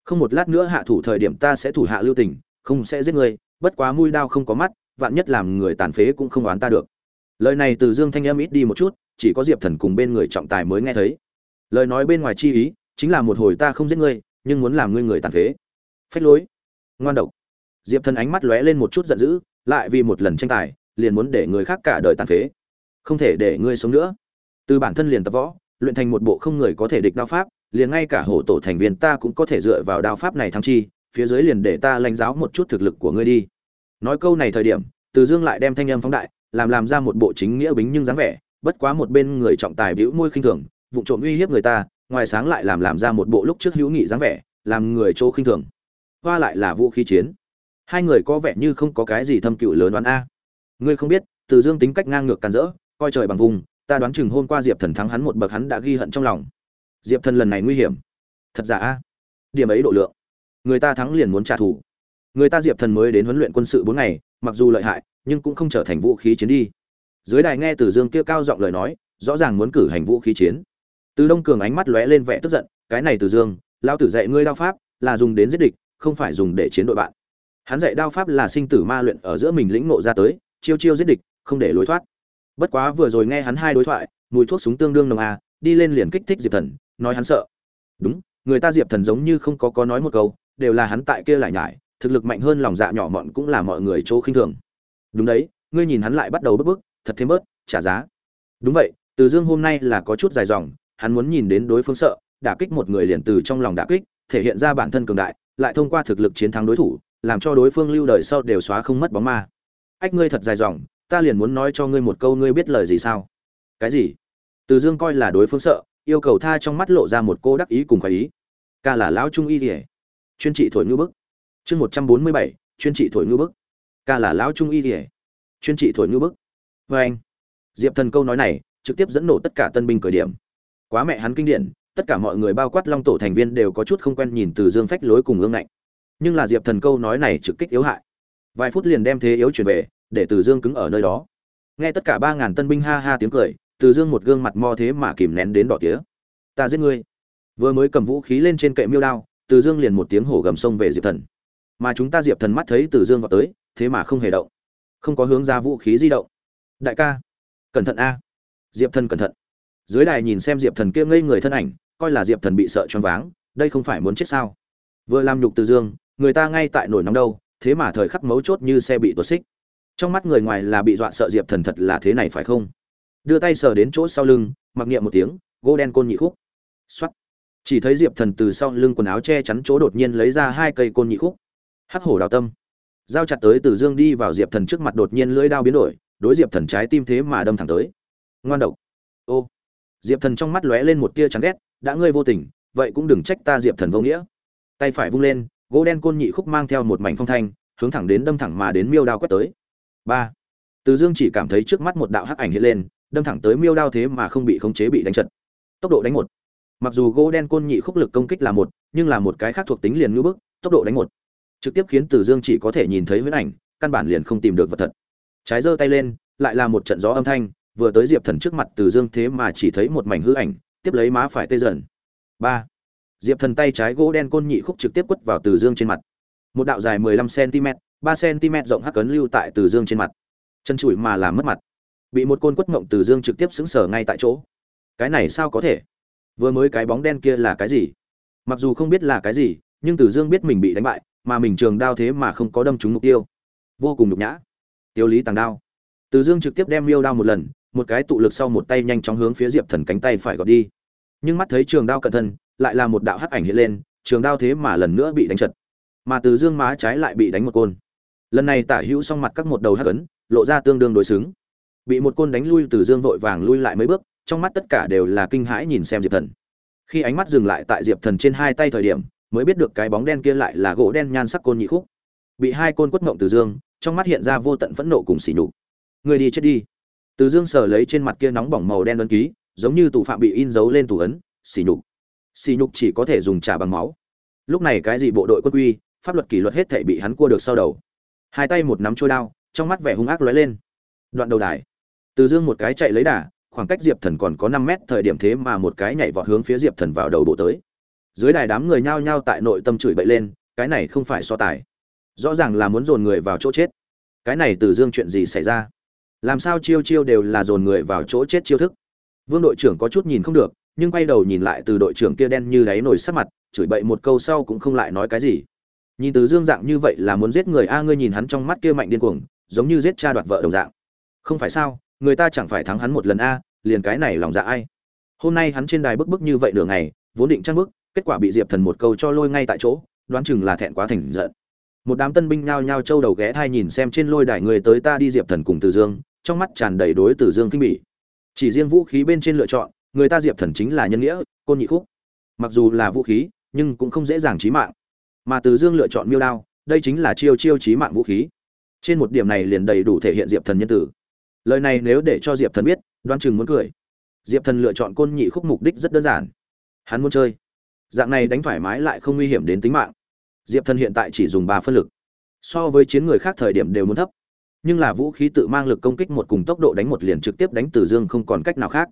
Không một lát nữa hạ thủ thời điểm ta sẽ thủ hạ lưu tình không sẽ giết người, bất quá mũi đao không có mắt vạn nhất làm người tàn phế cũng không oán ta được. Lời này từ dương thanh âm ít đi một chút chỉ có diệp thần cùng bên người trọng tài mới nghe thấy. Lời nói bên ngoài chi ý chính là một hồi ta không giết ngươi nhưng muốn làm ngươi người tàn phế phách lối. Ngoan độc. Diệp thần ánh mắt lóe lên một chút giận dữ, lại vì một lần tranh tài, liền muốn để người khác cả đời tàn phế. Không thể để ngươi sống nữa. Từ bản thân liền tập võ, luyện thành một bộ không người có thể địch đao pháp, liền ngay cả hổ tổ thành viên ta cũng có thể dựa vào đao pháp này thăng chi, phía dưới liền để ta lãnh giáo một chút thực lực của ngươi đi. Nói câu này thời điểm, từ dương lại đem thanh âm phóng đại, làm làm ra một bộ chính nghĩa bính nhưng dáng vẻ, bất quá một bên người trọng tài bĩu môi khinh thường, vụ trộm uy hiếp người ta, ngoài sáng lại làm làm ra một bộ lúc trước hữu nghị dáng vẻ, làm người chỗ khinh thường hoa lại là vũ khí chiến. Hai người có vẻ như không có cái gì thâm cựu lớn đoán a. Ngươi không biết, từ dương tính cách ngang ngược càn rỡ, coi trời bằng vùng, ta đoán chừng hôm qua diệp thần thắng hắn một bậc hắn đã ghi hận trong lòng. Diệp thần lần này nguy hiểm. Thật giả a? Điểm ấy độ lượng. Người ta thắng liền muốn trả thù. Người ta diệp thần mới đến huấn luyện quân sự bốn ngày, mặc dù lợi hại, nhưng cũng không trở thành vũ khí chiến đi. Dưới đài nghe từ dương kia cao giọng lời nói, rõ ràng muốn cử hành vũ khí chiến. Từ đông cường ánh mắt lóe lên vẻ tức giận, cái này từ dương lao tử dạy ngươi lao pháp, là dùng đến giết địch không phải dùng để chiến đội bạn. Hắn dạy đao pháp là sinh tử ma luyện ở giữa mình lĩnh ngộ ra tới, chiêu chiêu giết địch, không để lối thoát. Bất quá vừa rồi nghe hắn hai đối thoại, mùi thuốc súng tương đương nồng à đi lên liền kích thích diệp thần, nói hắn sợ. Đúng, người ta diệp thần giống như không có có nói một câu, đều là hắn tại kia lại nhải, thực lực mạnh hơn lòng dạ nhỏ mọn cũng là mọi người chỗ khinh thường. Đúng đấy, ngươi nhìn hắn lại bắt đầu bức bức, thật thêm bớt, trả giá. Đúng vậy, từ dương hôm nay là có chút dài dòng, hắn muốn nhìn đến đối phương sợ, đả kích một người liền từ trong lòng đả kích, thể hiện ra bản thân cường đại lại thông qua thực lực chiến thắng đối thủ, làm cho đối phương lưu đời sau đều xóa không mất bóng ma. Ách, ngươi thật dài dòng, ta liền muốn nói cho ngươi một câu, ngươi biết lời gì sao? Cái gì? Từ dương coi là đối phương sợ, yêu cầu tha trong mắt lộ ra một cô đắc ý cùng khoái ý. Ca là lão trung y kỉa chuyên trị thổi ngư bức. Chương một trăm bốn mươi bảy, chuyên trị thổi ngư bức. Ca là lão trung y kỉa chuyên trị thổi ngư bức. Vê anh diệp thần câu nói này, trực tiếp dẫn nổ tất cả tân binh cởi điểm. Quá mẹ hắn kinh điển tất cả mọi người bao quát long tổ thành viên đều có chút không quen nhìn từ dương phách lối cùng ương ngạnh. Nhưng là diệp thần câu nói này trực kích yếu hại. Vài phút liền đem thế yếu chuyển về, để từ dương cứng ở nơi đó. Nghe tất cả ba ngàn tân binh ha ha tiếng cười, từ dương một gương mặt mo thế mà kìm nén đến đỏ tía. Ta giết ngươi. Vừa mới cầm vũ khí lên trên kệ miêu đao, từ dương liền một tiếng hổ gầm sông về diệp thần. Mà chúng ta diệp thần mắt thấy từ dương vào tới, thế mà không hề động. Không có hướng ra vũ khí di động. Đại ca, cẩn thận a. Diệp thần cẩn thận. Dưới đài nhìn xem diệp thần kia ngây người thân ảnh coi là diệp thần bị sợ choáng váng, đây không phải muốn chết sao? Vừa làm nhục từ dương, người ta ngay tại nổi nóng đâu, thế mà thời khắc mấu chốt như xe bị tuột xích. Trong mắt người ngoài là bị dọa sợ diệp thần thật là thế này phải không? Đưa tay sờ đến chỗ sau lưng, mặc niệm một tiếng, gỗ đen côn nhị khúc. Xoắt chỉ thấy diệp thần từ sau lưng quần áo che chắn chỗ đột nhiên lấy ra hai cây côn nhị khúc. Hắc hổ đào tâm. Giao chặt tới từ dương đi vào diệp thần trước mặt đột nhiên lưỡi đao biến đổi, đối diệp thần trái tim thế mà đâm thẳng tới. Ngoan độc. Ô. Diệp thần trong mắt lóe lên một tia chán ghét đã ngươi vô tình, vậy cũng đừng trách ta diệp thần vô nghĩa. Tay phải vung lên, gỗ đen côn nhị khúc mang theo một mảnh phong thanh, hướng thẳng đến đâm thẳng mà đến miêu đao quét tới. Ba. Từ dương chỉ cảm thấy trước mắt một đạo hắc ảnh hiện lên, đâm thẳng tới miêu đao thế mà không bị khống chế bị đánh trận tốc độ đánh một. Mặc dù gỗ đen côn nhị khúc lực công kích là một, nhưng là một cái khác thuộc tính liền ngưỡng bức, tốc độ đánh một. Trực tiếp khiến từ dương chỉ có thể nhìn thấy huyết ảnh, căn bản liền không tìm được vật thật. Trái giơ tay lên, lại là một trận gió âm thanh, vừa tới diệp thần trước mặt từ dương thế mà chỉ thấy một mảnh hư ảnh tiếp lấy má phải tê dần. Ba. Diệp thần tay trái gỗ đen côn nhị khúc trực tiếp quất vào từ dương trên mặt. Một đạo dài mười lăm cm ba cm rộng hắc cấn lưu tại từ dương trên mặt. Chân trụi mà làm mất mặt. Bị một côn quất ngộng từ dương trực tiếp xứng sở ngay tại chỗ. Cái này sao có thể? Vừa mới cái bóng đen kia là cái gì? Mặc dù không biết là cái gì, nhưng từ dương biết mình bị đánh bại, mà mình trường đao thế mà không có đâm trúng mục tiêu. Vô cùng nhục nhã. Tiêu lý tàng đao. Từ dương trực tiếp đem miêu đao một lần một cái tụ lực sau một tay nhanh chóng hướng phía diệp thần cánh tay phải gọt đi. Nhưng mắt thấy trường đao cận thân, lại là một đạo hắc ảnh hiện lên, trường đao thế mà lần nữa bị đánh trật. Mà từ dương má trái lại bị đánh một côn. Lần này tả hữu xong mặt các một đầu hắc ấn, lộ ra tương đương đối xứng. Bị một côn đánh lui, từ dương vội vàng lui lại mấy bước, trong mắt tất cả đều là kinh hãi nhìn xem diệp thần. Khi ánh mắt dừng lại tại diệp thần trên hai tay thời điểm, mới biết được cái bóng đen kia lại là gỗ đen nhan sắc côn nhị khúc. Bị hai côn quất ngộng từ dương, trong mắt hiện ra vô tận phẫn nộ cùng xỉ nhục. Người đi chết đi từ dương sở lấy trên mặt kia nóng bỏng màu đen ấn ký, giống như tù phạm bị in dấu lên tù ấn xỉ nhục. Xỉ nhục chỉ có thể dùng trả bằng máu. Lúc này cái gì bộ đội quân quy, pháp luật kỷ luật hết thể bị hắn cua được sau đầu. Hai tay một nắm trôi đao, trong mắt vẻ hung ác lóe lên. Đoạn đầu đài. Từ dương một cái chạy lấy đà, khoảng cách diệp thần còn có năm mét thời điểm thế mà một cái nhảy vọt hướng phía diệp thần vào đầu bộ tới. Dưới đài đám người nhao nhao tại nội tâm chửi bậy lên, cái này không phải so tài. Rõ ràng là muốn dồn người vào chỗ chết. Cái này từ dương chuyện gì xảy ra? Làm sao chiêu chiêu đều là dồn người vào chỗ chết chiêu thức? Vương đội trưởng có chút nhìn không được, nhưng quay đầu nhìn lại từ đội trưởng kia đen như đáy nổi sắc mặt, chửi bậy một câu sau cũng không lại nói cái gì. Nhìn từ dương dạng như vậy là muốn giết người, a, ngươi nhìn hắn trong mắt kia mạnh điên cuồng, giống như giết cha đoạt vợ đồng dạng. Không phải sao, người ta chẳng phải thắng hắn một lần, a, liền cái này lòng dạ ai? Hôm nay hắn trên đài bức bức như vậy nửa ngày, vốn định trang bức, kết quả bị diệp thần một câu cho lôi ngay tại chỗ, đoán chừng là thẹn quá thành giận. Một đám tân binh nhao nhao trâu đầu ghé thai nhìn xem trên lôi đài người tới ta đi diệp thần cùng từ dương trong mắt tràn đầy đối từ dương kinh bỉ. Chỉ riêng vũ khí bên trên lựa chọn, người ta diệp thần chính là nhân nghĩa, côn nhị khúc. Mặc dù là vũ khí, nhưng cũng không dễ dàng chí mạng. Mà từ dương lựa chọn miêu đao, đây chính là chiêu chiêu chí mạng vũ khí. Trên một điểm này liền đầy đủ thể hiện diệp thần nhân tử. Lời này nếu để cho diệp thần biết đoan chừng muốn cười. Diệp thần lựa chọn côn nhị khúc mục đích rất đơn giản. Hắn muốn chơi. Dạng này đánh thoải mái lại không nguy hiểm đến tính mạng. Diệp thần hiện tại chỉ dùng ba phân lực. So với chiến người khác thời điểm đều muốn thấp nhưng là vũ khí tự mang lực công kích một cùng tốc độ đánh một liền trực tiếp đánh từ dương không còn cách nào khác.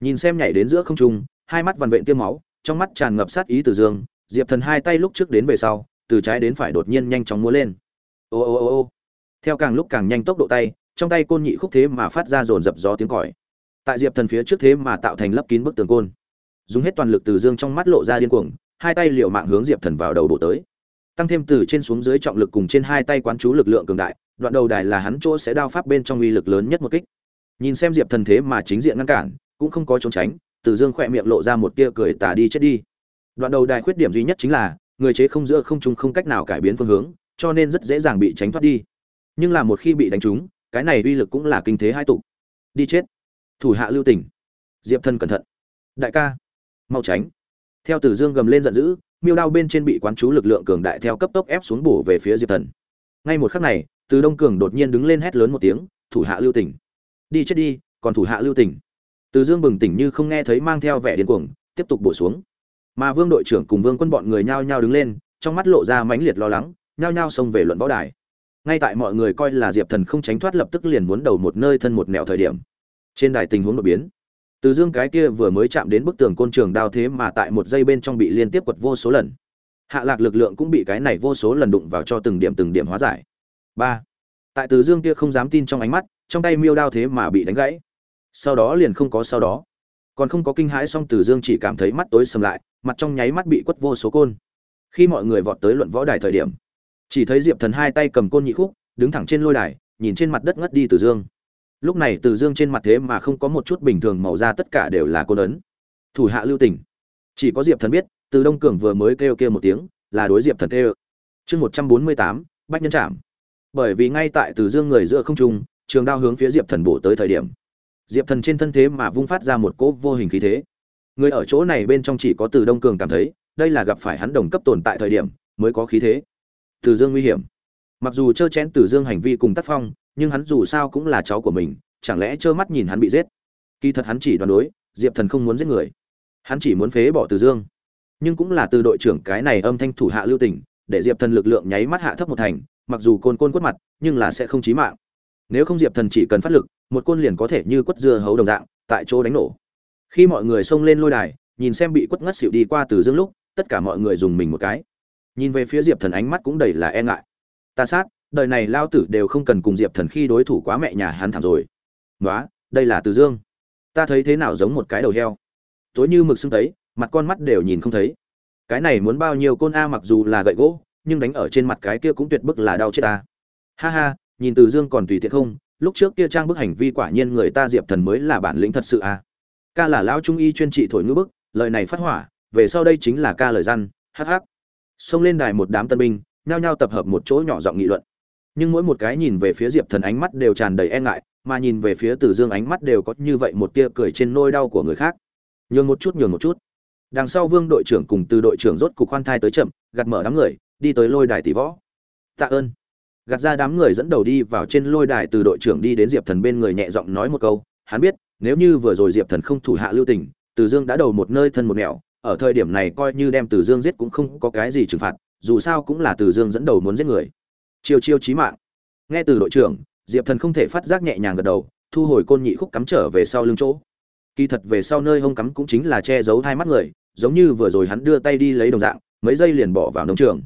Nhìn xem nhảy đến giữa không trung, hai mắt vằn vện tiêm máu, trong mắt tràn ngập sát ý từ dương, diệp thần hai tay lúc trước đến về sau, từ trái đến phải đột nhiên nhanh chóng múa lên. Ô ô ô ô. Theo càng lúc càng nhanh tốc độ tay, trong tay côn nhị khúc thế mà phát ra dồn dập gió tiếng còi. Tại diệp thần phía trước thế mà tạo thành lấp kín bức tường côn. Dùng hết toàn lực từ dương trong mắt lộ ra điên cuồng, hai tay liệu mạng hướng diệp thần vào đầu bộ tới. Tăng thêm từ trên xuống dưới trọng lực cùng trên hai tay quán chú lực lượng cường đại đoạn đầu đài là hắn chỗ sẽ đao pháp bên trong uy lực lớn nhất một kích. Nhìn xem diệp thần thế mà chính diện ngăn cản, cũng không có trốn tránh, từ dương khỏe miệng lộ ra một tia cười tà đi chết đi. Đoạn đầu đài khuyết điểm duy nhất chính là, người chế không giữa không trung không cách nào cải biến phương hướng, cho nên rất dễ dàng bị tránh thoát đi. Nhưng là một khi bị đánh trúng, cái này uy lực cũng là kinh thế hai tụ. đi chết. Thủ hạ lưu tình. Diệp thần cẩn thận. Đại ca. Mau tránh. Theo tử dương gầm lên giận dữ, miêu đao bên trên bị quán chú lực lượng cường đại theo cấp tốc ép xuống bổ về phía diệp thần. Ngay một khắc này từ đông cường đột nhiên đứng lên hét lớn một tiếng, thủ hạ lưu tỉnh đi chết đi, còn thủ hạ lưu tỉnh từ dương bừng tỉnh như không nghe thấy mang theo vẻ điên cuồng, tiếp tục bổ xuống. Mà vương đội trưởng cùng vương quân bọn người nhao nhao đứng lên, trong mắt lộ ra mãnh liệt lo lắng, nhao nhao xông về luận võ đài. Ngay tại mọi người coi là diệp thần không tránh thoát lập tức liền muốn đầu một nơi thân một nẻo thời điểm, trên đài tình huống đột biến. Từ dương cái kia vừa mới chạm đến bức tường côn trường đao thế mà tại một giây bên trong bị liên tiếp quật vô số lần. Hạ lạc lực lượng cũng bị cái này vô số lần đụng vào cho từng điểm từng điểm hóa giải ba. Tại từ dương kia không dám tin trong ánh mắt, trong tay miêu đao thế mà bị đánh gãy. Sau đó liền không có sau đó. Còn không có kinh hãi xong từ dương chỉ cảm thấy mắt tối sầm lại, mặt trong nháy mắt bị quất vô số côn. Khi mọi người vọt tới luận võ đài thời điểm, chỉ thấy diệp thần hai tay cầm côn nhị khúc, đứng thẳng trên lôi đài, nhìn trên mặt đất ngất đi từ dương. Lúc này từ dương trên mặt thế mà không có một chút bình thường, màu da tất cả đều là côn ấn. Thủ hạ lưu tình. Chỉ có diệp thần biết, từ đông cường vừa mới kêu kêu một tiếng, là đối diệp thần kêu. Chương một trăm bốn mươi tám, bách nhân trạm bởi vì ngay tại từ dương người giữa không trung, trường đao hướng phía diệp thần bổ tới thời điểm. Diệp thần trên thân thế mà vung phát ra một cỗ vô hình khí thế. Người ở chỗ này bên trong chỉ có từ đông cường cảm thấy, đây là gặp phải hắn đồng cấp tồn tại thời điểm, mới có khí thế. Từ dương nguy hiểm. Mặc dù trơ chén từ dương hành vi cùng tác phong, nhưng hắn dù sao cũng là cháu của mình, chẳng lẽ trơ mắt nhìn hắn bị giết? Kỳ thật hắn chỉ đoán đối, diệp thần không muốn giết người. Hắn chỉ muốn phế bỏ từ dương. Nhưng cũng là từ đội trưởng cái này âm thanh thủ hạ lưu tình, để diệp thần lực lượng nháy mắt hạ thấp một thành mặc dù côn côn quất mặt, nhưng là sẽ không chí mạng. Nếu không diệp thần chỉ cần phát lực, một côn liền có thể như quất dưa hấu đồng dạng, tại chỗ đánh nổ. Khi mọi người xông lên lôi đài, nhìn xem bị quất ngất xỉu đi qua từ dương lúc, tất cả mọi người dùng mình một cái. Nhìn về phía diệp thần ánh mắt cũng đầy là e ngại. Ta sát, đời này lao tử đều không cần cùng diệp thần khi đối thủ quá mẹ nhà hắn thảm rồi. Nói đây là từ dương. Ta thấy thế nào giống một cái đầu heo. Tối như mực xưng thấy, mặt con mắt đều nhìn không thấy. Cái này muốn bao nhiêu côn a mặc dù là gậy gỗ nhưng đánh ở trên mặt cái kia cũng tuyệt bức là đau chết ta. Ha ha, nhìn từ dương còn tùy tiện không, lúc trước kia trang bức hành vi quả nhiên người ta diệp thần mới là bản lĩnh thật sự a ca là lão trung y chuyên trị thổi ngữ bức, lời này phát hỏa, về sau đây chính là ca lời răn hh xông lên đài một đám tân binh, nhao nhao tập hợp một chỗ nhỏ giọng nghị luận. Nhưng mỗi một cái nhìn về phía diệp thần ánh mắt đều tràn đầy e ngại, mà nhìn về phía từ dương ánh mắt đều có như vậy một tia cười trên nôi đau của người khác. Nhường một chút, nhường một chút. Đằng sau vương đội trưởng cùng từ đội trưởng rốt cục khoan thai tới chậm, gạt mở đám người đi tới lôi đài tỷ võ. Tạ ơn. Gạt ra đám người dẫn đầu đi vào trên lôi đài từ đội trưởng đi đến diệp thần bên người nhẹ giọng nói một câu, hắn biết, nếu như vừa rồi diệp thần không thủ hạ lưu tình, từ dương đã đầu một nơi thân một nẻo, ở thời điểm này coi như đem từ dương giết cũng không có cái gì trừng phạt, dù sao cũng là từ dương dẫn đầu muốn giết người. Chiêu chiêu chí mạng. Nghe từ đội trưởng, diệp thần không thể phát giác nhẹ nhàng gật đầu, thu hồi côn nhị khúc cắm trở về sau lưng chỗ. Kỳ thật về sau nơi hông cắm cũng chính là che giấu hai mắt người, giống như vừa rồi hắn đưa tay đi lấy đồng dạng, mấy giây liền bỏ vào nông trường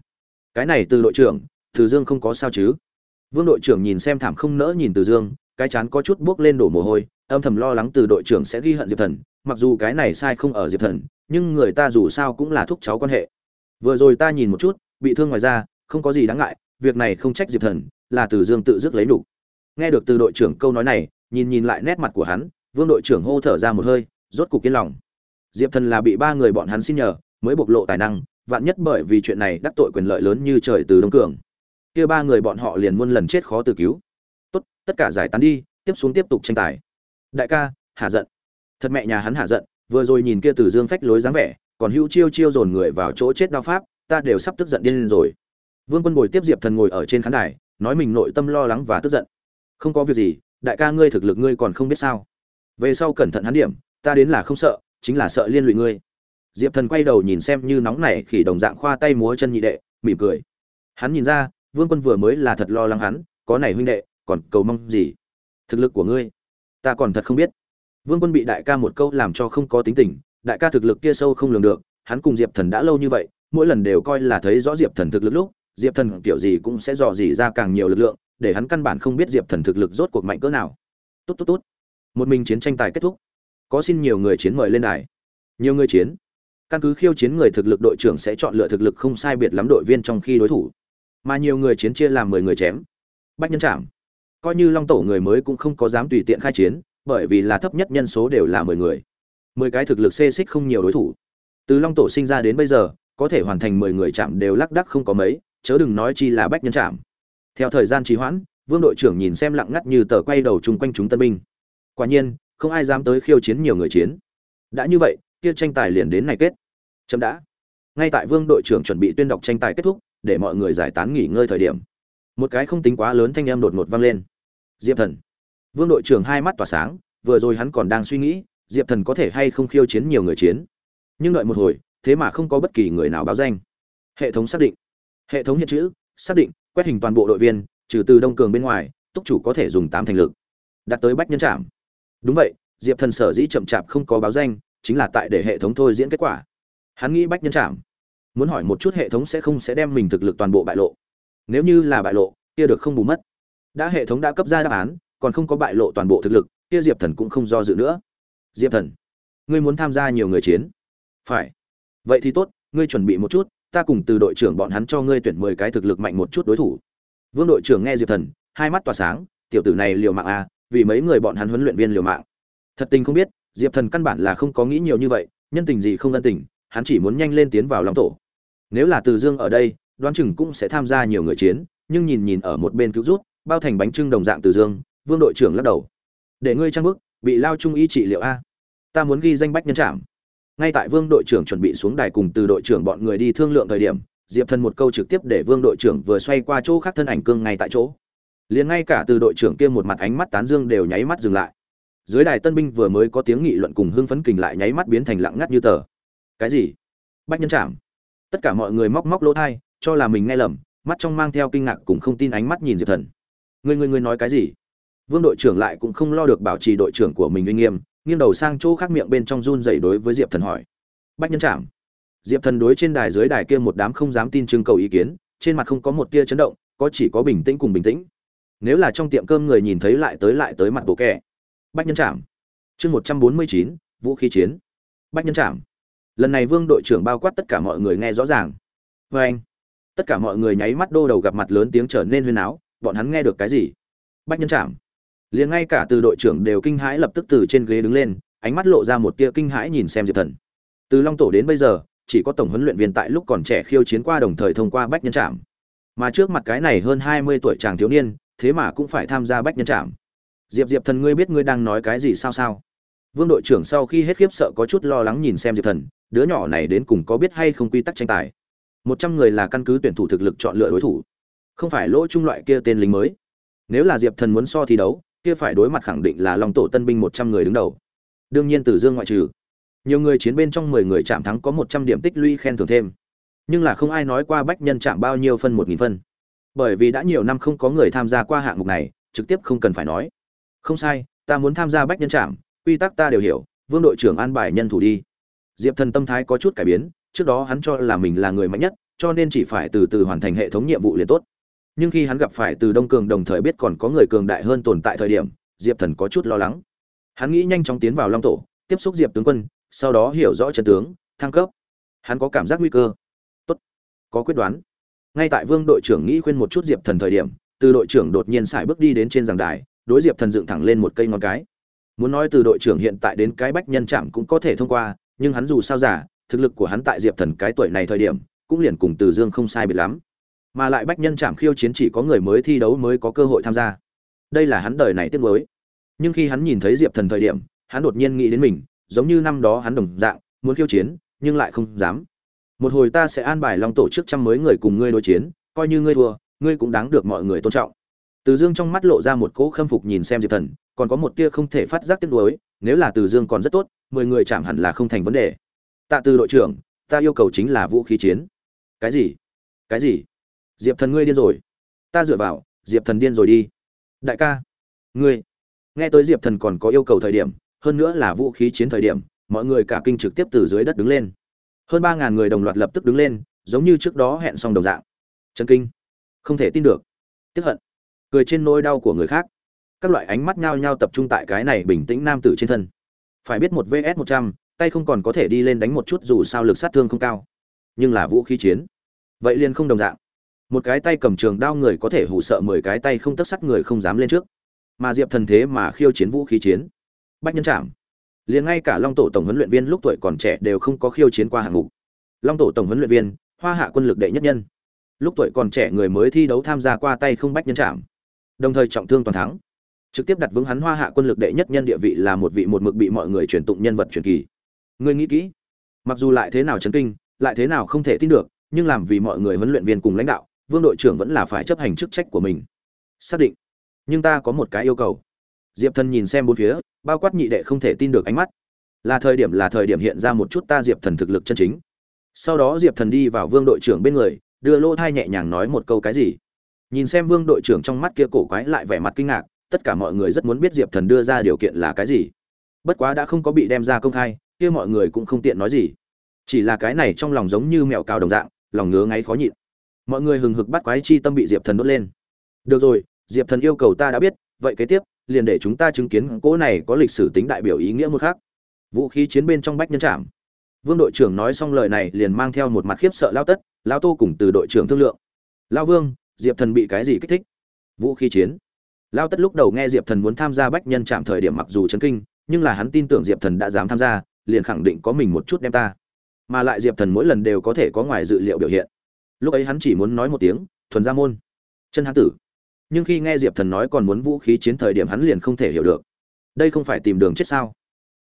cái này từ đội trưởng, từ dương không có sao chứ? Vương đội trưởng nhìn xem thảm không nỡ nhìn từ dương, cái chán có chút buốc lên đổ mồ hôi, âm thầm lo lắng từ đội trưởng sẽ ghi hận diệp thần, mặc dù cái này sai không ở diệp thần, nhưng người ta dù sao cũng là thúc cháu quan hệ. Vừa rồi ta nhìn một chút, bị thương ngoài ra không có gì đáng ngại, việc này không trách diệp thần, là từ dương tự dứt lấy đủ. nghe được từ đội trưởng câu nói này, nhìn nhìn lại nét mặt của hắn, vương đội trưởng hô thở ra một hơi, rốt cục yên lòng. Diệp thần là bị ba người bọn hắn xin nhờ, mới bộc lộ tài năng vạn nhất bởi vì chuyện này đắc tội quyền lợi lớn như trời từ đông cường. Kia ba người bọn họ liền muôn lần chết khó từ cứu. Tốt, tất cả giải tán đi, tiếp xuống tiếp tục tranh tài. Đại ca, hạ giận. Thật mẹ nhà hắn hạ giận, vừa rồi nhìn kia từ dương phách lối dáng vẻ, còn hữu chiêu chiêu dồn người vào chỗ chết đao pháp, ta đều sắp tức giận điên lên rồi. Vương quân bồi tiếp diệp thần ngồi ở trên khán đài, nói mình nội tâm lo lắng và tức giận. Không có việc gì, đại ca ngươi thực lực ngươi còn không biết sao. Về sau cẩn thận hắn điểm, ta đến là không sợ, chính là sợ liên lụy ngươi diệp thần quay đầu nhìn xem như nóng nảy khỉ đồng dạng khoa tay múa chân nhị đệ, mỉm cười. Hắn nhìn ra, vương quân vừa mới là thật lo lắng hắn, có này huynh đệ, còn cầu mong gì? Thực lực của ngươi, ta còn thật không biết. Vương quân bị đại ca một câu làm cho không có tính tình, đại ca thực lực kia sâu không lường được, hắn cùng diệp thần đã lâu như vậy, mỗi lần đều coi là thấy rõ diệp thần thực lực lúc, diệp thần kiểu gì cũng sẽ dò dỉ ra càng nhiều lực lượng, để hắn căn bản không biết diệp thần thực lực rốt cuộc mạnh cỡ nào. Tốt tốt tốt. Một mình chiến tranh tài kết thúc. Có xin nhiều người chiến mời lên đài. Nhiều người chiến căn cứ khiêu chiến người thực lực đội trưởng sẽ chọn lựa thực lực không sai biệt lắm đội viên trong khi đối thủ. Mà nhiều người chiến chia làm mười người chém. Bách nhân chạm coi như long tổ người mới cũng không có dám tùy tiện khai chiến, bởi vì là thấp nhất nhân số đều là mười người. Mười cái thực lực xê xích không nhiều đối thủ. Từ long tổ sinh ra đến bây giờ, có thể hoàn thành mười người chạm đều lác đắc không có mấy, chớ đừng nói chi là bách nhân chạm theo thời gian trì hoãn, vương đội trưởng nhìn xem lặng ngắt như tờ quay đầu chung quanh chúng tân binh. Quả nhiên, không ai dám tới khiêu chiến nhiều người chiến. Đã như vậy kia tranh tài liền đến này kết. Chấm đã. Ngay tại vương đội trưởng chuẩn bị tuyên đọc tranh tài kết thúc, để mọi người giải tán nghỉ ngơi thời điểm, một cái không tính quá lớn thanh em đột ngột vang lên. Diệp thần. Vương đội trưởng hai mắt tỏa sáng, vừa rồi hắn còn đang suy nghĩ, diệp thần có thể hay không khiêu chiến nhiều người chiến. Nhưng đợi một hồi, thế mà không có bất kỳ người nào báo danh. Hệ thống xác định. Hệ thống hiện chữ, xác định, quét hình toàn bộ đội viên, trừ từ đông cường bên ngoài, túc chủ có thể dùng tám thành lực. Đạt tới bách nhân trạm đúng vậy, diệp thần sở dĩ chậm chạp không có báo danh chính là tại để hệ thống thôi diễn kết quả. Hắn nghĩ bách nhân trạm muốn hỏi một chút hệ thống sẽ không sẽ đem mình thực lực toàn bộ bại lộ. Nếu như là bại lộ, kia được không bù mất. Đã hệ thống đã cấp ra đáp án, còn không có bại lộ toàn bộ thực lực, kia diệp thần cũng không do dự nữa. Diệp thần, ngươi muốn tham gia nhiều người chiến? Phải. Vậy thì tốt, ngươi chuẩn bị một chút, ta cùng từ đội trưởng bọn hắn cho ngươi tuyển mười cái thực lực mạnh một chút đối thủ. Vương đội trưởng nghe diệp thần, hai mắt tỏa sáng, tiểu tử này liều mạng à vì mấy người bọn hắn huấn luyện viên liều mạng. Thật tình không biết diệp thần căn bản là không có nghĩ nhiều như vậy, nhân tình gì không ân tình, hắn chỉ muốn nhanh lên tiến vào lòng tổ. Nếu là từ dương ở đây, đoán chừng cũng sẽ tham gia nhiều người chiến, nhưng nhìn nhìn ở một bên cứu rút, bao thành bánh trưng đồng dạng từ dương, vương đội trưởng lắc đầu. Để ngươi trang bức, bị lao trung y trị liệu a. Ta muốn ghi danh bách nhân trạm ngay tại vương đội trưởng chuẩn bị xuống đài cùng từ đội trưởng bọn người đi thương lượng thời điểm, diệp thần một câu trực tiếp để vương đội trưởng vừa xoay qua chỗ khác thân ảnh cương ngay tại chỗ. Liền ngay cả từ đội trưởng kia một mặt ánh mắt tán dương đều nháy mắt dừng lại dưới đài tân binh vừa mới có tiếng nghị luận cùng hưng phấn kình lại nháy mắt biến thành lặng ngắt như tờ. Cái gì? Bách nhân chạm tất cả mọi người móc móc lỗ thai, cho là mình nghe lầm, mắt trong mang theo kinh ngạc cùng không tin ánh mắt nhìn diệp thần. Người người người nói cái gì? Vương đội trưởng lại cũng không lo được bảo trì đội trưởng của mình uy nghiêm, nghiêng đầu sang chỗ khác miệng bên trong run dậy đối với diệp thần hỏi. Bách nhân chạm diệp thần đối trên đài dưới đài kia một đám không dám tin trưng cầu ý kiến, trên mặt không có một tia chấn động, có chỉ có bình tĩnh cùng bình tĩnh. Nếu là trong tiệm cơm người nhìn thấy lại tới lại tới mặt bộ kẻ bách nhân trạm chương một trăm bốn mươi chín, vũ khí chiến. Bách nhân trạm lần này vương đội trưởng bao quát tất cả mọi người nghe rõ ràng. Vê anh, tất cả mọi người nháy mắt đô đầu gặp mặt lớn tiếng trở nên huyên áo bọn hắn nghe được cái gì? Bách nhân trạm liền ngay cả từ đội trưởng đều kinh hãi lập tức từ trên ghế đứng lên, ánh mắt lộ ra một tia kinh hãi nhìn xem diệp thần. Từ long tổ đến bây giờ, chỉ có tổng huấn luyện viên tại lúc còn trẻ khiêu chiến qua đồng thời thông qua bách nhân trạm mà trước mặt cái này hơn hai mươi tuổi chàng thiếu niên, thế mà cũng phải tham gia bách nhân trạm diệp diệp thần, ngươi biết ngươi đang nói cái gì sao sao? Vương đội trưởng sau khi hết khiếp sợ có chút lo lắng nhìn xem diệp thần, đứa nhỏ này đến cùng có biết hay không quy tắc tranh tài? Một trăm người là căn cứ tuyển thủ thực lực chọn lựa đối thủ. Không phải lỗ trung loại kia tên lính mới. Nếu là diệp thần muốn so thi đấu, kia phải đối mặt khẳng định là long tổ tân binh một trăm người đứng đầu. Đương nhiên từ dương ngoại trừ, nhiều người chiến bên trong mười người chạm thắng có một trăm điểm tích lũy khen thưởng thêm. Nhưng là không ai nói qua bách nhân chạm bao nhiêu phân một nghìn phân. Bởi vì đã nhiều năm không có người tham gia qua hạng mục này, trực tiếp không cần phải nói không sai, ta muốn tham gia bách nhân trạm, quy tắc ta đều hiểu, vương đội trưởng an bài nhân thủ đi. Diệp thần tâm thái có chút cải biến, trước đó hắn cho là mình là người mạnh nhất, cho nên chỉ phải từ từ hoàn thành hệ thống nhiệm vụ liền tốt. Nhưng khi hắn gặp phải từ đông cường đồng thời biết còn có người cường đại hơn tồn tại thời điểm, diệp thần có chút lo lắng. Hắn nghĩ nhanh chóng tiến vào long tổ, tiếp xúc diệp tướng quân, sau đó hiểu rõ trận tướng, thăng cấp. Hắn có cảm giác nguy cơ. Tốt. Có quyết đoán. Ngay tại vương đội trưởng nghĩ khuyên một chút diệp thần thời điểm, từ đội trưởng đột nhiên xài bước đi đến trên giảng đài đối diệp thần dựng thẳng lên một cây ngón cái. Muốn nói từ đội trưởng hiện tại đến cái bách nhân chạm cũng có thể thông qua, nhưng hắn dù sao giả thực lực của hắn tại diệp thần cái tuổi này thời điểm, cũng liền cùng từ dương không sai biệt lắm. Mà lại bách nhân chạm khiêu chiến chỉ có người mới thi đấu mới có cơ hội tham gia. Đây là hắn đời này tiếc mới nhưng khi hắn nhìn thấy diệp thần thời điểm, hắn đột nhiên nghĩ đến mình, giống như năm đó hắn đồng dạng, muốn khiêu chiến, nhưng lại không dám. Một hồi ta sẽ an bài long tổ chức trăm mới người cùng ngươi đối chiến, coi như ngươi thua, ngươi cũng đáng được mọi người tôn trọng từ dương trong mắt lộ ra một cỗ khâm phục nhìn xem diệp thần, còn có một tia không thể phát giác tiếc nuối, nếu là từ dương còn rất tốt, mười người chạm hẳn là không thành vấn đề. Tạ từ đội trưởng, ta yêu cầu chính là vũ khí chiến. Cái gì? Cái gì? Diệp thần ngươi điên rồi. Ta dựa vào, diệp thần điên rồi đi. Đại ca, ngươi, nghe tới diệp thần còn có yêu cầu thời điểm, hơn nữa là vũ khí chiến thời điểm, mọi người cả kinh trực tiếp từ dưới đất đứng lên. Hơn ba ngàn người đồng loạt lập tức đứng lên, giống như trước đó hẹn xong đồng dạng. Chân kinh. Không thể tin được. Tiếp hận cười trên nỗi đau của người khác. Các loại ánh mắt nhao nhao tập trung tại cái này bình tĩnh nam tử trên thân. Phải biết một vs một trăm, tay không còn có thể đi lên đánh một chút dù sao lực sát thương không cao. Nhưng là vũ khí chiến. Vậy liền không đồng dạng. Một cái tay cầm trường đao người có thể hụ sợ mười cái tay không tất sắt người không dám lên trước. Mà diệp thần thế mà khiêu chiến vũ khí chiến. Bách nhân trảm. Liền ngay cả long tổ tổng huấn luyện viên lúc tuổi còn trẻ đều không có khiêu chiến qua hạng mục. Long tổ tổng huấn luyện viên, hoa hạ quân lực đệ nhất nhân. Lúc tuổi còn trẻ người mới thi đấu tham gia qua tay không bách nhân trảm đồng thời trọng thương toàn thắng. Trực tiếp đặt vững hắn hoa hạ quân lực đệ nhất nhân địa vị là một vị một mực bị mọi người truyền tụng nhân vật truyền kỳ. Người nghĩ kỹ, mặc dù lại thế nào chấn kinh, lại thế nào không thể tin được, nhưng làm vì mọi người huấn luyện viên cùng lãnh đạo, vương đội trưởng vẫn là phải chấp hành chức trách của mình. Xác định. Nhưng ta có một cái yêu cầu. Diệp thần nhìn xem bốn phía, bao quát nhị đệ không thể tin được ánh mắt. Là thời điểm là thời điểm hiện ra một chút ta diệp thần thực lực chân chính. Sau đó diệp thần đi vào vương đội trưởng bên người, đưa lỗ thai nhẹ nhàng nói một câu cái gì? Nhìn xem vương đội trưởng trong mắt kia cổ quái lại vẻ mặt kinh ngạc, tất cả mọi người rất muốn biết diệp thần đưa ra điều kiện là cái gì. Bất quá đã không có bị đem ra công khai, kia mọi người cũng không tiện nói gì. Chỉ là cái này trong lòng giống như mẹo cào đồng dạng, lòng ngứa ngáy khó nhịn. Mọi người hừng hực bắt quái chi tâm bị diệp thần đốt lên. Được rồi, diệp thần yêu cầu ta đã biết, vậy kế tiếp, liền để chúng ta chứng kiến cỗ này có lịch sử tính đại biểu ý nghĩa một khác. Vũ khí chiến bên trong bách nhân trạm vương đội trưởng nói xong lời này liền mang theo một mặt khiếp sợ lao tất, lao tô cùng từ đội trưởng thương lượng. Lao vương diệp thần bị cái gì kích thích? Vũ khí chiến. Lao tất lúc đầu nghe diệp thần muốn tham gia bách nhân chạm thời điểm mặc dù chấn kinh, nhưng là hắn tin tưởng diệp thần đã dám tham gia, liền khẳng định có mình một chút đem ta. Mà lại diệp thần mỗi lần đều có thể có ngoài dự liệu biểu hiện. Lúc ấy hắn chỉ muốn nói một tiếng, thuần gia môn, chân hán tử. Nhưng khi nghe diệp thần nói còn muốn vũ khí chiến thời điểm hắn liền không thể hiểu được. Đây không phải tìm đường chết sao?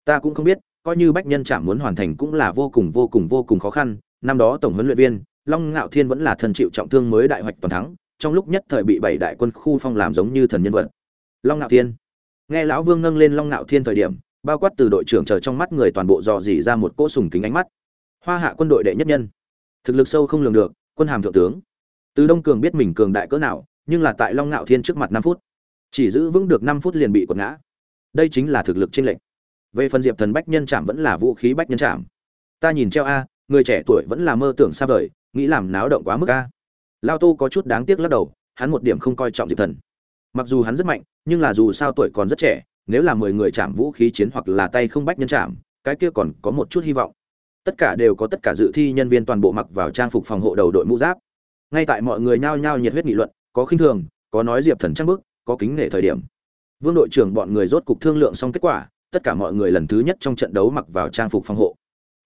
Ta cũng không biết, coi như bách nhân chạm muốn hoàn thành cũng là vô cùng vô cùng vô cùng khó khăn. Năm đó tổng huấn luyện viên, long ngạo thiên vẫn là thần chịu trọng thương mới đại hoạch toàn thắng trong lúc nhất thời bị bảy đại quân khu phong làm giống như thần nhân vật. Long ngạo thiên. Nghe lão vương nâng lên long ngạo thiên thời điểm, bao quát từ đội trưởng chờ trong mắt người toàn bộ dò dỉ ra một cỗ sùng kính ánh mắt. Hoa hạ quân đội đệ nhất nhân. Thực lực sâu không lường được, quân hàm thượng tướng. Từ đông cường biết mình cường đại cỡ nào, nhưng là tại long ngạo thiên trước mặt năm phút. Chỉ giữ vững được năm phút liền bị quật ngã. Đây chính là thực lực trên lệnh về phần diệp thần bách nhân chạm vẫn là vũ khí bách nhân chạm ta nhìn treo a, người trẻ tuổi vẫn là mơ tưởng xa vời, nghĩ làm náo động quá mức a lao tô có chút đáng tiếc lắc đầu, hắn một điểm không coi trọng diệp thần. Mặc dù hắn rất mạnh, nhưng là dù sao tuổi còn rất trẻ, nếu là mười người chạm vũ khí chiến hoặc là tay không bách nhân chạm, cái kia còn có một chút hy vọng. Tất cả đều có tất cả dự thi nhân viên toàn bộ mặc vào trang phục phòng hộ đầu đội mũ giáp. Ngay tại mọi người nhao nhao nhiệt huyết nghị luận, có khinh thường, có nói diệp thần trang bức, có kính nể thời điểm. Vương đội trưởng bọn người rốt cục thương lượng xong kết quả, tất cả mọi người lần thứ nhất trong trận đấu mặc vào trang phục phòng hộ.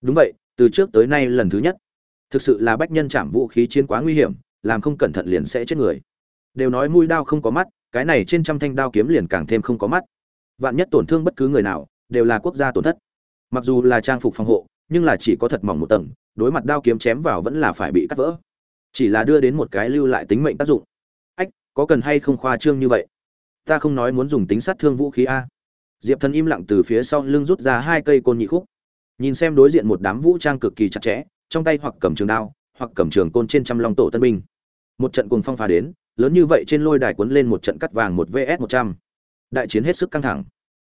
Đúng vậy, từ trước tới nay lần thứ nhất. Thực sự là bách nhân chạm vũ khí chiến quá nguy hiểm làm không cẩn thận liền sẽ chết người. Đều nói mũi đao không có mắt, cái này trên trăm thanh đao kiếm liền càng thêm không có mắt. Vạn nhất tổn thương bất cứ người nào, đều là quốc gia tổn thất. Mặc dù là trang phục phòng hộ, nhưng là chỉ có thật mỏng một tầng, đối mặt đao kiếm chém vào vẫn là phải bị cắt vỡ. Chỉ là đưa đến một cái lưu lại tính mệnh tác dụng. Ách, có cần hay không khoa trương như vậy? Ta không nói muốn dùng tính sát thương vũ khí a. Diệp thần im lặng từ phía sau lưng rút ra hai cây côn nhị khúc. Nhìn xem đối diện một đám vũ trang cực kỳ chặt chẽ, trong tay hoặc cầm trường đao, hoặc cầm trường côn trên trăm long tổ tân binh một trận cuồng phong phá đến, lớn như vậy trên lôi đài cuốn lên một trận cắt vàng một vs một trăm. Đại chiến hết sức căng thẳng.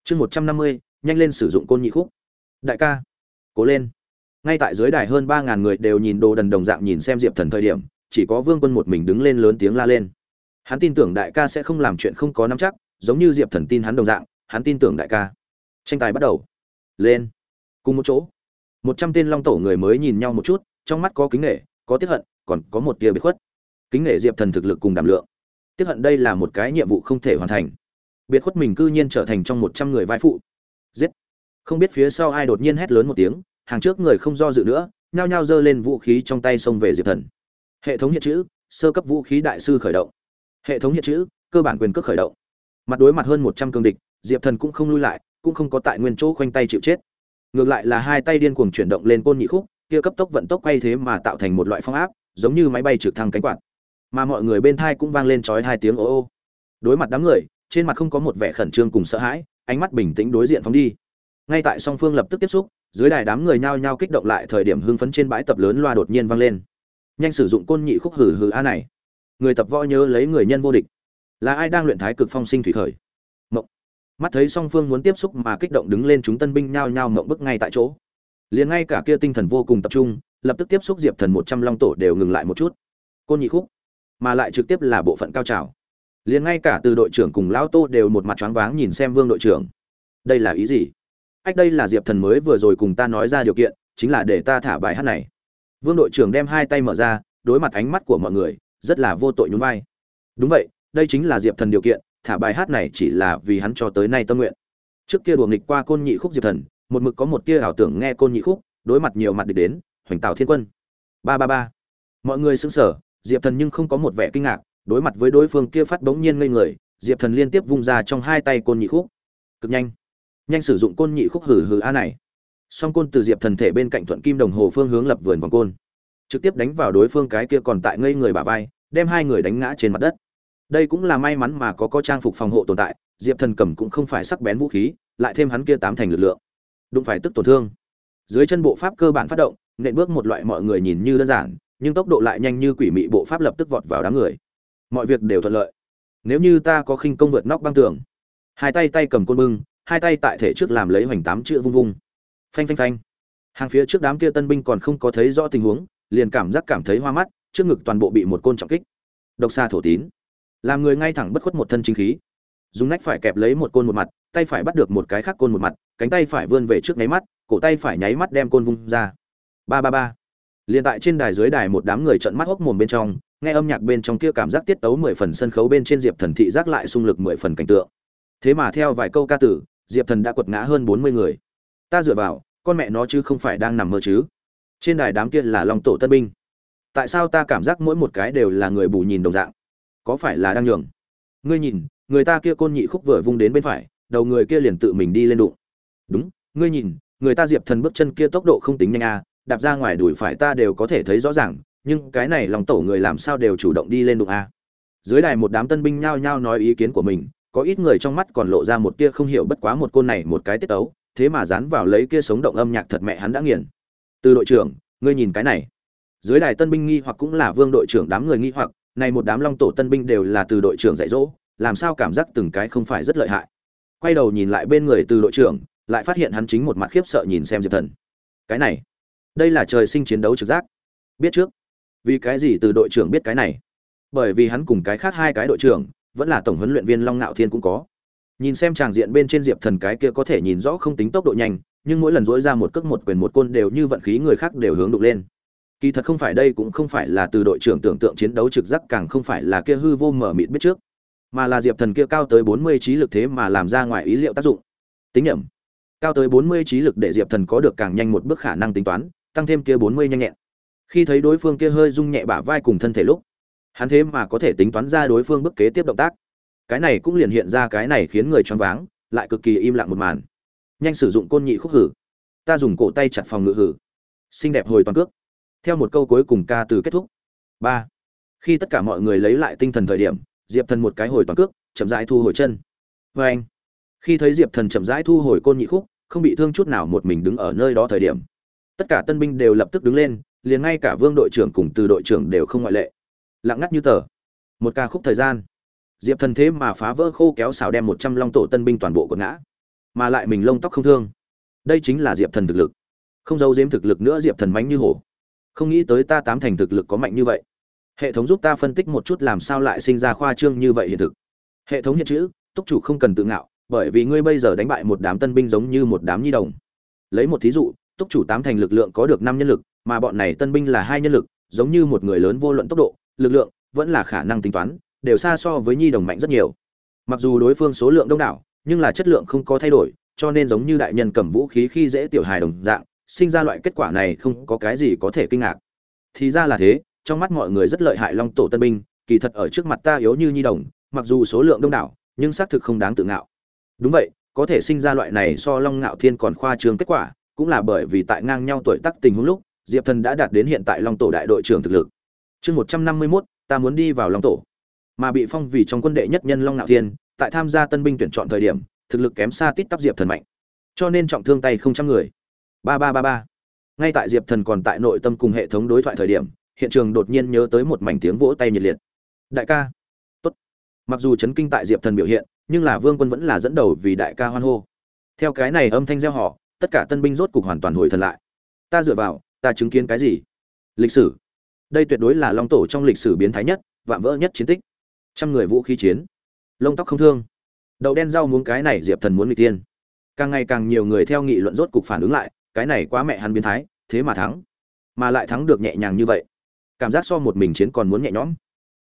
Chương một trăm năm mươi, nhanh lên sử dụng côn nhị khúc. Đại ca, cố lên. Ngay tại dưới đài hơn ba ngàn người đều nhìn đồ đần đồng dạng nhìn xem diệp thần thời điểm, chỉ có vương quân một mình đứng lên lớn tiếng la lên. Hắn tin tưởng đại ca sẽ không làm chuyện không có nắm chắc, giống như diệp thần tin hắn đồng dạng, hắn tin tưởng đại ca. Tranh tài bắt đầu. Lên. Cùng một chỗ. Một trăm tên long tổ người mới nhìn nhau một chút, trong mắt có kính nghệ có tiếc hận, còn có một tia bị khuất kính nể diệp thần thực lực cùng đảm lượng. Tiếp hận đây là một cái nhiệm vụ không thể hoàn thành. Biệt khuất mình cư nhiên trở thành trong một trăm người vai phụ. Giết. Không biết phía sau ai đột nhiên hét lớn một tiếng, hàng trước người không do dự nữa, nhao nhao giơ lên vũ khí trong tay xông về diệp thần. Hệ thống hiện chữ, sơ cấp vũ khí đại sư khởi động. Hệ thống hiện chữ, cơ bản quyền cước khởi động. Mặt đối mặt hơn một trăm cương địch, diệp thần cũng không lui lại, cũng không có tại nguyên chỗ khoanh tay chịu chết. Ngược lại là hai tay điên cuồng chuyển động lên côn nhị khúc, kia cấp tốc vận tốc quay thế mà tạo thành một loại phong áp, giống như máy bay trực thăng cánh quạt mà mọi người bên thai cũng vang lên trói hai tiếng ô ô. Đối mặt đám người, trên mặt không có một vẻ khẩn trương cùng sợ hãi, ánh mắt bình tĩnh đối diện phóng đi. Ngay tại song phương lập tức tiếp xúc, dưới đài đám người nhao nhao kích động lại thời điểm hưng phấn trên bãi tập lớn loa đột nhiên vang lên. Nhanh sử dụng côn nhị khúc hử hử a này. Người tập võ nhớ lấy người nhân vô địch. Là ai đang luyện thái cực phong sinh thủy khởi? Mộng. Mắt thấy song phương muốn tiếp xúc mà kích động đứng lên chúng tân binh nhao nhao mộng bức ngay tại chỗ. Liền ngay cả kia tinh thần vô cùng tập trung, lập tức tiếp xúc diệp thần một trăm long tổ đều ngừng lại một chút. Côn nhị khúc mà lại trực tiếp là bộ phận cao trào. Liền ngay cả từ đội trưởng cùng lão tô đều một mặt choáng váng nhìn xem vương đội trưởng. Đây là ý gì? Ách, đây là diệp thần mới vừa rồi cùng ta nói ra điều kiện, chính là để ta thả bài hát này. Vương đội trưởng đem hai tay mở ra, đối mặt ánh mắt của mọi người, rất là vô tội nhún vai. Đúng vậy, đây chính là diệp thần điều kiện, thả bài hát này chỉ là vì hắn cho tới nay tâm nguyện. Trước kia đùa nghịch qua côn nhị khúc diệp thần, một mực có một tia ảo tưởng nghe côn nhị khúc, đối mặt nhiều mặt địch đến, hoành tào thiên quân. Ba ba ba. Mọi người xứng sở diệp thần nhưng không có một vẻ kinh ngạc, đối mặt với đối phương kia phát bỗng nhiên ngây người, diệp thần liên tiếp vung ra trong hai tay côn nhị khúc. Cực nhanh. Nhanh sử dụng côn nhị khúc hử hử a này. Song côn từ diệp thần thể bên cạnh thuận kim đồng hồ phương hướng lập vườn vòng côn. Trực tiếp đánh vào đối phương cái kia còn tại ngây người bả vai, đem hai người đánh ngã trên mặt đất. Đây cũng là may mắn mà có có trang phục phòng hộ tồn tại, diệp thần cầm cũng không phải sắc bén vũ khí, lại thêm hắn kia tám thành lực lượng. Đụng phải tức tổn thương. Dưới chân bộ pháp cơ bản phát động, nện bước một loại mọi người nhìn như đơn giản nhưng tốc độ lại nhanh như quỷ mị bộ pháp lập tức vọt vào đám người. Mọi việc đều thuận lợi. Nếu như ta có khinh công vượt nóc băng tường. Hai tay tay cầm côn bưng, hai tay tại thể trước làm lấy hoành tám chữ vung vung. Phanh phanh phanh. Hàng phía trước đám kia tân binh còn không có thấy rõ tình huống, liền cảm giác cảm thấy hoa mắt, trước ngực toàn bộ bị một côn trọng kích. Độc xa thổ tín. Làm người ngay thẳng bất khuất một thân chính khí. Dùng nách phải kẹp lấy một côn một mặt, tay phải bắt được một cái khác côn một mặt, cánh tay phải vươn về trước nháy mắt, cổ tay phải nháy mắt đem côn vung ra. Ba ba ba liên tại trên đài dưới đài một đám người trợn mắt hốc mồm bên trong, nghe âm nhạc bên trong kia cảm giác tiết tấu mười phần sân khấu bên trên diệp thần thị giác lại xung lực mười phần cảnh tượng. Thế mà theo vài câu ca tử, diệp thần đã quật ngã hơn bốn mươi người. Ta dựa vào, con mẹ nó chứ không phải đang nằm mơ chứ. Trên đài đám kia là long tổ tân binh. Tại sao ta cảm giác mỗi một cái đều là người bù nhìn đồng dạng? Có phải là đang nhường? Ngươi nhìn, người ta kia côn nhị khúc vừa vung đến bên phải, đầu người kia liền tự mình đi lên đụng. Đúng, ngươi nhìn, người ta diệp thần bước chân kia tốc độ không tính nhanh à đạp ra ngoài đùi phải ta đều có thể thấy rõ ràng, nhưng cái này lòng tổ người làm sao đều chủ động đi lên đụng a. Dưới đài một đám tân binh nhao nhao nói ý kiến của mình, có ít người trong mắt còn lộ ra một tia không hiểu bất quá một côn này một cái tiết ấu thế mà dán vào lấy kia sống động âm nhạc thật mẹ hắn đã nghiền. Từ đội trưởng, ngươi nhìn cái này. Dưới đài tân binh nghi hoặc cũng là vương đội trưởng đám người nghi hoặc, này một đám long tổ tân binh đều là từ đội trưởng dạy dỗ, làm sao cảm giác từng cái không phải rất lợi hại. Quay đầu nhìn lại bên người từ đội trưởng, lại phát hiện hắn chính một mặt khiếp sợ nhìn xem diệp thần. Cái này đây là trời sinh chiến đấu trực giác. Biết trước. Vì cái gì từ đội trưởng biết cái này? Bởi vì hắn cùng cái khác hai cái đội trưởng, vẫn là tổng huấn luyện viên long ngạo thiên cũng có. Nhìn xem tràng diện bên trên diệp thần cái kia có thể nhìn rõ không tính tốc độ nhanh, nhưng mỗi lần dỗi ra một cước một quyền một côn đều như vận khí người khác đều hướng đục lên. Kỳ thật không phải đây cũng không phải là từ đội trưởng tưởng tượng chiến đấu trực giác, càng không phải là kia hư vô mở mịt biết trước, mà là diệp thần kia cao tới bốn mươi trí lực thế mà làm ra ngoài ý liệu tác dụng. Tính nhẩm, cao tới bốn mươi trí lực để diệp thần có được càng nhanh một bước khả năng tính toán tăng thêm kia bốn mươi nhanh nhẹn. Khi thấy đối phương kia hơi rung nhẹ bả vai cùng thân thể lúc, hắn thế mà có thể tính toán ra đối phương bước kế tiếp động tác. Cái này cũng liền hiện ra cái này khiến người choáng váng, lại cực kỳ im lặng một màn. Nhanh sử dụng côn nhị khúc hử. Ta dùng cổ tay chặt phòng ngự hử. Xinh đẹp hồi toàn cước. Theo một câu cuối cùng ca từ kết thúc. Ba. Khi tất cả mọi người lấy lại tinh thần thời điểm, diệp thần một cái hồi toàn cước, chậm rãi thu hồi chân. Vê anh. Khi thấy diệp thần chậm rãi thu hồi côn nhị khúc, không bị thương chút nào một mình đứng ở nơi đó thời điểm tất cả tân binh đều lập tức đứng lên, liền ngay cả vương đội trưởng cùng từ đội trưởng đều không ngoại lệ. Lặng ngắt như tờ. Một ca khúc thời gian. Diệp thần thế mà phá vỡ khô kéo xào đem một trăm long tổ tân binh toàn bộ quật ngã, mà lại mình lông tóc không thương. Đây chính là diệp thần thực lực. Không giấu giếm thực lực nữa diệp thần mánh như hổ. Không nghĩ tới ta tám thành thực lực có mạnh như vậy. Hệ thống giúp ta phân tích một chút làm sao lại sinh ra khoa trương như vậy hiện thực. Hệ thống hiện chữ, túc chủ không cần tự ngạo, bởi vì ngươi bây giờ đánh bại một đám tân binh giống như một đám nhi đồng. Lấy một thí dụ túc chủ tám thành lực lượng có được năm nhân lực, mà bọn này tân binh là hai nhân lực, giống như một người lớn vô luận tốc độ, lực lượng vẫn là khả năng tính toán, đều xa so với nhi đồng mạnh rất nhiều. Mặc dù đối phương số lượng đông đảo, nhưng là chất lượng không có thay đổi, cho nên giống như đại nhân cầm vũ khí khi dễ tiểu hài đồng dạng, sinh ra loại kết quả này không có cái gì có thể kinh ngạc. Thì ra là thế, trong mắt mọi người rất lợi hại long tổ tân binh, kỳ thật ở trước mặt ta yếu như nhi đồng, mặc dù số lượng đông đảo, nhưng xác thực không đáng tự ngạo. Đúng vậy, có thể sinh ra loại này so long ngạo thiên còn khoa trương kết quả cũng là bởi vì tại ngang nhau tuổi tác tình huống lúc, diệp thần đã đạt đến hiện tại long tổ đại đội trưởng thực lực. Chương một trăm năm mươi mốt, ta muốn đi vào long tổ. Mà bị phong vì trong quân đệ nhất nhân long Nạo thiên, tại tham gia tân binh tuyển chọn thời điểm, thực lực kém xa tít tắp diệp thần mạnh. Cho nên trọng thương tay không trăm người. Ba ba ba ba. Ngay tại diệp thần còn tại nội tâm cùng hệ thống đối thoại thời điểm, hiện trường đột nhiên nhớ tới một mảnh tiếng vỗ tay nhiệt liệt. Đại ca. Tốt. Mặc dù chấn kinh tại diệp thần biểu hiện, nhưng là vương quân vẫn là dẫn đầu vì đại ca hoan hô. Theo cái này âm thanh gieo họ tất cả tân binh rốt cục hoàn toàn hồi thần lại. Ta dựa vào, ta chứng kiến cái gì? Lịch sử. Đây tuyệt đối là long tổ trong lịch sử biến thái nhất, vạm vỡ nhất chiến tích. Trăm người vũ khí chiến. Lông tóc không thương. Đậu đen rau muốn cái này diệp thần muốn người tiên. Càng ngày càng nhiều người theo nghị luận rốt cục phản ứng lại, cái này quá mẹ hắn biến thái, thế mà thắng. Mà lại thắng được nhẹ nhàng như vậy. Cảm giác so một mình chiến còn muốn nhẹ nhõm.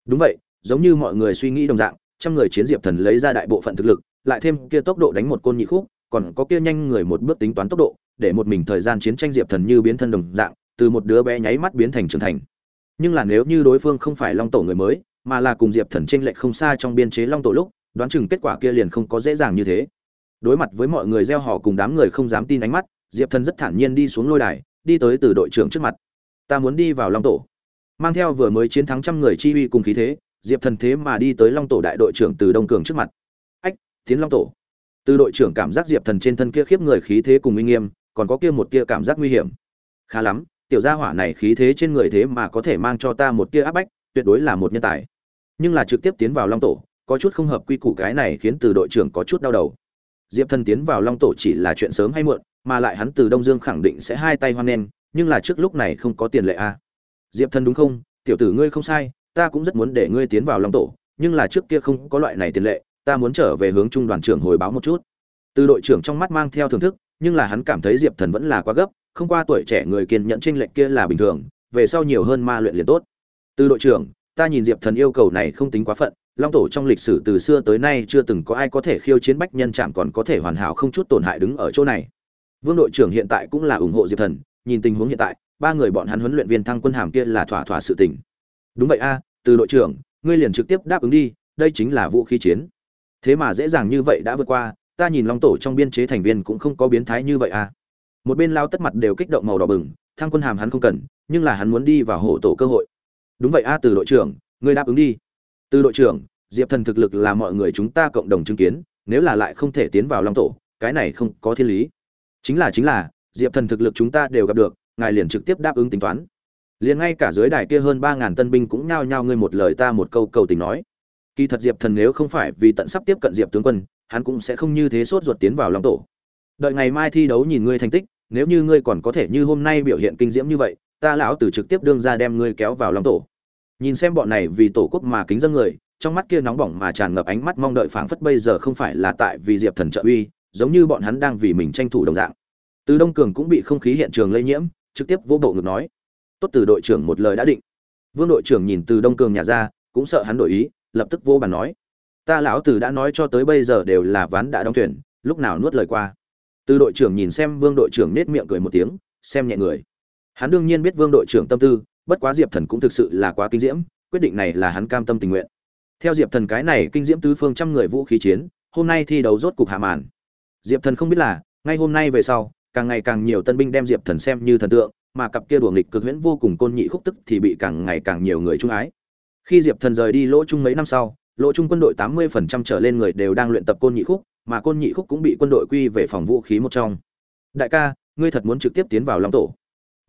Đúng vậy, giống như mọi người suy nghĩ đồng dạng, trăm người chiến diệp thần lấy ra đại bộ phận thực lực, lại thêm kia tốc độ đánh một côn nhị khúc còn có kia nhanh người một bước tính toán tốc độ, để một mình thời gian chiến tranh diệp thần như biến thân đồng dạng, từ một đứa bé nháy mắt biến thành trưởng thành. Nhưng là nếu như đối phương không phải long tổ người mới, mà là cùng diệp thần tranh lệch không xa trong biên chế long tổ lúc, đoán chừng kết quả kia liền không có dễ dàng như thế. Đối mặt với mọi người gieo họ cùng đám người không dám tin ánh mắt, diệp thần rất thản nhiên đi xuống lôi đài, đi tới từ đội trưởng trước mặt. Ta muốn đi vào long tổ. Mang theo vừa mới chiến thắng trăm người chi uy cùng khí thế, diệp thần thế mà đi tới long tổ đại đội trưởng từ đông cường trước mặt. Ách, tiến long tổ từ đội trưởng cảm giác diệp thần trên thân kia khiếp người khí thế cùng uy nghiêm, còn có kia một kia cảm giác nguy hiểm. Khá lắm, tiểu gia hỏa này khí thế trên người thế mà có thể mang cho ta một kia áp bách, tuyệt đối là một nhân tài. Nhưng là trực tiếp tiến vào long tổ, có chút không hợp quy củ cái này khiến từ đội trưởng có chút đau đầu. Diệp thần tiến vào long tổ chỉ là chuyện sớm hay muộn, mà lại hắn từ đông dương khẳng định sẽ hai tay hoan nghênh, nhưng là trước lúc này không có tiền lệ a à. diệp thần đúng không? Tiểu tử ngươi không sai, ta cũng rất muốn để ngươi tiến vào long tổ, nhưng là trước kia không có loại này tiền lệ ta muốn trở về hướng trung đoàn trưởng hồi báo một chút. Từ đội trưởng trong mắt mang theo thưởng thức, nhưng là hắn cảm thấy diệp thần vẫn là quá gấp, không qua tuổi trẻ người kiên nhẫn tranh lệch kia là bình thường, về sau nhiều hơn ma luyện liền tốt. Từ đội trưởng, ta nhìn diệp thần yêu cầu này không tính quá phận, long tổ trong lịch sử từ xưa tới nay chưa từng có ai có thể khiêu chiến bách nhân chạm còn có thể hoàn hảo không chút tổn hại đứng ở chỗ này. Vương đội trưởng hiện tại cũng là ủng hộ diệp thần, nhìn tình huống hiện tại, ba người bọn hắn huấn luyện viên thăng quân hàm kia là thỏa thỏa sự tình. Đúng vậy a, từ đội trưởng, ngươi liền trực tiếp đáp ứng đi, đây chính là vũ khí chiến thế mà dễ dàng như vậy đã vượt qua, ta nhìn long tổ trong biên chế thành viên cũng không có biến thái như vậy a một bên lao tất mặt đều kích động màu đỏ bừng, thăng quân hàm hắn không cần, nhưng là hắn muốn đi vào hổ tổ cơ hội. Đúng vậy a, từ đội trưởng, ngươi đáp ứng đi. Từ đội trưởng, diệp thần thực lực là mọi người chúng ta cộng đồng chứng kiến, nếu là lại không thể tiến vào long tổ, cái này không có thiên lý. Chính là chính là, diệp thần thực lực chúng ta đều gặp được, ngài liền trực tiếp đáp ứng tính toán. Liền ngay cả dưới đài kia hơn ba ngàn tân binh cũng nhao nhao ngươi một lời ta một câu cầu tình nói kỳ thật diệp thần nếu không phải vì tận sắp tiếp cận diệp tướng quân, hắn cũng sẽ không như thế sốt ruột tiến vào long tổ. Đợi ngày mai thi đấu nhìn ngươi thành tích, nếu như ngươi còn có thể như hôm nay biểu hiện kinh diễm như vậy, ta lão tử trực tiếp đương ra đem ngươi kéo vào long tổ. Nhìn xem bọn này vì tổ quốc mà kính dân người, trong mắt kia nóng bỏng mà tràn ngập ánh mắt mong đợi phảng phất bây giờ không phải là tại vì diệp thần trợ uy, giống như bọn hắn đang vì mình tranh thủ đồng dạng. Từ đông cường cũng bị không khí hiện trường lây nhiễm, trực tiếp vô bộ ngực nói, tốt từ đội trưởng một lời đã định. Vương đội trưởng nhìn từ đông cường nhà ra, cũng sợ hắn đổi ý lập tức vô bàn nói. Ta lão tử đã nói cho tới bây giờ đều là ván đã đóng thuyền, lúc nào nuốt lời qua. Từ đội trưởng nhìn xem vương đội trưởng nết miệng cười một tiếng, xem nhẹ người. Hắn đương nhiên biết vương đội trưởng tâm tư, bất quá diệp thần cũng thực sự là quá kinh diễm, quyết định này là hắn cam tâm tình nguyện. Theo diệp thần cái này kinh diễm tứ phương trăm người vũ khí chiến, hôm nay thi đấu rốt cục hạ màn. Diệp thần không biết là, ngay hôm nay về sau, càng ngày càng nhiều tân binh đem diệp thần xem như thần tượng, mà cặp kia đùa nghịch cực huyễn vô cùng côn nhị khúc tức thì bị càng ngày càng nhiều người trung ái khi diệp thần rời đi lỗ trung mấy năm sau, lỗ trung quân đội tám mươi phần trăm trở lên người đều đang luyện tập côn nhị khúc, mà côn nhị khúc cũng bị quân đội quy về phòng vũ khí một trong. Đại ca, ngươi thật muốn trực tiếp tiến vào long tổ?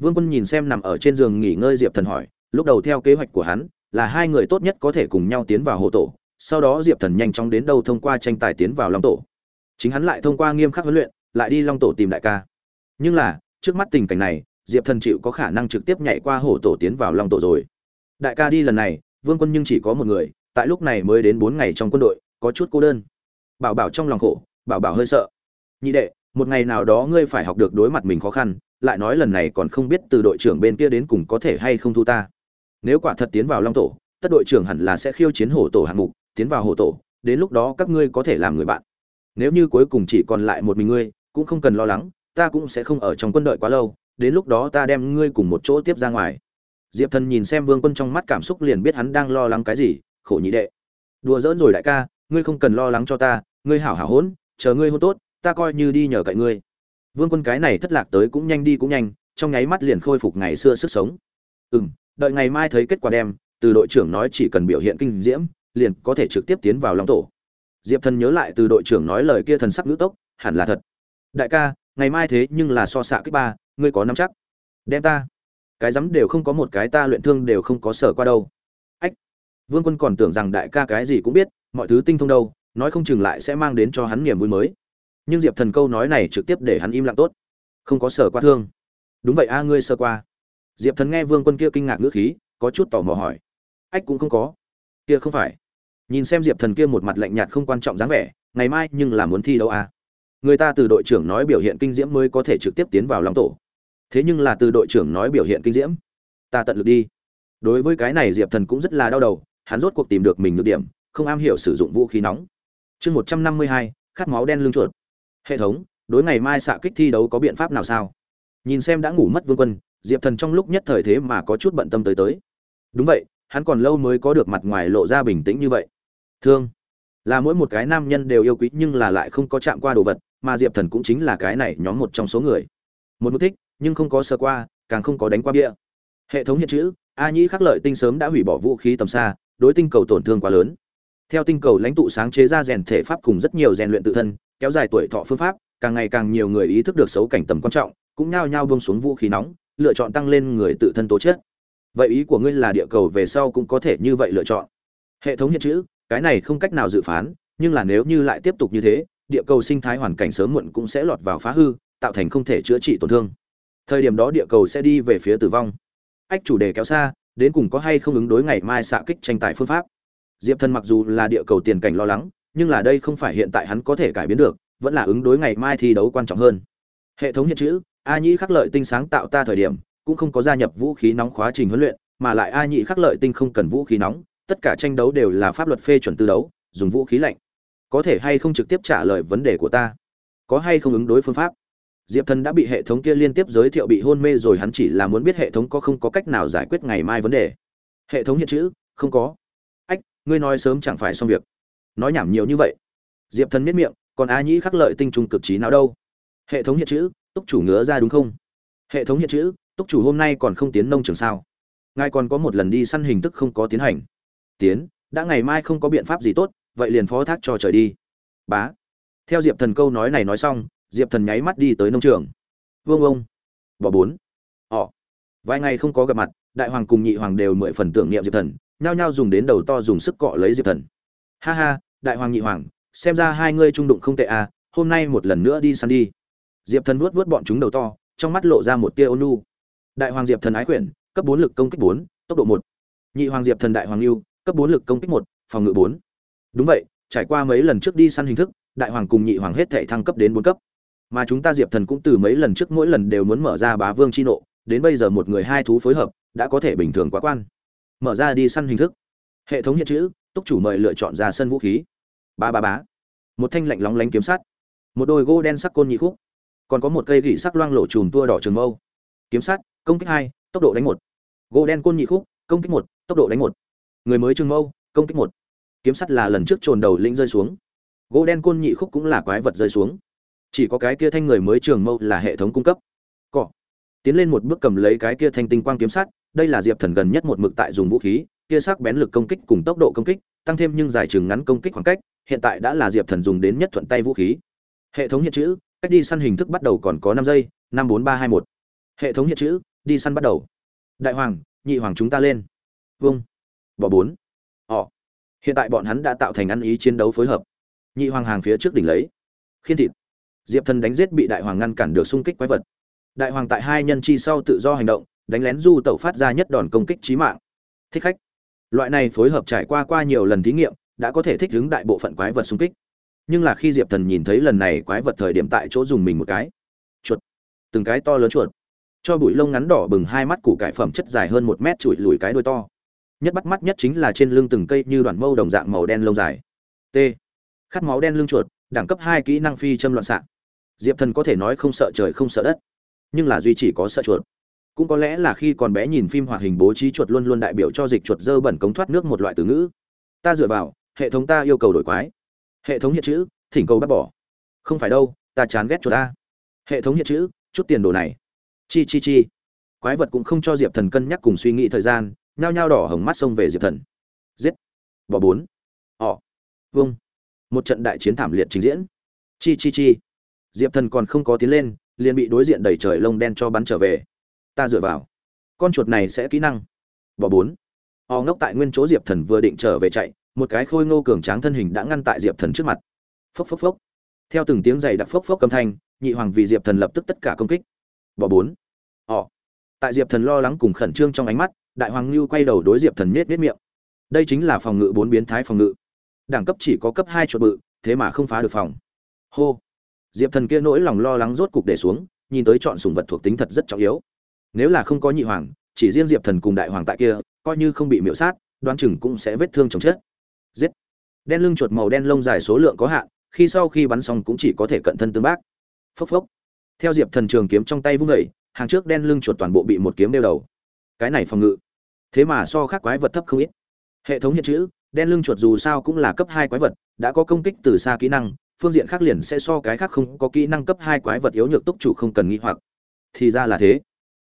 Vương quân nhìn xem nằm ở trên giường nghỉ ngơi diệp thần hỏi, lúc đầu theo kế hoạch của hắn, là hai người tốt nhất có thể cùng nhau tiến vào hồ tổ, sau đó diệp thần nhanh chóng đến đâu thông qua tranh tài tiến vào long tổ. Chính hắn lại thông qua nghiêm khắc huấn luyện, lại đi long tổ tìm đại ca. Nhưng là, trước mắt tình cảnh này, diệp thần chịu có khả năng trực tiếp nhảy qua hổ tổ tiến vào long tổ rồi. Đại ca đi lần này vương quân nhưng chỉ có một người, tại lúc này mới đến bốn ngày trong quân đội, có chút cô đơn. Bảo bảo trong lòng khổ, bảo bảo hơi sợ. Nhị đệ, một ngày nào đó ngươi phải học được đối mặt mình khó khăn, lại nói lần này còn không biết từ đội trưởng bên kia đến cùng có thể hay không thu ta. Nếu quả thật tiến vào long tổ, tất đội trưởng hẳn là sẽ khiêu chiến hổ tổ hạng mục, tiến vào hổ tổ, đến lúc đó các ngươi có thể làm người bạn. Nếu như cuối cùng chỉ còn lại một mình ngươi, cũng không cần lo lắng, ta cũng sẽ không ở trong quân đội quá lâu, đến lúc đó ta đem ngươi cùng một chỗ tiếp ra ngoài diệp thần nhìn xem vương quân trong mắt cảm xúc liền biết hắn đang lo lắng cái gì, khổ nhị đệ. Đùa giỡn rồi đại ca, ngươi không cần lo lắng cho ta, ngươi hảo hảo hốn, chờ ngươi hôn tốt, ta coi như đi nhờ cậy ngươi. Vương quân cái này thất lạc tới cũng nhanh đi cũng nhanh, trong nháy mắt liền khôi phục ngày xưa sức sống. Ừ m đợi ngày mai thấy kết quả đem, từ đội trưởng nói chỉ cần biểu hiện kinh diễm, liền có thể trực tiếp tiến vào lòng tổ. Diệp thần nhớ lại từ đội trưởng nói lời kia thần sắc ngữ tốc, hẳn là thật. Đại ca, ngày mai thế nhưng là so xạ kích ba, ngươi có nắm chắc. Đem ta cái rắm đều không có một cái ta luyện thương đều không có sở qua đâu. Ách, vương quân còn tưởng rằng đại ca cái gì cũng biết, mọi thứ tinh thông đâu, nói không chừng lại sẽ mang đến cho hắn niềm vui mới. Nhưng diệp thần câu nói này trực tiếp để hắn im lặng tốt. Không có sở qua thương. Đúng vậy a, ngươi sơ qua. Diệp thần nghe vương quân kia kinh ngạc ngữ khí, có chút tò mò hỏi. Ách cũng không có. Kia không phải. Nhìn xem diệp thần kia một mặt lạnh nhạt không quan trọng dáng vẻ, ngày mai nhưng là muốn thi đấu à. người ta từ đội trưởng nói biểu hiện kinh diễm mới có thể trực tiếp tiến vào lòng tổ thế nhưng là từ đội trưởng nói biểu hiện kinh diễm. Ta tận lực đi. Đối với cái này diệp thần cũng rất là đau đầu, hắn rốt cuộc tìm được mình được điểm, không am hiểu sử dụng vũ khí nóng. Chương một trăm năm mươi hai, khát máu đen lưng chuột. Hệ thống, đối ngày mai xạ kích thi đấu có biện pháp nào sao? Nhìn xem đã ngủ mất vương quân, diệp thần trong lúc nhất thời thế mà có chút bận tâm tới tới. Đúng vậy, hắn còn lâu mới có được mặt ngoài lộ ra bình tĩnh như vậy. Thương. Là mỗi một cái nam nhân đều yêu quý nhưng là lại không có chạm qua đồ vật, mà diệp thần cũng chính là cái này nhóm một trong số người. Một mục thích nhưng không có sơ qua, càng không có đánh qua bia. Hệ thống hiện chữ, a nhĩ khắc lợi tinh sớm đã hủy bỏ vũ khí tầm xa, đối tinh cầu tổn thương quá lớn. Theo tinh cầu lãnh tụ sáng chế ra rèn thể pháp cùng rất nhiều rèn luyện tự thân, kéo dài tuổi thọ phương pháp, càng ngày càng nhiều người ý thức được xấu cảnh tầm quan trọng, cũng nhao nhao buông xuống vũ khí nóng, lựa chọn tăng lên người tự thân tố chất. Vậy ý của ngươi là địa cầu về sau cũng có thể như vậy lựa chọn. Hệ thống hiện chữ, cái này không cách nào dự phán, nhưng là nếu như lại tiếp tục như thế, địa cầu sinh thái hoàn cảnh sớm muộn cũng sẽ lọt vào phá hư, tạo thành không thể chữa trị tổn thương thời điểm đó địa cầu sẽ đi về phía tử vong. Ách, chủ đề kéo xa, đến cùng có hay không ứng đối ngày mai xạ kích tranh tài phương pháp? Diệp thần mặc dù là địa cầu tiền cảnh lo lắng, nhưng là đây không phải hiện tại hắn có thể cải biến được, vẫn là ứng đối ngày mai thi đấu quan trọng hơn. Hệ thống hiện chữ, a nhĩ khắc lợi tinh sáng tạo ta thời điểm, cũng không có gia nhập vũ khí nóng khóa trình huấn luyện, mà lại a nhĩ khắc lợi tinh không cần vũ khí nóng, tất cả tranh đấu đều là pháp luật phê chuẩn tư đấu, dùng vũ khí lạnh. Có thể hay không trực tiếp trả lời vấn đề của ta? Có hay không ứng đối phương pháp? Diệp thần đã bị hệ thống kia liên tiếp giới thiệu bị hôn mê rồi, hắn chỉ là muốn biết hệ thống có không có cách nào giải quyết ngày mai vấn đề. Hệ thống hiện chữ, không có. Ách, ngươi nói sớm chẳng phải xong việc. Nói nhảm nhiều như vậy. Diệp thần miết miệng, còn a nhĩ khắc lợi tinh trùng cực trí nào đâu? Hệ thống hiện chữ, túc chủ ngứa ra đúng không? Hệ thống hiện chữ, túc chủ hôm nay còn không tiến nông trường sao? Ngài còn có một lần đi săn hình thức không có tiến hành. Tiến, đã ngày mai không có biện pháp gì tốt, vậy liền phó thác cho trời đi. Bá. Theo diệp thần câu nói này nói xong diệp thần nháy mắt đi tới nông trường. Vương ông, bỏ bốn. Họ. Vài ngày không có gặp mặt, đại hoàng cùng nhị hoàng đều mười phần tưởng niệm diệp thần, nhao nhao dùng đến đầu to dùng sức cọ lấy diệp thần. Ha ha, đại hoàng nhị hoàng, xem ra hai ngươi trung đụng không tệ à hôm nay một lần nữa đi săn đi. Diệp thần vuốt vuốt bọn chúng đầu to, trong mắt lộ ra một tia ôn nhu. Đại hoàng diệp thần ái quyển cấp bốn lực công kích bốn, tốc độ một. Nhị hoàng diệp thần đại hoàng lưu cấp bốn lực công kích một, phòng ngự bốn. Đúng vậy, trải qua mấy lần trước đi săn hình thức, đại hoàng cùng nhị hoàng hết thể thăng cấp đến bốn cấp mà chúng ta diệp thần cũng từ mấy lần trước mỗi lần đều muốn mở ra bá vương chi nộ, đến bây giờ một người hai thú phối hợp, đã có thể bình thường quá quan. Mở ra đi săn hình thức. Hệ thống hiện chữ, túc chủ mời lựa chọn ra sân vũ khí. Ba ba bá một thanh lạnh lóng lánh kiếm sắt. Một đôi gỗ đen sắc côn nhị khúc. Còn có một cây gỉ sắc loang lổ chùm tua đỏ trường mâu. Kiếm sắt, công kích hai, tốc độ đánh một. Gỗ đen côn nhị khúc, công kích một, tốc độ đánh một. Người mới trường mâu, công kích một. Kiếm sắt là lần trước trồn đầu lĩnh rơi xuống. Gỗ đen côn nhị khúc cũng là quái vật rơi xuống chỉ có cái kia thanh người mới trường mâu là hệ thống cung cấp. Cọ. Tiến lên một bước cầm lấy cái kia thanh tinh quang kiếm sắt, đây là diệp thần gần nhất một mực tại dùng vũ khí, kia sắc bén lực công kích cùng tốc độ công kích, tăng thêm nhưng dài trường ngắn công kích khoảng cách, hiện tại đã là diệp thần dùng đến nhất thuận tay vũ khí. Hệ thống hiện chữ, cách đi săn hình thức bắt đầu còn có năm giây, năm bốn ba hai một. Hệ thống hiện chữ, đi săn bắt đầu. Đại hoàng, nhị hoàng chúng ta lên. Vâng bỏ bốn. Họ. Hiện tại bọn hắn đã tạo thành ăn ý chiến đấu phối hợp. Nhị hoàng hàng phía trước đỉnh lấy. Khiên thịt diệp thần đánh giết bị đại hoàng ngăn cản được xung kích quái vật. Đại hoàng tại hai nhân chi sau tự do hành động, đánh lén du tẩu phát ra nhất đòn công kích trí mạng. Thích khách. Loại này phối hợp trải qua qua nhiều lần thí nghiệm, đã có thể thích ứng đại bộ phận quái vật xung kích. Nhưng là khi diệp thần nhìn thấy lần này quái vật thời điểm tại chỗ dùng mình một cái. Chuột. Từng cái to lớn chuột. Cho bụi lông ngắn đỏ bừng hai mắt củ cải phẩm chất dài hơn một mét trụi lùi cái đuôi to. Nhất bắt mắt nhất chính là trên lưng từng cây như đoạn mâu đồng dạng màu đen lông dài. T. Khát máu đen lưng chuột, đẳng cấp hai kỹ năng phi châm loạn xạ diệp thần có thể nói không sợ trời không sợ đất, nhưng là duy chỉ có sợ chuột. Cũng có lẽ là khi còn bé nhìn phim hoạt hình bố trí chuột luôn luôn đại biểu cho dịch chuột dơ bẩn cống thoát nước một loại từ ngữ. Ta dựa vào, hệ thống ta yêu cầu đổi quái. Hệ thống hiện chữ, thỉnh cầu bắt bỏ. Không phải đâu, ta chán ghét chuột ta. Hệ thống hiện chữ, chút tiền đồ này. Chi chi chi. Quái vật cũng không cho diệp thần cân nhắc cùng suy nghĩ thời gian, nhao nhao đỏ hồng mắt xông về diệp thần. Giết. Bỏ bốn. Ọ vâng một trận đại chiến thảm liệt trình diễn. Chi chi chi diệp thần còn không có tiến lên, liền bị đối diện đẩy trời lông đen cho bắn trở về. Ta dựa vào. Con chuột này sẽ kỹ năng. Bỏ bốn. Họ ngốc tại nguyên chỗ diệp thần vừa định trở về chạy, một cái khôi ngô cường tráng thân hình đã ngăn tại diệp thần trước mặt. Phốc phốc phốc. Theo từng tiếng giày đặc phốc phốc âm thanh, nhị hoàng vì diệp thần lập tức tất cả công kích. Bỏ bốn. Họ tại diệp thần lo lắng cùng khẩn trương trong ánh mắt, đại hoàng lưu quay đầu đối diệp thần nhét nhét miệng. Đây chính là phòng ngự bốn biến thái phòng ngự. Đẳng cấp chỉ có cấp hai chuột bự, thế mà không phá được phòng. Hô diệp thần kia nỗi lòng lo lắng rốt cục để xuống, nhìn tới chọn sùng vật thuộc tính thật rất trọng yếu. Nếu là không có nhị hoàng, chỉ riêng diệp thần cùng đại hoàng tại kia, coi như không bị miễu sát đoan chừng cũng sẽ vết thương chồng chết. Giết! Đen lưng chuột màu đen lông dài số lượng có hạn, khi sau khi bắn xong cũng chỉ có thể cận thân tương bác. Phốc phốc! Theo diệp thần trường kiếm trong tay vung vẩy hàng trước đen lưng chuột toàn bộ bị một kiếm đeo đầu. Cái này phòng ngự. Thế mà so khác quái vật thấp không ít. Hệ thống hiện chữ, đen lưng chuột dù sao cũng là cấp hai quái vật, đã có công kích từ xa kỹ năng phương diện khác liền sẽ so cái khác không có kỹ năng cấp hai quái vật yếu nhược túc chủ không cần nghĩ hoặc. Thì ra là thế.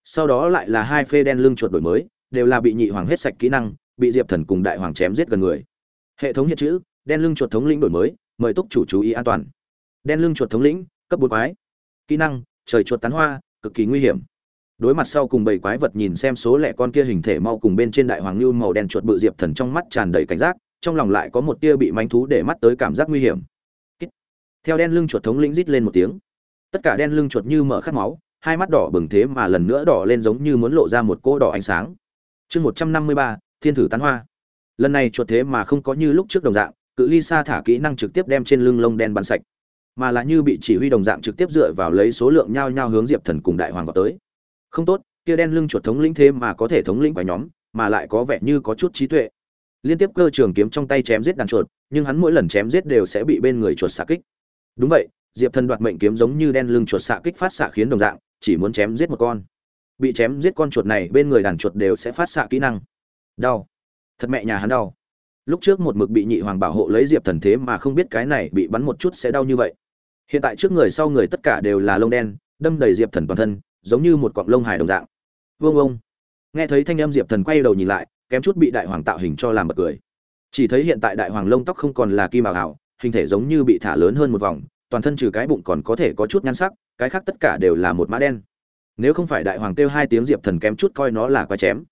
Sau đó lại là hai phê đen lưng chuột đổi mới, đều là bị nhị hoàng hết sạch kỹ năng, bị diệp thần cùng đại hoàng chém giết gần người. Hệ thống hiện chữ, đen lưng chuột thống lĩnh đổi mới, mời túc chủ chú ý an toàn. Đen lưng chuột thống lĩnh, cấp bốn quái. Kỹ năng, trời chuột tán hoa, cực kỳ nguy hiểm. Đối mặt sau cùng bảy quái vật nhìn xem số lẻ con kia hình thể mau cùng bên trên đại hoàng lưu màu đen chuột bự diệp thần trong mắt tràn đầy cảnh giác, trong lòng lại có một tia bị manh thú để mắt tới cảm giác nguy hiểm theo đen lưng chuột thống lĩnh rít lên một tiếng. Tất cả đen lưng chuột như mở khát máu, hai mắt đỏ bừng thế mà lần nữa đỏ lên giống như muốn lộ ra một cô đỏ ánh sáng. Chương một trăm năm mươi ba, thiên thử tán hoa. Lần này chuột thế mà không có như lúc trước đồng dạng, cự ly xa thả kỹ năng trực tiếp đem trên lưng lông đen bắn sạch, mà là như bị chỉ huy đồng dạng trực tiếp dựa vào lấy số lượng nhao nhao hướng diệp thần cùng đại hoàng vào tới. Không tốt, kia đen lưng chuột thống lĩnh thế mà có thể thống lĩnh vài nhóm, mà lại có vẻ như có chút trí tuệ. Liên tiếp cơ trường kiếm trong tay chém giết đàn chuột, nhưng hắn mỗi lần chém giết đều sẽ bị bên người chuột xạ kích đúng vậy, diệp thần đoạt mệnh kiếm giống như đen lưng chuột xạ kích phát xạ khiến đồng dạng, chỉ muốn chém giết một con. Bị chém giết con chuột này, bên người đàn chuột đều sẽ phát xạ kỹ năng. Đau. Thật mẹ nhà hắn đau. Lúc trước một mực bị nhị hoàng bảo hộ lấy diệp thần thế mà không biết cái này bị bắn một chút sẽ đau như vậy. Hiện tại trước người sau người tất cả đều là lông đen, đâm đầy diệp thần toàn thân, giống như một cọng lông hài đồng dạng. Vương ông. Nghe thấy thanh âm diệp thần quay đầu nhìn lại, kém chút bị đại hoàng tạo hình cho làm bật cười. Chỉ thấy hiện tại đại hoàng lông tóc không còn là kim màu hảo hình thể giống như bị thả lớn hơn một vòng, toàn thân trừ cái bụng còn có thể có chút nhan sắc, cái khác tất cả đều là một mã đen. Nếu không phải đại hoàng kêu hai tiếng diệp thần kém chút coi nó là quá chém.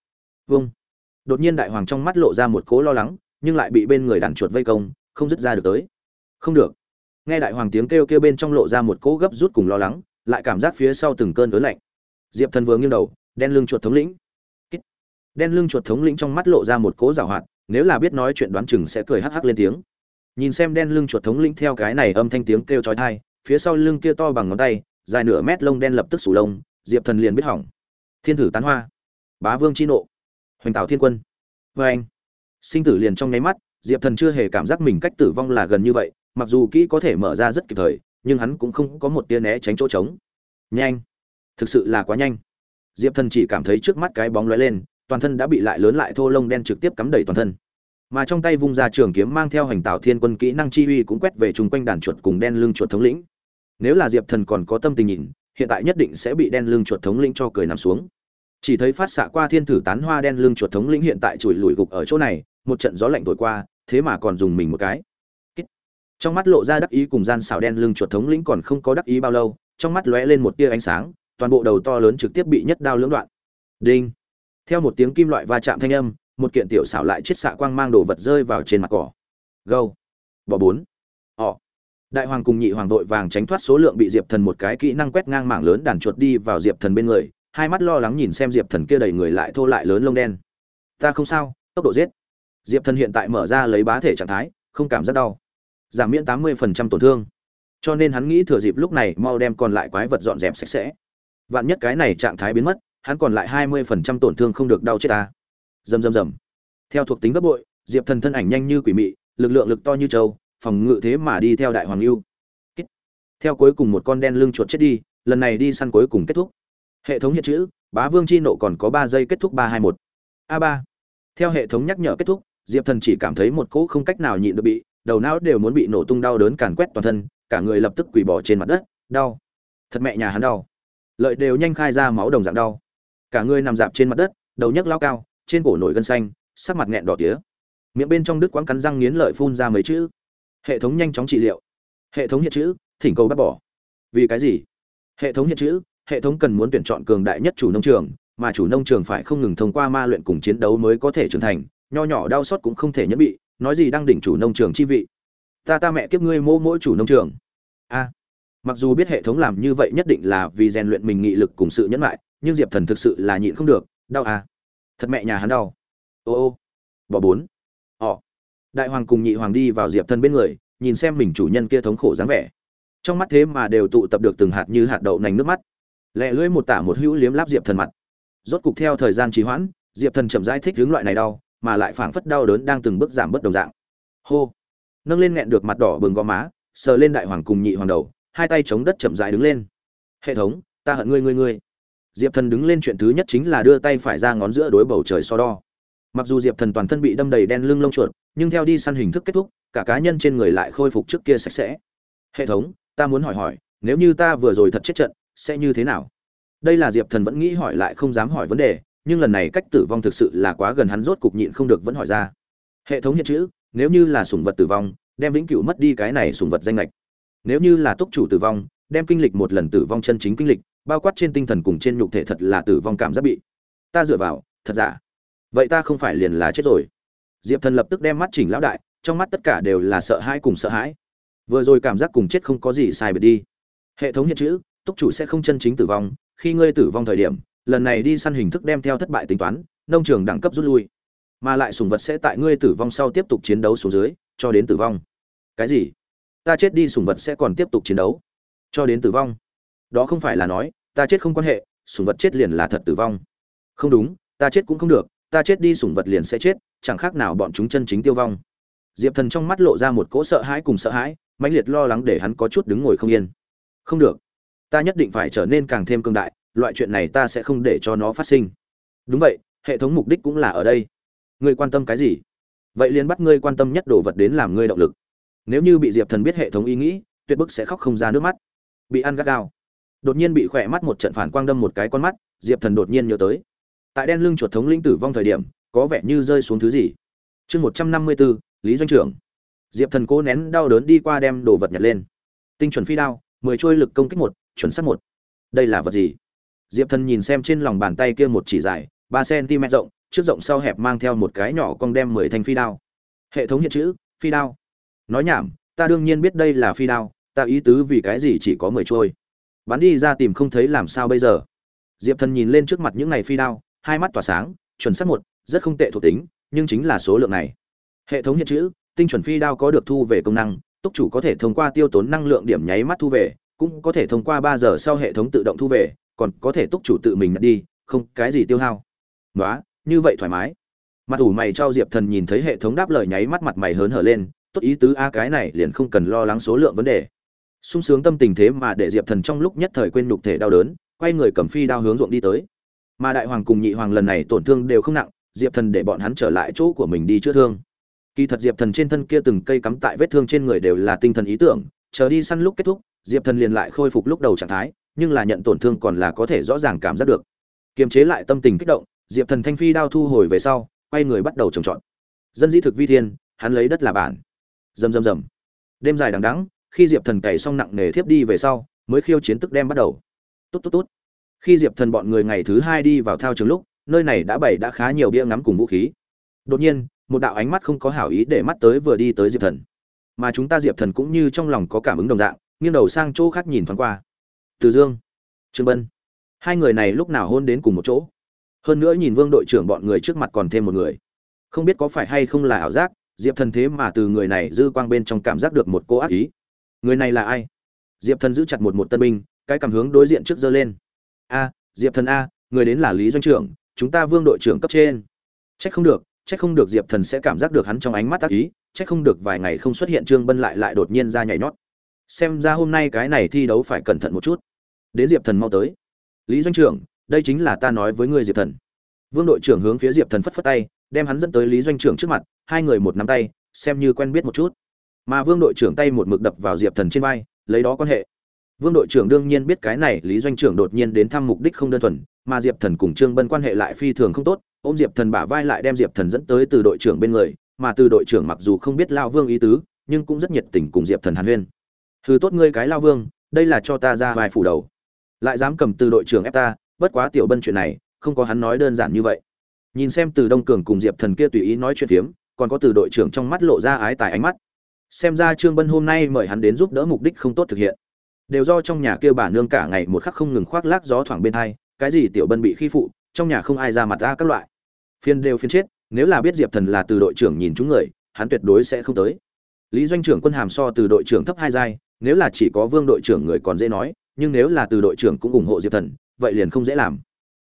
Vâng. Đột nhiên đại hoàng trong mắt lộ ra một cố lo lắng, nhưng lại bị bên người đàn chuột vây công, không dứt ra được tới. Không được. Nghe đại hoàng tiếng kêu kêu bên trong lộ ra một cỗ gấp rút cùng lo lắng, lại cảm giác phía sau từng cơn ớn lạnh. Diệp thần vừa nghiêng đầu, đen lưng chuột thống lĩnh. Đen lưng chuột thống lĩnh trong mắt lộ ra một cỗ giảo hoạt, nếu là biết nói chuyện đoán chừng sẽ cười hắc hắc lên tiếng nhìn xem đen lưng chuột thống lĩnh theo cái này âm thanh tiếng kêu chói tai, phía sau lưng kia to bằng ngón tay, dài nửa mét lông đen lập tức sủ lông, diệp thần liền biết hỏng. Thiên thử tán hoa. Bá vương chi nộ. Hoành tạo thiên quân. Vê anh. Sinh tử liền trong nháy mắt, diệp thần chưa hề cảm giác mình cách tử vong là gần như vậy, mặc dù kỹ có thể mở ra rất kịp thời, nhưng hắn cũng không có một tia né tránh chỗ trống. Nhanh. Thực sự là quá nhanh. Diệp thần chỉ cảm thấy trước mắt cái bóng lóe lên, toàn thân đã bị lại lớn lại thô lông đen trực tiếp cắm đầy toàn thân mà trong tay vung ra trường kiếm mang theo hành tạo thiên quân kỹ năng chi uy cũng quét về chung quanh đàn chuột cùng đen lưng chuột thống lĩnh. Nếu là diệp thần còn có tâm tình nhìn, hiện tại nhất định sẽ bị đen lưng chuột thống lĩnh cho cười nằm xuống. Chỉ thấy phát xạ qua thiên thử tán hoa đen lưng chuột thống lĩnh hiện tại chùi lùi gục ở chỗ này, một trận gió lạnh thổi qua, thế mà còn dùng mình một cái. Trong mắt lộ ra đắc ý cùng gian xảo đen lưng chuột thống lĩnh còn không có đắc ý bao lâu, trong mắt lóe lên một tia ánh sáng, toàn bộ đầu to lớn trực tiếp bị nhất đao lưỡng đoạn. Đinh. Theo một tiếng kim loại va chạm thanh âm một kiện tiểu xảo lại chiết xạ quang mang đồ vật rơi vào trên mặt cỏ. Gâu. Bỏ bốn. Họ đại hoàng cùng nhị hoàng vội vàng tránh thoát số lượng bị diệp thần một cái kỹ năng quét ngang mảng lớn đàn chuột đi vào diệp thần bên người, hai mắt lo lắng nhìn xem diệp thần kia đầy người lại thô lại lớn lông đen. Ta không sao, tốc độ giết. Diệp thần hiện tại mở ra lấy bá thể trạng thái, không cảm giác đau. Giảm miễn tám mươi phần trăm tổn thương. Cho nên hắn nghĩ thừa dịp lúc này mau đem còn lại quái vật dọn dẹp sạch sẽ. Vạn nhất cái này trạng thái biến mất, hắn còn lại hai mươi phần trăm tổn thương không được đau chết ta rầm rầm rầm. Theo thuộc tính gấp bội, diệp thần thân ảnh nhanh như quỷ mị, lực lượng lực to như trâu, phòng ngự thế mà đi theo đại hoàng lưu theo cuối cùng một con đen lưng chuột chết đi, lần này đi săn cuối cùng kết thúc. Hệ thống hiện chữ, bá vương chi nộ còn có ba giây kết thúc ba hai một. A ba. Theo hệ thống nhắc nhở kết thúc, diệp thần chỉ cảm thấy một cỗ không cách nào nhịn được bị, đầu não đều muốn bị nổ tung đau đớn càn quét toàn thân, cả người lập tức quỳ bỏ trên mặt đất, đau. Thật mẹ nhà hắn đau. Lợi đều nhanh khai ra máu đồng dạng đau. Cả người nằm dạp trên mặt đất, đầu nhấc lao cao trên cổ nổi gân xanh, sắc mặt nghẹn đỏ tía. Miệng bên trong đứt quãng cắn răng nghiến lợi phun ra mấy chữ. Hệ thống nhanh chóng trị liệu. Hệ thống hiện chữ, thỉnh cầu bác bỏ. Vì cái gì? Hệ thống hiện chữ, hệ thống cần muốn tuyển chọn cường đại nhất chủ nông trường, mà chủ nông trường phải không ngừng thông qua ma luyện cùng chiến đấu mới có thể trưởng thành, nho nhỏ đau xót cũng không thể nhẫn bị, nói gì đang đỉnh chủ nông trường chi vị. Ta ta mẹ kiếp ngươi mô mỗi chủ nông trường. A. Mặc dù biết hệ thống làm như vậy nhất định là vì rèn luyện mình nghị lực cùng sự nhẫn lại nhưng diệp thần thực sự là nhịn không được, đau à thật mẹ nhà hắn đau. Ô ô, bỏ bốn. Ỏ đại hoàng cùng nhị hoàng đi vào diệp thần bên người, nhìn xem mình chủ nhân kia thống khổ dáng vẻ. Trong mắt thế mà đều tụ tập được từng hạt như hạt đậu nành nước mắt. Lẹ lưỡi một tả một hữu liếm láp diệp thần mặt. Rốt cục theo thời gian trì hoãn, diệp thần chậm rãi thích hướng loại này đau, mà lại phảng phất đau đớn đang từng bước giảm bớt đồng dạng. Hô, nâng lên nghẹn được mặt đỏ bừng gò má, sờ lên đại hoàng cùng nhị hoàng đầu, hai tay chống đất chậm rãi đứng lên. Hệ thống, ta hận ngươi ngươi ngươi diệp thần đứng lên chuyện thứ nhất chính là đưa tay phải ra ngón giữa đối bầu trời so đo. Mặc dù diệp thần toàn thân bị đâm đầy đen lưng lông chuột, nhưng theo đi săn hình thức kết thúc, cả cá nhân trên người lại khôi phục trước kia sạch sẽ. Hệ thống, ta muốn hỏi hỏi, nếu như ta vừa rồi thật chết trận, sẽ như thế nào? Đây là diệp thần vẫn nghĩ hỏi lại không dám hỏi vấn đề, nhưng lần này cách tử vong thực sự là quá gần hắn rốt cục nhịn không được vẫn hỏi ra. Hệ thống hiện chữ, nếu như là sủng vật tử vong, đem vĩnh cửu mất đi cái này sủng vật danh lệch nếu như là túc chủ tử vong, đem kinh lịch một lần tử vong chân chính kinh lịch bao quát trên tinh thần cùng trên nhục thể thật là tử vong cảm giác bị ta dựa vào, thật giả. Vậy ta không phải liền là chết rồi. Diệp thần lập tức đem mắt chỉnh lão đại, trong mắt tất cả đều là sợ hãi cùng sợ hãi. Vừa rồi cảm giác cùng chết không có gì sai biệt đi. Hệ thống hiện chữ, túc chủ sẽ không chân chính tử vong, khi ngươi tử vong thời điểm, lần này đi săn hình thức đem theo thất bại tính toán, nông trường đẳng cấp rút lui. Mà lại sùng vật sẽ tại ngươi tử vong sau tiếp tục chiến đấu xuống dưới, cho đến tử vong. Cái gì? Ta chết đi sùng vật sẽ còn tiếp tục chiến đấu, cho đến tử vong. Đó không phải là nói ta chết không quan hệ, sủng vật chết liền là thật tử vong. Không đúng, ta chết cũng không được, ta chết đi sủng vật liền sẽ chết, chẳng khác nào bọn chúng chân chính tiêu vong. Diệp thần trong mắt lộ ra một cỗ sợ hãi cùng sợ hãi, mãnh liệt lo lắng để hắn có chút đứng ngồi không yên. Không được, ta nhất định phải trở nên càng thêm cương đại, loại chuyện này ta sẽ không để cho nó phát sinh. Đúng vậy, hệ thống mục đích cũng là ở đây. Ngươi quan tâm cái gì? Vậy liền bắt ngươi quan tâm nhất đồ vật đến làm ngươi động lực. Nếu như bị diệp thần biết hệ thống ý nghĩ, tuyệt bức sẽ khóc không ra nước mắt. Bị ăn gắt gao đột nhiên bị khỏe mắt một trận phản quang đâm một cái con mắt, diệp thần đột nhiên nhớ tới. Tại đen lưng chuột thống linh tử vong thời điểm, có vẻ như rơi xuống thứ gì? Chương một trăm năm mươi bốn, lý doanh trưởng. Diệp thần cố nén đau đớn đi qua đem đồ vật nhặt lên. Tinh chuẩn phi đao, mười trôi lực công kích một, chuẩn sắt một. Đây là vật gì? Diệp thần nhìn xem trên lòng bàn tay kia một chỉ dài, ba cm rộng, trước rộng sau hẹp mang theo một cái nhỏ cong đem mười thanh phi đao. Hệ thống hiện chữ, phi đao. Nói nhảm, ta đương nhiên biết đây là phi đao, ta ý tứ vì cái gì chỉ có mười trôi bắn đi ra tìm không thấy làm sao bây giờ? Diệp thần nhìn lên trước mặt những này phi đao, hai mắt tỏa sáng, chuẩn xác một, rất không tệ thuộc tính, nhưng chính là số lượng này. Hệ thống hiện chữ, tinh chuẩn phi đao có được thu về công năng, túc chủ có thể thông qua tiêu tốn năng lượng điểm nháy mắt thu về, cũng có thể thông qua ba giờ sau hệ thống tự động thu về, còn có thể túc chủ tự mình nhặt đi, không, cái gì tiêu hao. Nói như vậy thoải mái. Mặt ủ mày cho diệp thần nhìn thấy hệ thống đáp lời nháy mắt mặt mày hớn hở lên, tốt ý tứ, a, cái này liền không cần lo lắng số lượng vấn đề sung sướng tâm tình thế mà để diệp thần trong lúc nhất thời quên nhục thể đau đớn, quay người cầm phi đao hướng ruộng đi tới. Mà đại hoàng cùng nhị hoàng lần này tổn thương đều không nặng, diệp thần để bọn hắn trở lại chỗ của mình đi chữa thương. Kỳ thật diệp thần trên thân kia từng cây cắm tại vết thương trên người đều là tinh thần ý tưởng, chờ đi săn lúc kết thúc, diệp thần liền lại khôi phục lúc đầu trạng thái, nhưng là nhận tổn thương còn là có thể rõ ràng cảm giác được. Kiềm chế lại tâm tình kích động, diệp thần thanh phi đao thu hồi về sau, quay người bắt đầu trồng trọt. Dân dĩ thực vi thiên, hắn lấy đất là bản. Rầm rầm rầm. Đêm dài đằng đẵng khi diệp thần cày xong nặng nề thiếp đi về sau, mới khiêu chiến tức đem bắt đầu. Tốt tốt tốt. Khi diệp thần bọn người ngày thứ hai đi vào thao trường lúc, nơi này đã bày đã khá nhiều bia ngắm cùng vũ khí. Đột nhiên, một đạo ánh mắt không có hảo ý để mắt tới vừa đi tới diệp thần. Mà chúng ta diệp thần cũng như trong lòng có cảm ứng đồng dạng, nghiêng đầu sang chỗ khác nhìn thoáng qua. Từ dương, trương bân. Hai người này lúc nào hôn đến cùng một chỗ? Hơn nữa nhìn vương đội trưởng bọn người trước mặt còn thêm một người. Không biết có phải hay không là ảo giác, diệp thần thế mà từ người này dư quang bên trong cảm giác được một cô ác ý người này là ai? Diệp thần giữ chặt một một tân binh, cái cảm hướng đối diện trước giơ lên. A, diệp thần a, người đến là lý doanh trưởng, chúng ta vương đội trưởng cấp trên. Trách không được, trách không được diệp thần sẽ cảm giác được hắn trong ánh mắt ác ý, trách không được vài ngày không xuất hiện trương bân lại lại đột nhiên ra nhảy nhót. Xem ra hôm nay cái này thi đấu phải cẩn thận một chút. Đến diệp thần mau tới. Lý doanh trưởng, đây chính là ta nói với ngươi diệp thần. Vương đội trưởng hướng phía diệp thần phất phất tay, đem hắn dẫn tới lý doanh trưởng trước mặt, hai người một nắm tay, xem như quen biết một chút mà vương đội trưởng tay một mực đập vào diệp thần trên vai, lấy đó quan hệ. Vương đội trưởng đương nhiên biết cái này, lý doanh trưởng đột nhiên đến thăm mục đích không đơn thuần, mà diệp thần cùng trương bân quan hệ lại phi thường không tốt, ôm diệp thần bả vai lại đem diệp thần dẫn tới từ đội trưởng bên người, mà từ đội trưởng mặc dù không biết lao vương ý tứ, nhưng cũng rất nhiệt tình cùng diệp thần hàn huyên. Thứ tốt ngươi cái lao vương, đây là cho ta ra vai phủ đầu. Lại dám cầm từ đội trưởng ép ta, bất quá tiểu bân chuyện này, không có hắn nói đơn giản như vậy. Nhìn xem từ đông cường cùng diệp thần kia tùy ý nói chuyện phiếm, còn có từ đội trưởng trong mắt lộ ra ái tài ánh mắt xem ra trương bân hôm nay mời hắn đến giúp đỡ mục đích không tốt thực hiện. Đều do trong nhà kia bà nương cả ngày một khắc không ngừng khoác lác gió thoảng bên hai, cái gì tiểu bân bị khi phụ, trong nhà không ai ra mặt ra các loại. Phiên đều phiên chết, nếu là biết diệp thần là từ đội trưởng nhìn chúng người, hắn tuyệt đối sẽ không tới. Lý doanh trưởng quân hàm so từ đội trưởng thấp hai giai, nếu là chỉ có vương đội trưởng người còn dễ nói, nhưng nếu là từ đội trưởng cũng ủng hộ diệp thần, vậy liền không dễ làm.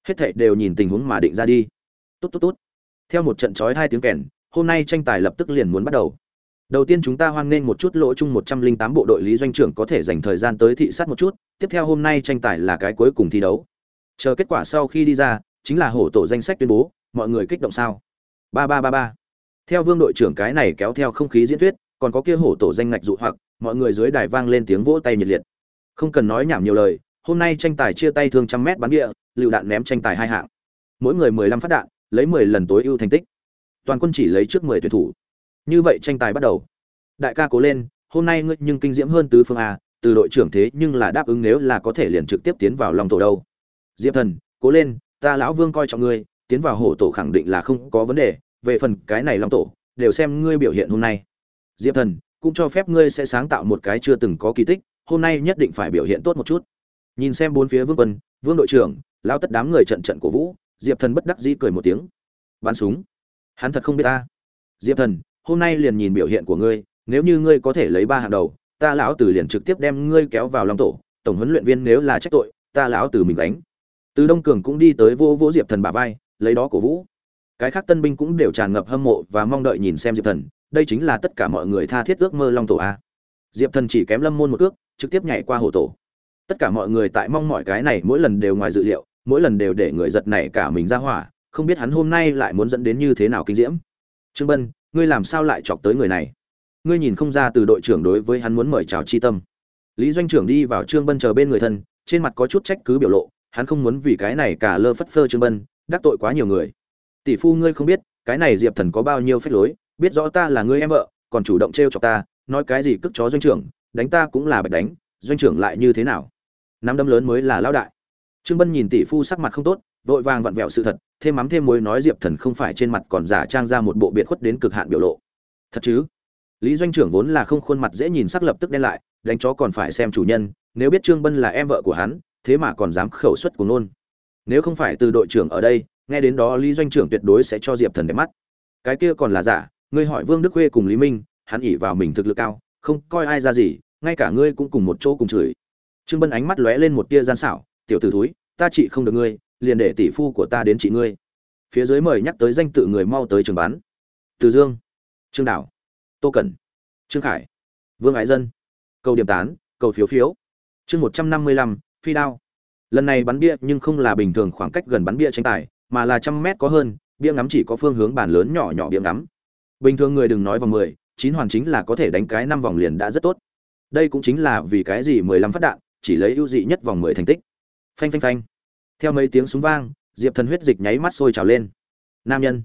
Hết thệ đều nhìn tình huống mà định ra đi. Tốt tốt tốt. Theo một trận chói hai tiếng kèn, hôm nay tranh tài lập tức liền muốn bắt đầu đầu tiên chúng ta hoan nghênh một chút lỗ chung một trăm linh tám bộ đội lý doanh trưởng có thể dành thời gian tới thị sát một chút, tiếp theo hôm nay tranh tài là cái cuối cùng thi đấu. Chờ kết quả sau khi đi ra, chính là hổ tổ danh sách tuyên bố, mọi người kích động sao? Ba ba ba ba. Theo vương đội trưởng cái này kéo theo không khí diễn thuyết, còn có kia hổ tổ danh ngạch dụ hoặc, mọi người dưới đài vang lên tiếng vỗ tay nhiệt liệt. Không cần nói nhảm nhiều lời, hôm nay tranh tài chia tay thương trăm mét bắn địa, lựu đạn ném tranh tài hai hạng. Mỗi người mười lăm phát đạn, lấy mười lần tối ưu thành tích. Toàn quân chỉ lấy trước mười tuyển thủ như vậy tranh tài bắt đầu. Đại ca cố lên, hôm nay ngươi nhưng kinh diễm hơn tứ phương a, từ đội trưởng thế nhưng là đáp ứng nếu là có thể liền trực tiếp tiến vào long tổ đâu. Diệp thần, cố lên, ta lão vương coi trọng ngươi, tiến vào hổ tổ khẳng định là không có vấn đề, về phần cái này long tổ, đều xem ngươi biểu hiện hôm nay. Diệp thần, cũng cho phép ngươi sẽ sáng tạo một cái chưa từng có kỳ tích, hôm nay nhất định phải biểu hiện tốt một chút. Nhìn xem bốn phía vương quân, vương đội trưởng, lão tất đám người trận trận cổ vũ, diệp thần bất đắc dĩ cười một tiếng. Bắn súng. Hắn thật không biết ta. Diệp thần hôm nay liền nhìn biểu hiện của ngươi, nếu như ngươi có thể lấy ba hàng đầu, ta lão tử liền trực tiếp đem ngươi kéo vào long tổ, tổng huấn luyện viên nếu là trách tội, ta lão tử mình đánh từ đông cường cũng đi tới vô vô diệp thần bả vai, lấy đó cổ vũ. Cái khác tân binh cũng đều tràn ngập hâm mộ và mong đợi nhìn xem diệp thần, đây chính là tất cả mọi người tha thiết ước mơ long tổ a. Diệp thần chỉ kém lâm môn một ước trực tiếp nhảy qua hồ tổ. Tất cả mọi người tại mong mọi cái này mỗi lần đều ngoài dự liệu, mỗi lần đều để người giật này cả mình ra hỏa, không biết hắn hôm nay lại muốn dẫn đến như thế nào kinh diễm. Trương bân ngươi làm sao lại chọc tới người này? Ngươi nhìn không ra từ đội trưởng đối với hắn muốn mời chào chi tâm. Lý doanh trưởng đi vào trương bân chờ bên người thân, trên mặt có chút trách cứ biểu lộ, hắn không muốn vì cái này cả lơ phất phơ trương bân, đắc tội quá nhiều người. Tỷ phu ngươi không biết, cái này diệp thần có bao nhiêu phép lối, biết rõ ta là ngươi em vợ, còn chủ động t r chọc ta, nói cái gì cức chó doanh trưởng, đánh ta cũng là bạch đánh, doanh trưởng lại như thế nào? Nắm đấm lớn mới là lão đại. Trương bân nhìn tỷ phu sắc mặt không tốt vội vàng vặn vẹo sự thật, thêm mắm thêm muối nói diệp thần không phải trên mặt còn giả trang ra một bộ biệt khuất đến cực hạn biểu lộ. Thật chứ? Lý doanh trưởng vốn là không khuôn mặt dễ nhìn sắc lập tức đen lại, đánh chó còn phải xem chủ nhân, nếu biết trương bân là em vợ của hắn, thế mà còn dám khẩu suất của nôn. Nếu không phải từ đội trưởng ở đây, nghe đến đó lý doanh trưởng tuyệt đối sẽ cho diệp thần đẹp mắt. Cái kia còn là giả, ngươi hỏi vương đức khuê cùng lý minh, hắn ỉ vào mình thực lực cao, không coi ai ra gì, ngay cả ngươi cũng cùng một chỗ cùng chửi. Trương bân ánh mắt lóe lên một tia gian xảo, tiểu t ử thúi, ta trị không được ngươi liền để tỷ phu của ta đến trị ngươi. Phía dưới mời nhắc tới danh tự người mau tới trường bán. Từ dương, trương đảo, tô cẩn, trương khải, vương ái dân. Cầu điểm tán, cầu phiếu phiếu. Chương một trăm năm mươi lăm, phi đao. Lần này bắn bia nhưng không là bình thường khoảng cách gần bắn bia tranh tài, mà là trăm mét có hơn, bia ngắm chỉ có phương hướng bàn lớn nhỏ nhỏ bia ngắm. Bình thường người đừng nói vòng mười, chín hoàn chính là có thể đánh cái năm vòng liền đã rất tốt. Đây cũng chính là vì cái gì mười lăm phát đạn, chỉ lấy ưu dị nhất vòng mười thành tích. Phanh phanh phanh theo mấy tiếng súng vang, diệp thần huyết dịch nháy mắt sôi trào lên. Nam nhân,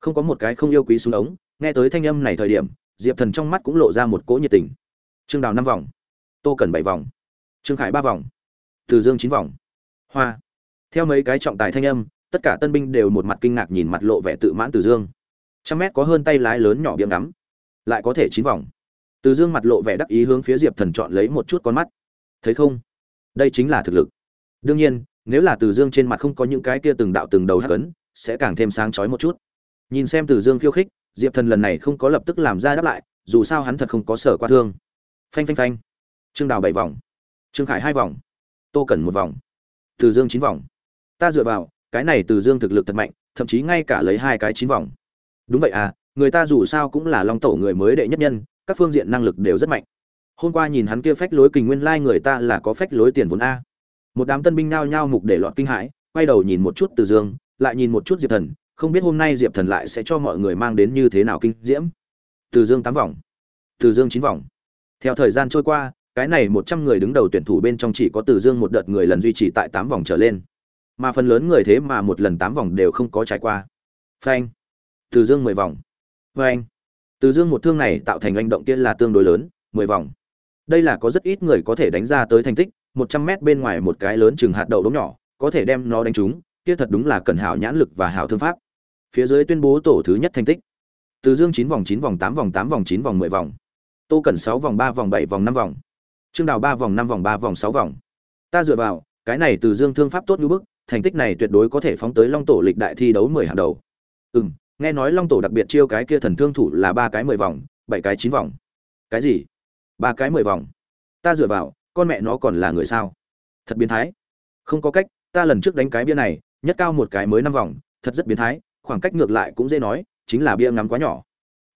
không có một cái không yêu quý súng ống. Nghe tới thanh âm này thời điểm, diệp thần trong mắt cũng lộ ra một cỗ nhiệt tình. Trương đào năm vòng, tô cần bảy vòng, trương khải ba vòng, từ dương chín vòng. Hoa. Theo mấy cái trọng tài thanh âm, tất cả tân binh đều một mặt kinh ngạc nhìn mặt lộ vẻ tự mãn từ dương. Trăm mét có hơn tay lái lớn nhỏ biếng ngắm, lại có thể chín vòng. Từ dương mặt lộ vẻ đắc ý hướng phía diệp thần chọn lấy một chút con mắt. Thấy không? Đây chính là thực lực. Đương nhiên nếu là từ dương trên mặt không có những cái kia từng đạo từng đầu hắc ấn, sẽ càng thêm sáng chói một chút. Nhìn xem từ dương khiêu khích, diệp thần lần này không có lập tức làm ra đáp lại, dù sao hắn thật không có sở qua thương. Phanh phanh phanh. Trương đào bảy vòng. Trương khải hai vòng. Tô cẩn một vòng. Từ dương chín vòng. Ta dựa vào, cái này từ dương thực lực thật mạnh, thậm chí ngay cả lấy hai cái chín vòng. Đúng vậy à người ta dù sao cũng là long tổ người mới đệ nhất nhân, các phương diện năng lực đều rất mạnh. Hôm qua nhìn hắn kia phách lối kình nguyên lai người ta là có phách lối tiền vốn a một đám tân binh nao nhao mục để lọt kinh hãi, quay đầu nhìn một chút từ dương, lại nhìn một chút diệp thần, không biết hôm nay diệp thần lại sẽ cho mọi người mang đến như thế nào kinh diễm. Từ dương tám vòng, từ dương chín vòng. Theo thời gian trôi qua, cái này một trăm người đứng đầu tuyển thủ bên trong chỉ có từ dương một đợt người lần duy trì tại tám vòng trở lên. Mà phần lớn người thế mà một lần tám vòng đều không có trải qua. Phanh. Từ dương mười vòng. Phanh. Từ dương một thương này tạo thành hành động kia là tương đối lớn, mười vòng. Đây là có rất ít người có thể đánh ra tới thành tích một trăm mét bên ngoài một cái lớn chừng hạt đậu đống nhỏ, có thể đem nó đánh trúng, kia thật đúng là cần hảo nhãn lực và hảo thương pháp. Phía dưới tuyên bố tổ thứ nhất thành tích. Từ dương chín vòng chín vòng tám vòng tám vòng chín vòng mười vòng. Tô cần sáu vòng ba vòng bảy vòng năm vòng. Trương đào ba vòng năm vòng ba vòng sáu vòng. Ta dựa vào, cái này từ dương thương pháp tốt như bức, thành tích này tuyệt đối có thể phóng tới long tổ lịch đại thi đấu mười hàng đầu. Ừ m nghe nói long tổ đặc biệt chiêu cái kia thần thương thủ là ba cái mười vòng, bảy cái chín vòng. Cái gì? Ba cái mười vòng. Ta dựa vào con mẹ nó còn là người sao? Thật biến thái. Không có cách, ta lần trước đánh cái bia này, nhất cao một cái mới năm vòng, thật rất biến thái, khoảng cách ngược lại cũng dễ nói, chính là bia ngắm quá nhỏ.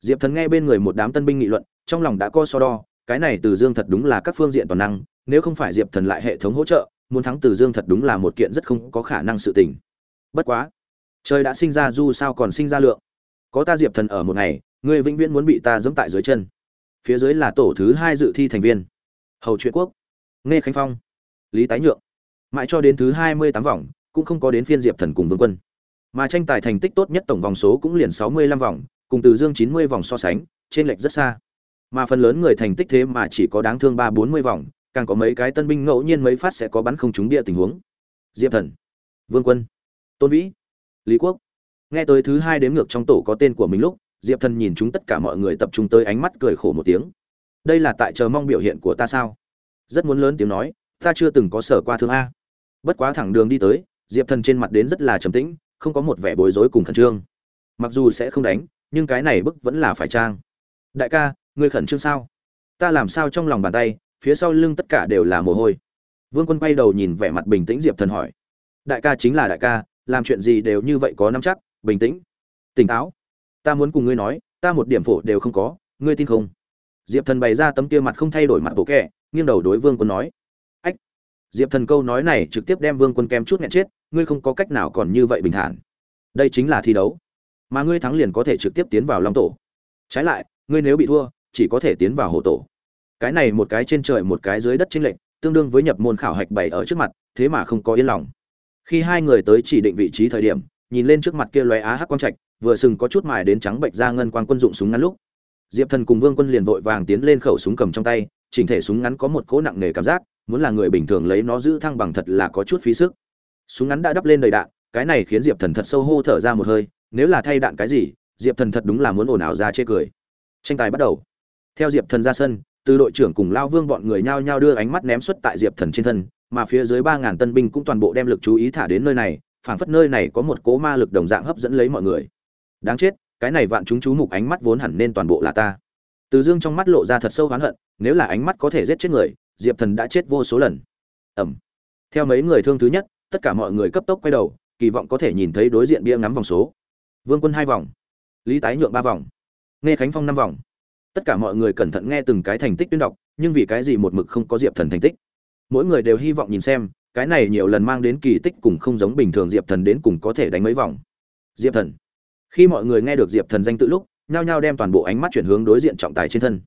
Diệp thần nghe bên người một đám tân binh nghị luận, trong lòng đã co so đo, cái này từ dương thật đúng là các phương diện toàn năng, nếu không phải diệp thần lại hệ thống hỗ trợ, muốn thắng từ dương thật đúng là một kiện rất không có khả năng sự tình. Bất quá, trời đã sinh ra du sao còn sinh ra lượng. Có ta diệp thần ở một ngày người vĩnh viễn muốn bị ta dẫm tại dưới chân. Phía dưới là tổ thứ hai dự thi thành viên. Hầu chuyện quốc nghe khánh phong. Lý tái nhượng. Mãi cho đến thứ hai mươi tám vòng, cũng không có đến phiên diệp thần cùng vương quân. Mà tranh tài thành tích tốt nhất tổng vòng số cũng liền sáu mươi lăm vòng, cùng từ dương chín mươi vòng so sánh, trên lệch rất xa. Mà phần lớn người thành tích thế mà chỉ có đáng thương ba bốn mươi vòng, càng có mấy cái tân binh ngẫu nhiên mấy phát sẽ có bắn không trúng địa tình huống. Diệp thần. Vương quân. Tôn vĩ. Lý quốc. Nghe tới thứ hai đếm ngược trong tổ có tên của mình lúc, diệp thần nhìn chúng tất cả mọi người tập trung tới ánh mắt cười khổ một tiếng. Đây là tại chờ mong biểu hiện của ta sao? Rất muốn lớn tiếng nói, ta chưa từng có sở qua thương a. Bất quá thẳng đường đi tới, diệp thần trên mặt đến rất là trầm tĩnh, không có một vẻ bối rối cùng khẩn trương. Mặc dù sẽ không đánh, nhưng cái này bức vẫn là phải trang. Đại ca, ngươi khẩn trương sao? Ta làm sao trong lòng bàn tay, phía sau lưng tất cả đều là mồ hôi. Vương quân quay đầu nhìn vẻ mặt bình tĩnh diệp thần hỏi, đại ca chính là đại ca, làm chuyện gì đều như vậy có nắm chắc, bình tĩnh, tỉnh táo. Ta muốn cùng ngươi nói, ta một điểm phổ đều không có, ngươi tin không? Diệp thần bày ra tấm kia mặt không thay đổi mặt bộ kệ nghiêng đầu đối vương quân nói. Ách! Diệp thần câu nói này trực tiếp đem vương quân kém chút nghẹn chết, ngươi không có cách nào còn như vậy bình thản. Đây chính là thi đấu. Mà ngươi thắng liền có thể trực tiếp tiến vào long tổ. Trái lại, ngươi nếu bị thua, chỉ có thể tiến vào hộ tổ. Cái này một cái trên trời một cái dưới đất trên lệnh tương đương với nhập môn khảo hạch bảy ở trước mặt, thế mà không có yên lòng. Khi hai người tới chỉ định vị trí thời điểm, nhìn lên trước mặt kia loé á hắc quang trạch, vừa sừng có chút mài đến trắng bệnh ra ngân quang quân dụng súng ngắn lúc. Diệp thần cùng vương quân liền vội vàng tiến lên khẩu súng cầm trong tay chỉnh thể súng ngắn có một cỗ nặng nề cảm giác, muốn là người bình thường lấy nó giữ thăng bằng thật là có chút phí sức. Súng ngắn đã đắp lên đầy đạn, cái này khiến diệp thần thật sâu hô thở ra một hơi, nếu là thay đạn cái gì, diệp thần thật đúng là muốn ồn ào ra chê cười. Tranh tài bắt đầu. Theo diệp thần ra sân, từ đội trưởng cùng lao vương bọn người nhao nhao đưa ánh mắt ném xuất tại diệp thần trên thân, mà phía dưới ba ngàn tân binh cũng toàn bộ đem lực chú ý thả đến nơi này, phảng phất nơi này có một cỗ ma lực đồng dạng hấp dẫn lấy mọi người. Đáng chết, cái này vạn chúng chú mục ánh mắt vốn hẳn nên toàn bộ là ta. Từ dương trong mắt lộ ra thật sâu oán hận nếu là ánh mắt có thể giết chết người, diệp thần đã chết vô số lần. Ẩm. Theo mấy người thương thứ nhất, tất cả mọi người cấp tốc quay đầu, kỳ vọng có thể nhìn thấy đối diện bia ngắm vòng số. Vương quân hai vòng. Lý tái nhượng ba vòng. Nghe khánh phong năm vòng. Tất cả mọi người cẩn thận nghe từng cái thành tích tuyên đọc, nhưng vì cái gì một mực không có diệp thần thành tích? Mỗi người đều hy vọng nhìn xem, cái này nhiều lần mang đến kỳ tích cùng không giống bình thường diệp thần đến cùng có thể đánh mấy vòng. Diệp thần. Khi mọi người nghe được diệp thần danh tự lúc, nhao nhao đem toàn bộ ánh mắt chuyển hướng đối diện trọng tài trên thân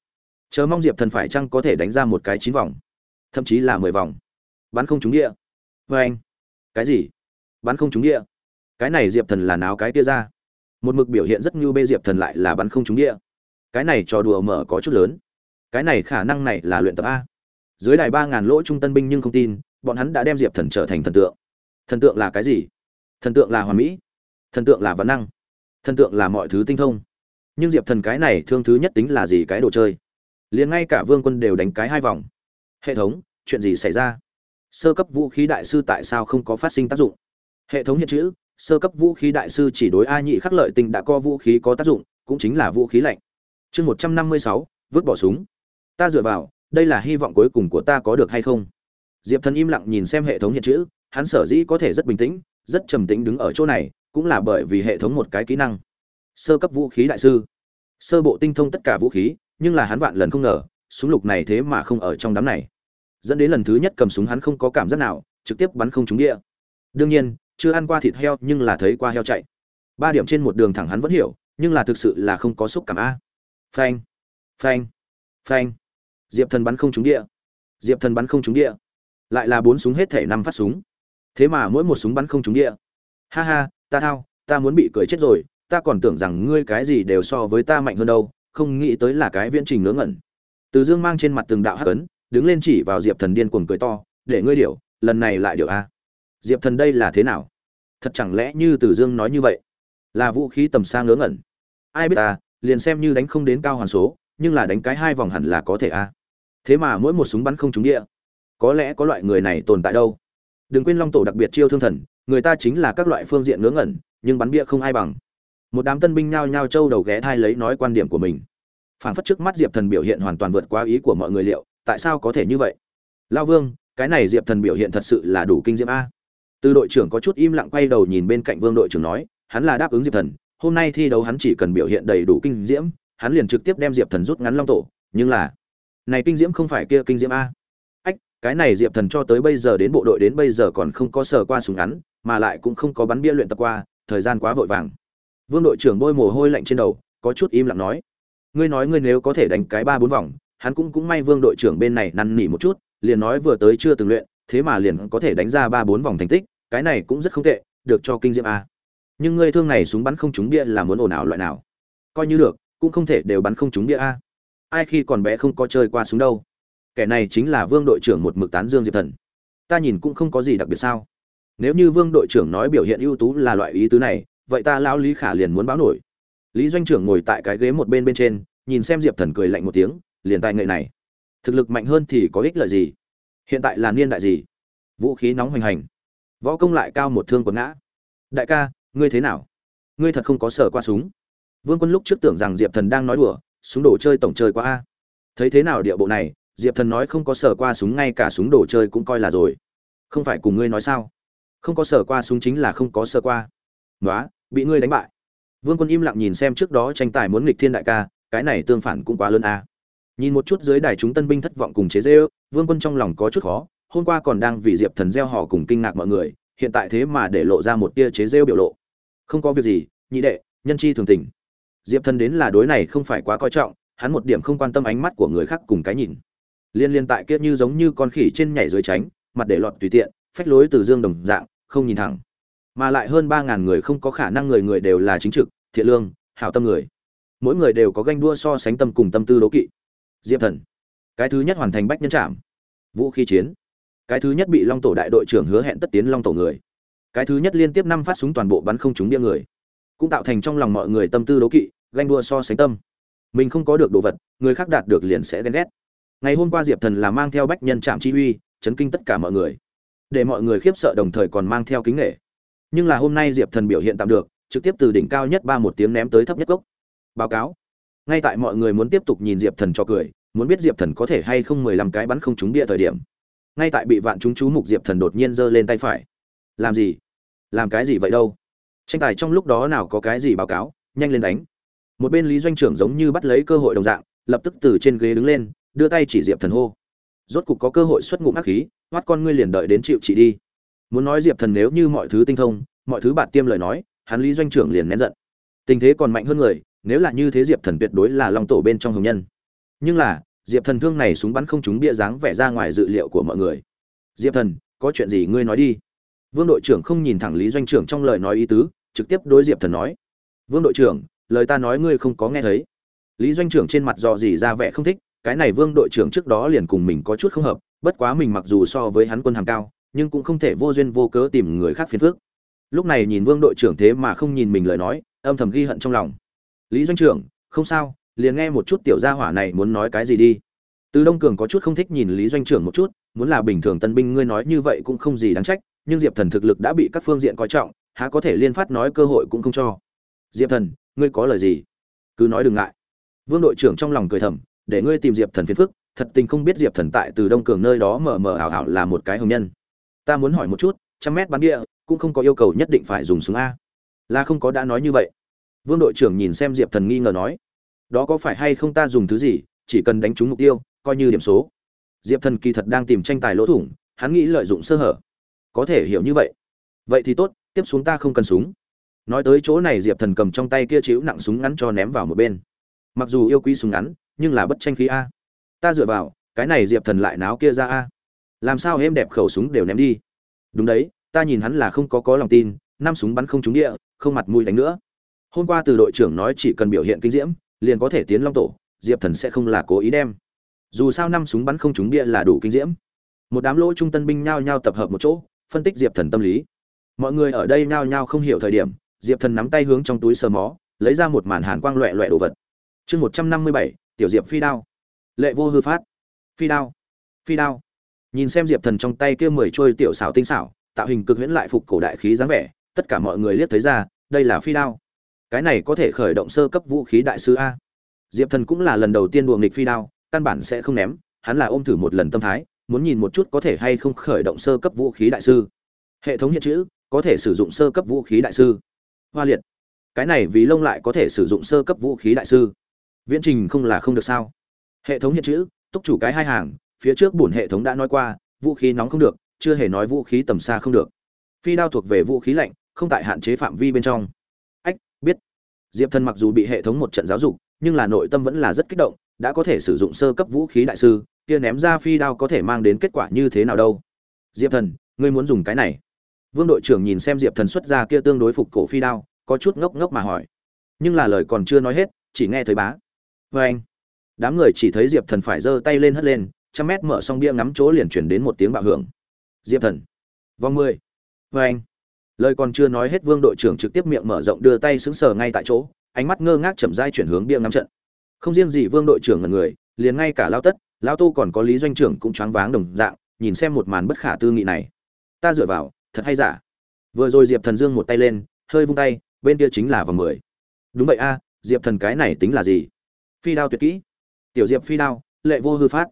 chớ mong diệp thần phải chăng có thể đánh ra một cái chín vòng, thậm chí là mười vòng. Bắn không trúng địa. Vê anh. Cái gì? Bắn không trúng địa. Cái này diệp thần là náo cái tia ra. Một mực biểu hiện rất như bê diệp thần lại là bắn không trúng địa. Cái này trò đùa mở có chút lớn. Cái này khả năng này là luyện tập a. Dưới đài ba ngàn lỗ trung tân binh nhưng không tin, bọn hắn đã đem diệp thần trở thành thần tượng. Thần tượng là cái gì? Thần tượng là hoàn mỹ. Thần tượng là văn năng. Thần tượng là mọi thứ tinh thông. Nhưng diệp thần cái này thương thứ nhất tính là gì cái đồ chơi? Liền ngay cả vương quân đều đánh cái hai vòng. Hệ thống, chuyện gì xảy ra? Sơ cấp vũ khí đại sư tại sao không có phát sinh tác dụng? Hệ thống hiện chữ, sơ cấp vũ khí đại sư chỉ đối a nhị khắc lợi tình đã có vũ khí có tác dụng, cũng chính là vũ khí lạnh. Chương một trăm năm mươi sáu, vứt bỏ súng. Ta dựa vào, đây là hy vọng cuối cùng của ta có được hay không? Diệp thần im lặng nhìn xem hệ thống hiện chữ, hắn sở dĩ có thể rất bình tĩnh, rất trầm tĩnh đứng ở chỗ này, cũng là bởi vì hệ thống một cái kỹ năng. Sơ cấp vũ khí đại sư. Sơ bộ tinh thông tất cả vũ khí nhưng là hắn vạn lần không ngờ, súng lục này thế mà không ở trong đám này. Dẫn đến lần thứ nhất cầm súng hắn không có cảm giác nào, trực tiếp bắn không trúng địa. Đương nhiên, chưa ăn qua thịt heo nhưng là thấy qua heo chạy. Ba điểm trên một đường thẳng hắn vẫn hiểu, nhưng là thực sự là không có xúc cảm a. Phanh phanh phanh. Diệp thần bắn không trúng địa. Diệp thần bắn không trúng địa. Lại là bốn súng hết thể năm phát súng. Thế mà mỗi một súng bắn không trúng địa. Ha ha, ta thao, ta muốn bị cười chết rồi, ta còn tưởng rằng ngươi cái gì đều so với ta mạnh hơn đâu không nghĩ tới là cái viễn trình ngớ ngẩn. Từ dương mang trên mặt từng đạo hắc ấn, đứng lên chỉ vào diệp thần điên cuồng cười to, để ngươi điệu lần này lại điệu a. Diệp thần đây là thế nào? Thật chẳng lẽ như từ dương nói như vậy? Là vũ khí tầm xa ngớ ngẩn. Ai biết ta, liền xem như đánh không đến cao hoàn số, nhưng là đánh cái hai vòng hẳn là có thể a. Thế mà mỗi một súng bắn không trúng địa, có lẽ có loại người này tồn tại đâu. Đừng quên long tổ đặc biệt chiêu thương thần, người ta chính là các loại phương diện ngớ ngẩn, nhưng bắn bia không ai bằng. Một đám tân binh nhao nhao trâu đầu ghé thai lấy nói quan điểm của mình phản phất trước mắt diệp thần biểu hiện hoàn toàn vượt qua ý của mọi người liệu, tại sao có thể như vậy? Lao vương, cái này diệp thần biểu hiện thật sự là đủ kinh diễm a. Từ đội trưởng có chút im lặng quay đầu nhìn bên cạnh vương đội trưởng nói, hắn là đáp ứng diệp thần, hôm nay thi đấu hắn chỉ cần biểu hiện đầy đủ kinh diễm, hắn liền trực tiếp đem diệp thần rút ngắn long tổ, nhưng là, này kinh diễm không phải kia kinh diễm a. Ách, cái này diệp thần cho tới bây giờ đến bộ đội đến bây giờ còn không có sờ qua súng ngắn, mà lại cũng không có bắn bia luyện tập qua, thời gian quá vội vàng. Vương đội trưởng bôi mồ hôi lạnh trên đầu, có chút im lặng nói ngươi nói ngươi nếu có thể đánh cái ba bốn vòng, hắn cũng cũng may vương đội trưởng bên này năn nỉ một chút, liền nói vừa tới chưa từng luyện, thế mà liền có thể đánh ra ba bốn vòng thành tích, cái này cũng rất không tệ, được cho kinh diệm a. Nhưng ngươi thương này súng bắn không trúng bia là muốn ồn ào loại nào? Coi như được, cũng không thể đều bắn không trúng bia a. Ai khi còn bé không có chơi qua súng đâu? Kẻ này chính là vương đội trưởng một mực tán dương diệp thần. Ta nhìn cũng không có gì đặc biệt sao. Nếu như vương đội trưởng nói biểu hiện ưu tú là loại ý tứ này, vậy ta lão lý khả liền muốn báo nổi lý doanh trưởng ngồi tại cái ghế một bên bên trên, nhìn xem diệp thần cười lạnh một tiếng, liền tài nghệ này, thực lực mạnh hơn thì có ích lợi gì? Hiện tại là niên đại gì? Vũ khí nóng hoành hành, võ công lại cao một thương quần ngã. Đại ca, ngươi thế nào? Ngươi thật không có sở qua súng. Vương quân lúc trước tưởng rằng diệp thần đang nói đùa, súng đồ chơi tổng chơi qua a. Thấy thế nào địa bộ này, diệp thần nói không có sở qua súng, ngay cả súng đồ chơi cũng coi là rồi. Không phải cùng ngươi nói sao? Không có sở qua súng chính là không có sở qua. Nói bị ngươi đánh bại vương quân im lặng nhìn xem trước đó tranh tài muốn nghịch thiên đại ca cái này tương phản cũng quá lớn a. Nhìn một chút dưới đài chúng tân binh thất vọng cùng chế giễu, vương quân trong lòng có chút khó hôm qua còn đang vì diệp thần gieo họ cùng kinh ngạc mọi người hiện tại thế mà để lộ ra một tia chế giễu biểu lộ. Không có việc gì nhị đệ nhân chi thường tình. Diệp thần đến là đối này không phải quá coi trọng hắn một điểm không quan tâm ánh mắt của người khác cùng cái nhìn. Liên liên tại kia như giống như con khỉ trên nhảy dưới tránh mặt để lọt tùy tiện phách lối từ dương đồng dạng không nhìn thẳng mà lại hơn ba ngàn người không có khả năng người người đều là chính trực, thiện lương, hảo tâm người. Mỗi người đều có ganh đua so sánh tâm cùng tâm tư đố kỵ. Diệp thần, cái thứ nhất hoàn thành bách nhân trạm vũ khí chiến, cái thứ nhất bị long tổ đại đội trưởng hứa hẹn tất tiến long tổ người. Cái thứ nhất liên tiếp năm phát súng toàn bộ bắn không trúng bia người. Cũng tạo thành trong lòng mọi người tâm tư đố kỵ, ganh đua so sánh tâm. Mình không có được đồ vật, người khác đạt được liền sẽ ghen ghét. Ngày hôm qua diệp thần là mang theo bách nhân trạm chi uy, chấn kinh tất cả mọi người. Để mọi người khiếp sợ đồng thời còn mang theo kính nghệ nhưng là hôm nay diệp thần biểu hiện tạm được, trực tiếp từ đỉnh cao nhất ba một tiếng ném tới thấp nhất gốc. Báo cáo. Ngay tại mọi người muốn tiếp tục nhìn diệp thần cho cười, muốn biết diệp thần có thể hay không mười lăm cái bắn không trúng bia thời điểm. Ngay tại bị vạn chúng chú mục diệp thần đột nhiên giơ lên tay phải. Làm gì? Làm cái gì vậy đâu? Tranh tài trong lúc đó nào có cái gì báo cáo, nhanh lên đánh. Một bên lý doanh trưởng giống như bắt lấy cơ hội đồng dạng, lập tức từ trên ghế đứng lên, đưa tay chỉ diệp thần hô. Rốt cục có cơ hội xuất ngụm ác khí hoắt con ngươi liền đợi đến chịu chị đi muốn nói diệp thần nếu như mọi thứ tinh thông, mọi thứ bạn tiêm lời nói, hắn lý doanh trưởng liền nén giận. Tình thế còn mạnh hơn người, nếu là như thế diệp thần tuyệt đối là long tổ bên trong hồng nhân. Nhưng là, diệp thần thương này súng bắn không trúng bia dáng vẻ ra ngoài dự liệu của mọi người. Diệp thần, có chuyện gì ngươi nói đi. Vương đội trưởng không nhìn thẳng lý doanh trưởng trong lời nói ý tứ, trực tiếp đối diệp thần nói. Vương đội trưởng, lời ta nói ngươi không có nghe thấy. Lý doanh trưởng trên mặt dò dỉ ra vẻ không thích, cái này vương đội trưởng trước đó liền cùng mình có chút không hợp, bất quá mình mặc dù so với hắn quân hàm cao nhưng cũng không thể vô duyên vô cớ tìm người khác phiền phước lúc này nhìn vương đội trưởng thế mà không nhìn mình lời nói, âm thầm ghi hận trong lòng. Lý doanh trưởng, không sao, liền nghe một chút tiểu gia hỏa này muốn nói cái gì đi. Từ đông cường có chút không thích nhìn lý doanh trưởng một chút, muốn là bình thường tân binh ngươi nói như vậy cũng không gì đáng trách, nhưng diệp thần thực lực đã bị các phương diện coi trọng, há có thể liên phát nói cơ hội cũng không cho. Diệp thần, ngươi có lời gì? Cứ nói đừng ngại. Vương đội trưởng trong lòng cười thầm, để ngươi tìm diệp thần phiền phức, thật tình không biết diệp thần tại từ đông cường nơi đó mờ mờ ảo ảo là một cái hồng nhân ta muốn hỏi một chút, trăm mét bắn địa, cũng không có yêu cầu nhất định phải dùng súng a. Là không có đã nói như vậy. Vương đội trưởng nhìn xem diệp thần nghi ngờ nói, đó có phải hay không ta dùng thứ gì, chỉ cần đánh trúng mục tiêu, coi như điểm số. Diệp thần kỳ thật đang tìm tranh tài lỗ thủng, hắn nghĩ lợi dụng sơ hở. Có thể hiểu như vậy. Vậy thì tốt, tiếp xuống ta không cần súng. Nói tới chỗ này diệp thần cầm trong tay kia chịu nặng súng ngắn cho ném vào một bên. Mặc dù yêu quý súng ngắn, nhưng là bất tranh khí a. Ta dựa vào, cái này diệp thần lại náo kia ra a làm sao em đẹp khẩu súng đều ném đi? Đúng đấy, ta nhìn hắn là không có có lòng tin, năm súng bắn không trúng địa, không mặt mũi đánh nữa. Hôm qua từ đội trưởng nói chỉ cần biểu hiện kinh diễm, liền có thể tiến long tổ, diệp thần sẽ không là cố ý đem. Dù sao năm súng bắn không trúng địa là đủ kinh diễm. Một đám lỗ trung tân binh nhao nhao tập hợp một chỗ, phân tích diệp thần tâm lý. Mọi người ở đây nhao nhao không hiểu thời điểm, diệp thần nắm tay hướng trong túi sờ mó, lấy ra một màn hàn quang loẹ loẹ đồ vật. Chương một trăm năm mươi bảy, tiểu diệp phi đao. Lệ vô hư phát. Phi đao. Phi đao nhìn xem diệp thần trong tay kia mười trôi tiểu xảo tinh xảo, tạo hình cực huyễn lại phục cổ đại khí dáng vẻ, tất cả mọi người liếc thấy ra, đây là phi đao. Cái này có thể khởi động sơ cấp vũ khí đại sư a. Diệp thần cũng là lần đầu tiên đùa nghịch phi đao, căn bản sẽ không ném, hắn là ôm thử một lần tâm thái, muốn nhìn một chút có thể hay không khởi động sơ cấp vũ khí đại sư. Hệ thống hiện chữ, có thể sử dụng sơ cấp vũ khí đại sư. Hoa liệt. Cái này vì lông lại có thể sử dụng sơ cấp vũ khí đại sư. Viễn trình không là không được sao? Hệ thống hiện chữ, túc chủ cái hai hàng phía trước bổn hệ thống đã nói qua, vũ khí nóng không được, chưa hề nói vũ khí tầm xa không được. Phi đao thuộc về vũ khí lạnh, không tại hạn chế phạm vi bên trong. Ách, biết. Diệp thần mặc dù bị hệ thống một trận giáo dục, nhưng là nội tâm vẫn là rất kích động, đã có thể sử dụng sơ cấp vũ khí đại sư, kia ném ra phi đao có thể mang đến kết quả như thế nào đâu? Diệp thần, ngươi muốn dùng cái này. Vương đội trưởng nhìn xem diệp thần xuất ra kia tương đối phục cổ phi đao, có chút ngốc ngốc mà hỏi. Nhưng là lời còn chưa nói hết, chỉ nghe thấy bá. Vê anh đám người chỉ thấy diệp thần phải giơ tay lên hất lên trăm mét mở xong bia ngắm chỗ liền chuyển đến một tiếng bạo hưởng. Diệp thần. Vòng mười. Vê anh. Lời còn chưa nói hết vương đội trưởng trực tiếp miệng mở rộng đưa tay xứng sờ ngay tại chỗ, ánh mắt ngơ ngác chậm dai chuyển hướng bia ngắm trận. Không riêng gì vương đội trưởng ngần người, liền ngay cả lao tất, lao tô còn có lý doanh trưởng cũng choáng váng đồng dạng, nhìn xem một màn bất khả tư nghị này. Ta dựa vào, thật hay giả? Vừa rồi diệp thần dương một tay lên, hơi vung tay, bên kia chính là vòng mười. Đúng vậy a, diệp thần cái này tính là gì? Phi đao tuyệt kỹ. Tiểu diệp phi đao, lệ vô hư phát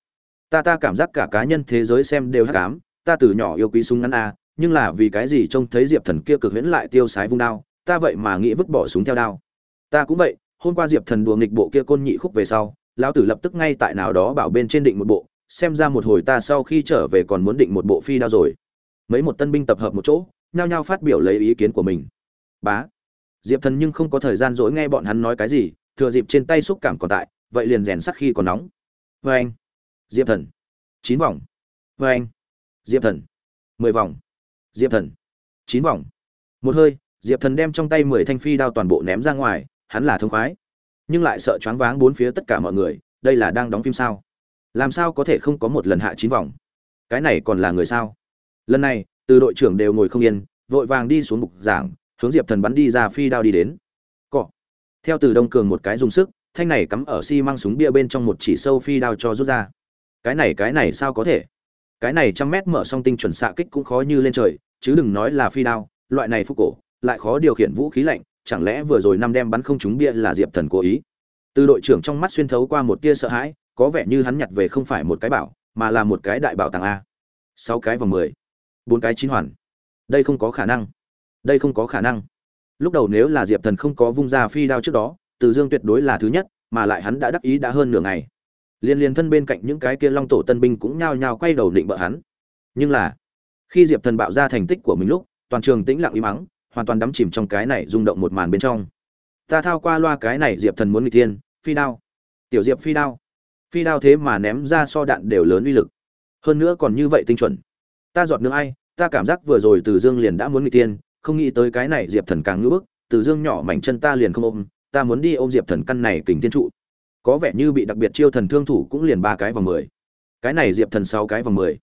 ta ta cảm giác cả cá nhân thế giới xem đều hắc ám, ta từ nhỏ yêu quý súng ngắn a, nhưng là vì cái gì trông thấy diệp thần kia cực huyễn lại tiêu sái vung đao, ta vậy mà nghĩ vứt bỏ súng theo đao. Ta cũng vậy, hôm qua diệp thần đùa nghịch bộ kia côn nhị khúc về sau, lão tử lập tức ngay tại nào đó bảo bên trên định một bộ, xem ra một hồi ta sau khi trở về còn muốn định một bộ phi đao rồi. Mấy một tân binh tập hợp một chỗ, nhao nhao phát biểu lấy ý kiến của mình. Bá. Diệp thần nhưng không có thời gian dỗi nghe bọn hắn nói cái gì, thừa dịp trên tay xúc cảm còn tại, vậy liền rèn sắt khi còn nóng. Vê anh diệp thần. Chín vòng. Vê anh. Diệp thần. Mười vòng. Diệp thần. Chín vòng. Một hơi, diệp thần đem trong tay mười thanh phi đao toàn bộ ném ra ngoài, hắn là thông khoái. Nhưng lại sợ choáng váng bốn phía tất cả mọi người, đây là đang đóng phim sao? Làm sao có thể không có một lần hạ chín vòng? Cái này còn là người sao? Lần này, từ đội trưởng đều ngồi không yên, vội vàng đi xuống bục giảng, hướng diệp thần bắn đi ra phi đao đi đến. Cọ. Theo từ đông cường một cái dùng sức, thanh này cắm ở xi măng súng bia bên trong một chỉ sâu phi đao cho rút ra cái này cái này sao có thể? Cái này trăm mét mở song tinh chuẩn xạ kích cũng khó như lên trời, chứ đừng nói là phi đao, loại này phúc cổ, lại khó điều khiển vũ khí lạnh, chẳng lẽ vừa rồi năm đem bắn không trúng bia là diệp thần cố ý? Từ đội trưởng trong mắt xuyên thấu qua một tia sợ hãi, có vẻ như hắn nhặt về không phải một cái bảo, mà là một cái đại bảo tàng a. Sáu cái vòng mười. Bốn cái chín hoàn. Đây không có khả năng. Đây không có khả năng. Lúc đầu nếu là diệp thần không có vung ra phi đao trước đó, từ dương tuyệt đối là thứ nhất, mà lại hắn đã đắc ý đã hơn nửa ngày liên liên thân bên cạnh những cái kia long tổ tân binh cũng nhao nhao quay đầu định bợ hắn. Nhưng là, khi diệp thần bạo ra thành tích của mình lúc, toàn trường tĩnh lặng im mắng hoàn toàn đắm chìm trong cái này rung động một màn bên trong. Ta thao qua loa cái này diệp thần muốn nghịch thiên, phi đao. Tiểu diệp phi đao. Phi đao thế mà ném ra so đạn đều lớn uy lực. Hơn nữa còn như vậy tinh chuẩn. Ta giọt nước ai, ta cảm giác vừa rồi từ dương liền đã muốn nghịch thiên, không nghĩ tới cái này diệp thần càng ngưỡng bức, từ dương nhỏ mảnh chân ta liền không ôm, ta muốn đi ôm diệp thần căn này kình thiên trụ có vẻ như bị đặc biệt chiêu thần thương thủ cũng liền ba cái vòng mười. Cái này diệp thần sáu cái vòng mười.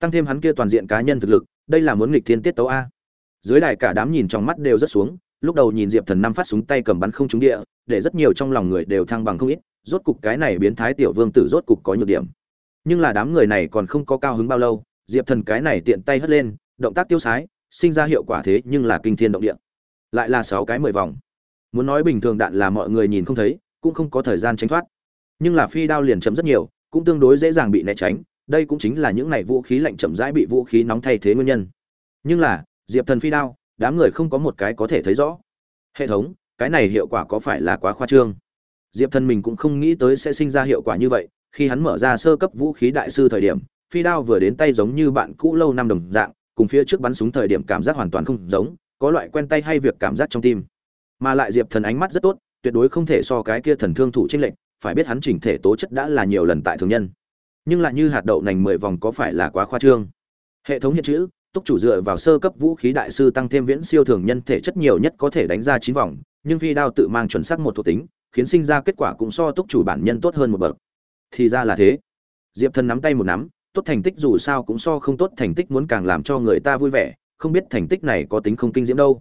Tăng thêm hắn kia toàn diện cá nhân thực lực, đây là muốn nghịch thiên tiết tấu a. Dưới đài cả đám nhìn trong mắt đều rất xuống, lúc đầu nhìn diệp thần năm phát súng tay cầm bắn không trúng địa, để rất nhiều trong lòng người đều thăng bằng không ít, rốt cục cái này biến thái tiểu vương tử rốt cục có nhược điểm. Nhưng là đám người này còn không có cao hứng bao lâu, diệp thần cái này tiện tay hất lên, động tác tiêu sái, sinh ra hiệu quả thế nhưng là kinh thiên động địa. Lại là sáu cái mười vòng. Muốn nói bình thường đạn là mọi người nhìn không thấy cũng không có thời gian tránh thoát. Nhưng là phi đao liền chấm rất nhiều, cũng tương đối dễ dàng bị né tránh, đây cũng chính là những này vũ khí lạnh chậm rãi bị vũ khí nóng thay thế nguyên nhân. Nhưng là, diệp thần phi đao, đám người không có một cái có thể thấy rõ. Hệ thống, cái này hiệu quả có phải là quá khoa trương? Diệp thần mình cũng không nghĩ tới sẽ sinh ra hiệu quả như vậy, khi hắn mở ra sơ cấp vũ khí đại sư thời điểm, phi đao vừa đến tay giống như bạn cũ lâu năm đồng dạng, cùng phía trước bắn súng thời điểm cảm giác hoàn toàn không giống, có loại quen tay hay việc cảm giác trong tim. Mà lại diệp thần ánh mắt rất tốt tuyệt đối không thể so cái kia thần thương thủ chênh lệnh phải biết hắn chỉnh thể tố chất đã là nhiều lần tại thường nhân. Nhưng lại như hạt đậu nành mười vòng có phải là quá khoa trương? Hệ thống hiện chữ, túc chủ dựa vào sơ cấp vũ khí đại sư tăng thêm viễn siêu thường nhân thể chất nhiều nhất có thể đánh ra chín vòng, nhưng phi đao tự mang chuẩn xác một thuộc tính, khiến sinh ra kết quả cũng so túc chủ bản nhân tốt hơn một bậc. Thì ra là thế. Diệp thần nắm tay một nắm, tốt thành tích dù sao cũng so không tốt thành tích muốn càng làm cho người ta vui vẻ, không biết thành tích này có tính không kinh diễm đâu.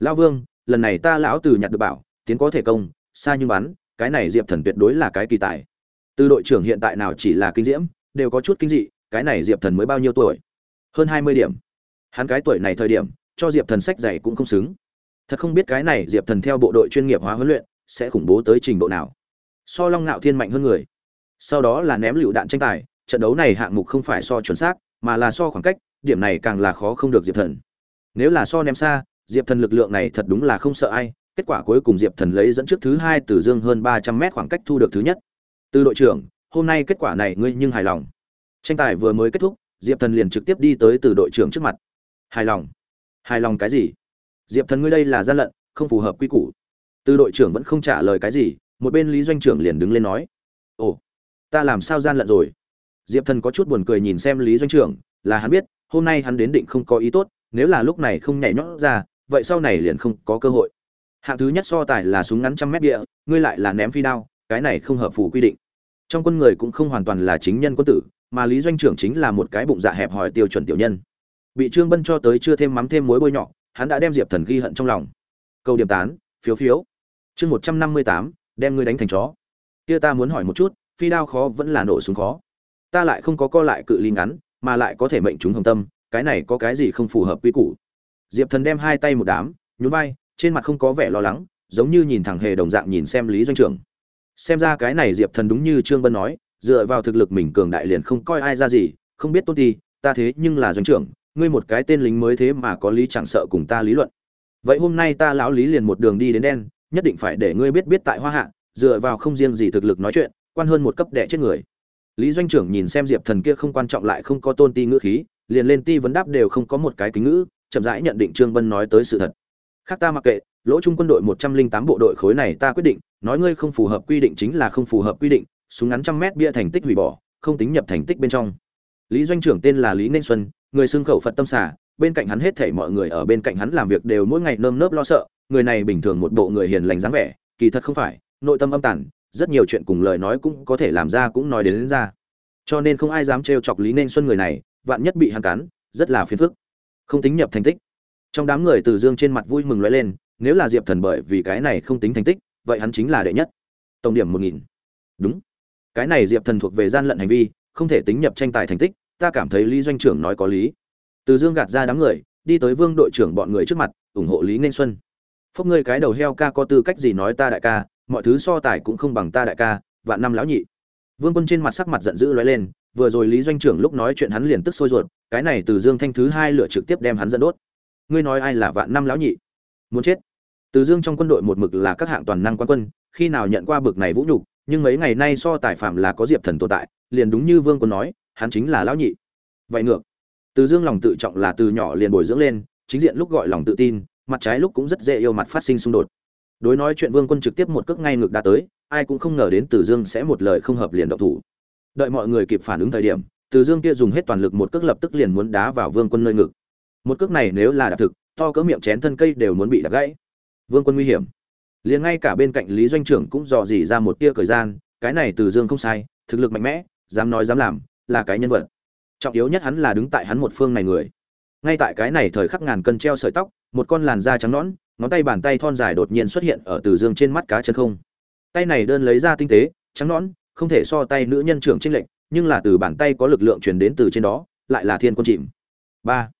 Lão vương, lần này ta lão từ nhặt được bảo tiến có thể công, xa như bắn, cái này diệp thần tuyệt đối là cái kỳ tài. Từ đội trưởng hiện tại nào chỉ là kinh diễm, đều có chút kinh dị, cái này diệp thần mới bao nhiêu tuổi? Hơn hai mươi điểm. Hắn cái tuổi này thời điểm, cho diệp thần sách dạy cũng không xứng. Thật không biết cái này diệp thần theo bộ đội chuyên nghiệp hóa huấn luyện, sẽ khủng bố tới trình độ nào. So long ngạo thiên mạnh hơn người. Sau đó là ném lựu đạn tranh tài, trận đấu này hạng mục không phải so chuẩn xác, mà là so khoảng cách, điểm này càng là khó không được diệp thần. Nếu là so ném xa, diệp thần lực lượng này thật đúng là không sợ ai kết quả cuối cùng diệp thần lấy dẫn trước thứ hai từ dương hơn ba trăm mét khoảng cách thu được thứ nhất. Từ đội trưởng, hôm nay kết quả này ngươi nhưng hài lòng. Tranh tài vừa mới kết thúc, diệp thần liền trực tiếp đi tới từ đội trưởng trước mặt. Hài lòng. Hài lòng cái gì? Diệp thần ngươi đây là gian lận, không phù hợp quy củ. Từ đội trưởng vẫn không trả lời cái gì, một bên lý doanh trưởng liền đứng lên nói. Ồ, ta làm sao gian lận rồi? Diệp thần có chút buồn cười nhìn xem lý doanh trưởng, là hắn biết, hôm nay hắn đến định không có ý tốt, nếu là lúc này không nhảy nhót ra, vậy sau này liền không có cơ hội hạng thứ nhất so tài là súng ngắn trăm mét địa, ngươi lại là ném phi đao, cái này không hợp phù quy định. Trong quân người cũng không hoàn toàn là chính nhân quân tử, mà lý doanh trưởng chính là một cái bụng dạ hẹp hòi tiêu chuẩn tiểu nhân. Bị trương bân cho tới chưa thêm mắm thêm muối bôi nhọ, hắn đã đem diệp thần ghi hận trong lòng. Câu điểm tán, phiếu phiếu. Chương một trăm năm mươi tám, đem ngươi đánh thành chó. Kia ta muốn hỏi một chút, phi đao khó vẫn là nổ súng khó? Ta lại không có co lại cự ly ngắn, mà lại có thể mệnh chúng hồng tâm, cái này có cái gì không phù hợp quy củ? Diệp thần đem hai tay một đám, nhún vai trên mặt không có vẻ lo lắng, giống như nhìn thẳng hề đồng dạng nhìn xem lý doanh trưởng xem ra cái này diệp thần đúng như trương bân nói, dựa vào thực lực mình cường đại liền không coi ai ra gì, không biết tôn ti ta thế nhưng là doanh trưởng ngươi một cái tên lính mới thế mà có lý chẳng sợ cùng ta lý luận. Vậy hôm nay ta lão lý liền một đường đi đến đen, nhất định phải để ngươi biết biết tại hoa hạ, dựa vào không riêng gì thực lực nói chuyện, quan hơn một cấp đệ chết người. Lý doanh trưởng nhìn xem diệp thần kia không quan trọng lại không có tôn ti ngữ khí, liền lên ti vấn đáp đều không có một cái kính ngữ, chậm rãi nhận định trương bân nói tới sự thật khác ta mặc kệ lỗ trung quân đội một trăm linh tám bộ đội khối này ta quyết định nói ngươi không phù hợp quy định chính là không phù hợp quy định súng ngắn trăm mét bia thành tích hủy bỏ không tính nhập thành tích bên trong. Lý doanh trưởng tên là lý nên xuân người xưng khẩu phật tâm xả bên cạnh hắn hết thảy mọi người ở bên cạnh hắn làm việc đều mỗi ngày nơm nớp lo sợ người này bình thường một bộ người hiền lành dáng vẻ kỳ thật không phải nội tâm âm tàn rất nhiều chuyện cùng lời nói cũng có thể làm ra cũng nói đến, đến ra. Cho nên không ai dám trêu chọc lý nên xuân người này vạn nhất bị hắn cắn rất là phiền phức. Không tính nhập thành tích trong đám người từ dương trên mặt vui mừng lóe lên, nếu là diệp thần bởi vì cái này không tính thành tích, vậy hắn chính là đệ nhất. Tổng điểm một nghìn. Đúng. Cái này diệp thần thuộc về gian lận hành vi, không thể tính nhập tranh tài thành tích, ta cảm thấy lý doanh trưởng nói có lý. Từ dương gạt ra đám người, đi tới vương đội trưởng bọn người trước mặt, ủng hộ lý nên xuân. Phúc ngươi cái đầu heo ca có tư cách gì nói ta đại ca, mọi thứ so tài cũng không bằng ta đại ca, vạn năm lão nhị. Vương quân trên mặt sắc mặt giận dữ lóe lên, vừa rồi lý doanh trưởng lúc nói chuyện hắn liền tức sôi ruột, cái này từ dương thanh thứ hai lửa trực tiếp đem hắn dẫn đốt ngươi nói ai là vạn năm lão nhị? Muốn chết. Từ dương trong quân đội một mực là các hạng toàn năng quan quân, khi nào nhận qua bực này vũ nhục, nhưng mấy ngày nay so tài phạm là có diệp thần tồn tại, liền đúng như vương quân nói, hắn chính là lão nhị. Vậy ngược. Từ dương lòng tự trọng là từ nhỏ liền bồi dưỡng lên, chính diện lúc gọi lòng tự tin, mặt trái lúc cũng rất dễ yêu mặt phát sinh xung đột. Đối nói chuyện vương quân trực tiếp một cước ngay ngược đã tới, ai cũng không ngờ đến từ dương sẽ một lời không hợp liền động thủ. Đợi mọi người kịp phản ứng thời điểm, từ dương kia dùng hết toàn lực một cước lập tức liền muốn đá vào vương quân nơi ngực một cước này nếu là đạp thực, to cỡ miệng chén thân cây đều muốn bị đạp gãy. Vương quân nguy hiểm. Liền ngay cả bên cạnh lý doanh trưởng cũng dò dỉ ra một tia thời gian, cái này từ dương không sai, thực lực mạnh mẽ, dám nói dám làm, là cái nhân vật. Trọng yếu nhất hắn là đứng tại hắn một phương này người. Ngay tại cái này thời khắc ngàn cân treo sợi tóc, một con làn da trắng nõn, ngón tay bàn tay thon dài đột nhiên xuất hiện ở từ dương trên mắt cá chân không. Tay này đơn lấy ra tinh tế, trắng nõn, không thể so tay nữ nhân trưởng trinh lệnh nhưng là từ bàn tay có lực lượng truyền đến từ trên đó, lại là thiên quân chìm. Ba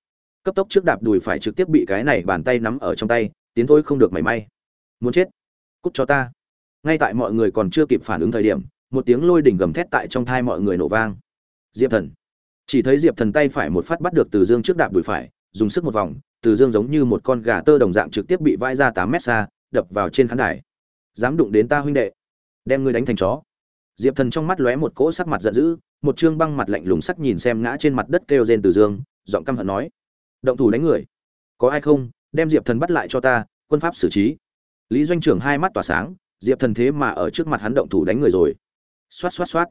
cấp tốc trước đạp đùi phải trực tiếp bị cái này bàn tay nắm ở trong tay, tiến thôi không được mảy may. Muốn chết, cút cho ta. Ngay tại mọi người còn chưa kịp phản ứng thời điểm, một tiếng lôi đỉnh gầm thét tại trong thai mọi người nổ vang. Diệp thần. Chỉ thấy diệp thần tay phải một phát bắt được từ dương trước đạp đùi phải, dùng sức một vòng, từ dương giống như một con gà tơ đồng dạng trực tiếp bị vai ra tám mét xa, đập vào trên khán đài. Dám đụng đến ta huynh đệ, đem ngươi đánh thành chó. Diệp thần trong mắt lóe một cỗ sắc mặt giận dữ, một trương băng mặt lạnh lùng sắc nhìn xem ngã trên mặt đất kêu rên từ dương, giọng căm hận nói động thủ đánh người. Có ai không? Đem diệp thần bắt lại cho ta, quân pháp xử trí. Lý doanh trưởng hai mắt tỏa sáng, diệp thần thế mà ở trước mặt hắn động thủ đánh người rồi. Xoát xoát xoát.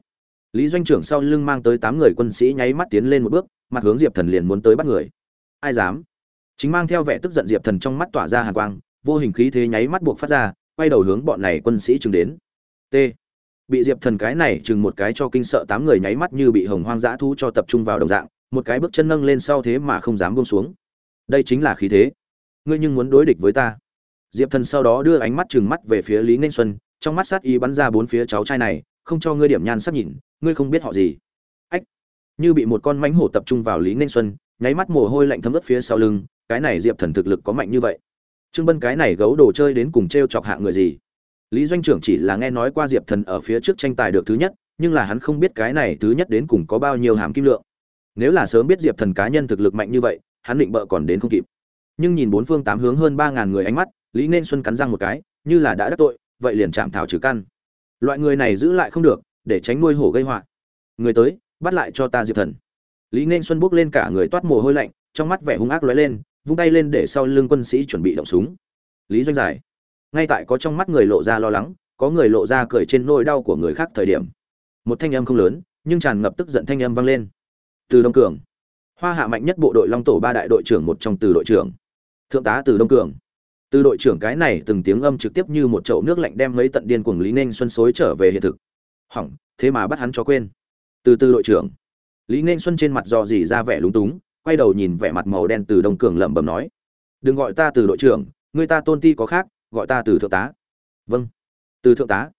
Lý doanh trưởng sau lưng mang tới tám người quân sĩ nháy mắt tiến lên một bước, mặt hướng diệp thần liền muốn tới bắt người. Ai dám? Chính mang theo vẻ tức giận diệp thần trong mắt tỏa ra hàn quang, vô hình khí thế nháy mắt buộc phát ra, quay đầu hướng bọn này quân sĩ chừng đến. T. Bị diệp thần cái này chừng một cái cho kinh sợ tám người nháy mắt như bị hồng hoang dã thu cho tập trung vào đồng dạng một cái bước chân nâng lên sau thế mà không dám buông xuống. Đây chính là khí thế. Ngươi nhưng muốn đối địch với ta. Diệp thần sau đó đưa ánh mắt chừng mắt về phía lý nên xuân, trong mắt sát ý bắn ra bốn phía cháu trai này, không cho ngươi điểm nhan sắc nhìn, ngươi không biết họ gì. Ách! Như bị một con mánh hổ tập trung vào lý nên xuân, nháy mắt mồ hôi lạnh thấm ướt phía sau lưng, cái này diệp thần thực lực có mạnh như vậy. Trương bân cái này gấu đồ chơi đến cùng t r e o chọc hạ người gì? Lý doanh trưởng chỉ là nghe nói qua diệp thần ở phía trước tranh tài được thứ nhất, nhưng là hắn không biết cái này thứ nhất đến cùng có bao nhiêu hàm kim lượng nếu là sớm biết diệp thần cá nhân thực lực mạnh như vậy, hắn định bợ còn đến không kịp. Nhưng nhìn bốn phương tám hướng hơn ba ngàn người ánh mắt, lý nên xuân cắn răng một cái, như là đã đắc tội, vậy liền chạm thảo trừ căn. Loại người này giữ lại không được, để tránh nuôi hổ gây họa. Người tới, bắt lại cho ta diệp thần. Lý nên xuân bước lên cả người toát mồ hôi lạnh, trong mắt vẻ hung ác lóe lên, vung tay lên để sau lưng quân sĩ chuẩn bị động súng. Lý doanh giải. Ngay tại có trong mắt người lộ ra lo lắng, có người lộ ra cười trên nỗi đau của người khác thời điểm. Một thanh âm không lớn, nhưng tràn ngập tức giận thanh âm vang lên từ đông cường. Hoa hạ mạnh nhất bộ đội long tổ ba đại đội trưởng một trong từ đội trưởng. Thượng tá từ đông cường. Từ đội trưởng cái này từng tiếng âm trực tiếp như một chậu nước lạnh đem mấy tận điên cuồng lý nên xuân xối trở về hiện thực. Hỏng, thế mà bắt hắn cho quên. Từ từ đội trưởng. Lý nên xuân trên mặt dò dỉ ra vẻ lúng túng, quay đầu nhìn vẻ mặt màu đen từ đông cường lẩm bẩm nói. Đừng gọi ta từ đội trưởng, người ta tôn ti có khác, gọi ta từ thượng tá. Vâng. Từ thượng tá.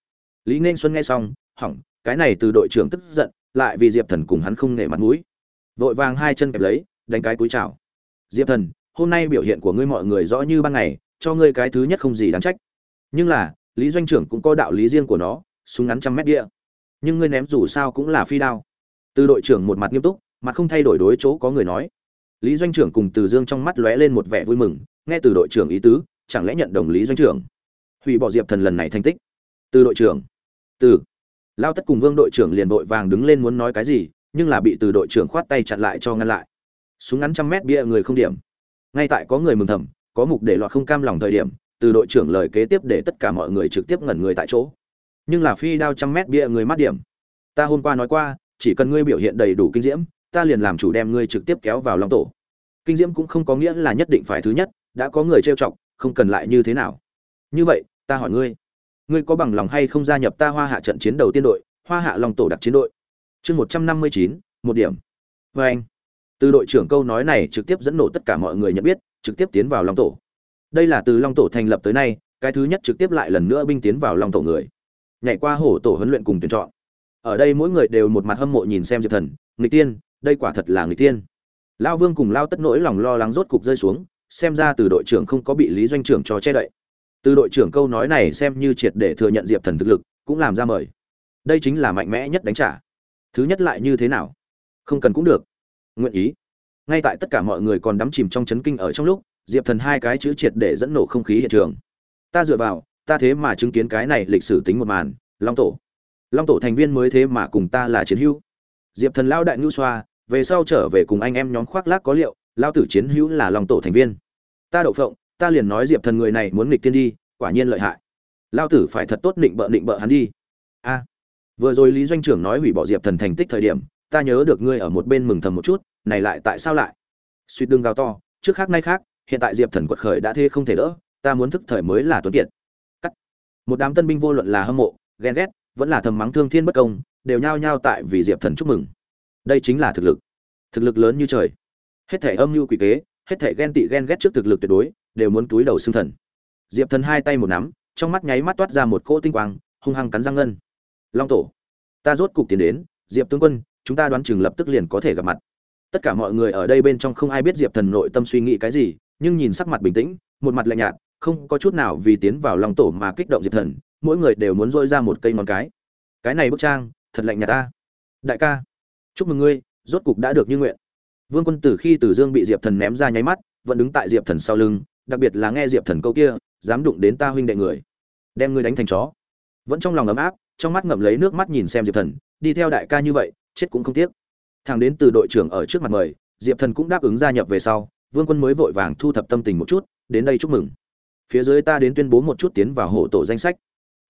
Lý nên xuân nghe xong, hỏng, cái này từ đội trưởng tức giận, lại vì diệp thần cùng hắn không nể mặt mũi vội vàng hai chân kẹp lấy, đánh cái túi chào. Diệp thần, hôm nay biểu hiện của ngươi mọi người rõ như ban ngày, cho ngươi cái thứ nhất không gì đáng trách. Nhưng là, lý doanh trưởng cũng có đạo lý riêng của nó, súng ngắn trăm mét địa. Nhưng ngươi ném dù sao cũng là phi đao. Từ đội trưởng một mặt nghiêm túc mặt không thay đổi đối chỗ có người nói. Lý doanh trưởng cùng từ dương trong mắt lóe lên một vẻ vui mừng, nghe từ đội trưởng ý tứ, chẳng lẽ nhận đồng lý doanh trưởng? Hủy bỏ diệp thần lần này thành tích. Từ đội trưởng. Từ. Lao tất cùng vương đội trưởng liền vội vàng đứng lên muốn nói cái gì nhưng là bị từ đội trưởng khoát tay chặn lại cho ngăn lại. Súng ngắn trăm mét bia người không điểm. Ngay tại có người mừng thầm, có mục để lọt không cam lòng thời điểm, từ đội trưởng lời kế tiếp để tất cả mọi người trực tiếp ngẩn người tại chỗ. Nhưng là phi đao trăm mét bia người mát điểm. Ta hôm qua nói qua, chỉ cần ngươi biểu hiện đầy đủ kinh diễm, ta liền làm chủ đem ngươi trực tiếp kéo vào long tổ. Kinh diễm cũng không có nghĩa là nhất định phải thứ nhất, đã có người trêu chọc, không cần lại như thế nào. Như vậy, ta hỏi ngươi ngươi có bằng lòng hay không gia nhập ta hoa hạ trận chiến đầu tiên đội, hoa hạ long tổ đặc chiến đội? Chương một trăm năm mươi chín, một điểm. Vê anh. Từ đội trưởng câu nói này trực tiếp dẫn nổ tất cả mọi người nhận biết, trực tiếp tiến vào long tổ. Đây là từ long tổ thành lập tới nay, cái thứ nhất trực tiếp lại lần nữa binh tiến vào long tổ người. Nhảy qua hổ tổ huấn luyện cùng tuyển chọn. Ở đây mỗi người đều một mặt hâm mộ nhìn xem diệp thần người tiên, đây quả thật là người tiên. Lao vương cùng lao tất nỗi lòng lo lắng rốt cục rơi xuống, xem ra từ đội trưởng không có bị lý doanh trưởng cho che đậy. Từ đội trưởng câu nói này xem như triệt để thừa nhận diệp thần thực lực, cũng làm ra mời. Đây chính là mạnh mẽ nhất đánh trả thứ nhất lại như thế nào? Không cần cũng được. Nguyện ý. Ngay tại tất cả mọi người còn đắm chìm trong chấn kinh ở trong lúc, diệp thần hai cái chữ triệt để dẫn nổ không khí hiện trường. Ta dựa vào, ta thế mà chứng kiến cái này lịch sử tính một màn, long tổ. Long tổ thành viên mới thế mà cùng ta là chiến hữu. Diệp thần lao đại ngưu xoa, về sau trở về cùng anh em nhóm khoác lác có liệu, lao tử chiến hữu là long tổ thành viên. Ta đậu phộng, ta liền nói diệp thần người này muốn nghịch tiên đi, quả nhiên lợi hại. Lao tử phải thật tốt định bợ định bợ hắn đi. A vừa rồi lý doanh trưởng nói hủy bỏ diệp thần thành tích thời điểm, ta nhớ được ngươi ở một bên mừng thầm một chút, này lại tại sao lại? Suýt đương gào to, trước khác nay khác, hiện tại diệp thần quật khởi đã thế không thể đỡ, ta muốn thức thời mới là tuấn kiệt. Cắt. Một đám tân binh vô luận là hâm mộ, ghen ghét, vẫn là thầm mắng thương thiên bất công, đều nhao nhao tại vì diệp thần chúc mừng. Đây chính là thực lực. Thực lực lớn như trời. Hết thể âm mưu quỷ kế, hết thể ghen tị ghen ghét trước thực lực tuyệt đối, đều muốn túi đầu xương thần. Diệp thần hai tay một nắm, trong mắt nháy mắt toát ra một cỗ tinh quang, hung hăng cắn răng ngân long tổ. Ta rốt cục tiến đến, diệp tướng quân, chúng ta đoán chừng lập tức liền có thể gặp mặt. Tất cả mọi người ở đây bên trong không ai biết diệp thần nội tâm suy nghĩ cái gì, nhưng nhìn sắc mặt bình tĩnh, một mặt lạnh nhạt, không có chút nào vì tiến vào long tổ mà kích động diệp thần, mỗi người đều muốn dôi ra một cây ngón cái. Cái này bức trang, thật lạnh nhạt ta. Đại ca, chúc mừng ngươi, rốt cục đã được như nguyện. Vương quân tử khi tử dương bị diệp thần ném ra nháy mắt, vẫn đứng tại diệp thần sau lưng, đặc biệt là nghe diệp thần câu kia, dám đụng đến ta huynh đệ người, đem ngươi đánh thành chó. Vẫn trong lòng ấm áp trong mắt ngậm lấy nước mắt nhìn xem diệp thần, đi theo đại ca như vậy, chết cũng không tiếc. Thằng đến từ đội trưởng ở trước mặt mời, diệp thần cũng đáp ứng gia nhập về sau, vương quân mới vội vàng thu thập tâm tình một chút, đến đây chúc mừng. Phía dưới ta đến tuyên bố một chút tiến vào hộ tổ danh sách.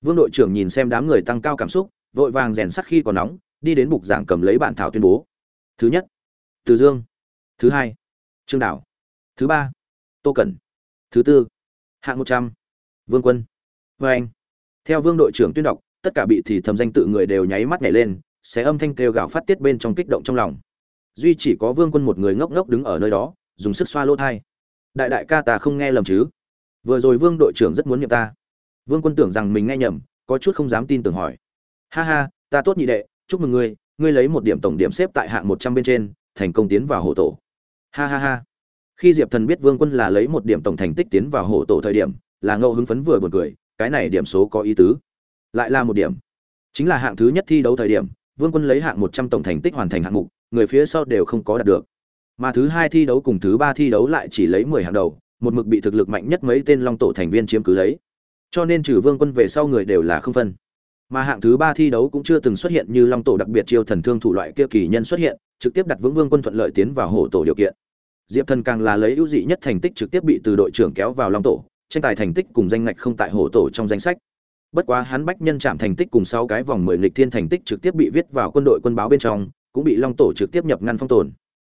Vương đội trưởng nhìn xem đám người tăng cao cảm xúc, vội vàng rèn sắt khi còn nóng, đi đến bục giảng cầm lấy bản thảo tuyên bố. Thứ nhất, từ dương. Thứ hai, trương đảo. Thứ ba, tô cẩn. Thứ tư, hạng một trăm, vương quân. Vê anh, theo vương đội trưởng tuyên đọc tất cả bị thì thầm danh tự người đều nháy mắt nhảy lên sẽ âm thanh kêu gào phát tiết bên trong kích động trong lòng. Duy chỉ có vương quân một người ngốc ngốc đứng ở nơi đó, dùng sức xoa lỗ thai. Đại đại ca ta không nghe lầm chứ? Vừa rồi vương đội trưởng rất muốn nhậm ta. Vương quân tưởng rằng mình nghe nhầm, có chút không dám tin tưởng hỏi. Ha ha, ta tốt nhị đệ, chúc mừng ngươi ngươi lấy một điểm tổng điểm xếp tại hạng một trăm bên trên, thành công tiến vào hộ tổ. Ha ha ha. Khi diệp thần biết vương quân là lấy một điểm tổng thành tích tiến vào hộ tổ thời điểm, là ngẫu hứng phấn vừa buồn cười, cái này điểm số có ý tứ lại là một điểm. Chính là hạng thứ nhất thi đấu thời điểm, vương quân lấy hạng một trăm tổng thành tích hoàn thành hạng mục, người phía sau đều không có đạt được. Mà thứ hai thi đấu cùng thứ ba thi đấu lại chỉ lấy mười hạng đầu, một mực bị thực lực mạnh nhất mấy tên long tổ thành viên chiếm cứ lấy. Cho nên trừ vương quân về sau người đều là không phân. Mà hạng thứ ba thi đấu cũng chưa từng xuất hiện như long tổ đặc biệt chiêu thần thương thủ loại kia kỳ nhân xuất hiện, trực tiếp đặt vững vương quân thuận lợi tiến vào hổ tổ điều kiện. Diệp thần càng là lấy ưu dị nhất thành tích trực tiếp bị từ đội trưởng kéo vào long tổ, tranh tài thành tích cùng danh ngạch không tại hổ tổ trong danh sách bất quá hắn bách nhân chạm thành tích cùng sáu cái vòng mười nghịch thiên thành tích trực tiếp bị viết vào quân đội quân báo bên trong, cũng bị long tổ trực tiếp nhập ngăn phong tồn.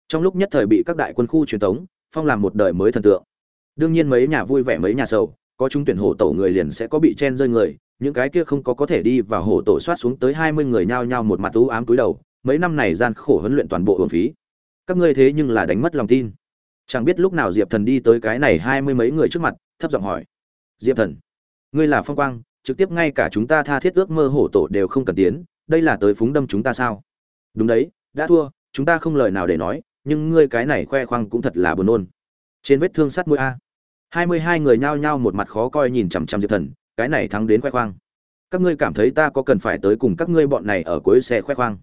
Trong lúc nhất thời bị các đại quân khu truyền thống phong làm một đời mới thần tượng. Đương nhiên mấy nhà vui vẻ mấy nhà sầu, có chúng tuyển hổ tổ người liền sẽ có bị chen rơi người, những cái kia không có có thể đi vào hổ tổ soát xuống tới hai mươi người nhao nhao một mặt u ám túi đầu, mấy năm này gian khổ huấn luyện toàn bộ hưởng phí. Các ngươi thế nhưng là đánh mất lòng tin. Chẳng biết lúc nào diệp thần đi tới cái này hai mươi mấy người trước mặt, thấp giọng hỏi. Diệp thần, ngươi là phong quang trực tiếp ngay cả chúng ta tha thiết ước mơ hổ tổ đều không cần tiến, đây là tới phúng đâm chúng ta sao? Đúng đấy, đã thua, chúng ta không lời nào để nói, nhưng ngươi cái này khoe khoang cũng thật là buồn nôn. Trên vết thương sắt mũi a. Hai mươi hai người nhao nhao một mặt khó coi nhìn chằm chằm diệp thần, cái này thắng đến khoe khoang. Các ngươi cảm thấy ta có cần phải tới cùng các ngươi bọn này ở cuối xe khoe khoang?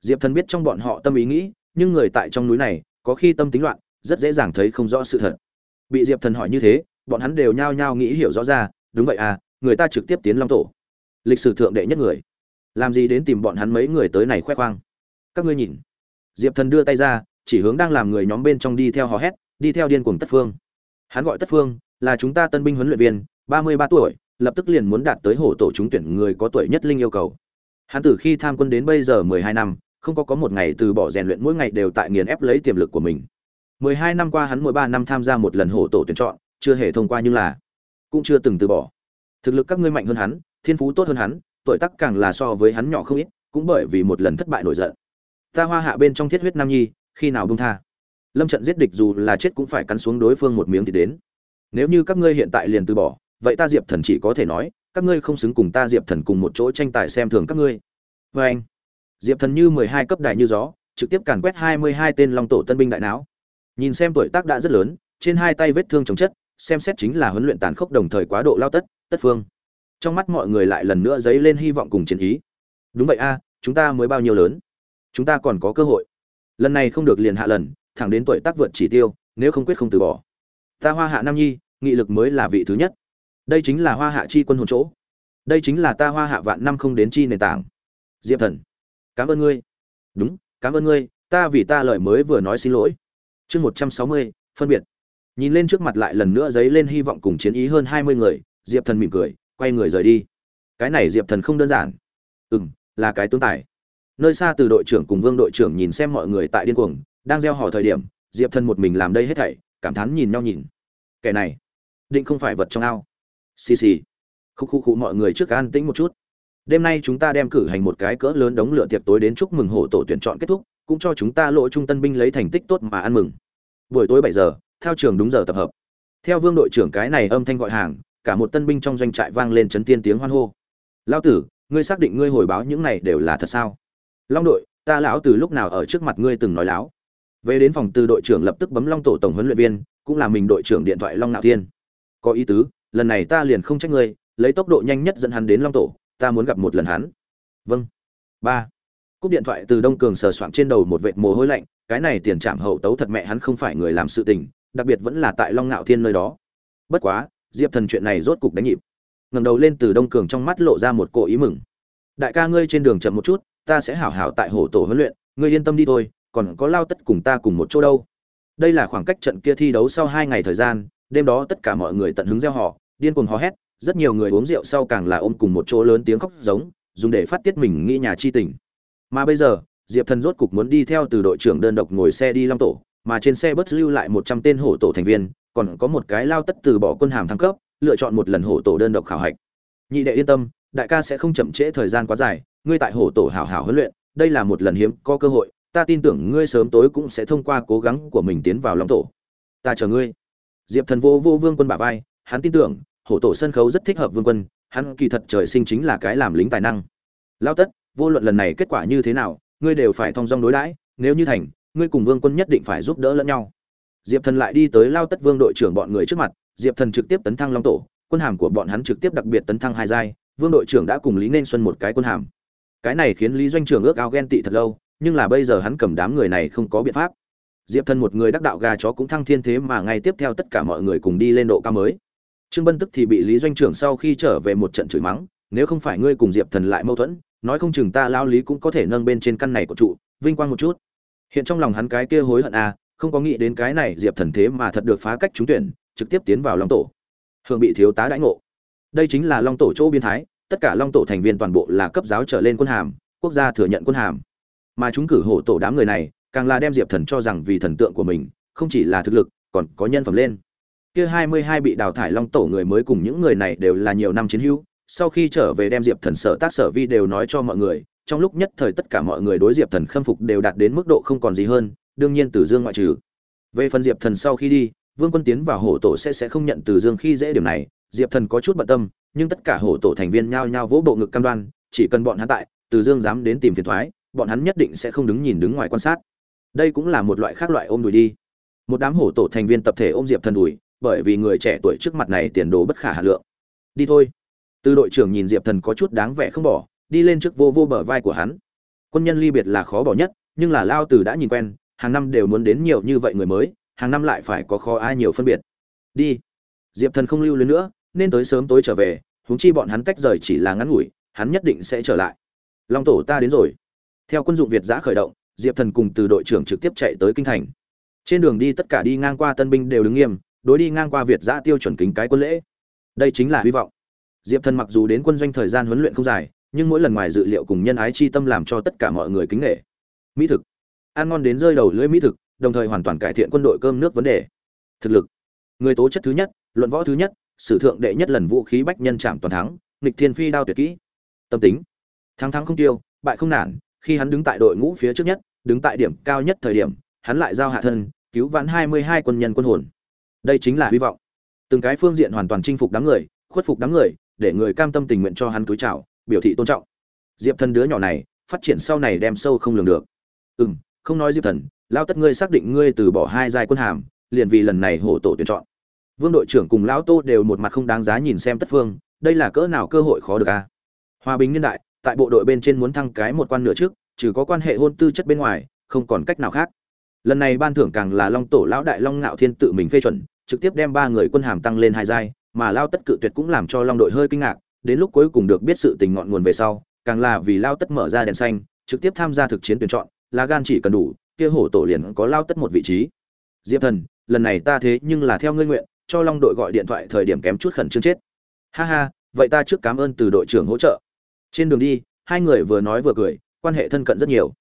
Diệp thần biết trong bọn họ tâm ý nghĩ, nhưng người tại trong núi này, có khi tâm tính loạn, rất dễ dàng thấy không rõ sự thật. Bị diệp thần hỏi như thế, bọn hắn đều nhao nhao nghĩ hiểu rõ ra, đúng vậy à người ta trực tiếp tiến long tổ. Lịch sử thượng đệ nhất người. Làm gì đến tìm bọn hắn mấy người tới này khoe khoang? Các ngươi nhìn. Diệp thần đưa tay ra, chỉ hướng đang làm người nhóm bên trong đi theo hò hét, đi theo điên cuồng tất phương. Hắn gọi tất phương, là chúng ta tân binh huấn luyện viên, ba mươi ba tuổi, lập tức liền muốn đạt tới hổ tổ trúng tuyển người có tuổi nhất linh yêu cầu. Hắn từ khi tham quân đến bây giờ mười hai năm, không có có một ngày từ bỏ rèn luyện, mỗi ngày đều tại nghiền ép lấy tiềm lực của mình. mười hai năm qua hắn mỗi ba năm tham gia một lần hổ tổ tuyển chọn, chưa hề thông qua nhưng là cũng chưa từng từ bỏ thực lực các ngươi mạnh hơn hắn, thiên phú tốt hơn hắn, tuổi tác càng là so với hắn nhỏ không ít, cũng bởi vì một lần thất bại nổi giận. Ta hoa hạ bên trong thiết huyết nam nhi, khi nào bông tha? Lâm trận giết địch dù là chết cũng phải cắn xuống đối phương một miếng thì đến. Nếu như các ngươi hiện tại liền từ bỏ, vậy ta diệp thần chỉ có thể nói, các ngươi không xứng cùng ta diệp thần cùng một chỗ tranh tài xem thường các ngươi. Vê anh, diệp thần như mười hai cấp đại như gió, trực tiếp càn quét hai mươi hai tên long tổ tân binh đại não. Nhìn xem tuổi tác đã rất lớn, trên hai tay vết thương chồng chất, xem xét chính là huấn luyện tàn khốc đồng thời quá độ lao tất tất phương. Trong mắt mọi người lại lần nữa dấy lên hy vọng cùng chiến ý. Đúng vậy a, chúng ta mới bao nhiêu lớn? Chúng ta còn có cơ hội. Lần này không được liền hạ lần, thẳng đến tuổi tác vượt chỉ tiêu, nếu không quyết không từ bỏ. Ta hoa hạ nam nhi, nghị lực mới là vị thứ nhất. Đây chính là hoa hạ chi quân hồn chỗ. Đây chính là ta hoa hạ vạn năm không đến chi nền tảng. Diệp thần. Cảm ơn ngươi. Đúng, cảm ơn ngươi, ta vì ta lời mới vừa nói xin lỗi. Chương một trăm sáu mươi, phân biệt. Nhìn lên trước mặt lại lần nữa dấy lên hy vọng cùng chiến ý hơn hai mươi người diệp thần mỉm cười, quay người rời đi. Cái này diệp thần không đơn giản. Ừ m là cái tương tài. Nơi xa từ đội trưởng cùng vương đội trưởng nhìn xem mọi người tại điên cuồng, đang gieo hò thời điểm, diệp thần một mình làm đây hết thảy, cảm thán nhìn nhau nhìn. Kẻ này, định không phải vật trong ao. Xì xì. Khúc khúc khúc mọi người trước an tĩnh một chút. Đêm nay chúng ta đem cử hành một cái cỡ lớn đống lửa tiệc tối đến chúc mừng hổ tổ tuyển chọn kết thúc, cũng cho chúng ta lộ trung tân binh lấy thành tích tốt mà ăn mừng. Buổi tối bảy giờ, theo trường đúng giờ tập hợp. Theo vương đội trưởng cái này âm thanh gọi hàng cả một tân binh trong doanh trại vang lên chấn tiên tiếng hoan hô. Lao tử, ngươi xác định ngươi hồi báo những này đều là thật sao? Long đội, ta lão từ lúc nào ở trước mặt ngươi từng nói láo? Về đến phòng, từ đội trưởng lập tức bấm long tổ tổng huấn luyện viên, cũng là mình đội trưởng điện thoại long nạo thiên. Có ý tứ, lần này ta liền không trách ngươi, lấy tốc độ nhanh nhất dẫn hắn đến long tổ, ta muốn gặp một lần hắn. Vâng. Ba. Cúp điện thoại từ đông cường sờ soạng trên đầu một vệt mồ hôi lạnh, cái này tiền trảm hậu tấu thật mẹ hắn không phải người làm sự tình, đặc biệt vẫn là tại long ngạo thiên nơi đó. Bất quá diệp thần chuyện này rốt cục đánh nhịp. Ngẩng đầu lên từ đông cường trong mắt lộ ra một cỗ ý mừng. Đại ca ngươi trên đường chậm một chút, ta sẽ hảo hảo tại hổ tổ huấn luyện, ngươi yên tâm đi thôi, còn có lao tất cùng ta cùng một chỗ đâu. Đây là khoảng cách trận kia thi đấu sau hai ngày thời gian, đêm đó tất cả mọi người tận hứng gieo họ, điên cuồng hò hét, rất nhiều người uống rượu sau càng là ôm cùng một chỗ lớn tiếng khóc giống, dùng để phát tiết mình nghĩ nhà chi tình. Mà bây giờ, diệp thần rốt cục muốn đi theo từ đội trưởng đơn độc ngồi xe đi long tổ, mà trên xe bus lưu lại một trăm tên hổ tổ thành viên còn có một cái lao tất từ bỏ quân hàm thăng cấp, lựa chọn một lần hổ tổ đơn độc khảo hạch. Nhị đệ yên tâm, đại ca sẽ không chậm trễ thời gian quá dài, ngươi tại hổ tổ hảo hảo huấn luyện, đây là một lần hiếm có cơ hội, ta tin tưởng ngươi sớm tối cũng sẽ thông qua cố gắng của mình tiến vào long tổ. Ta chờ ngươi. Diệp thần vô vô vương quân bả vai, hắn tin tưởng, hổ tổ sân khấu rất thích hợp vương quân, hắn kỳ thật trời sinh chính là cái làm lính tài năng. Lao tất, vô luận lần này kết quả như thế nào, ngươi đều phải thong dong đối đãi, nếu như thành, ngươi cùng vương quân nhất định phải giúp đỡ lẫn nhau diệp thần lại đi tới lao tất vương đội trưởng bọn người trước mặt, diệp thần trực tiếp tấn thăng long tổ, quân hàm của bọn hắn trực tiếp đặc biệt tấn thăng hai giai, vương đội trưởng đã cùng lý nên xuân một cái quân hàm. Cái này khiến lý doanh trưởng ước ao ghen tị thật lâu, nhưng là bây giờ hắn cầm đám người này không có biện pháp. Diệp thần một người đắc đạo gà chó cũng thăng thiên thế mà ngay tiếp theo tất cả mọi người cùng đi lên độ cao mới. Trương bân tức thì bị lý doanh trưởng sau khi trở về một trận chửi mắng, nếu không phải ngươi cùng diệp thần lại mâu thuẫn, nói không chừng ta lao lý cũng có thể nâng bên trên căn này của trụ, vinh quang một chút. Hiện trong lòng hắn cái kia hối hận à không có nghĩ đến cái này diệp thần thế mà thật được phá cách trúng tuyển, trực tiếp tiến vào long tổ. Hưởng bị thiếu tá đãi ngộ. Đây chính là long tổ chỗ biên thái, tất cả long tổ thành viên toàn bộ là cấp giáo trở lên quân hàm, quốc gia thừa nhận quân hàm. Mà chúng cử hổ tổ đám người này, càng là đem diệp thần cho rằng vì thần tượng của mình, không chỉ là thực lực, còn có nhân phẩm lên. Kia hai mươi hai bị đào thải long tổ người mới cùng những người này đều là nhiều năm chiến hữu, sau khi trở về đem diệp thần sở tác sở vi đều nói cho mọi người, trong lúc nhất thời tất cả mọi người đối diệp thần khâm phục đều đạt đến mức độ không còn gì hơn đương nhiên từ dương ngoại trừ. Về phần diệp thần sau khi đi vương quân tiến vào hổ tổ sẽ sẽ không nhận từ dương khi dễ điểm này. Diệp thần có chút bận tâm nhưng tất cả hổ tổ thành viên nhao nhao vỗ bộ ngực cam đoan chỉ cần bọn hắn tại từ dương dám đến tìm phiền toái, bọn hắn nhất định sẽ không đứng nhìn đứng ngoài quan sát. Đây cũng là một loại khác loại ôm đùi đi. Một đám hổ tổ thành viên tập thể ôm diệp thần đùi bởi vì người trẻ tuổi trước mặt này tiền đồ bất khả hạn lượng. Đi thôi. Từ đội trưởng nhìn diệp thần có chút đáng vẻ không bỏ đi lên trước vô vô bờ vai của hắn. Quân nhân ly biệt là khó bỏ nhất nhưng là lao từ đã nhìn quen hàng năm đều muốn đến nhiều như vậy người mới, hàng năm lại phải có khó ai nhiều phân biệt. Đi. Diệp thần không lưu lên nữa, nên tới sớm tối trở về, huống chi bọn hắn tách rời chỉ là ngắn ngủi, hắn nhất định sẽ trở lại. Long tổ ta đến rồi. Theo quân dụng việt giã khởi động, diệp thần cùng từ đội trưởng trực tiếp chạy tới kinh thành. Trên đường đi tất cả đi ngang qua tân binh đều đứng nghiêm, đối đi ngang qua việt giã tiêu chuẩn kính cái quân lễ. Đây chính là hy vọng. Diệp thần mặc dù đến quân doanh thời gian huấn luyện không dài, nhưng mỗi lần ngoài dự liệu cùng nhân ái chi tâm làm cho tất cả mọi người kính nghệ mỹ thực ăn ngon đến rơi đầu lưỡi mỹ thực, đồng thời hoàn toàn cải thiện quân đội cơm nước vấn đề. Thực lực. Người tố chất thứ nhất, luận võ thứ nhất, sử thượng đệ nhất lần vũ khí bách nhân chạm toàn thắng, nghịch thiên phi đao tuyệt kỹ. Tâm tính. Thắng thắng không tiêu, bại không nản, khi hắn đứng tại đội ngũ phía trước nhất, đứng tại điểm cao nhất thời điểm, hắn lại giao hạ thân, cứu vãn hai mươi hai quân nhân quân hồn. Đây chính là hy vọng. Từng cái phương diện hoàn toàn chinh phục đám người, khuất phục đám người, để người cam tâm tình nguyện cho hắn túi chào, biểu thị tôn trọng. Diệp thân đứa nhỏ này, phát triển sau này đem sâu không lường được. Ừ m không nói diệp thần, lao tất ngươi xác định ngươi từ bỏ hai giai quân hàm, liền vì lần này hổ tổ tuyển chọn vương đội trưởng cùng lão tô đều một mặt không đáng giá nhìn xem tất phương, đây là cỡ nào cơ hội khó được a à? hòa bình niên đại, tại bộ đội bên trên muốn thăng cái một quan nửa trước, trừ có quan hệ hôn tư chất bên ngoài, không còn cách nào khác lần này ban thưởng càng là long tổ lão đại long ngạo thiên tự mình phê chuẩn, trực tiếp đem ba người quân hàm tăng lên hai giai, mà lao tất cự tuyệt cũng làm cho long đội hơi kinh ngạc, đến lúc cuối cùng được biết sự tình ngọn nguồn về sau, càng là vì lao tất mở ra đèn xanh, trực tiếp tham gia thực chiến tuyển chọn lá gan chỉ cần đủ, kia hổ tổ liền có lao tất một vị trí. Diệp thần, lần này ta thế nhưng là theo ngươi nguyện, cho long đội gọi điện thoại thời điểm kém chút khẩn trương chết. Ha ha, vậy ta trước cảm ơn từ đội trưởng hỗ trợ. Trên đường đi, hai người vừa nói vừa cười, quan hệ thân cận rất nhiều.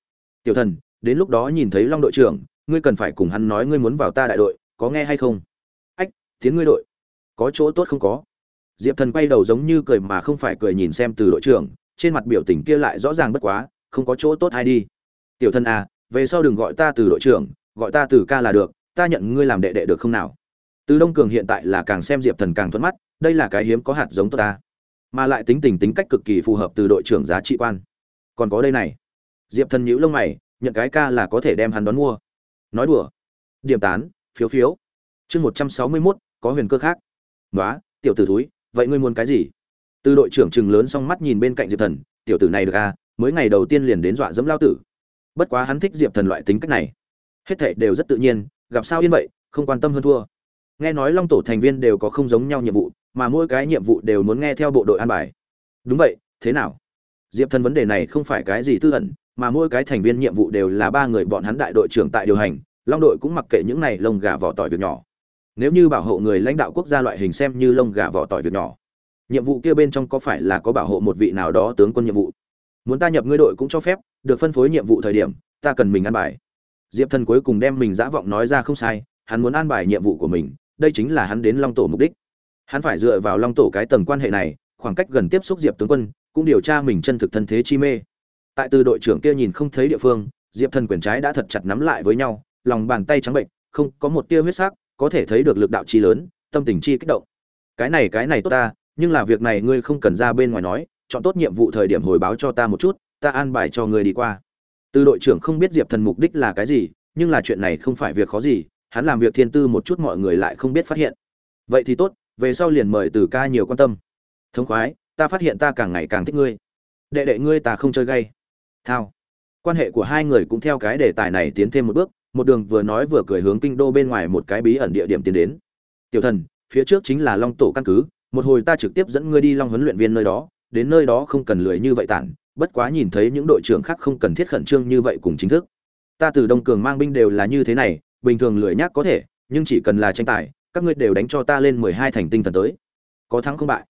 Tiểu thần, đến lúc đó nhìn thấy long đội trưởng, ngươi cần phải cùng hắn nói ngươi muốn vào ta đại đội, có nghe hay không? Ách, tiến ngươi đội. Có chỗ tốt không có? Diệp thần quay đầu giống như cười mà không phải cười nhìn xem từ đội trưởng, trên mặt biểu tình kia lại rõ ràng bất quá, không có chỗ tốt hay đi tiểu thân à về sau đừng gọi ta từ đội trưởng, gọi ta từ ca là được, ta nhận ngươi làm đệ đệ được không nào? Từ đông cường hiện tại là càng xem diệp thần càng thuận mắt, đây là cái hiếm có hạt giống tốt ta. Mà lại tính tình tính cách cực kỳ phù hợp từ đội trưởng giá trị quan. Còn có đây này. Diệp thần nhíu lông mày, nhận cái ca là có thể đem hắn đón mua. Nói đùa. Điểm tán, phiếu phiếu. Chương một trăm sáu mươi mốt, có huyền cơ khác. Nói tiểu tử thúi, vậy ngươi muốn cái gì? Từ đội trưởng chừng lớn xong mắt nhìn bên cạnh diệp thần, tiểu tử này được à mới ngày đầu tiên liền đến dọa dẫm lao tử bất quá hắn thích diệp thần loại tính cách này. Hết thệ đều rất tự nhiên, gặp sao yên vậy, không quan tâm hơn thua. Nghe nói long tổ thành viên đều có không giống nhau nhiệm vụ, mà mỗi cái nhiệm vụ đều muốn nghe theo bộ đội an bài. Đúng vậy, thế nào? Diệp thần vấn đề này không phải cái gì tư ẩn, mà mỗi cái thành viên nhiệm vụ đều là ba người bọn hắn đại đội trưởng tại điều hành, long đội cũng mặc kệ những này lông gà vỏ tỏi việc nhỏ. Nếu như bảo hộ người lãnh đạo quốc gia loại hình xem như lông gà vỏ tỏi việc nhỏ, nhiệm vụ kia bên trong có phải là có bảo hộ một vị nào đó tướng quân nhiệm vụ? Muốn ta nhập ngươi đội cũng cho phép, được phân phối nhiệm vụ thời điểm, ta cần mình an bài. Diệp thần cuối cùng đem mình dã vọng nói ra không sai, hắn muốn an bài nhiệm vụ của mình, đây chính là hắn đến long tổ mục đích. Hắn phải dựa vào long tổ cái tầng quan hệ này, khoảng cách gần tiếp xúc diệp tướng quân, cũng điều tra mình chân thực thân thế chi mê. Tại từ đội trưởng kia nhìn không thấy địa phương, diệp thần quyền trái đã thật chặt nắm lại với nhau, lòng bàn tay trắng bệnh không có một tia huyết sắc, có thể thấy được lực đạo chi lớn, tâm tình chi kích động. Cái này cái này tốt ta, nhưng là việc này ngươi không cần ra bên ngoài nói chọn tốt nhiệm vụ thời điểm hồi báo cho ta một chút, ta an bài cho ngươi đi qua. Từ đội trưởng không biết diệp thần mục đích là cái gì, nhưng là chuyện này không phải việc khó gì, hắn làm việc thiên tư một chút mọi người lại không biết phát hiện. Vậy thì tốt, về sau liền mời từ ca nhiều quan tâm. Thống khoái, ta phát hiện ta càng ngày càng thích ngươi. Đệ đệ ngươi ta không chơi gay. Thao. Quan hệ của hai người cũng theo cái đề tài này tiến thêm một bước, một đường vừa nói vừa cười hướng kinh đô bên ngoài một cái bí ẩn địa điểm tiến đến. Tiểu thần, phía trước chính là long tổ căn cứ, một hồi ta trực tiếp dẫn ngươi đi long huấn luyện viên nơi đó đến nơi đó không cần lười như vậy tản, bất quá nhìn thấy những đội trưởng khác không cần thiết khẩn trương như vậy cùng chính thức. Ta từ đông cường mang binh đều là như thế này, bình thường lười nhác có thể, nhưng chỉ cần là tranh tài, các ngươi đều đánh cho ta lên mười hai thành tinh thần tới. Có thắng không bại?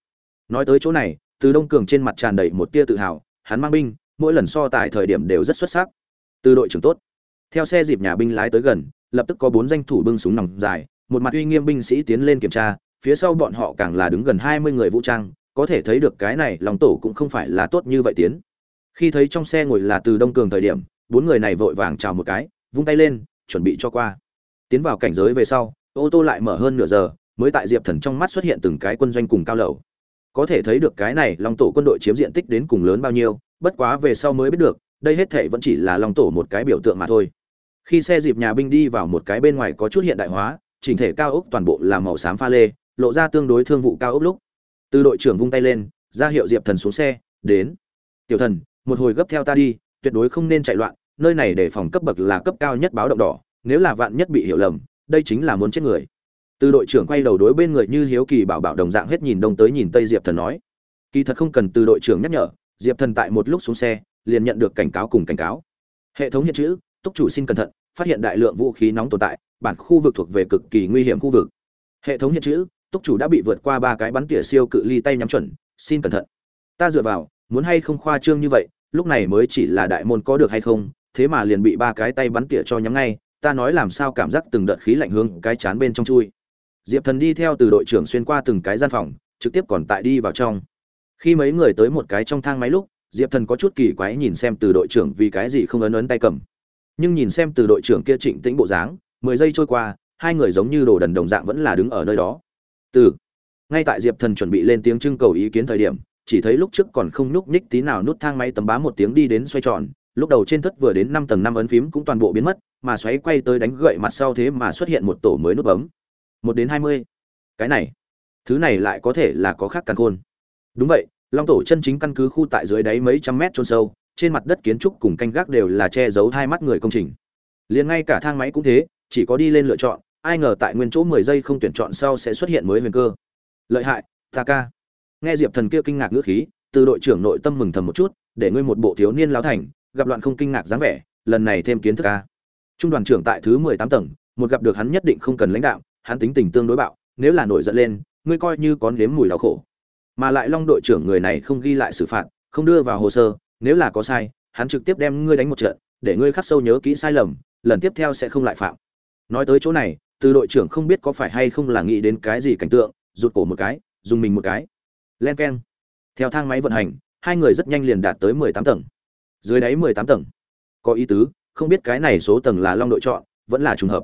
Nói tới chỗ này, từ đông cường trên mặt tràn đầy một tia tự hào, hắn mang binh, mỗi lần so tài thời điểm đều rất xuất sắc. Từ đội trưởng tốt. Theo xe dịp nhà binh lái tới gần, lập tức có bốn danh thủ bưng súng nòng dài, một mặt uy nghiêm binh sĩ tiến lên kiểm tra, phía sau bọn họ càng là đứng gần hai mươi người vũ trang có thể thấy được cái này lòng tổ cũng không phải là tốt như vậy tiến. Khi thấy trong xe ngồi là từ đông cường thời điểm, bốn người này vội vàng chào một cái, vung tay lên, chuẩn bị cho qua. Tiến vào cảnh giới về sau, ô tô lại mở hơn nửa giờ, mới tại diệp thần trong mắt xuất hiện từng cái quân doanh cùng cao lầu. Có thể thấy được cái này long tổ quân đội chiếm diện tích đến cùng lớn bao nhiêu, bất quá về sau mới biết được, đây hết thệ vẫn chỉ là long tổ một cái biểu tượng mà thôi. Khi xe dịp nhà binh đi vào một cái bên ngoài có chút hiện đại hóa, chỉnh thể cao ốc toàn bộ là màu xám pha lê, lộ ra tương đối thương vụ cao ốc lúc từ đội trưởng vung tay lên, ra hiệu diệp thần xuống xe, đến. Tiểu thần, một hồi gấp theo ta đi, tuyệt đối không nên chạy loạn, nơi này để phòng cấp bậc là cấp cao nhất báo động đỏ, nếu là vạn nhất bị hiểu lầm, đây chính là muốn chết người. Từ đội trưởng quay đầu đối bên người như hiếu kỳ bảo bảo đồng dạng hết nhìn đông tới nhìn tây diệp thần nói. Kỳ thật không cần từ đội trưởng nhắc nhở, diệp thần tại một lúc xuống xe, liền nhận được cảnh cáo cùng cảnh cáo. Hệ thống hiện chữ, túc chủ xin cẩn thận, phát hiện đại lượng vũ khí nóng tồn tại, bản khu vực thuộc về cực kỳ nguy hiểm khu vực. Hệ thống hiện chữ túc chủ đã bị vượt qua ba cái bắn tỉa siêu cự ly tay nhắm chuẩn, xin cẩn thận. Ta dựa vào, muốn hay không khoa trương như vậy, lúc này mới chỉ là đại môn có được hay không, thế mà liền bị ba cái tay bắn tỉa cho nhắm ngay, ta nói làm sao cảm giác từng đợt khí lạnh hướng cái chán bên trong chui. Diệp thần đi theo từ đội trưởng xuyên qua từng cái gian phòng, trực tiếp còn tại đi vào trong. Khi mấy người tới một cái trong thang máy lúc, diệp thần có chút kỳ quái nhìn xem từ đội trưởng vì cái gì không ấn ấn tay cầm. Nhưng nhìn xem từ đội trưởng kia trịnh tĩnh bộ dáng, mười giây trôi qua, hai người giống như đồ đần đồng dạng vẫn là đứng ở nơi đó từ, ngay tại diệp thần chuẩn bị lên tiếng trưng cầu ý kiến thời điểm, chỉ thấy lúc trước còn không nhúc nhích tí nào nút thang máy tấm bá một tiếng đi đến xoay tròn, lúc đầu trên thất vừa đến năm tầng năm ấn phím cũng toàn bộ biến mất, mà xoáy quay tới đánh gậy mặt sau thế mà xuất hiện một tổ mới nút bấm. Một đến hai mươi. Cái này, thứ này lại có thể là có khác căn khôn. Đúng vậy, long tổ chân chính căn cứ khu tại dưới đáy mấy trăm mét trôn sâu, trên mặt đất kiến trúc cùng canh gác đều là che giấu hai mắt người công trình. Liền ngay cả thang máy cũng thế, chỉ có đi lên lựa chọn ai ngờ tại nguyên chỗ mười giây không tuyển chọn sau sẽ xuất hiện mới huyền cơ. Lợi hại ta ca nghe diệp thần kia kinh ngạc ngữ khí, từ đội trưởng nội tâm mừng thầm một chút, để ngươi một bộ thiếu niên láo thành, gặp loạn không kinh ngạc dáng vẻ, lần này thêm kiến thức ca trung đoàn trưởng tại thứ mười tám tầng, một gặp được hắn nhất định không cần lãnh đạo, hắn tính tình tương đối bạo, nếu là nổi giận lên, ngươi coi như có nếm mùi đau khổ. Mà lại long đội trưởng người này không ghi lại xử phạt, không đưa vào hồ sơ, nếu là có sai, hắn trực tiếp đem ngươi đánh một trận, để ngươi khắc sâu nhớ kỹ sai lầm, lần tiếp theo sẽ không lại phạm. Nói tới chỗ này từ đội trưởng không biết có phải hay không là nghĩ đến cái gì cảnh tượng, rụt cổ một cái, dùng mình một cái. Len k e n theo thang máy vận hành, hai người rất nhanh liền đạt tới mười tám tầng. Dưới đáy mười tám tầng. Có ý tứ, không biết cái này số tầng là long đội chọn, vẫn là trùng hợp.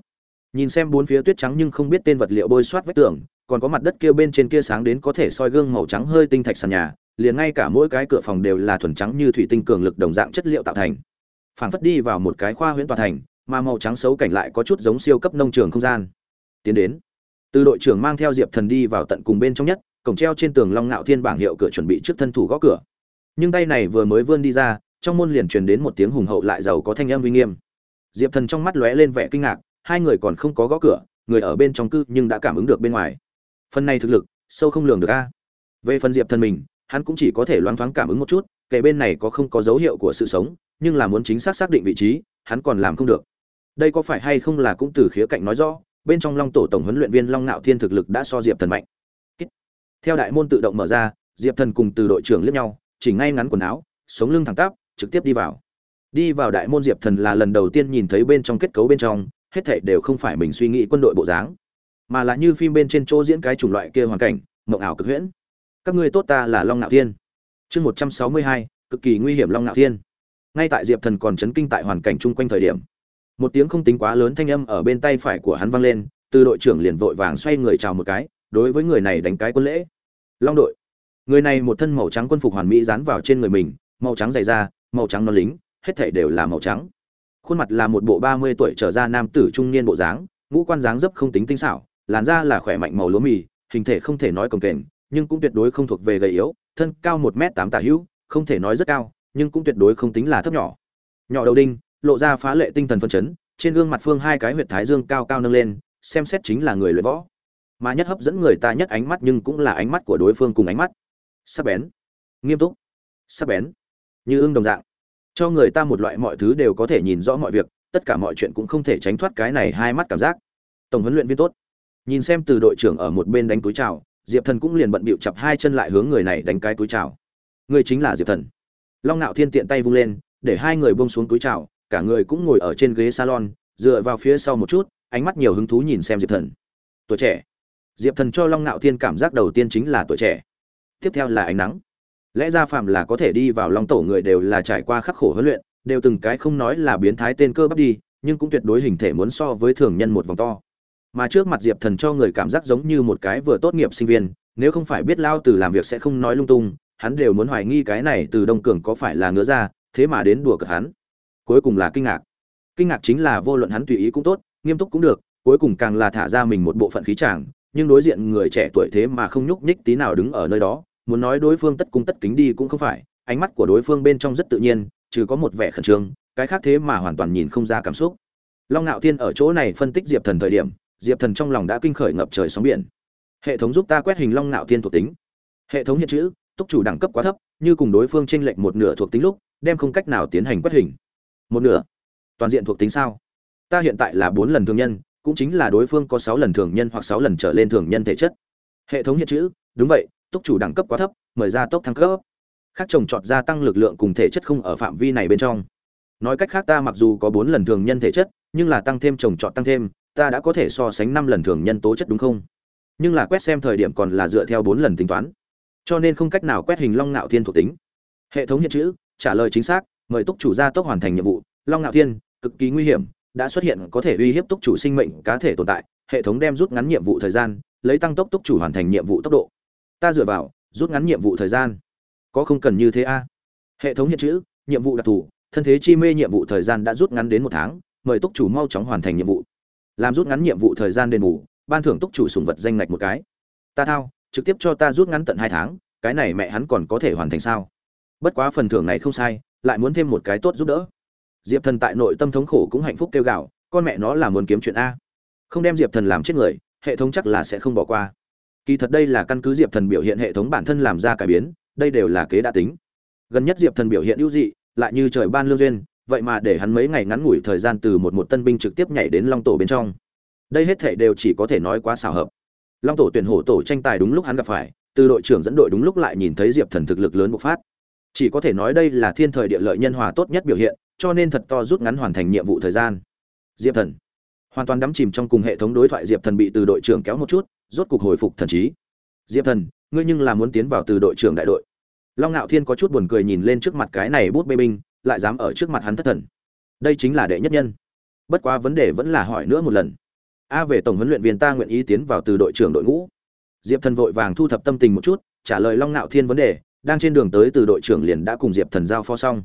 Nhìn xem bốn phía tuyết trắng nhưng không biết tên vật liệu bôi soát vách tường, còn có mặt đất kia bên trên kia sáng đến có thể soi gương màu trắng hơi tinh thạch sàn nhà, liền ngay cả mỗi cái cửa phòng đều là thuần trắng như thủy tinh cường lực đồng dạng chất liệu tạo thành. Phản phất đi vào một cái khoa huyễn tòa thành mà màu trắng xấu cảnh lại có chút giống siêu cấp nông trường không gian. Tiến đến, từ đội trưởng mang theo diệp thần đi vào tận cùng bên trong nhất, cổng treo trên tường long ngạo thiên bảng hiệu cửa chuẩn bị trước thân thủ gõ cửa. Nhưng tay này vừa mới vươn đi ra, trong môn liền truyền đến một tiếng hùng hậu lại giàu có thanh âm uy nghiêm. Diệp thần trong mắt lóe lên vẻ kinh ngạc, hai người còn không có gõ cửa, người ở bên trong cư nhưng đã cảm ứng được bên ngoài. Phần này thực lực, sâu không lường được a. Về phần diệp thần mình, hắn cũng chỉ có thể loáng thoáng cảm ứng một chút kể bên này có không có dấu hiệu của sự sống, nhưng là muốn chính xác xác định vị trí, hắn còn làm không được đây có phải hay không là cũng từ khía cạnh nói rõ, bên trong long tổ tổng huấn luyện viên long nạo thiên thực lực đã so diệp thần mạnh. Theo đại môn tự động mở ra, diệp thần cùng từ đội trưởng liếc nhau, chỉ ngay ngắn quần áo, sống lưng thẳng tắp, trực tiếp đi vào. Đi vào đại môn diệp thần là lần đầu tiên nhìn thấy bên trong kết cấu bên trong, hết thảy đều không phải mình suy nghĩ quân đội bộ dáng, mà là như phim bên trên chỗ diễn cái chủng loại kia hoàn cảnh, mộng ảo cực huyễn. Các ngươi tốt ta là long nạo thiên. Chương một trăm sáu mươi hai, cực kỳ nguy hiểm long nạo thiên. Ngay tại diệp thần còn chấn kinh tại hoàn cảnh chung quanh thời điểm một tiếng không tính quá lớn thanh âm ở bên tay phải của hắn vang lên, từ đội trưởng liền vội vàng xoay người chào một cái, đối với người này đánh cái quân lễ. Long đội. Người này một thân màu trắng quân phục hoàn mỹ dán vào trên người mình, màu trắng dày da, màu trắng non lính, hết thảy đều là màu trắng. Khuôn mặt là một bộ ba mươi tuổi trở ra nam tử trung niên bộ dáng, ngũ quan dáng dấp không tính tinh xảo, làn da là khỏe mạnh màu lúa mì, hình thể không thể nói cồng kềnh, nhưng cũng tuyệt đối không thuộc về gầy yếu, thân cao một m tám tả hữu, không thể nói rất cao, nhưng cũng tuyệt đối không tính là thấp nhỏ. Nhỏ đầu đinh lộ ra phá lệ tinh thần phân chấn, trên gương mặt phương hai cái huyệt thái dương cao cao nâng lên, xem xét chính là người luyện võ. Mà nhất hấp dẫn người ta nhất ánh mắt nhưng cũng là ánh mắt của đối phương cùng ánh mắt. Sắc bén. Nghiêm túc. Sắc bén. Như ưng đồng dạng. Cho người ta một loại mọi thứ đều có thể nhìn rõ mọi việc, tất cả mọi chuyện cũng không thể tránh thoát cái này hai mắt cảm giác. Tổng huấn luyện viên tốt. Nhìn xem từ đội trưởng ở một bên đánh túi chào, diệp thần cũng liền bận bịu chập hai chân lại hướng người này đánh cái túi chào. Người chính là diệp thần. Long ngạo thiên tiện tay vung lên, để hai người buông xuống túi chào cả người cũng ngồi ở trên ghế salon, dựa vào phía sau một chút, ánh mắt nhiều hứng thú nhìn xem diệp thần. Tuổi trẻ. Diệp thần cho long ngạo thiên cảm giác đầu tiên chính là tuổi trẻ. Tiếp theo là ánh nắng. Lẽ ra phạm là có thể đi vào long tổ người đều là trải qua khắc khổ huấn luyện, đều từng cái không nói là biến thái tên cơ bắp đi, nhưng cũng tuyệt đối hình thể muốn so với thường nhân một vòng to. Mà trước mặt diệp thần cho người cảm giác giống như một cái vừa tốt nghiệp sinh viên, nếu không phải biết lao từ làm việc sẽ không nói lung tung, hắn đều muốn hoài nghi cái này từ đông cường có phải là ngứa ra, thế mà đến đùa cợt hắn cuối cùng là kinh ngạc. Kinh ngạc chính là vô luận hắn tùy ý cũng tốt, nghiêm túc cũng được, cuối cùng càng là thả ra mình một bộ phận khí chàng, nhưng đối diện người trẻ tuổi thế mà không nhúc nhích tí nào đứng ở nơi đó, muốn nói đối phương tất cung tất kính đi cũng không phải, ánh mắt của đối phương bên trong rất tự nhiên, trừ có một vẻ khẩn trương, cái khác thế mà hoàn toàn nhìn không ra cảm xúc. Long ngạo thiên ở chỗ này phân tích diệp thần thời điểm, diệp thần trong lòng đã kinh khởi ngập trời sóng biển. Hệ thống giúp ta quét hình long ngạo thiên thuộc tính. Hệ thống hiện chữ, túc chủ đẳng cấp quá thấp, như cùng đối phương tranh lệch một nửa thuộc tính lúc, đem không cách nào tiến hành quét hình một nửa. Toàn diện thuộc tính sao? Ta hiện tại là bốn lần thường nhân, cũng chính là đối phương có sáu lần thường nhân hoặc sáu lần trở lên thường nhân thể chất. Hệ thống hiện chữ, đúng vậy túc chủ đẳng cấp quá thấp, mời ra tốc thăng cấp. Khác trồng trọt gia tăng lực lượng cùng thể chất không ở phạm vi này bên trong. Nói cách khác ta mặc dù có bốn lần thường nhân thể chất, nhưng là tăng thêm trồng trọt tăng thêm, ta đã có thể so sánh năm lần thường nhân tố chất đúng không? Nhưng là quét xem thời điểm còn là dựa theo bốn lần tính toán. Cho nên không cách nào quét hình long ngạo thiên thuộc tính. Hệ thống hiện chữ, trả lời chính xác mời túc chủ gia tốc hoàn thành nhiệm vụ, long ngạo thiên, cực kỳ nguy hiểm, đã xuất hiện có thể uy hiếp túc chủ sinh mệnh cá thể tồn tại, hệ thống đem rút ngắn nhiệm vụ thời gian, lấy tăng tốc túc chủ hoàn thành nhiệm vụ tốc độ. Ta dựa vào, rút ngắn nhiệm vụ thời gian. Có không cần như thế a? À? hệ thống hiện chữ, nhiệm vụ đặc thù, thân thế chi mê nhiệm vụ thời gian đã rút ngắn đến một tháng, mời túc chủ mau chóng hoàn thành nhiệm vụ. Làm rút ngắn nhiệm vụ thời gian đền bù, ban thưởng túc chủ sùng vật danh ngạch một cái. Ta thao, trực tiếp cho ta rút ngắn tận hai tháng, cái này mẹ hắn còn có thể hoàn thành sao? Bất quá phần thưởng này không sai lại muốn thêm một cái tốt giúp đỡ. Diệp thần tại nội tâm thống khổ cũng hạnh phúc kêu gào, con mẹ nó là muốn kiếm chuyện a. Không đem diệp thần làm chết người hệ thống chắc là sẽ không bỏ qua. Kỳ thật đây là căn cứ diệp thần biểu hiện hệ thống bản thân làm ra cải biến đây đều là kế đã tính. Gần nhất diệp thần biểu hiện ưu dị lại như trời ban lương duyên vậy mà để hắn mấy ngày ngắn ngủi thời gian từ một một tân binh trực tiếp nhảy đến long tổ bên trong. Đây hết thể đều chỉ có thể nói quá xảo hợp. Long tổ tuyển hổ tổ tranh tài đúng lúc hắn gặp phải từ đội trưởng dẫn đội đúng lúc lại nhìn thấy diệp thần thực lực lớn bộc phát chỉ có thể nói đây là thiên thời địa lợi nhân hòa tốt nhất biểu hiện, cho nên thật to rút ngắn hoàn thành nhiệm vụ thời gian. Diệp thần. Hoàn toàn đắm chìm trong cùng hệ thống đối thoại diệp thần bị từ đội trưởng kéo một chút, rốt cục hồi phục thần trí. Diệp thần, ngươi nhưng là muốn tiến vào từ đội trưởng đại đội. Long ngạo thiên có chút buồn cười nhìn lên trước mặt cái này bút bê binh, lại dám ở trước mặt hắn thất thần. Đây chính là đệ nhất nhân. Bất quá vấn đề vẫn là hỏi nữa một lần. A về tổng huấn luyện viên ta nguyện ý tiến vào từ đội trưởng đội ngũ. Diệp thần vội vàng thu thập tâm tình một chút, trả lời long ngạo thiên vấn đề đang trên đường tới từ đội trưởng liền đã cùng diệp thần giao phó xong.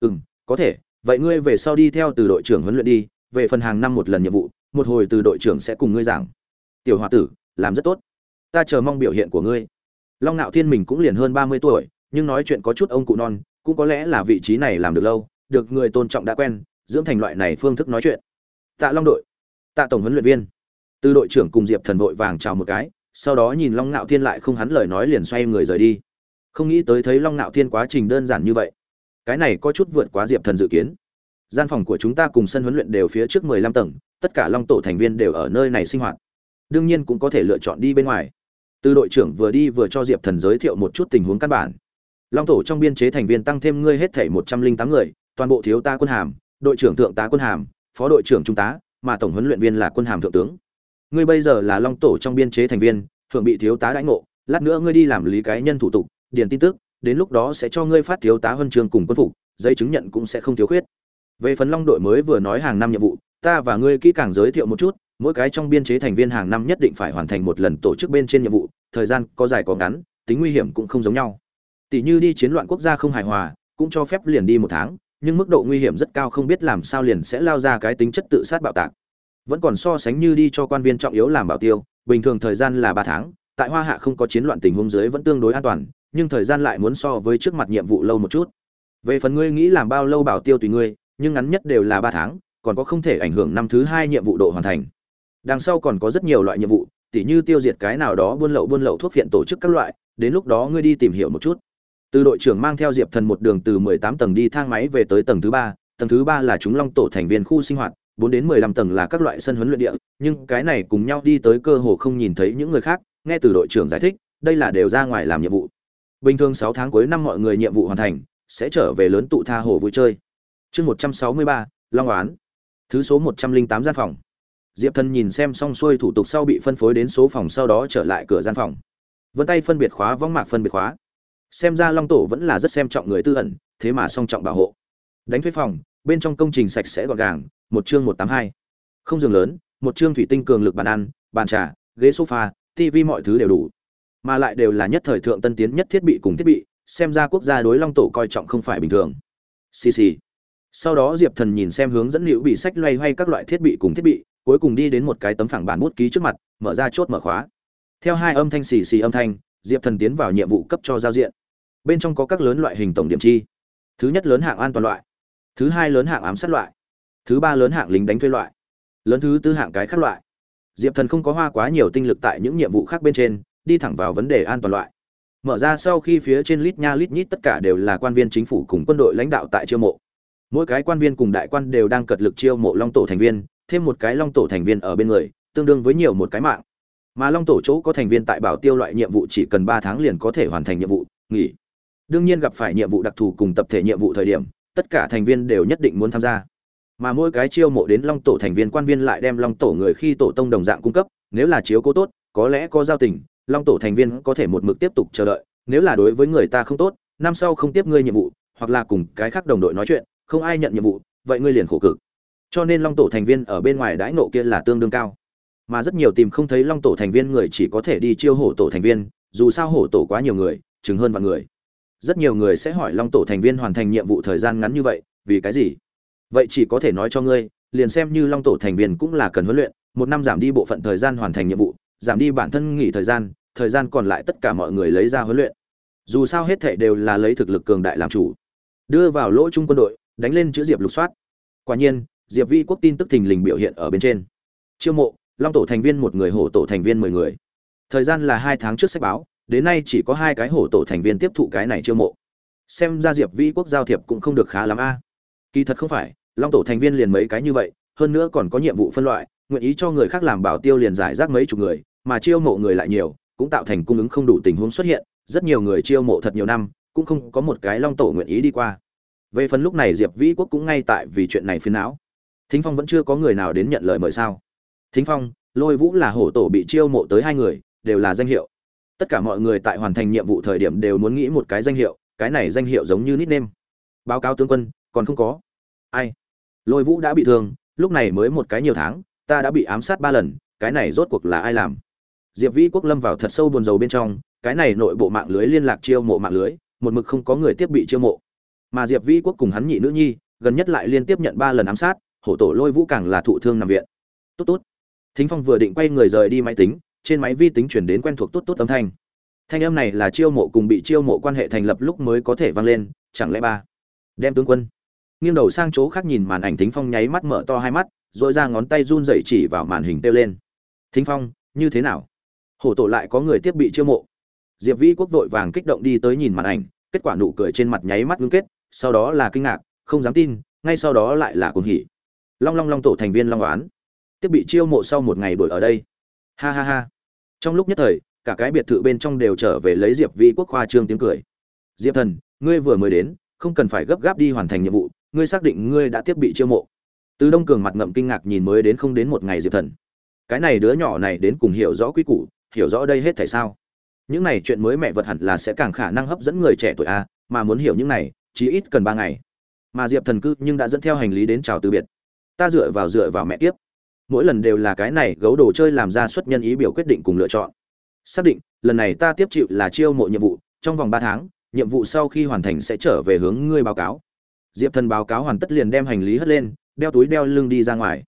Ừ m có thể, vậy ngươi về sau đi theo từ đội trưởng huấn luyện đi, về phần hàng năm một lần nhiệm vụ, một hồi từ đội trưởng sẽ cùng ngươi giảng. Tiểu h o a tử, làm rất tốt. Ta chờ mong biểu hiện của ngươi. Long ngạo thiên mình cũng liền hơn ba mươi tuổi, nhưng nói chuyện có chút ông cụ non, cũng có lẽ là vị trí này làm được lâu, được người tôn trọng đã quen, dưỡng thành loại này phương thức nói chuyện. Tạ long đội, tạ tổng huấn luyện viên. Từ đội trưởng cùng diệp thần vội vàng chào một cái, sau đó nhìn long ngạo thiên lại không hắn lời nói liền xoay người rời đi không nghĩ tới thấy long Nạo thiên quá trình đơn giản như vậy. Cái này có chút vượt quá diệp thần dự kiến. Gian phòng của chúng ta cùng sân huấn luyện đều phía trước mười lăm tầng, tất cả long tổ thành viên đều ở nơi này sinh hoạt. Đương nhiên cũng có thể lựa chọn đi bên ngoài. Từ đội trưởng vừa đi vừa cho diệp thần giới thiệu một chút tình huống căn bản. Long tổ trong biên chế thành viên tăng thêm ngươi hết thể một trăm linh tám người, toàn bộ thiếu tá quân hàm, đội trưởng thượng tá quân hàm, phó đội trưởng trung tá, mà tổng huấn luyện viên là quân hàm thượng tướng. Ngươi bây giờ là long tổ trong biên chế thành viên, thượng bị thiếu tá đãi ngộ, lát nữa ngươi đi làm lý cái nhân thủ tục điền tin tức, đến lúc đó sẽ cho ngươi phát thiếu tá huân chương cùng quân phục, giấy chứng nhận cũng sẽ không thiếu khuyết. Về phần long đội mới vừa nói hàng năm nhiệm vụ, ta và ngươi kỹ càng giới thiệu một chút, mỗi cái trong biên chế thành viên hàng năm nhất định phải hoàn thành một lần tổ chức bên trên nhiệm vụ, thời gian có dài có ngắn, tính nguy hiểm cũng không giống nhau. Tỷ như đi chiến loạn quốc gia không hài hòa, cũng cho phép liền đi một tháng, nhưng mức độ nguy hiểm rất cao không biết làm sao liền sẽ lao ra cái tính chất tự sát bạo tạc. Vẫn còn so sánh như đi cho quan viên trọng yếu làm bảo tiêu, bình thường thời gian là ba tháng, tại hoa hạ không có chiến loạn tình huống dưới vẫn tương đối an toàn nhưng thời gian lại muốn so với trước mặt nhiệm vụ lâu một chút. Về phần ngươi nghĩ làm bao lâu bảo tiêu tùy ngươi, nhưng ngắn nhất đều là ba tháng, còn có không thể ảnh hưởng năm thứ hai nhiệm vụ độ hoàn thành. Đằng sau còn có rất nhiều loại nhiệm vụ, tỉ như tiêu diệt cái nào đó buôn lậu buôn lậu thuốc viện tổ chức các loại, đến lúc đó ngươi đi tìm hiểu một chút. Từ đội trưởng mang theo diệp thần một đường từ mười tám tầng đi thang máy về tới tầng thứ ba, tầng thứ ba là chúng long tổ thành viên khu sinh hoạt, bốn đến mười lăm tầng là các loại sân huấn luyện địa, nhưng cái này cùng nhau đi tới cơ hồ không nhìn thấy những người khác, nghe từ đội trưởng giải thích, đây là đều ra ngoài làm nhiệm vụ bình thường sáu tháng cuối năm mọi người nhiệm vụ hoàn thành, sẽ trở về lớn tụ tha hồ vui chơi. Chương một trăm sáu mươi ba, long oán. Thứ số một trăm linh tám gian phòng. Diệp thần nhìn xem xong xuôi thủ tục sau bị phân phối đến số phòng sau đó trở lại cửa gian phòng. Vân tay phân biệt khóa, võng mạc phân biệt khóa. Xem ra long tổ vẫn là rất xem trọng người tư ẩn, thế mà song trọng bảo hộ. Đánh thuế phòng, bên trong công trình sạch sẽ gọn gàng, một chương một tám hai. Không giường lớn, một chương thủy tinh cường lực bàn ăn, bàn trà, ghế sofa, Tivi mọi thứ đều đủ mà lại đều là nhất thời thượng tân tiến nhất thiết bị cùng thiết bị, xem ra quốc gia đối long tổ coi trọng không phải bình thường. Xì xì. Sau đó diệp thần nhìn xem hướng dẫn liệu bị sách loay hoay các loại thiết bị cùng thiết bị, cuối cùng đi đến một cái tấm phẳng bản bút ký trước mặt, mở ra chốt mở khóa. Theo hai âm thanh xì xì âm thanh, diệp thần tiến vào nhiệm vụ cấp cho giao diện. Bên trong có các lớn loại hình tổng điểm chi. Thứ nhất lớn hạng an toàn loại. Thứ hai lớn hạng ám sát loại. Thứ ba lớn hạng lính đánh thuê loại. Lớn thứ tư hạng cái khác loại. Diệp thần không có hoa quá nhiều tinh lực tại những nhiệm vụ khác bên trên đi thẳng vào vấn đề an toàn loại. Mở ra sau khi phía trên lít nha lít nhít tất cả đều là quan viên chính phủ cùng quân đội lãnh đạo tại chiêu mộ. Mỗi cái quan viên cùng đại quan đều đang cật lực chiêu mộ long tổ thành viên, thêm một cái long tổ thành viên ở bên người, tương đương với nhiều một cái mạng. Mà long tổ chỗ có thành viên tại bảo tiêu loại nhiệm vụ chỉ cần ba tháng liền có thể hoàn thành nhiệm vụ, nghỉ. Đương nhiên gặp phải nhiệm vụ đặc thù cùng tập thể nhiệm vụ thời điểm, tất cả thành viên đều nhất định muốn tham gia. Mà mỗi cái chiêu mộ đến long tổ thành viên quan viên lại đem long tổ người khi tổ tông đồng dạng cung cấp, nếu là chiếu cố tốt có lẽ có giao tình, long tổ thành viên có thể một mực tiếp tục chờ đợi, nếu là đối với người ta không tốt, năm sau không tiếp ngươi nhiệm vụ, hoặc là cùng cái khác đồng đội nói chuyện, không ai nhận nhiệm vụ, vậy ngươi liền khổ cực. Cho nên long tổ thành viên ở bên ngoài đãi nộ kia là tương đương cao. Mà rất nhiều tìm không thấy long tổ thành viên người chỉ có thể đi chiêu hổ tổ thành viên, dù sao hổ tổ quá nhiều người, chừng hơn vạn người. Rất nhiều người sẽ hỏi long tổ thành viên hoàn thành nhiệm vụ thời gian ngắn như vậy, vì cái gì? Vậy chỉ có thể nói cho ngươi, liền xem như long tổ thành viên cũng là cần huấn luyện, một năm giảm đi bộ phận thời gian hoàn thành nhiệm vụ giảm đi bản thân nghỉ thời gian thời gian còn lại tất cả mọi người lấy ra huấn luyện. Dù sao hết thệ đều là lấy thực lực cường đại làm chủ. Đưa vào lỗ trung quân đội, đánh lên chữ diệp lục soát. Quả nhiên, diệp vi quốc tin tức thình lình biểu hiện ở bên trên. Chiêu mộ, long tổ thành viên một người, hổ tổ thành viên mười người. Thời gian là hai tháng trước sách báo, đến nay chỉ có hai cái hổ tổ thành viên tiếp thụ cái này chiêu mộ. Xem ra diệp vi quốc giao thiệp cũng không được khá lắm a. Kỳ thật không phải, long tổ thành viên liền mấy cái như vậy, hơn nữa còn có nhiệm vụ phân loại nguyện ý cho người khác làm bảo tiêu liền giải rác mấy chục người, mà chiêu mộ người lại nhiều, cũng tạo thành cung ứng không đủ tình huống xuất hiện, rất nhiều người chiêu mộ thật nhiều năm, cũng không có một cái long tổ nguyện ý đi qua. Về phần lúc này diệp vĩ quốc cũng ngay tại vì chuyện này phiền não. Thính phong vẫn chưa có người nào đến nhận lời mời sao? Thính phong, lôi vũ là hổ tổ bị chiêu mộ tới hai người, đều là danh hiệu. Tất cả mọi người tại hoàn thành nhiệm vụ thời điểm đều muốn nghĩ một cái danh hiệu, cái này danh hiệu giống như nickname báo cáo tướng quân, còn không có. Ai? Lôi vũ đã bị thương, lúc này mới một cái nhiều tháng ta đã bị ám sát ba lần, cái này rốt cuộc là ai làm? Diệp vĩ quốc lâm vào thật sâu buồn rầu bên trong, cái này nội bộ mạng lưới liên lạc chiêu mộ mạng lưới, một mực không có người tiếp bị chiêu mộ. Mà diệp vĩ quốc cùng hắn nhị nữ nhi, gần nhất lại liên tiếp nhận ba lần ám sát, hổ tổ lôi vũ càng là thụ thương nằm viện. Tốt tốt. Thính phong vừa định quay người rời đi máy tính, trên máy vi tính chuyển đến quen thuộc tốt tốt âm thanh. Thanh âm này là chiêu mộ cùng bị chiêu mộ quan hệ thành lập lúc mới có thể vang lên, chẳng lẽ ba? Đem tướng quân. Nghiêng đầu sang chỗ khác nhìn màn ảnh thính phong nháy mắt mở to hai mắt rồi ra ngón tay run rẩy chỉ vào màn hình kêu lên. Thính phong, như thế nào? Hổ tổ lại có người tiếp bị chiêu mộ. Diệp vĩ quốc vội vàng kích động đi tới nhìn màn ảnh, kết quả nụ cười trên mặt nháy mắt ngưng kết, sau đó là kinh ngạc, không dám tin, ngay sau đó lại là cuồng hỉ. Long long long tổ thành viên long oán, tiếp bị chiêu mộ sau một ngày đổi ở đây. Ha ha ha. Trong lúc nhất thời, cả cái biệt thự bên trong đều trở về lấy diệp vĩ quốc khoa trương tiếng cười. Diệp thần, ngươi vừa mới đến, không cần phải gấp gáp đi hoàn thành nhiệm vụ, ngươi xác định ngươi đã tiếp bị chiêu mộ từ đông cường mặt ngậm kinh ngạc nhìn mới đến không đến một ngày diệp thần. Cái này đứa nhỏ này đến cùng hiểu rõ quy củ, hiểu rõ đây hết tại sao? Những này chuyện mới mẹ vật hẳn là sẽ càng khả năng hấp dẫn người trẻ tuổi a, mà muốn hiểu những này chí ít cần ba ngày. Mà diệp thần cư nhưng đã dẫn theo hành lý đến chào từ biệt. Ta dựa vào dựa vào mẹ tiếp mỗi lần đều là cái này gấu đồ chơi làm ra xuất nhân ý biểu quyết định cùng lựa chọn. Xác định, lần này ta tiếp chịu là chiêu mộ nhiệm vụ, trong vòng ba tháng, nhiệm vụ sau khi hoàn thành sẽ trở về hướng ngươi báo cáo. Diệp thần báo cáo hoàn tất liền đem hành lý hất lên đeo túi đeo lưng đi ra ngoài.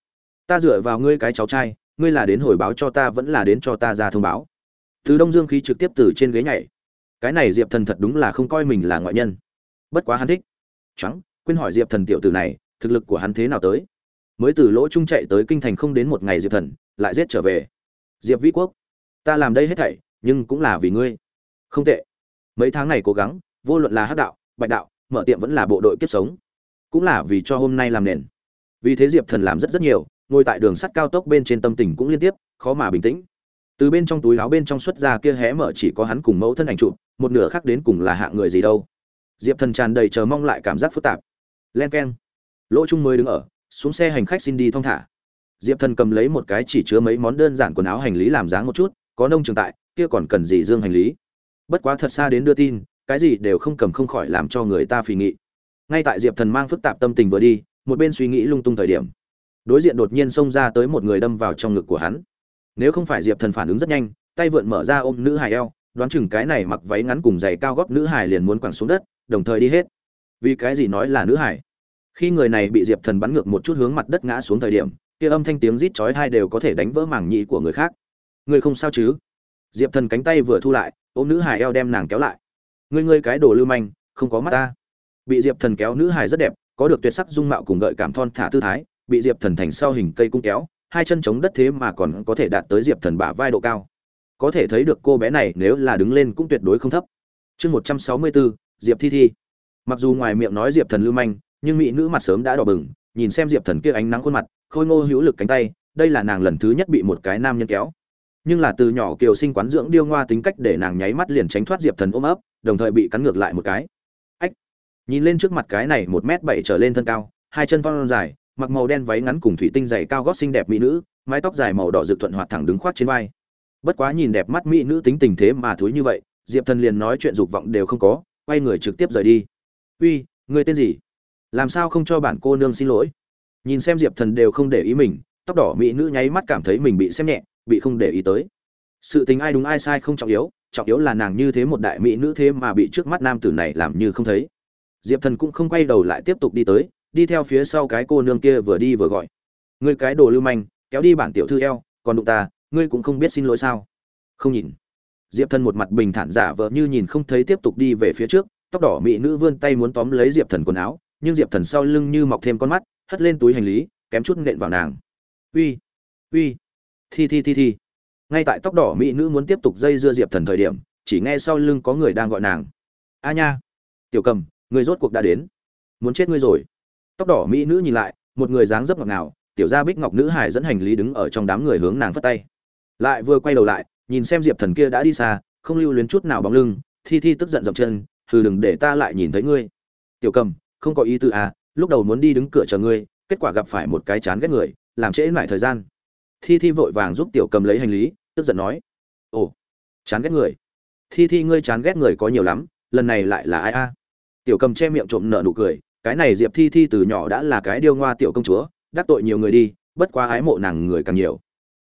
Ta dựa vào ngươi cái cháu trai, ngươi là đến hồi báo cho ta vẫn là đến cho ta ra thông báo. Từ đông dương khí trực tiếp từ trên ghế nhảy. Cái này diệp thần thật đúng là không coi mình là ngoại nhân. Bất quá hắn thích. Trắng quên hỏi diệp thần tiểu tử này, thực lực của hắn thế nào tới? Mới từ lỗ trung chạy tới kinh thành không đến một ngày diệp thần, lại giết trở về. Diệp vĩ quốc, ta làm đây hết thảy, nhưng cũng là vì ngươi. Không tệ. Mấy tháng này cố gắng, vô luận là hắc đạo, bạch đạo, mở tiệm vẫn là bộ đội kiếp sống. Cũng là vì cho hôm nay làm nền vì thế diệp thần làm rất rất nhiều, ngồi tại đường sắt cao tốc bên trên tâm tình cũng liên tiếp, khó mà bình tĩnh. Từ bên trong túi áo bên trong xuất ra kia hé mở chỉ có hắn cùng mẫu thân ảnh chụp, một nửa khác đến cùng là hạng người gì đâu. Diệp thần tràn đầy chờ mong lại cảm giác phức tạp. Len k e n lỗ trung mới đứng ở, xuống xe hành khách xin đi thong thả. Diệp thần cầm lấy một cái chỉ chứa mấy món đơn giản quần áo hành lý làm dáng một chút, có nông trường tại, kia còn cần gì dương hành lý. Bất quá thật xa đến đưa tin, cái gì đều không cầm không khỏi làm cho người ta phì nghị. Ngay tại diệp thần mang phức tạp tâm tình vừa đi một bên suy nghĩ lung tung thời điểm, đối diện đột nhiên xông ra tới một người đâm vào trong ngực của hắn. Nếu không phải diệp thần phản ứng rất nhanh, tay vượn mở ra ôm nữ hài eo, đoán chừng cái này mặc váy ngắn cùng giày cao góp nữ hài liền muốn quẳng xuống đất, đồng thời đi hết. Vì cái gì nói là nữ hài? Khi người này bị diệp thần bắn ngược một chút hướng mặt đất ngã xuống thời điểm, kia âm thanh tiếng rít chói hai đều có thể đánh vỡ màng nhĩ của người khác. Người không sao chứ? Diệp thần cánh tay vừa thu lại, ôm nữ hài eo đem nàng kéo lại. Ngươi ngươi cái đồ lưu manh, không có mắt ta. Bị diệp thần kéo nữ hài rất đẹp có được tuyệt sắc dung mạo cùng gợi cảm thon thả tư thái, bị diệp thần thành sau hình cây cung kéo, hai chân chống đất thế mà còn có thể đạt tới diệp thần bả vai độ cao. Có thể thấy được cô bé này nếu là đứng lên cũng tuyệt đối không thấp. Chương một trăm sáu mươi bốn diệp thi thi. Mặc dù ngoài miệng nói diệp thần lưu manh, nhưng mỹ nữ mặt sớm đã đỏ bừng, nhìn xem diệp thần kia ánh nắng khuôn mặt, khôi ngô hữu lực cánh tay, đây là nàng lần thứ nhất bị một cái nam nhân kéo. Nhưng là từ nhỏ kiều sinh quán dưỡng điêu ngoa tính cách để nàng nháy mắt liền tránh thoát diệp thần ôm ấp, đồng thời bị cắn ngược lại một cái nhìn lên trước mặt cái này một m bảy trở lên thân cao, hai chân phong dài, mặc màu đen váy ngắn cùng thủy tinh dày cao gót xinh đẹp mỹ nữ, mái tóc dài màu đỏ rực thuận hoạt thẳng đứng khoác trên vai. Bất quá nhìn đẹp mắt mỹ nữ tính tình thế mà thúi như vậy, diệp thần liền nói chuyện dục vọng đều không có, quay người trực tiếp rời đi. Uy, người tên gì? Làm sao không cho bản cô nương xin lỗi? Nhìn xem diệp thần đều không để ý mình, tóc đỏ mỹ nữ nháy mắt cảm thấy mình bị xem nhẹ, bị không để ý tới. Sự tình ai đúng ai sai không trọng yếu trọng yếu là nàng như thế một đại mỹ nữ thế mà bị trước mắt nam tử này làm như không thấy diệp thần cũng không quay đầu lại tiếp tục đi tới, đi theo phía sau cái cô nương kia vừa đi vừa gọi. Ngươi cái đồ lưu manh, kéo đi bản tiểu thư eo, còn đụng ta, ngươi cũng không biết xin lỗi sao? Không nhìn. Diệp thần một mặt bình thản giả vờ như nhìn không thấy tiếp tục đi về phía trước, tóc đỏ mỹ nữ vươn tay muốn tóm lấy diệp thần quần áo, nhưng diệp thần sau lưng như mọc thêm con mắt, hất lên túi hành lý, kém chút nện vào nàng. Uy uy, thi thi thi thi. Ngay tại tóc đỏ mỹ nữ muốn tiếp tục dây dưa diệp thần thời điểm, chỉ nghe sau lưng có người đang gọi nàng. A nha. Tiểu cầm người rốt cuộc đã đến. Muốn chết ngươi rồi. Tóc đỏ mỹ nữ nhìn lại, một người dáng dấp ngọt ngào, tiểu gia bích ngọc nữ hải dẫn hành lý đứng ở trong đám người hướng nàng phất tay. Lại vừa quay đầu lại, nhìn xem diệp thần kia đã đi xa, không lưu luyến chút nào bóng lưng, thi thi tức giận dậm chân thừ đừng để ta lại nhìn thấy ngươi. Tiểu cầm, không có ý tư à lúc đầu muốn đi đứng cửa chờ ngươi, kết quả gặp phải một cái chán ghét người, làm trễ lại thời gian. Thi thi vội vàng giúp tiểu cầm lấy hành lý, tức giận nói, ồ, chán ghét người. Thi thi ngươi chán ghét người có nhiều lắm, lần này lại là ai a? Tiểu cầm che miệng trộm nợ nụ cười, cái này diệp thi thi từ nhỏ đã là cái điêu ngoa tiểu công chúa, đắc tội nhiều người đi, bất quá ái mộ nàng người càng nhiều.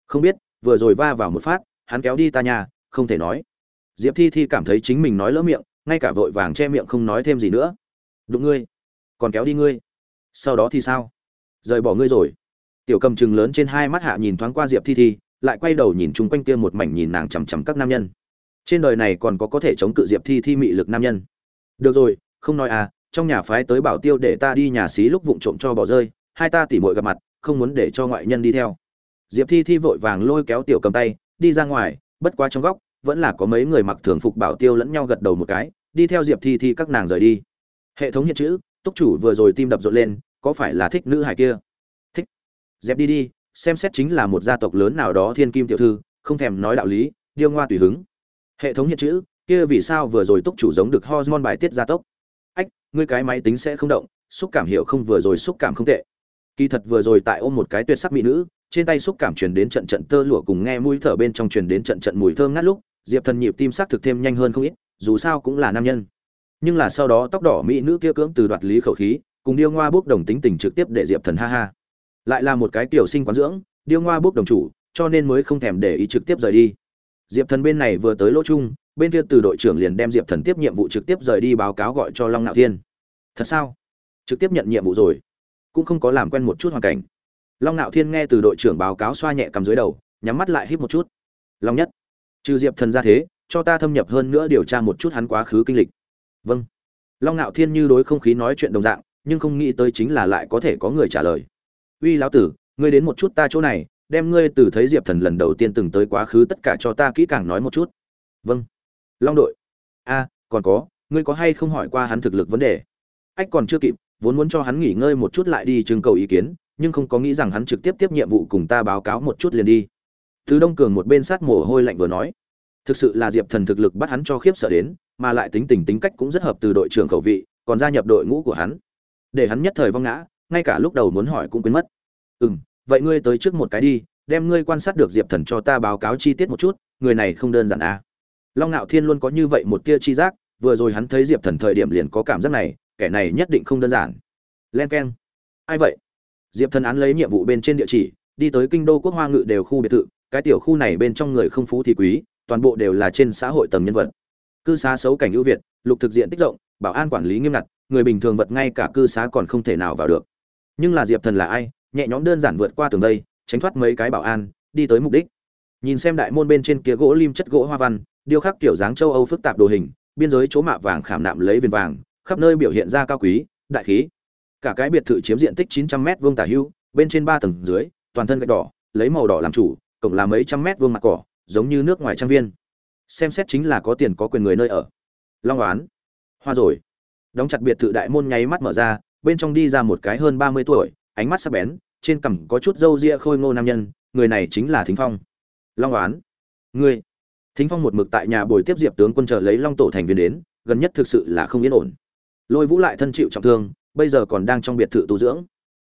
Không biết, vừa rồi va vào một phát, hắn kéo đi ta nhà, không thể nói. Diệp thi thi cảm thấy chính mình nói lỡ miệng, ngay cả vội vàng che miệng không nói thêm gì nữa. Đụng ngươi, còn kéo đi ngươi. Sau đó thì sao? Rời bỏ ngươi rồi. Tiểu cầm chừng lớn trên hai mắt hạ nhìn thoáng qua diệp thi thi, lại quay đầu nhìn chung quanh kia một mảnh nhìn nàng chằm chằm các nam nhân. Trên đời này còn có có thể chống cự diệp thi thi mị lực nam nhân. Được rồi không nói à trong nhà phái tới bảo tiêu để ta đi nhà xí lúc vụng trộm cho bỏ rơi, hai ta tỉ mội gặp mặt, không muốn để cho ngoại nhân đi theo. Diệp thi thi vội vàng lôi kéo tiểu cầm tay, đi ra ngoài, bất quá trong góc, vẫn là có mấy người mặc thường phục bảo tiêu lẫn nhau gật đầu một cái, đi theo diệp thi thi các nàng rời đi. Hệ thống hiện chữ, túc chủ vừa rồi tim đập rộn lên, có phải là thích nữ hải kia? Thích. Dẹp đi đi, xem xét chính là một gia tộc lớn nào đó thiên kim tiểu thư, không thèm nói đạo lý, điêu ngoa tùy hứng. Hệ thống hiện chữ, kia vì sao vừa rồi túc chủ giống được hormone bài tiết gia tốc? Ách, ngươi cái máy tính sẽ không động, xúc cảm hiểu không vừa rồi xúc cảm không tệ. Kỳ thật vừa rồi tại ôm một cái tuyệt sắc mỹ nữ, trên tay xúc cảm truyền đến trận trận tơ lụa cùng nghe mũi thở bên trong truyền đến trận trận mùi thơm ngát lúc, diệp thần nhịp tim sắc thực thêm nhanh hơn không ít, dù sao cũng là nam nhân. Nhưng là sau đó tóc đỏ mỹ nữ kia cưỡng từ đoạt lý khẩu khí, cùng điêu ngoa bốc đồng tính tình trực tiếp để diệp thần ha ha. Lại là một cái kiểu sinh quán dưỡng, điêu ngoa bốc đồng chủ, cho nên mới không thèm để ý trực tiếp rời đi. Diệp thần bên này vừa tới lỗ chung bên kia từ đội trưởng liền đem diệp thần tiếp nhiệm vụ trực tiếp rời đi báo cáo gọi cho long ngạo thiên. Thật sao? Trực tiếp nhận nhiệm vụ rồi. Cũng không có làm quen một chút hoàn cảnh. Long ngạo thiên nghe từ đội trưởng báo cáo xoa nhẹ cầm dưới đầu, nhắm mắt lại hít một chút. Long nhất. Trừ diệp thần ra thế, cho ta thâm nhập hơn nữa điều tra một chút hắn quá khứ kinh lịch. Vâng. Long ngạo thiên như đối không khí nói chuyện đồng dạng, nhưng không nghĩ tới chính là lại có thể có người trả lời. Uy lão tử, ngươi đến một chút ta chỗ này, đem ngươi từ thấy diệp thần lần đầu tiên từng tới quá khứ tất cả cho ta kỹ càng nói một chút. Vâng long đội. A, còn có, ngươi có hay không hỏi qua hắn thực lực vấn đề? Ách, còn chưa kịp, vốn muốn cho hắn nghỉ ngơi một chút lại đi trưng cầu ý kiến, nhưng không có nghĩ rằng hắn trực tiếp tiếp nhiệm vụ cùng ta báo cáo một chút liền đi. Thứ đông cường một bên sát mồ hôi lạnh vừa nói. Thực sự là diệp thần thực lực bắt hắn cho khiếp sợ đến, mà lại tính tình tính cách cũng rất hợp từ đội trưởng khẩu vị, còn gia nhập đội ngũ của hắn. Để hắn nhất thời vong ngã, ngay cả lúc đầu muốn hỏi cũng quên mất. Ừ m vậy ngươi tới trước một cái đi, đem ngươi quan sát được diệp thần cho ta báo cáo chi tiết một chút, người này không đơn giản à long ngạo thiên luôn có như vậy một tia chi giác, vừa rồi hắn thấy diệp thần thời điểm liền có cảm giác này, kẻ này nhất định không đơn giản. Len k ai vậy? Diệp thần án lấy nhiệm vụ bên trên địa chỉ, đi tới kinh đô quốc hoa ngự đều khu biệt thự, cái tiểu khu này bên trong người không phú thì quý, toàn bộ đều là trên xã hội tầng nhân vật. Cư xá xấu cảnh ưu việt, lục thực diện tích rộng, bảo an quản lý nghiêm ngặt, người bình thường vật ngay cả cư xá còn không thể nào vào được. Nhưng là diệp thần là ai? Nhẹ nhõm đơn giản vượt qua tường đây, tránh thoát mấy cái bảo an, đi tới mục đích nhìn xem đại môn bên trên kia gỗ lim chất gỗ hoa văn, điêu khắc kiểu dáng châu âu phức tạp đồ hình, biên giới chỗ mạ vàng khảm nạm lấy viền vàng, khắp nơi biểu hiện ra cao quý, đại khí. Cả cái biệt thự chiếm diện tích 900 mét vuông tả hưu, bên trên ba tầng dưới, toàn thân gạch đỏ, lấy màu đỏ làm chủ, cộng là mấy trăm mét vuông mặt cỏ, giống như nước ngoài trang viên. Xem xét chính là có tiền có quyền người nơi ở. Long oán. Hoa rồi. Đóng chặt biệt thự đại môn nháy mắt mở ra, bên trong đi ra một cái hơn ba mươi tuổi, ánh mắt sắc bén, trên cằm có chút râu ria khôi ngô nam nhân, người này chính là thính phong long oán. Ngươi. Thính phong một mực tại nhà bồi tiếp diệp tướng quân chờ lấy long tổ thành viên đến, gần nhất thực sự là không yên ổn. Lôi vũ lại thân chịu trọng thương, bây giờ còn đang trong biệt thự tu dưỡng.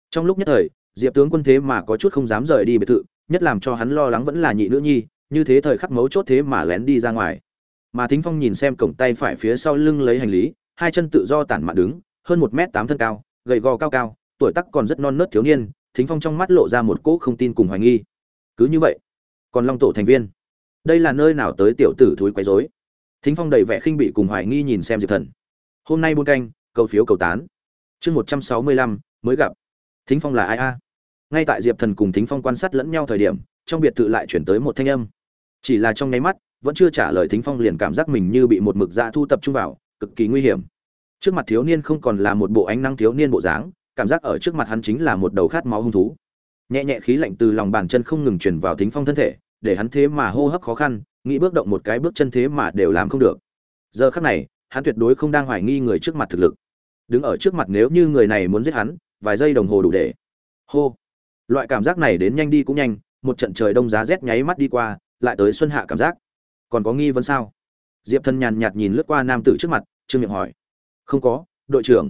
Trong lúc nhất thời, diệp tướng quân thế mà có chút không dám rời đi biệt thự, nhất làm cho hắn lo lắng vẫn là nhị nữ nhi, như thế thời khắc mấu chốt thế mà lén đi ra ngoài. Mà thính phong nhìn xem cổng tay phải phía sau lưng lấy hành lý, hai chân tự do tản mạn đứng, hơn một m tám thân cao, gầy gò cao cao, tuổi tắc còn rất non nớt thiếu niên, thính phong trong mắt lộ ra một cỗ không tin cùng hoài nghi. Cứ như vậy còn long tổ thành viên. Đây là nơi nào tới tiểu tử thúi quấy rối? Thính phong đầy vẻ khinh bị cùng hoài nghi nhìn xem diệp thần. Hôm nay buôn canh, cầu phiếu cầu tán. Chương một trăm sáu mươi lăm, mới gặp. Thính phong là ai a? Ngay tại diệp thần cùng thính phong quan sát lẫn nhau thời điểm, trong biệt thự lại chuyển tới một thanh âm. Chỉ là trong nháy mắt, vẫn chưa trả lời thính phong liền cảm giác mình như bị một mực dạ thu tập trung vào, cực kỳ nguy hiểm. Trước mặt thiếu niên không còn là một bộ ánh năng thiếu niên bộ dáng, cảm giác ở trước mặt hắn chính là một đầu khát máu hung thú. Nhẹ nhẹ khí lạnh từ lòng bàn chân không ngừng truyền vào thính phong thân thể để hắn thế mà hô hấp khó khăn, nghĩ bước động một cái bước chân thế mà đều làm không được. Giờ khắc này, hắn tuyệt đối không đang hoài nghi người trước mặt thực lực. Đứng ở trước mặt nếu như người này muốn giết hắn, vài giây đồng hồ đủ để. Hô. Loại cảm giác này đến nhanh đi cũng nhanh, một trận trời đông giá rét nháy mắt đi qua, lại tới xuân hạ cảm giác. Còn có nghi vấn sao? Diệp thân nhàn nhạt nhìn lướt qua nam tử trước mặt, trương miệng hỏi. Không có, đội trưởng.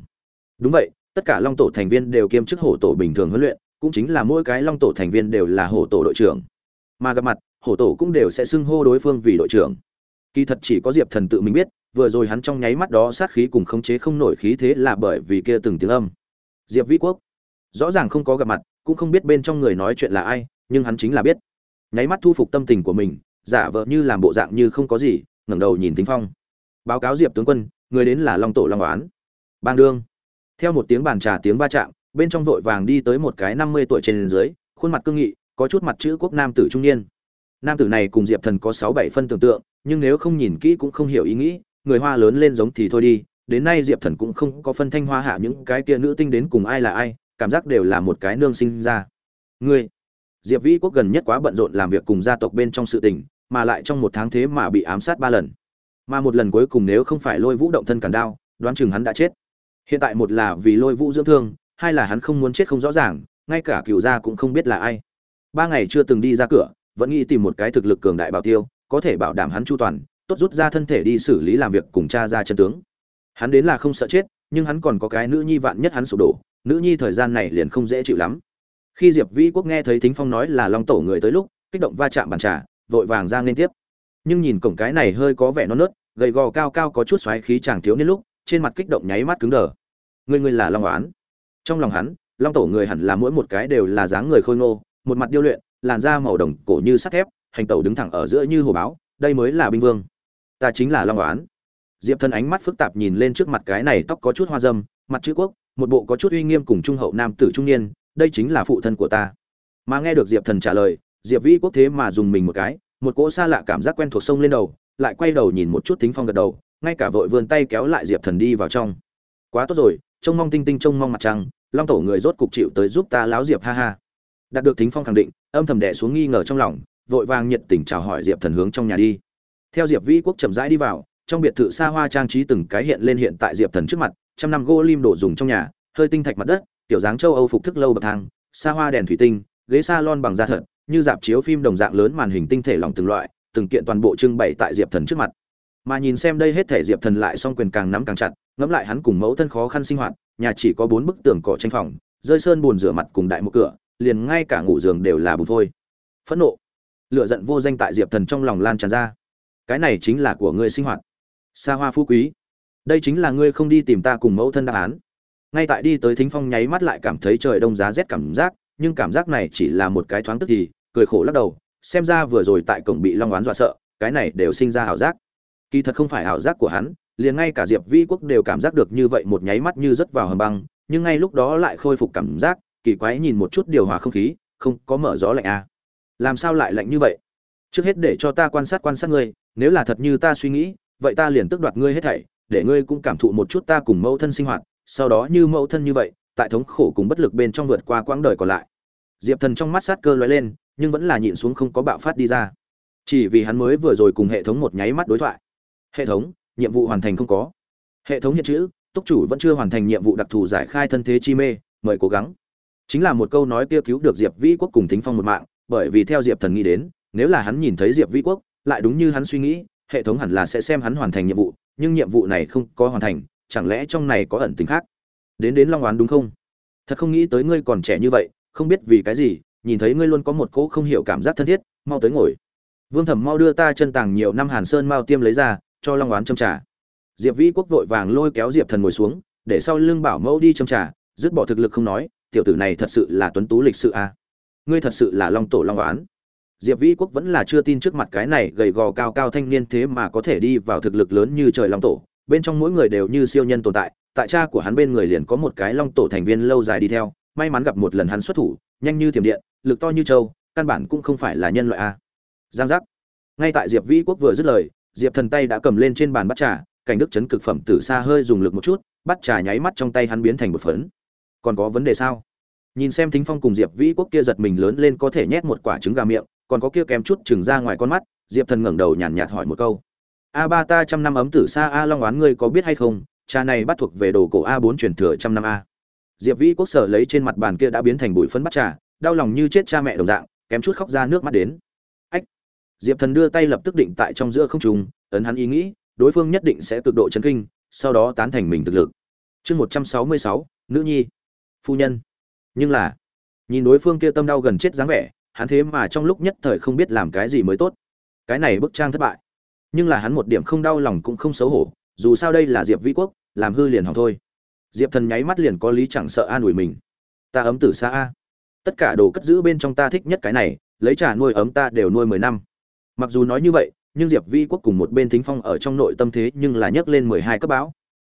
Đúng vậy, tất cả long tổ thành viên đều kiêm chức hổ tổ bình thường huấn luyện, cũng chính là mỗi cái long tổ thành viên đều là hổ tổ đội trưởng. Mà gặp mặt hổ tổ cũng đều sẽ xưng hô đối phương vì đội trưởng. Kỳ thật chỉ có diệp thần tự mình biết, vừa rồi hắn trong nháy mắt đó sát khí cùng khống chế không nổi khí thế là bởi vì kia từng tiếng âm. Diệp vĩ quốc, rõ ràng không có gặp mặt, cũng không biết bên trong người nói chuyện là ai, nhưng hắn chính là biết. Nháy mắt thu phục tâm tình của mình, giả vờ như làm bộ dạng như không có gì, ngẩng đầu nhìn tính phong. Báo cáo diệp tướng quân, người đến là long tổ long oán. Bang đương. Theo một tiếng bàn trà tiếng va chạm, bên trong vội vàng đi tới một cái năm mươi tuổi trên dưới, khuôn mặt cương nghị, có chút mặt chữ quốc nam tử trung niên nam tử này cùng diệp thần có sáu bảy phân tưởng tượng, nhưng nếu không nhìn kỹ cũng không hiểu ý nghĩ, người hoa lớn lên giống thì thôi đi. Đến nay diệp thần cũng không có phân thanh hoa hạ những cái kia nữ tinh đến cùng ai là ai, cảm giác đều là một cái nương sinh ra. Ngươi, diệp vĩ quốc gần nhất quá bận rộn làm việc cùng gia tộc bên trong sự tình, mà lại trong một tháng thế mà bị ám sát ba lần. Mà một lần cuối cùng nếu không phải lôi vũ động thân cản đao, đoán chừng hắn đã chết. Hiện tại một là vì lôi vũ dưỡng thương, hai là hắn không muốn chết không rõ ràng, ngay cả cựu gia cũng không biết là ai. Ba ngày chưa từng đi ra cửa vẫn nghĩ tìm một cái thực lực cường đại bảo tiêu, có thể bảo đảm hắn chu toàn, tốt rút ra thân thể đi xử lý làm việc cùng cha ra chân tướng. Hắn đến là không sợ chết, nhưng hắn còn có cái nữ nhi vạn nhất hắn sụp đổ, nữ nhi thời gian này liền không dễ chịu lắm. Khi diệp vĩ quốc nghe thấy thính phong nói là long tổ người tới lúc, kích động va chạm bàn trà, vội vàng ra liên tiếp. Nhưng nhìn cổng cái này hơi có vẻ non nớt, gầy gò cao cao có chút xoáy khí chàng thiếu niên lúc, trên mặt kích động nháy mắt cứng đờ. Người người là long oán. Trong lòng hắn, long tổ người hẳn là mỗi một cái đều là dáng người khôi ngô, một mặt điêu luyện làn da màu đồng cổ như sắt thép, hành tẩu đứng thẳng ở giữa như hồ báo, đây mới là binh vương. Ta chính là long oán. Diệp Thần ánh mắt phức tạp nhìn lên trước mặt cái này tóc có chút hoa dâm, mặt chữ quốc, một bộ có chút uy nghiêm cùng trung hậu nam tử trung niên, đây chính là phụ thân của ta. Mà nghe được diệp thần trả lời, diệp vĩ quốc thế mà dùng mình một cái, một cỗ xa lạ cảm giác quen thuộc sông lên đầu, lại quay đầu nhìn một chút thính phong gật đầu, ngay cả vội vươn tay kéo lại diệp thần đi vào trong. Quá tốt rồi, trông mong tinh tinh, trông mong mặt trăng, long tổ người rốt cục chịu tới giúp ta láo diệp, ha ha đạt được thính phong khẳng định, âm thầm đẻ xuống nghi ngờ trong lòng, vội vàng nhiệt tình chào hỏi diệp thần hướng trong nhà đi. Theo diệp vĩ quốc chậm rãi đi vào, trong biệt thự xa hoa trang trí từng cái hiện lên hiện tại diệp thần trước mặt, trăm năm gỗ lim đổ dùng trong nhà, hơi tinh thạch mặt đất, tiểu dáng châu âu phục thức lâu bậc thang, xa hoa đèn thủy tinh, ghế salon bằng da thật, như dạp chiếu phim đồng dạng lớn màn hình tinh thể lỏng từng loại, từng kiện toàn bộ trưng bày tại diệp thần trước mặt. Mà nhìn xem đây hết thể diệp thần lại song quyền càng nắm càng chặt, ngẫm lại hắn cùng mẫu thân khó khăn sinh hoạt, nhà chỉ có bốn bức tường cỏ tranh phòng, rơi sơn buồn rửa mặt cùng đại một cửa liền ngay cả ngủ giường đều là bùn phôi. Phẫn nộ lựa giận vô danh tại diệp thần trong lòng lan tràn ra. Cái này chính là của ngươi sinh hoạt. Xa hoa phú quý, đây chính là ngươi không đi tìm ta cùng mẫu thân đáp án. Ngay tại đi tới thính phong nháy mắt lại cảm thấy trời đông giá rét cảm giác, nhưng cảm giác này chỉ là một cái thoáng tức thì, cười khổ lắc đầu, xem ra vừa rồi tại cổng bị long oán dọa sợ, cái này đều sinh ra ảo giác. Kỳ thật không phải ảo giác của hắn, liền ngay cả diệp vi quốc đều cảm giác được như vậy một nháy mắt như rớt vào hầm băng, nhưng ngay lúc đó lại khôi phục cảm giác kỳ quái nhìn một chút điều hòa không khí, không có mở gió lạnh à. làm sao lại lạnh như vậy? Trước hết để cho ta quan sát quan sát ngươi, nếu là thật như ta suy nghĩ, vậy ta liền tước đoạt ngươi hết thảy, để ngươi cũng cảm thụ một chút ta cùng mẫu thân sinh hoạt, sau đó như mẫu thân như vậy, tại thống khổ cùng bất lực bên trong vượt qua quãng đời còn lại. Diệp thần trong mắt sát cơ lóe lên, nhưng vẫn là nhịn xuống không có bạo phát đi ra. Chỉ vì hắn mới vừa rồi cùng hệ thống một nháy mắt đối thoại. Hệ thống, nhiệm vụ hoàn thành không có. Hệ thống hiện chữ, túc chủ vẫn chưa hoàn thành nhiệm vụ đặc thù giải khai thân thế chi mê, mời cố gắng chính là một câu nói kia cứu được diệp vĩ quốc cùng thính phong một mạng, bởi vì theo diệp thần nghĩ đến, nếu là hắn nhìn thấy diệp vĩ quốc, lại đúng như hắn suy nghĩ, hệ thống hẳn là sẽ xem hắn hoàn thành nhiệm vụ, nhưng nhiệm vụ này không có hoàn thành, chẳng lẽ trong này có ẩn tính khác? Đến đến long oán đúng không? Thật không nghĩ tới ngươi còn trẻ như vậy, không biết vì cái gì, nhìn thấy ngươi luôn có một cỗ không hiểu cảm giác thân thiết, mau tới ngồi. Vương thẩm mau đưa ta chân tàng nhiều năm hàn sơn mau tiêm lấy ra, cho long oán châm trà. Diệp vĩ quốc vội vàng lôi kéo diệp thần ngồi xuống, để sau lưng bảo mẫu đi châm trà, dứt bỏ thực lực không nói tiểu tử này thật sự là tuấn tú lịch sự à. ngươi thật sự là long tổ long oán. Diệp vĩ quốc vẫn là chưa tin trước mặt cái này gầy gò cao cao thanh niên thế mà có thể đi vào thực lực lớn như trời long tổ. Bên trong mỗi người đều như siêu nhân tồn tại tại cha của hắn bên người liền có một cái long tổ thành viên lâu dài đi theo, may mắn gặp một lần hắn xuất thủ, nhanh như thiểm điện, lực to như châu căn bản cũng không phải là nhân loại a. Giang giác. Ngay tại diệp vĩ quốc vừa dứt lời, diệp thần tay đã cầm lên trên bàn bắt trà, cảnh đức chấn cực phẩm từ xa hơi dùng lực một chút bắt trà nháy mắt trong tay hắn biến thành một phấn còn có vấn đề sao? Nhìn xem thính phong cùng diệp vĩ quốc kia giật mình lớn lên có thể nhét một quả trứng gà miệng, còn có kia kém chút chừng ra ngoài con mắt, diệp thần ngẩng đầu nhàn nhạt hỏi một câu. A ba ta trăm năm ấm tử xa a long oán ngươi có biết hay không? Cha này bắt thuộc về đồ cổ a bốn truyền thừa trăm năm a. Diệp vĩ quốc sở lấy trên mặt bàn kia đã biến thành bụi phấn bắt trà, đau lòng như chết cha mẹ đồng dạng, kém chút khóc ra nước mắt đến. Ách! Diệp thần đưa tay lập tức định tại trong giữa không trùng ấn hắn ý nghĩ, đối phương nhất định sẽ cực độ chấn kinh, sau đó tán thành mình thực lực. Chương một trăm sáu mươi sáu, nữ nhi phu nhân. Nhưng là, nhìn đối phương kia tâm đau gần chết dáng vẻ, hắn thế mà trong lúc nhất thời không biết làm cái gì mới tốt. Cái này bức trang thất bại. Nhưng là hắn một điểm không đau lòng cũng không xấu hổ, dù sao đây là diệp vĩ quốc, làm hư liền hỏng thôi. Diệp thần nháy mắt liền có lý chẳng sợ an ủi mình. Ta ấm tử xa a. Tất cả đồ cất giữ bên trong ta thích nhất cái này, lấy trà nuôi ấm ta đều nuôi mười năm. Mặc dù nói như vậy, nhưng diệp vi quốc cùng một bên thính phong ở trong nội tâm thế nhưng là nhấc lên mười hai cấp báo.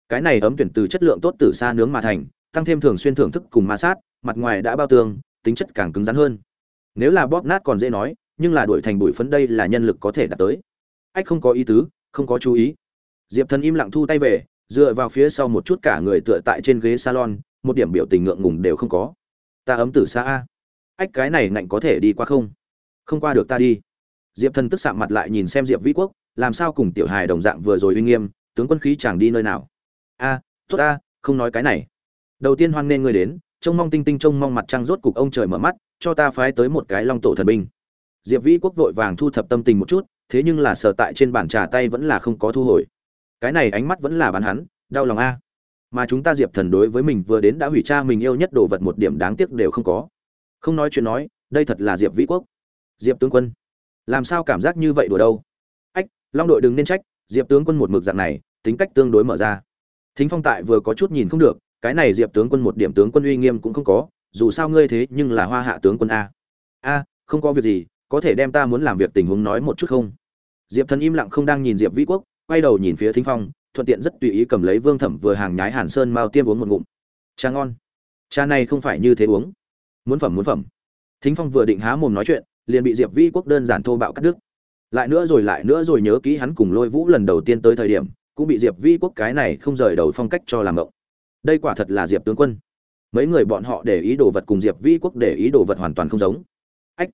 Cái này ấm tuyển từ chất lượng tốt từ xa nướng mà thành tăng thêm thường xuyên thưởng thức cùng ma sát, mặt ngoài đã bao tường tính chất càng cứng rắn hơn. Nếu là bóp nát còn dễ nói, nhưng là đổi thành bụi phấn đây là nhân lực có thể đạt tới. Ách không có ý tứ, không có chú ý. Diệp thần im lặng thu tay về, dựa vào phía sau một chút cả người tựa tại trên ghế salon, một điểm biểu tình ngượng ngùng đều không có. Ta ấm tử xa a. Ách cái này ngạnh có thể đi qua không? Không qua được ta đi. Diệp thần tức sạm mặt lại nhìn xem diệp vĩ quốc, làm sao cùng tiểu hài đồng dạng vừa rồi uy nghiêm, tướng quân khí chẳng đi nơi nào? A, tốt a, không nói cái này đầu tiên hoan nghênh ngươi đến, trông mong tinh tinh trông mong mặt trăng rốt cục ông trời mở mắt, cho ta phái tới một cái long tổ thần binh. Diệp vĩ quốc vội vàng thu thập tâm tình một chút, thế nhưng là sở tại trên bàn trà tay vẫn là không có thu hồi. Cái này ánh mắt vẫn là bán hắn, đau lòng a. Mà chúng ta diệp thần đối với mình vừa đến đã hủy cha mình yêu nhất đồ vật một điểm đáng tiếc đều không có. Không nói chuyện nói, đây thật là diệp vĩ quốc. Diệp tướng quân, làm sao cảm giác như vậy đùa đâu? Ách, long đội đừng nên trách, diệp tướng quân một mực dạng này, tính cách tương đối mở ra. Thính phong tại vừa có chút nhìn không được cái này diệp tướng quân một điểm tướng quân uy nghiêm cũng không có, dù sao ngươi thế nhưng là hoa hạ tướng quân a. A, không có việc gì, có thể đem ta muốn làm việc tình huống nói một chút không? Diệp thần im lặng không đang nhìn diệp vĩ quốc, quay đầu nhìn phía thính phong, thuận tiện rất tùy ý cầm lấy vương thẩm vừa hàng nhái hàn sơn mao tiêm uống một ngụm. Trà ngon. Trà này không phải như thế uống. Muốn phẩm muốn phẩm. Thính phong vừa định há mồm nói chuyện, liền bị diệp vĩ quốc đơn giản thô bạo cắt đứt. Lại nữa rồi, lại nữa rồi nhớ kỹ hắn cùng lôi vũ lần đầu tiên tới thời điểm, cũng bị diệp vĩ quốc cái này không rời đầu phong cách cho làm động đây quả thật là diệp tướng quân. Mấy người bọn họ để ý đồ vật cùng diệp vĩ quốc để ý đồ vật hoàn toàn không giống. Ách!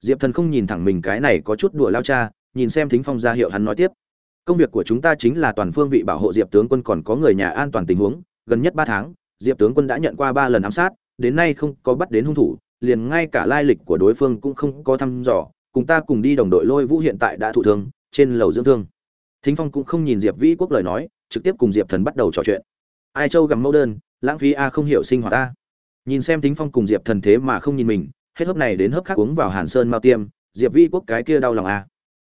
Diệp thần không nhìn thẳng mình cái này có chút đùa lao cha, nhìn xem thính phong ra hiệu hắn nói tiếp. Công việc của chúng ta chính là toàn phương vị bảo hộ diệp tướng quân còn có người nhà an toàn tình huống. Gần nhất ba tháng, diệp tướng quân đã nhận qua ba lần ám sát, đến nay không có bắt đến hung thủ, liền ngay cả lai lịch của đối phương cũng không có thăm dò. Cùng ta cùng đi đồng đội lôi vũ hiện tại đã thụ thương, trên lầu dưỡng thương. Thính phong cũng không nhìn diệp vĩ quốc lời nói, trực tiếp cùng diệp thần bắt đầu trò chuyện ai châu gặm mẫu đơn, lãng phí a không hiểu sinh hoạt a. Nhìn xem tính phong cùng diệp thần thế mà không nhìn mình, hết hớp này đến hớp khác uống vào hàn sơn mao tiêm, diệp Vi quốc cái kia đau lòng a.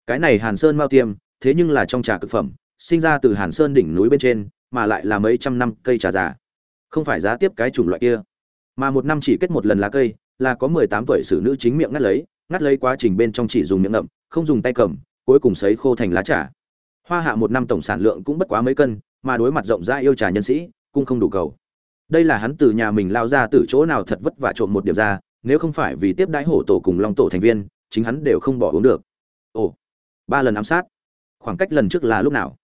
Cái này hàn sơn mao tiêm, thế nhưng là trong trà cực phẩm, sinh ra từ hàn sơn đỉnh núi bên trên, mà lại là mấy trăm năm cây trà già. Không phải giá tiếp cái chủng loại kia. Mà một năm chỉ kết một lần lá cây, là có mười tám tuổi xử nữ chính miệng ngắt lấy ngắt lấy quá trình bên trong chỉ dùng miệng ngậm, không dùng tay cầm, cuối cùng sấy khô thành lá trà. Hoa hạ một năm tổng sản lượng cũng bất quá mấy cân mà đối mặt rộng rãi yêu trà nhân sĩ, cũng không đủ cầu. Đây là hắn từ nhà mình lao ra từ chỗ nào thật vất vả trộm một điểm ra, nếu không phải vì tiếp đãi hổ tổ cùng long tổ thành viên, chính hắn đều không bỏ uống được. Ồ, ba lần ám sát. Khoảng cách lần trước là lúc nào?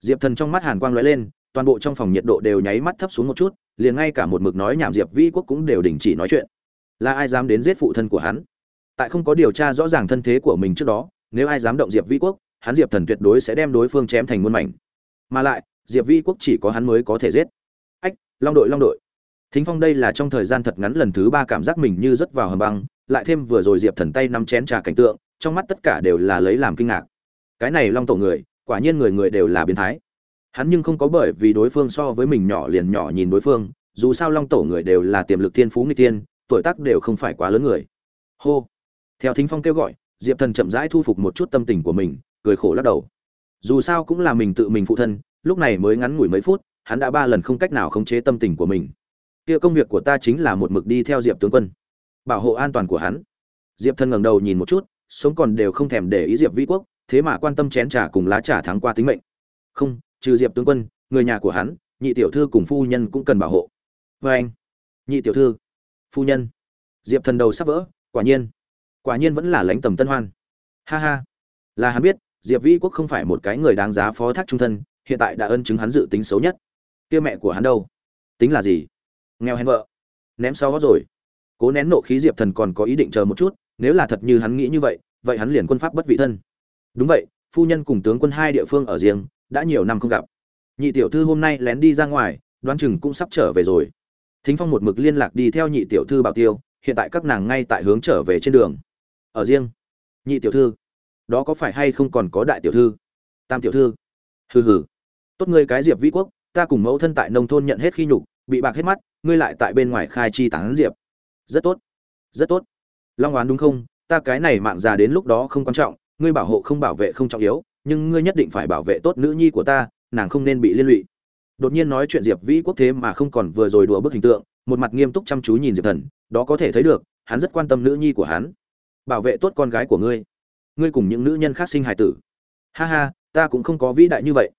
Diệp thần trong mắt hàn quang lóe lên, toàn bộ trong phòng nhiệt độ đều nháy mắt thấp xuống một chút, liền ngay cả một mực nói nhảm diệp vi quốc cũng đều đình chỉ nói chuyện. Là ai dám đến giết phụ thân của hắn? Tại không có điều tra rõ ràng thân thế của mình trước đó, nếu ai dám động diệp vi quốc, hắn diệp thần tuyệt đối sẽ đem đối phương chém thành muôn mảnh. Mà lại diệp vi quốc chỉ có hắn mới có thể giết. Ách, long đội long đội. Thính phong đây là trong thời gian thật ngắn lần thứ ba cảm giác mình như rớt vào hầm băng, lại thêm vừa rồi diệp thần tay nắm chén trà cảnh tượng, trong mắt tất cả đều là lấy làm kinh ngạc. Cái này long tổ người, quả nhiên người người đều là biến thái. Hắn nhưng không có bởi vì đối phương so với mình nhỏ liền nhỏ nhìn đối phương, dù sao long tổ người đều là tiềm lực thiên phú người tiên tuổi tác đều không phải quá lớn người. Hô. Theo thính phong kêu gọi, diệp thần chậm rãi thu phục một chút tâm tình của mình, cười khổ lắc đầu. Dù sao cũng là mình tự mình phụ thân lúc này mới ngắn ngủi mấy phút, hắn đã ba lần không cách nào khống chế tâm tình của mình. Kia công việc của ta chính là một mực đi theo diệp tướng quân, bảo hộ an toàn của hắn. Diệp thần ngẩng đầu nhìn một chút, sống còn đều không thèm để ý diệp vĩ quốc, thế mà quan tâm chén trà cùng lá trà thắng qua tính mệnh. Không, trừ diệp tướng quân, người nhà của hắn, nhị tiểu thư cùng phu nhân cũng cần bảo hộ. Vê anh, nhị tiểu thư, phu nhân. Diệp thần đầu sắp vỡ, quả nhiên quả nhiên vẫn là lãnh tầm tân hoan. Ha ha, là hắn biết, diệp vĩ quốc không phải một cái người đáng giá phó thác trung thân hiện tại đã ân chứng hắn dự tính xấu nhất. Kia mẹ của hắn đâu? Tính là gì? Nghèo hèn vợ. Ném sau rồi. Cố nén nộ khí diệp thần còn có ý định chờ một chút, nếu là thật như hắn nghĩ như vậy vậy hắn liền quân pháp bất vị thân. Đúng vậy, phu nhân cùng tướng quân hai địa phương ở riêng, đã nhiều năm không gặp. Nhị tiểu thư hôm nay lén đi ra ngoài, đoán chừng cũng sắp trở về rồi. Thính phong một mực liên lạc đi theo nhị tiểu thư bảo tiêu, hiện tại các nàng ngay tại hướng trở về trên đường. Ở riêng. Nhị tiểu thư, đó có phải hay không còn có đại tiểu thư? Tam tiểu thư. Hừ hừ tốt ngươi cái diệp vĩ quốc, ta cùng mẫu thân tại nông thôn nhận hết khi nhục, bị bạc hết mắt, ngươi lại tại bên ngoài khai chi tán diệp. Rất tốt rất tốt. Long oán đúng không? Ta cái này mạng già đến lúc đó không quan trọng, ngươi bảo hộ không bảo vệ không trọng yếu, nhưng ngươi nhất định phải bảo vệ tốt nữ nhi của ta, nàng không nên bị liên lụy. Đột nhiên nói chuyện diệp vĩ quốc thế mà không còn vừa rồi đùa bức hình tượng, một mặt nghiêm túc chăm chú nhìn diệp thần, đó có thể thấy được, hắn rất quan tâm nữ nhi của hắn. Bảo vệ tốt con gái của ngươi ngươi cùng những nữ nhân khác sinh hài tử. Ha ha, ta cũng không có vĩ đại như vậy.